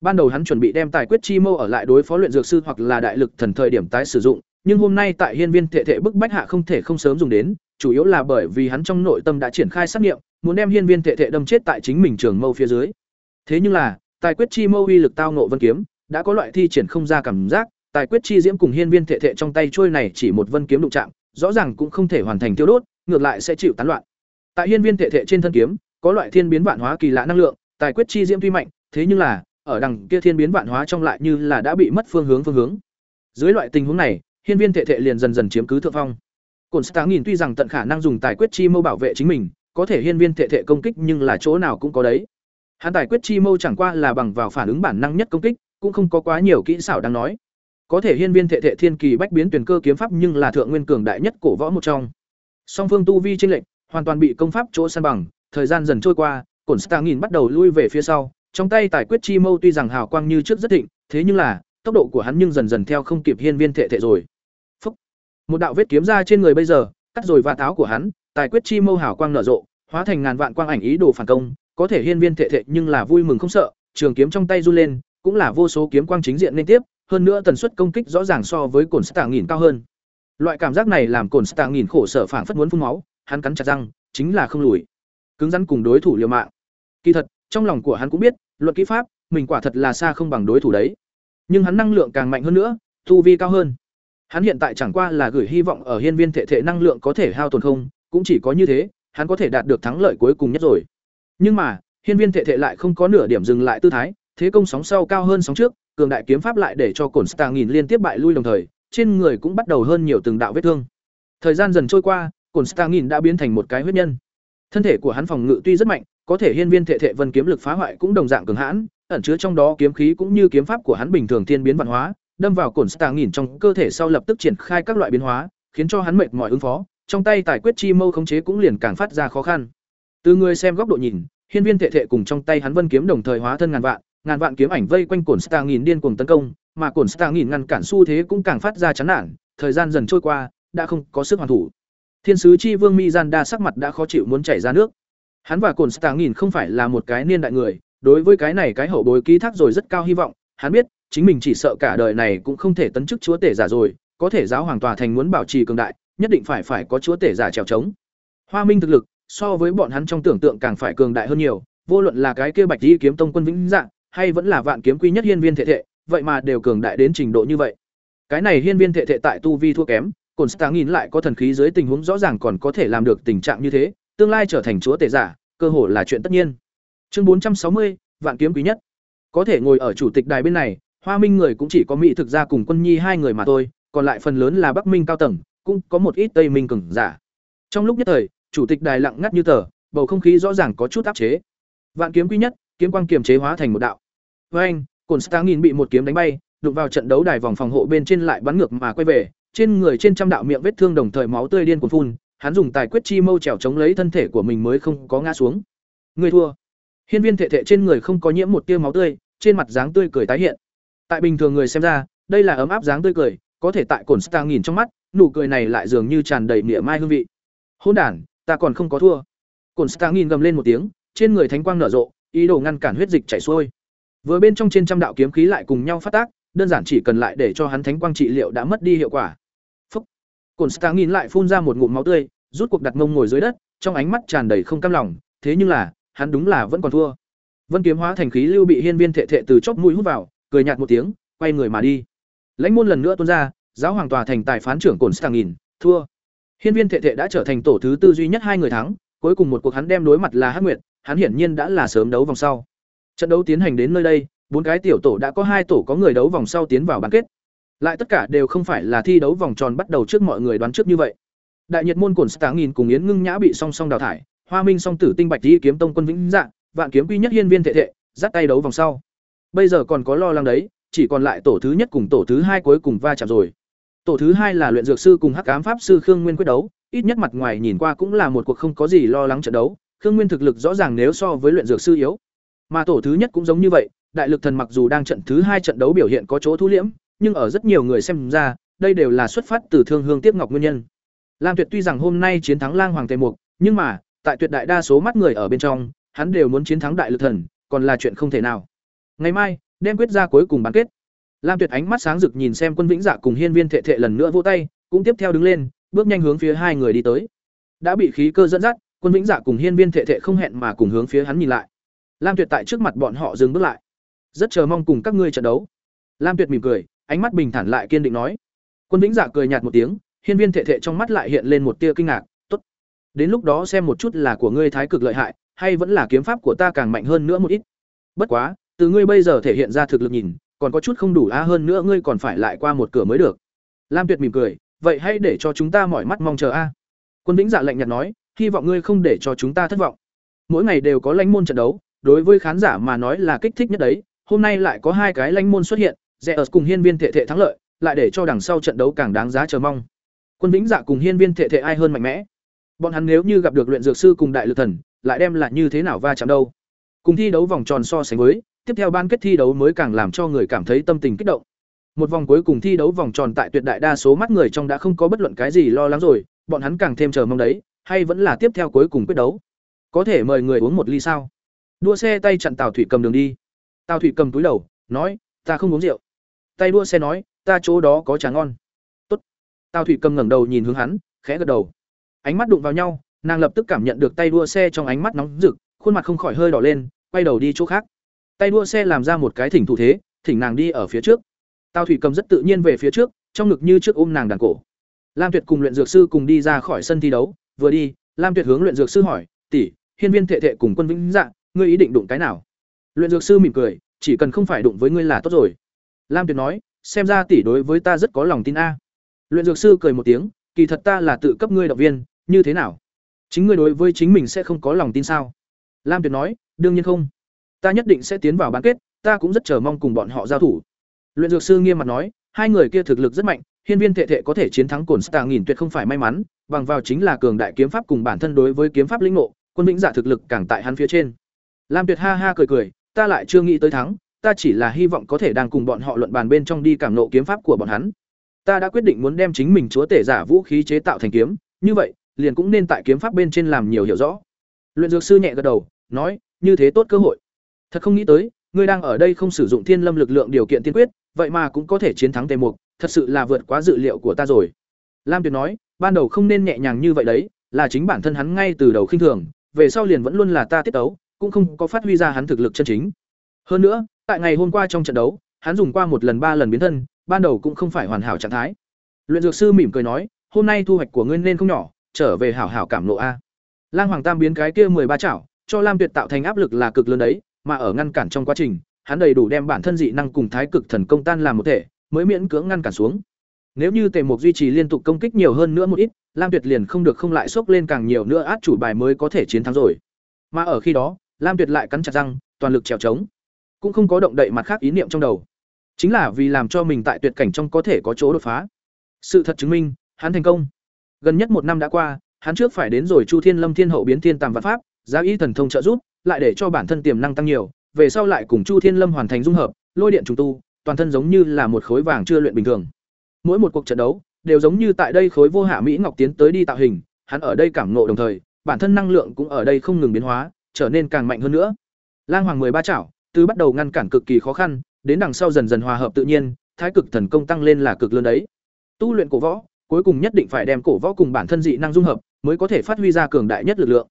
Ban đầu hắn chuẩn bị đem tài quyết chi mâu ở lại đối phó luyện dược sư hoặc là đại lực thần thời điểm tái sử dụng, nhưng hôm nay tại hiên viên thể thể bức bách hạ không thể không sớm dùng đến, chủ yếu là bởi vì hắn trong nội tâm đã triển khai sát nghiệm, muốn đem hiên viên thệ thệ đâm chết tại chính mình trường mâu phía dưới. Thế nhưng là, tài quyết chi mâu uy lực tao nộ vân kiếm, đã có loại thi triển không ra cảm giác, tài quyết chi diễm cùng hiên viên thệ thệ trong tay trôi này chỉ một vân kiếm đụng chạm, rõ ràng cũng không thể hoàn thành tiêu đốt, ngược lại sẽ chịu tán loạn. Tại hiên viên thệ thệ trên thân kiếm, có loại thiên biến vạn hóa kỳ lạ năng lượng, tài quyết chi diễm tuy mạnh, thế nhưng là, ở đằng kia thiên biến vạn hóa trong lại như là đã bị mất phương hướng phương hướng. Dưới loại tình huống này, hiên viên thệ thệ liền dần dần chiếm cứ thượng phong. Cổn Stá nhìn tuy rằng tận khả năng dùng tài quyết chi mâu bảo vệ chính mình, có thể hiên viên thệ thệ công kích nhưng là chỗ nào cũng có đấy. Hắn tài quyết chi mâu chẳng qua là bằng vào phản ứng bản năng nhất công kích, cũng không có quá nhiều kỹ xảo đang nói. Có thể hiên viên thệ thệ thiên kỳ bách biến tuyển cơ kiếm pháp nhưng là thượng nguyên cường đại nhất cổ võ một trong. Song phương tu vi chênh lệnh, hoàn toàn bị công pháp chỗ san bằng, thời gian dần trôi qua, Cổn Stá nhìn bắt đầu lui về phía sau, trong tay tài quyết chi mâu tuy rằng hào quang như trước rất thịnh, thế nhưng là, tốc độ của hắn nhưng dần dần theo không kịp hiên viên thệ thệ rồi. Một đạo vết kiếm ra trên người bây giờ, cắt rồi và táo của hắn, tài quyết chi mâu hào quang nở rộ, hóa thành ngàn vạn quang ảnh ý đồ phản công, có thể hiên viên thệ thệ nhưng là vui mừng không sợ, trường kiếm trong tay run lên, cũng là vô số kiếm quang chính diện liên tiếp, hơn nữa tần suất công kích rõ ràng so với cồn stạng nghìn cao hơn. Loại cảm giác này làm cồn stạng nghìn khổ sở phảng phất muốn phun máu, hắn cắn chặt răng, chính là không lùi. Cứng rắn cùng đối thủ liều mạng. Kỳ thật, trong lòng của hắn cũng biết, luận kỹ pháp, mình quả thật là xa không bằng đối thủ đấy. Nhưng hắn năng lượng càng mạnh hơn nữa, thu vi cao hơn. Hắn hiện tại chẳng qua là gửi hy vọng ở hiên viên thể thể năng lượng có thể hao tổn không, cũng chỉ có như thế, hắn có thể đạt được thắng lợi cuối cùng nhất rồi. Nhưng mà, hiên viên thể thể lại không có nửa điểm dừng lại tư thái, thế công sóng sau cao hơn sóng trước, cường đại kiếm pháp lại để cho cổn stang nghìn liên tiếp bại lui đồng thời, trên người cũng bắt đầu hơn nhiều từng đạo vết thương. Thời gian dần trôi qua, cổn stang nghìn đã biến thành một cái huyết nhân. Thân thể của hắn phòng ngự tuy rất mạnh, có thể hiên viên thể thể vân kiếm lực phá hoại cũng đồng dạng cường hãn, ẩn chứa trong đó kiếm khí cũng như kiếm pháp của hắn bình thường thiên biến văn hóa, đâm vào cổn stạ nghìn trong cơ thể sau lập tức triển khai các loại biến hóa, khiến cho hắn mệt mỏi ứng phó, trong tay tài quyết chi mâu khống chế cũng liền càng phát ra khó khăn. Từ người xem góc độ nhìn, hiên viên thể thể cùng trong tay hắn vân kiếm đồng thời hóa thân ngàn vạn, ngàn vạn kiếm ảnh vây quanh cổn stạ nghìn điên cuồng tấn công, mà cổn stạ nghìn ngăn cản xu thế cũng càng phát ra chán nản, thời gian dần trôi qua, đã không có sức hoàn thủ. Thiên sứ chi vương Mizanda sắc mặt đã khó chịu muốn chảy ra nước. Hắn và Cổn stạ nghìn không phải là một cái niên đại người, đối với cái này cái hậu bối ký thác rồi rất cao hy vọng, hắn biết, chính mình chỉ sợ cả đời này cũng không thể tấn chức chúa tể giả rồi, có thể giáo hoàng tòa thành muốn bảo trì cường đại, nhất định phải phải có chúa tể giả trèo trống. Hoa Minh thực lực, so với bọn hắn trong tưởng tượng càng phải cường đại hơn nhiều, vô luận là cái kia Bạch Y kiếm tông quân vĩnh dạng, hay vẫn là vạn kiếm quy nhất hiên viên thể thể, vậy mà đều cường đại đến trình độ như vậy. Cái này hiên viên thể thể tại tu vi thua kém, Cổn Stang nhìn lại có thần khí dưới tình huống rõ ràng còn có thể làm được tình trạng như thế, tương lai trở thành chúa tể giả, cơ hội là chuyện tất nhiên. Chương 460, vạn kiếm quý nhất. Có thể ngồi ở chủ tịch đài bên này, Hoa Minh người cũng chỉ có Mỹ thực ra cùng Quân Nhi hai người mà thôi, còn lại phần lớn là Bắc Minh cao tầng, cũng có một ít Tây Minh cường giả. Trong lúc nhất thời, chủ tịch đài lặng ngắt như tờ, bầu không khí rõ ràng có chút áp chế. Vạn kiếm quý nhất, kiếm quang kiềm chế hóa thành một đạo. Với anh, Cổn Stang nghìn bị một kiếm đánh bay, đụng vào trận đấu đài vòng phòng hộ bên trên lại bắn ngược mà quay về, trên người trên trăm đạo miệng vết thương đồng thời máu tươi điên cuồng phun, hắn dùng tài quyết chi mâu trèo chống lấy thân thể của mình mới không có ngã xuống. Người thua. Hiên viên thể thể trên người không có nhiễm một tia máu tươi, trên mặt dáng tươi cười tái hiện. Tại bình thường người xem ra, đây là ấm áp dáng tươi cười, có thể tại Cổn star nhìn trong mắt, nụ cười này lại dường như tràn đầy mỉa mai hương vị. Hôn đản, ta còn không có thua. Cổn star nhìn gầm lên một tiếng, trên người thánh quang nở rộ, ý đồ ngăn cản huyết dịch chảy xuôi. Vừa bên trong trên trăm đạo kiếm khí lại cùng nhau phát tác, đơn giản chỉ cần lại để cho hắn thánh quang trị liệu đã mất đi hiệu quả. Phúc. Cổn star nhìn lại phun ra một ngụm máu tươi, rút cuộc đặt mông ngồi dưới đất, trong ánh mắt tràn đầy không cam lòng, thế nhưng là, hắn đúng là vẫn còn thua. Vân kiếm hóa thành khí lưu bị hiên viên thệ thệ từ chóp mũi hút vào, cười nhạt một tiếng, quay người mà đi. Lãnh môn lần nữa tuôn ra, giáo hoàng tòa thành tài phán trưởng cổn Stang nhìn, thua. Hiên viên thệ thệ đã trở thành tổ thứ tư duy nhất hai người thắng, cuối cùng một cuộc hắn đem đối mặt là Hắc Nguyệt, hắn hiển nhiên đã là sớm đấu vòng sau. Trận đấu tiến hành đến nơi đây, bốn cái tiểu tổ đã có hai tổ có người đấu vòng sau tiến vào bán kết. Lại tất cả đều không phải là thi đấu vòng tròn bắt đầu trước mọi người đoán trước như vậy. Đại nhiệt môn cổn Stáng nghìn cùng Yến Ngưng Nhã bị song song đào thải, Hoa Minh song tử tinh bạch đi kiếm tông quân vĩnh dạng, vạn kiếm quy nhất hiên viên thệ thệ dắt tay đấu vòng sau. Bây giờ còn có lo lắng đấy, chỉ còn lại tổ thứ nhất cùng tổ thứ hai cuối cùng va chạm rồi. Tổ thứ hai là luyện dược sư cùng Hắc Ám pháp sư Khương Nguyên quyết đấu, ít nhất mặt ngoài nhìn qua cũng là một cuộc không có gì lo lắng trận đấu, Khương Nguyên thực lực rõ ràng nếu so với luyện dược sư yếu. Mà tổ thứ nhất cũng giống như vậy, đại lực thần mặc dù đang trận thứ hai trận đấu biểu hiện có chỗ thu liễm, nhưng ở rất nhiều người xem ra, đây đều là xuất phát từ thương hương tiếp ngọc nguyên nhân. Lam Tuyệt tuy rằng hôm nay chiến thắng Lang Hoàng Tề Mục, nhưng mà, tại tuyệt đại đa số mắt người ở bên trong, hắn đều muốn chiến thắng đại lực thần, còn là chuyện không thể nào. Ngày mai, đem quyết ra cuối cùng bán kết. Lam Tuyệt ánh mắt sáng rực nhìn xem Quân Vĩnh Dạ cùng Hiên Viên Thệ Thệ lần nữa vỗ tay, cũng tiếp theo đứng lên, bước nhanh hướng phía hai người đi tới. đã bị khí cơ dẫn dắt quân vĩnh dạ cùng hiên viên thệ thệ không hẹn mà cùng hướng phía hắn nhìn lại. Lam tuyệt tại trước mặt bọn họ dừng bước lại. Rất chờ mong cùng các ngươi trận đấu. Lam tuyệt mỉm cười ánh mắt bình thản lại kiên định nói. Quân vĩnh dạ cười nhạt một tiếng hiên viên thệ thệ trong mắt lại hiện lên một tia kinh ngạc tốt. Đến lúc đó xem một chút là của ngươi thái cực lợi hại hay vẫn là kiếm pháp của ta càng mạnh hơn nữa một ít. Bất quá từ ngươi bây giờ thể hiện ra thực lực nhìn, còn có chút không đủ a hơn nữa ngươi còn phải lại qua một cửa mới được. Lam tuyệt mỉm cười, vậy hãy để cho chúng ta mỏi mắt mong chờ a. Quân vĩnh dạ lạnh nhạt nói, hy vọng ngươi không để cho chúng ta thất vọng. Mỗi ngày đều có lãnh môn trận đấu, đối với khán giả mà nói là kích thích nhất đấy, hôm nay lại có hai cái lãnh môn xuất hiện, rẽ ở cùng hiên viên thể thể thắng lợi, lại để cho đằng sau trận đấu càng đáng giá chờ mong. Quân vĩnh dạ cùng hiên viên thể thể ai hơn mạnh mẽ? Bọn hắn nếu như gặp được luyện dược sư cùng đại lực thần, lại đem lại như thế nào va chạm đâu? Cùng thi đấu vòng tròn so sánh với tiếp theo ban kết thi đấu mới càng làm cho người cảm thấy tâm tình kích động. Một vòng cuối cùng thi đấu vòng tròn tại tuyệt đại đa số mắt người trong đã không có bất luận cái gì lo lắng rồi, bọn hắn càng thêm chờ mong đấy, hay vẫn là tiếp theo cuối cùng quyết đấu? Có thể mời người uống một ly sao? Đua xe tay chặn tào thủy cầm đường đi. Tào thủy cầm túi đầu, nói, ta không uống rượu. Tay đua xe nói, ta chỗ đó có trà ngon. Tốt. Tào thủy cầm ngẩng đầu nhìn hướng hắn, khẽ gật đầu. Ánh mắt đụng vào nhau, nàng lập tức cảm nhận được tay đua xe trong ánh mắt nóng rực, khuôn mặt không khỏi hơi đỏ lên, quay đầu đi chỗ khác tay đua xe làm ra một cái thỉnh thủ thế, thỉnh nàng đi ở phía trước. Tào thủy cầm rất tự nhiên về phía trước, trong ngực như trước ôm nàng đàn cổ. Lam tuyệt cùng luyện dược sư cùng đi ra khỏi sân thi đấu. Vừa đi, lam tuyệt hướng luyện dược sư hỏi, tỷ, hiên viên thệ thệ cùng quân vĩnh dạng ngươi ý định đụng cái nào? Luyện dược sư mỉm cười, chỉ cần không phải đụng với ngươi là tốt rồi. Lam tuyệt nói, xem ra tỷ đối với ta rất có lòng tin a. Luyện dược sư cười một tiếng, kỳ thật ta là tự cấp ngươi động viên, như thế nào? Chính ngươi đối với chính mình sẽ không có lòng tin sao? Lam tuyệt nói, đương nhiên không ta nhất định sẽ tiến vào bán kết, ta cũng rất chờ mong cùng bọn họ giao thủ. Luyện dược sư nghiêm mặt nói, hai người kia thực lực rất mạnh, hiên viên thệ thệ có thể chiến thắng cổn Star nghìn tuyệt không phải may mắn, bằng vào chính là cường đại kiếm pháp cùng bản thân đối với kiếm pháp linh ngộ, quân vĩnh giả thực lực càng tại hắn phía trên. Lam tuyệt ha ha cười cười, ta lại chưa nghĩ tới thắng, ta chỉ là hy vọng có thể đang cùng bọn họ luận bàn bên trong đi cảm nộ kiếm pháp của bọn hắn. Ta đã quyết định muốn đem chính mình chúa tể giả vũ khí chế tạo thành kiếm, như vậy, liền cũng nên tại kiếm pháp bên trên làm nhiều hiểu rõ. Luyện dược sư nhẹ gật đầu, nói, như thế tốt cơ hội thật không nghĩ tới, ngươi đang ở đây không sử dụng thiên lâm lực lượng điều kiện tiên quyết, vậy mà cũng có thể chiến thắng tề mục, thật sự là vượt quá dự liệu của ta rồi. Lam tuyệt nói, ban đầu không nên nhẹ nhàng như vậy đấy, là chính bản thân hắn ngay từ đầu khinh thường, về sau liền vẫn luôn là ta tiết tấu, cũng không có phát huy ra hắn thực lực chân chính. Hơn nữa, tại ngày hôm qua trong trận đấu, hắn dùng qua một lần ba lần biến thân, ban đầu cũng không phải hoàn hảo trạng thái. Luyện dược sư mỉm cười nói, hôm nay thu hoạch của ngươi nên không nhỏ, trở về hảo hảo cảm lộ a. Lang hoàng tam biến cái kia mười ba chảo, cho lam tuyệt tạo thành áp lực là cực lớn đấy mà ở ngăn cản trong quá trình, hắn đầy đủ đem bản thân dị năng cùng thái cực thần công tan làm một thể, mới miễn cưỡng ngăn cản xuống. Nếu như tề mục duy trì liên tục công kích nhiều hơn nữa một ít, lam tuyệt liền không được không lại xốc lên càng nhiều nữa át chủ bài mới có thể chiến thắng rồi. Mà ở khi đó, lam tuyệt lại cắn chặt răng, toàn lực trèo trống. Cũng không có động đậy mặt khác ý niệm trong đầu. Chính là vì làm cho mình tại tuyệt cảnh trong có thể có chỗ đột phá. Sự thật chứng minh, hắn thành công. Gần nhất một năm đã qua, hắn trước phải đến rồi chu thiên lâm thiên hậu biến thiên tàm vạn pháp giáo y thần thông trợ giúp lại để cho bản thân tiềm năng tăng nhiều, về sau lại cùng chu thiên lâm hoàn thành dung hợp, lôi điện trùng tu, toàn thân giống như là một khối vàng chưa luyện bình thường. Mỗi một cuộc trận đấu, đều giống như tại đây khối vô hạ mỹ ngọc tiến tới đi tạo hình, hắn ở đây cảm ngộ đồng thời, bản thân năng lượng cũng ở đây không ngừng biến hóa, trở nên càng mạnh hơn nữa. Lang hoàng mười ba chảo, từ bắt đầu ngăn cản cực kỳ khó khăn, đến đằng sau dần dần hòa hợp tự nhiên, thái cực thần công tăng lên là cực lớn đấy. Tu luyện cổ võ, cuối cùng nhất định phải đem cổ võ cùng bản thân dị năng dung hợp, mới có thể phát huy ra cường đại nhất lực lượng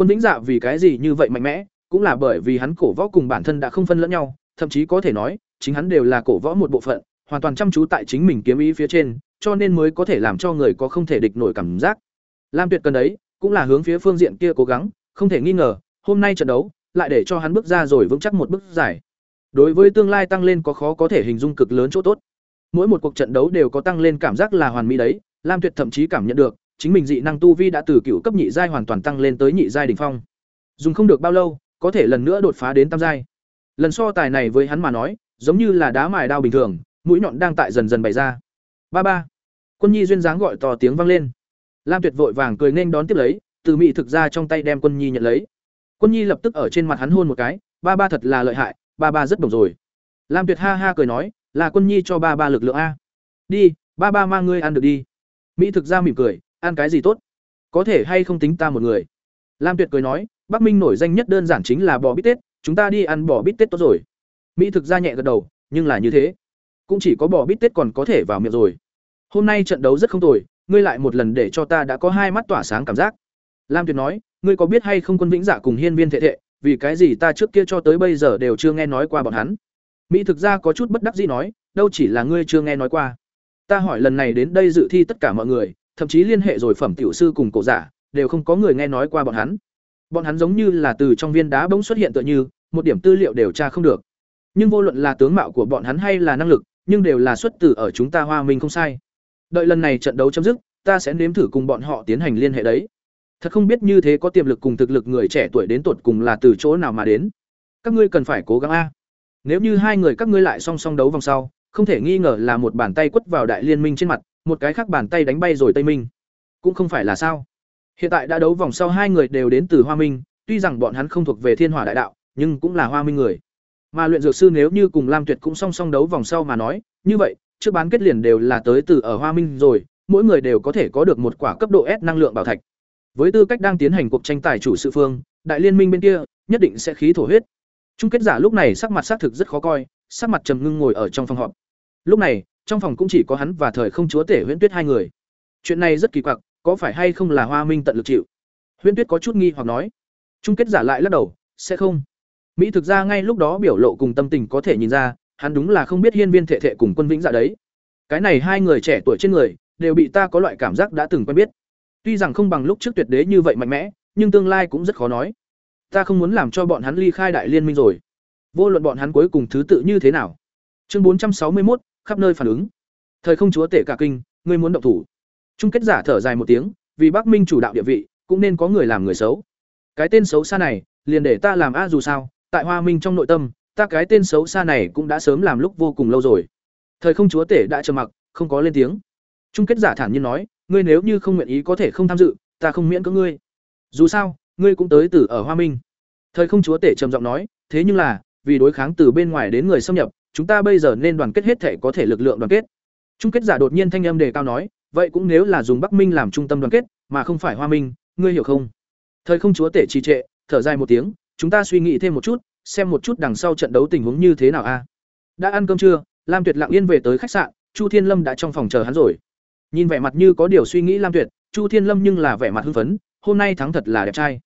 quân vĩnh dạ vì cái gì như vậy mạnh mẽ, cũng là bởi vì hắn cổ võ cùng bản thân đã không phân lẫn nhau, thậm chí có thể nói, chính hắn đều là cổ võ một bộ phận, hoàn toàn chăm chú tại chính mình kiếm ý phía trên, cho nên mới có thể làm cho người có không thể địch nổi cảm giác. Lam tuyệt cần đấy cũng là hướng phía phương diện kia cố gắng, không thể nghi ngờ, hôm nay trận đấu, lại để cho hắn bước ra rồi vững chắc một bước giải đối với tương lai tăng lên có khó có thể hình dung cực lớn chỗ tốt. Mỗi một cuộc trận đấu đều có tăng lên cảm giác là hoàn mỹ đấy, lam tuyệt thậm chí cảm nhận được chính mình dị năng tu vi đã từ cựu cấp nhị giai hoàn toàn tăng lên tới nhị giai đỉnh phong. Dùng không được bao lâu, có thể lần nữa đột phá đến tam giai. Lần so tài này với hắn mà nói, giống như là đá mài đao bình thường, mũi nhọn đang tại dần dần bày ra. Ba ba. Quân nhi duyên dáng gọi to tiếng vang lên. Lam tuyệt vội vàng cười nên đón tiếp lấy, từ mỹ thực ra trong tay đem quân nhi nhận lấy. Quân nhi lập tức ở trên mặt hắn hôn một cái, ba ba thật là lợi hại, ba ba rất đồng rồi. Lam tuyệt ha ha cười nói, là quân nhi cho ba ba lực lượng a. Đi, ba ba mang ngươi ăn được đi. Mỹ thực ra mỉm cười ăn cái gì tốt? Có thể hay không tính ta một người? Lam tuyệt cười nói, bắc minh nổi danh nhất đơn giản chính là bò bít tết, chúng ta đi ăn bò bít tết tốt rồi. Mỹ thực ra nhẹ gật đầu, nhưng là như thế. Cũng chỉ có bò bít tết còn có thể vào miệng rồi. Hôm nay trận đấu rất không tồi, ngươi lại một lần để cho ta đã có hai mắt tỏa sáng cảm giác. Lam tuyệt nói, ngươi có biết hay không quân vĩnh dạ cùng hiên viên thệ thệ, vì cái gì ta trước kia cho tới bây giờ đều chưa nghe nói qua bọn hắn? Mỹ thực ra có chút bất đắc dĩ nói, đâu chỉ là ngươi chưa nghe nói qua. Ta hỏi lần này đến đây dự thi tất cả mọi người thậm chí liên hệ rồi phẩm tiểu sư cùng cổ giả, đều không có người nghe nói qua bọn hắn. Bọn hắn giống như là từ trong viên đá bỗng xuất hiện tựa như, một điểm tư liệu đều tra không được. Nhưng vô luận là tướng mạo của bọn hắn hay là năng lực, nhưng đều là xuất từ ở chúng ta hoa minh không sai. Đợi lần này trận đấu chấm dứt, ta sẽ nếm thử cùng bọn họ tiến hành liên hệ đấy. Thật không biết như thế có tiềm lực cùng thực lực người trẻ tuổi đến tuột cùng là từ chỗ nào mà đến. Các ngươi cần phải cố gắng a. Nếu như hai người các ngươi lại song song đấu vòng sau, không thể nghi ngờ là một bàn tay quất vào đại liên minh trên mặt một cái khác bàn tay đánh bay rồi tây minh. Cũng không phải là sao. Hiện tại đã đấu vòng sau hai người đều đến từ hoa minh, tuy rằng bọn hắn không thuộc về thiên hỏa đại đạo, nhưng cũng là hoa minh người. Mà luyện dược sư nếu như cùng lam tuyệt cũng song song đấu vòng sau mà nói, như vậy, trước bán kết liền đều là tới từ ở hoa minh rồi, mỗi người đều có thể có được một quả cấp độ s năng lượng bảo thạch. Với tư cách đang tiến hành cuộc tranh tài chủ sự phương, đại liên minh bên kia, nhất định sẽ khí thổ huyết. Chung kết giả lúc này sắc mặt xác thực rất khó coi, sắc mặt trầm ngưng ngồi ở trong phòng họp. Lúc này trong phòng cũng chỉ có hắn và thời không chúa tể huyễn tuyết hai người. Chuyện này rất kỳ quặc, có phải hay không là hoa minh tận lực chịu? Huyễn tuyết có chút nghi hoặc nói. Chung kết giả lại lắc đầu, sẽ không. Mỹ thực ra ngay lúc đó biểu lộ cùng tâm tình có thể nhìn ra, hắn đúng là không biết hiên viên thệ thệ cùng quân vĩnh dạ đấy. Cái này hai người trẻ tuổi trên người, đều bị ta có loại cảm giác đã từng quen biết. Tuy rằng không bằng lúc trước tuyệt đế như vậy mạnh mẽ, nhưng tương lai cũng rất khó nói. Ta không muốn làm cho bọn hắn ly khai đại liên minh rồi. Vô luận bọn hắn cuối cùng thứ tự như thế nào. Chương bốn trăm sáu mươi một khắp nơi phản ứng. Thời không chúa tể cả kinh, ngươi muốn động thủ. Chung kết giả thở dài một tiếng, vì bắc minh chủ đạo địa vị, cũng nên có người làm người xấu. Cái tên xấu xa này, liền để ta làm a dù sao, tại hoa minh trong nội tâm, ta cái tên xấu xa này cũng đã sớm làm lúc vô cùng lâu rồi. Thời không chúa tể đã trầm mặc, không có lên tiếng. Chung kết giả thản nhiên nói, ngươi nếu như không nguyện ý có thể không tham dự, ta không miễn cưỡng ngươi. Dù sao, ngươi cũng tới từ ở hoa minh. Thời không chúa tể trầm giọng nói, thế nhưng là, vì đối kháng từ bên ngoài đến người xâm nhập chúng ta bây giờ nên đoàn kết hết thể có thể lực lượng đoàn kết. Chung kết giả đột nhiên thanh âm đề cao nói, vậy cũng nếu là dùng bắc minh làm trung tâm đoàn kết, mà không phải hoa minh, ngươi hiểu không? Thời không chúa tể trì trệ, thở dài một tiếng, chúng ta suy nghĩ thêm một chút, xem một chút đằng sau trận đấu tình huống như thế nào a. Đã ăn cơm chưa? lam tuyệt lặng yên về tới khách sạn, chu thiên lâm đã trong phòng chờ hắn rồi. Nhìn vẻ mặt như có điều suy nghĩ lam tuyệt, chu thiên lâm nhưng là vẻ mặt hưng phấn, hôm nay thắng thật là đẹp trai.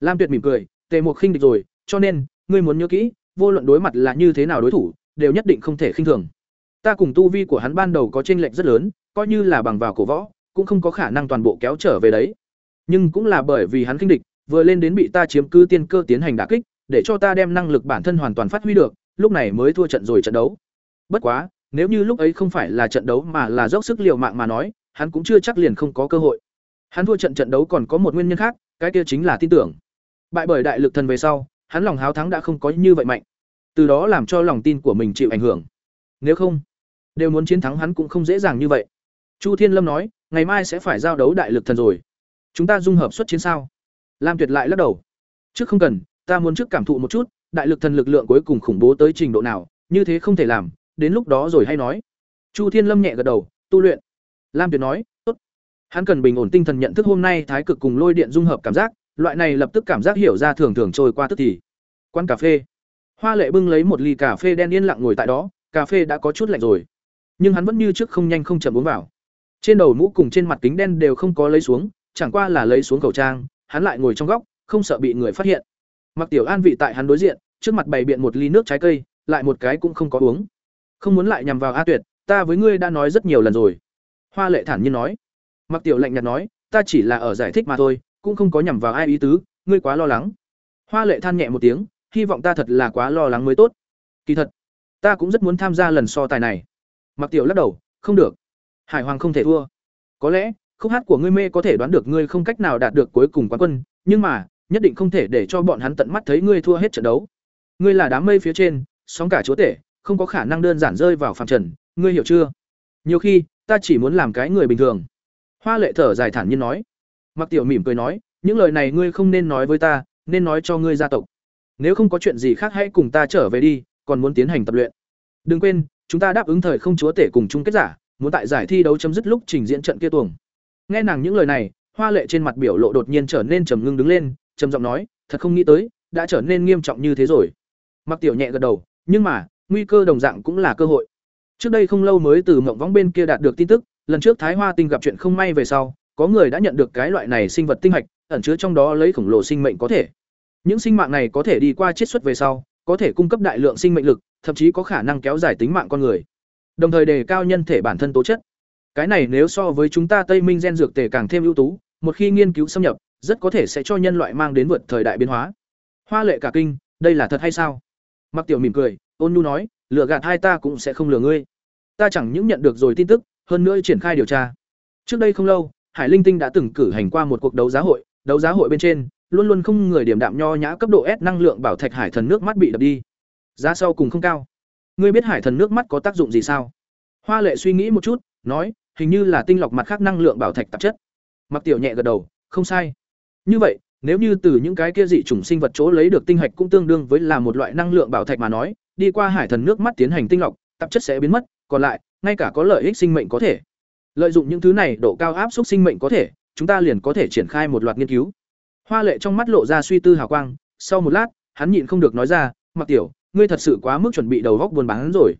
Lam tuyệt mỉm cười, tề một khinh địch rồi, cho nên, ngươi muốn nhớ kỹ, vô luận đối mặt là như thế nào đối thủ đều nhất định không thể khinh thường. Ta cùng tu vi của hắn ban đầu có chênh lệch rất lớn, coi như là bằng vào cổ võ, cũng không có khả năng toàn bộ kéo trở về đấy. Nhưng cũng là bởi vì hắn kinh địch, vừa lên đến bị ta chiếm cứ tiên cơ tiến hành đả kích, để cho ta đem năng lực bản thân hoàn toàn phát huy được, lúc này mới thua trận rồi trận đấu. Bất quá, nếu như lúc ấy không phải là trận đấu mà là dốc sức liều mạng mà nói, hắn cũng chưa chắc liền không có cơ hội. Hắn thua trận trận đấu còn có một nguyên nhân khác, cái kia chính là tin tưởng. Bại bởi đại lực thần về sau, hắn lòng háo thắng đã không có như vậy mạnh từ đó làm cho lòng tin của mình chịu ảnh hưởng. Nếu không, đều muốn chiến thắng hắn cũng không dễ dàng như vậy. Chu thiên lâm nói, ngày mai sẽ phải giao đấu đại lực thần rồi. Chúng ta dung hợp xuất chiến sao? Lam tuyệt lại lắc đầu. Trước không cần, ta muốn trước cảm thụ một chút, đại lực thần lực lượng cuối cùng khủng bố tới trình độ nào, như thế không thể làm, đến lúc đó rồi hay nói. Chu thiên lâm nhẹ gật đầu, tu luyện. Lam tuyệt nói, tốt. Hắn cần bình ổn tinh thần nhận thức hôm nay thái cực cùng lôi điện dung hợp cảm giác, loại này lập tức cảm giác hiểu ra thường thường trôi qua tức thì. Quán cà phê hoa lệ bưng lấy một ly cà phê đen yên lặng ngồi tại đó, cà phê đã có chút lạnh rồi. Nhưng hắn vẫn như trước không nhanh không chậm uống vào. Trên đầu mũ cùng trên mặt kính đen đều không có lấy xuống, chẳng qua là lấy xuống khẩu trang, hắn lại ngồi trong góc, không sợ bị người phát hiện. Mặc tiểu an vị tại hắn đối diện, trước mặt bày biện một ly nước trái cây, lại một cái cũng không có uống. Không muốn lại nhằm vào a tuyệt, ta với ngươi đã nói rất nhiều lần rồi. Hoa lệ thản nhiên nói. Mặc tiểu lạnh nhạt nói, ta chỉ là ở giải thích mà thôi, cũng không có nhằm vào ai ý tứ, ngươi quá lo lắng. Hoa lệ than nhẹ một tiếng hy vọng ta thật là quá lo lắng mới tốt. Kỳ thật, ta cũng rất muốn tham gia lần so tài này. Mặc tiểu lắc đầu, không được. Hải hoàng không thể thua. Có lẽ, khúc hát của ngươi mê có thể đoán được ngươi không cách nào đạt được cuối cùng quán quân, nhưng mà, nhất định không thể để cho bọn hắn tận mắt thấy ngươi thua hết trận đấu. Ngươi là đám mây phía trên, sóng cả chúa tể, không có khả năng đơn giản rơi vào phàm trần, ngươi hiểu chưa? Nhiều khi, ta chỉ muốn làm cái người bình thường. Hoa lệ thở dài thản nhiên nói. Mặc tiểu mỉm cười nói, những lời này ngươi không nên nói với ta, nên nói cho ngươi gia tộc nếu không có chuyện gì khác hãy cùng ta trở về đi, còn muốn tiến hành tập luyện. Đừng quên, chúng ta đáp ứng thời không chúa tể cùng chung kết giả, muốn tại giải thi đấu chấm dứt lúc trình diễn trận kia tuồng. Nghe nàng những lời này, hoa lệ trên mặt biểu lộ đột nhiên trở nên trầm ngưng đứng lên, trầm giọng nói, thật không nghĩ tới, đã trở nên nghiêm trọng như thế rồi. Mặc tiểu nhẹ gật đầu, nhưng mà, nguy cơ đồng dạng cũng là cơ hội. Trước đây không lâu mới từ mộng võng bên kia đạt được tin tức, lần trước thái hoa tinh gặp chuyện không may về sau, có người đã nhận được cái loại này sinh vật tinh hạch, ẩn chứa trong đó lấy khổng lồ sinh mệnh có thể. Những sinh mạng này có thể đi qua chiết xuất về sau, có thể cung cấp đại lượng sinh mệnh lực, thậm chí có khả năng kéo dài tính mạng con người. Đồng thời đề cao nhân thể bản thân tố chất. Cái này nếu so với chúng ta Tây Minh gen dược tề càng thêm ưu tú, một khi nghiên cứu xâm nhập, rất có thể sẽ cho nhân loại mang đến vượt thời đại biến hóa. Hoa lệ cả kinh, đây là thật hay sao? Mặc Tiểu mỉm cười, ôn nhu nói, lừa gạt hai ta cũng sẽ không lừa ngươi. Ta chẳng những nhận được rồi tin tức, hơn nữa triển khai điều tra. Trước đây không lâu, Hải Linh Tinh đã từng cử hành qua một cuộc đấu giá hội, đấu giá hội bên trên, luôn luôn không người điểm đạm nho nhã cấp độ S năng lượng bảo thạch hải thần nước mắt bị đập đi. Giá sau cùng không cao. Ngươi biết hải thần nước mắt có tác dụng gì sao? Hoa Lệ suy nghĩ một chút, nói, hình như là tinh lọc mặt khác năng lượng bảo thạch tạp chất. Mặc Tiểu nhẹ gật đầu, không sai. Như vậy, nếu như từ những cái kia dị chủng sinh vật chỗ lấy được tinh hạch cũng tương đương với là một loại năng lượng bảo thạch mà nói, đi qua hải thần nước mắt tiến hành tinh lọc, tạp chất sẽ biến mất, còn lại, ngay cả có lợi ích sinh mệnh có thể. Lợi dụng những thứ này độ cao áp suất sinh mệnh có thể, chúng ta liền có thể triển khai một loạt nghiên cứu. Hoa Lệ trong mắt lộ ra suy tư hào quang, sau một lát, hắn nhịn không được nói ra, "Mặc Tiểu, ngươi thật sự quá mức chuẩn bị đầu góc buồn bán rồi.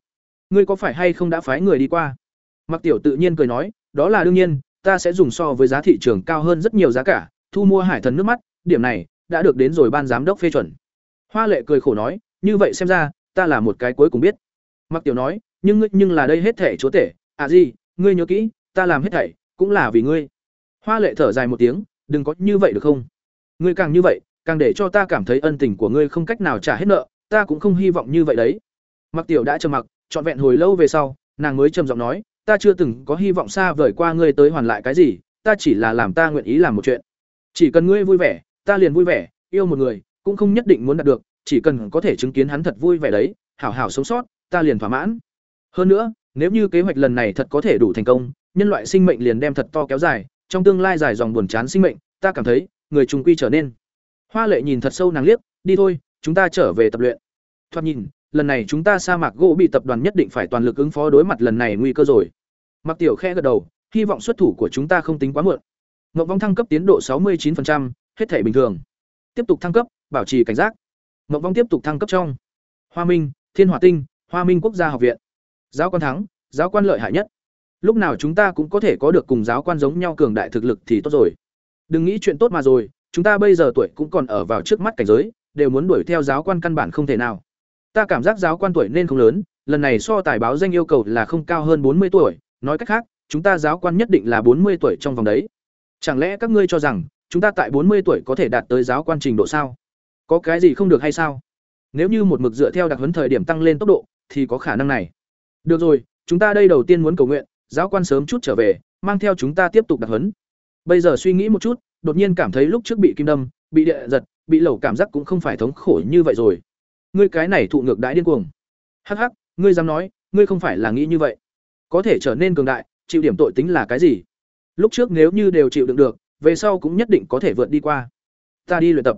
Ngươi có phải hay không đã phái người đi qua?" Mặc Tiểu tự nhiên cười nói, "Đó là đương nhiên, ta sẽ dùng so với giá thị trường cao hơn rất nhiều giá cả, thu mua hải thần nước mắt, điểm này đã được đến rồi ban giám đốc phê chuẩn." Hoa Lệ cười khổ nói, "Như vậy xem ra, ta là một cái cuối cùng biết." Mặc Tiểu nói, "Nhưng ngươi nhưng là đây hết thể chúa tể, à gì, ngươi nhớ kỹ, ta làm hết thảy cũng là vì ngươi." Hoa Lệ thở dài một tiếng, "Đừng có như vậy được không? Ngươi càng như vậy, càng để cho ta cảm thấy ân tình của ngươi không cách nào trả hết nợ, ta cũng không hy vọng như vậy đấy." Mặc Tiểu đã trầm mặc, trọn vẹn hồi lâu về sau, nàng mới trầm giọng nói, "Ta chưa từng có hy vọng xa vời qua ngươi tới hoàn lại cái gì, ta chỉ là làm ta nguyện ý làm một chuyện. Chỉ cần ngươi vui vẻ, ta liền vui vẻ, yêu một người, cũng không nhất định muốn đạt được, chỉ cần có thể chứng kiến hắn thật vui vẻ đấy, hảo hảo sống sót, ta liền thỏa mãn. Hơn nữa, nếu như kế hoạch lần này thật có thể đủ thành công, nhân loại sinh mệnh liền đem thật to kéo dài, trong tương lai dài dòng buồn chán sinh mệnh, ta cảm thấy, người trùng quy trở nên. Hoa Lệ nhìn thật sâu nàng liếc, đi thôi, chúng ta trở về tập luyện. Thoạt nhìn, lần này chúng ta sa mạc gỗ bị tập đoàn nhất định phải toàn lực ứng phó đối mặt lần này nguy cơ rồi. Mặc Tiểu khẽ gật đầu, hy vọng xuất thủ của chúng ta không tính quá muộn. Ngộ vong thăng cấp tiến độ 69%, hết thể bình thường. Tiếp tục thăng cấp, bảo trì cảnh giác. Ngộ vong tiếp tục thăng cấp trong. Hoa Minh, Thiên Hỏa Tinh, Hoa Minh Quốc gia học viện. Giáo quan thắng, giáo quan lợi hại nhất. Lúc nào chúng ta cũng có thể có được cùng giáo quan giống nhau cường đại thực lực thì tốt rồi. Đừng nghĩ chuyện tốt mà rồi, chúng ta bây giờ tuổi cũng còn ở vào trước mắt cảnh giới, đều muốn đuổi theo giáo quan căn bản không thể nào. Ta cảm giác giáo quan tuổi nên không lớn, lần này so tài báo danh yêu cầu là không cao hơn bốn mươi tuổi, nói cách khác, chúng ta giáo quan nhất định là bốn mươi tuổi trong vòng đấy. Chẳng lẽ các ngươi cho rằng, chúng ta tại bốn mươi tuổi có thể đạt tới giáo quan trình độ sao? Có cái gì không được hay sao? Nếu như một mực dựa theo đặc huấn thời điểm tăng lên tốc độ, thì có khả năng này. Được rồi, chúng ta đây đầu tiên muốn cầu nguyện, giáo quan sớm chút trở về, mang theo chúng ta tiếp tục đặc huấn. Bây giờ suy nghĩ một chút, đột nhiên cảm thấy lúc trước bị kim đâm, bị địa giật, bị lẩu cảm giác cũng không phải thống khổ như vậy rồi. Ngươi cái này thụ ngược đãi điên cuồng. Hắc hắc, ngươi dám nói, ngươi không phải là nghĩ như vậy. Có thể trở nên cường đại, chịu điểm tội tính là cái gì? Lúc trước nếu như đều chịu đựng được, về sau cũng nhất định có thể vượt đi qua. Ta đi luyện tập.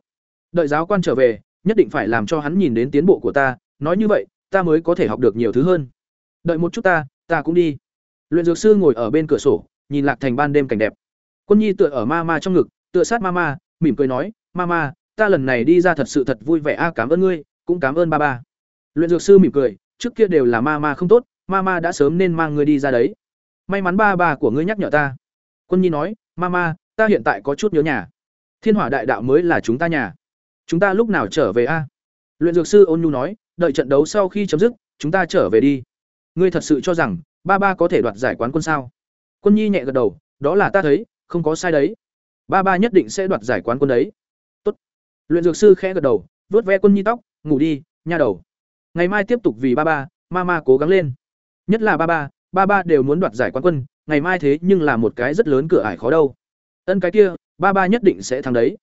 Đợi giáo quan trở về, nhất định phải làm cho hắn nhìn đến tiến bộ của ta, nói như vậy, ta mới có thể học được nhiều thứ hơn. Đợi một chút ta, ta cũng đi. Luyện dược sư ngồi ở bên cửa sổ, nhìn Lạc Thành ban đêm cảnh đẹp. Quân Nhi tựa ở Mama trong ngực, tựa sát Mama, mỉm cười nói, "Mama, ta lần này đi ra thật sự thật vui vẻ a, cảm ơn ngươi, cũng cảm ơn ba ba." Luyện dược sư mỉm cười, trước kia đều là Mama không tốt, Mama đã sớm nên mang ngươi đi ra đấy. May mắn ba ba của ngươi nhắc nhở ta. Quân Nhi nói, "Mama, ta hiện tại có chút nhớ nhà. Thiên Hỏa Đại Đạo mới là chúng ta nhà. Chúng ta lúc nào trở về a?" Luyện dược sư Ôn Nhu nói, "Đợi trận đấu sau khi chấm dứt, chúng ta trở về đi." Ngươi thật sự cho rằng ba ba có thể đoạt giải quán quân sao? Quân Nhi nhẹ gật đầu, đó là ta thấy, không có sai đấy. Ba ba nhất định sẽ đoạt giải quán quân đấy. Tốt. Luyện dược sư khẽ gật đầu, vuốt ve Quân Nhi tóc, ngủ đi, nha đầu. Ngày mai tiếp tục vì ba ba, mama cố gắng lên. Nhất là ba ba, ba ba đều muốn đoạt giải quán quân, ngày mai thế nhưng là một cái rất lớn cửa ải khó đâu. Ân cái kia, ba ba nhất định sẽ thắng đấy.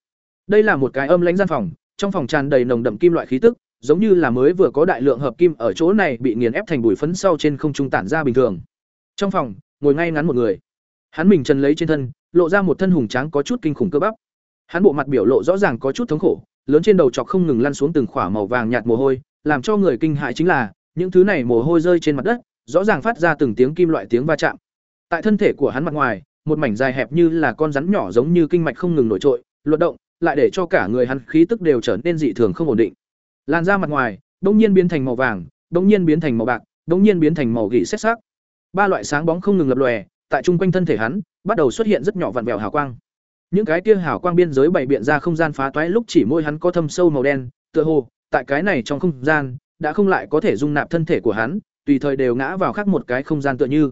Đây là một cái âm lãnh gian phòng, trong phòng tràn đầy nồng đậm kim loại khí tức, giống như là mới vừa có đại lượng hợp kim ở chỗ này bị nghiền ép thành bụi phấn sau trên không trung tản ra bình thường. Trong phòng, ngồi ngay ngắn một người. Hắn mình trần lấy trên thân, lộ ra một thân hùng tráng có chút kinh khủng cơ bắp. Hắn bộ mặt biểu lộ rõ ràng có chút thống khổ, lớn trên đầu chọc không ngừng lăn xuống từng khỏa màu vàng nhạt mồ hôi, làm cho người kinh hại chính là, những thứ này mồ hôi rơi trên mặt đất, rõ ràng phát ra từng tiếng kim loại tiếng va chạm. Tại thân thể của hắn mặt ngoài, một mảnh dài hẹp như là con rắn nhỏ giống như kinh mạch không ngừng nổi trội, luận động, lại để cho cả người hắn khí tức đều trở nên dị thường không ổn định. Làn da mặt ngoài, bỗng nhiên biến thành màu vàng, bỗng nhiên biến thành màu bạc, bỗng nhiên biến thành màu gỉ xét xác, Ba loại sáng bóng không ngừng lập lòe, tại trung quanh thân thể hắn, bắt đầu xuất hiện rất nhỏ vặn vẹo hào quang. những cái kia hào quang biên giới bảy biện ra không gian phá toái lúc chỉ môi hắn có thâm sâu màu đen tựa hồ tại cái này trong không gian đã không lại có thể dung nạp thân thể của hắn tùy thời đều ngã vào khác một cái không gian tựa như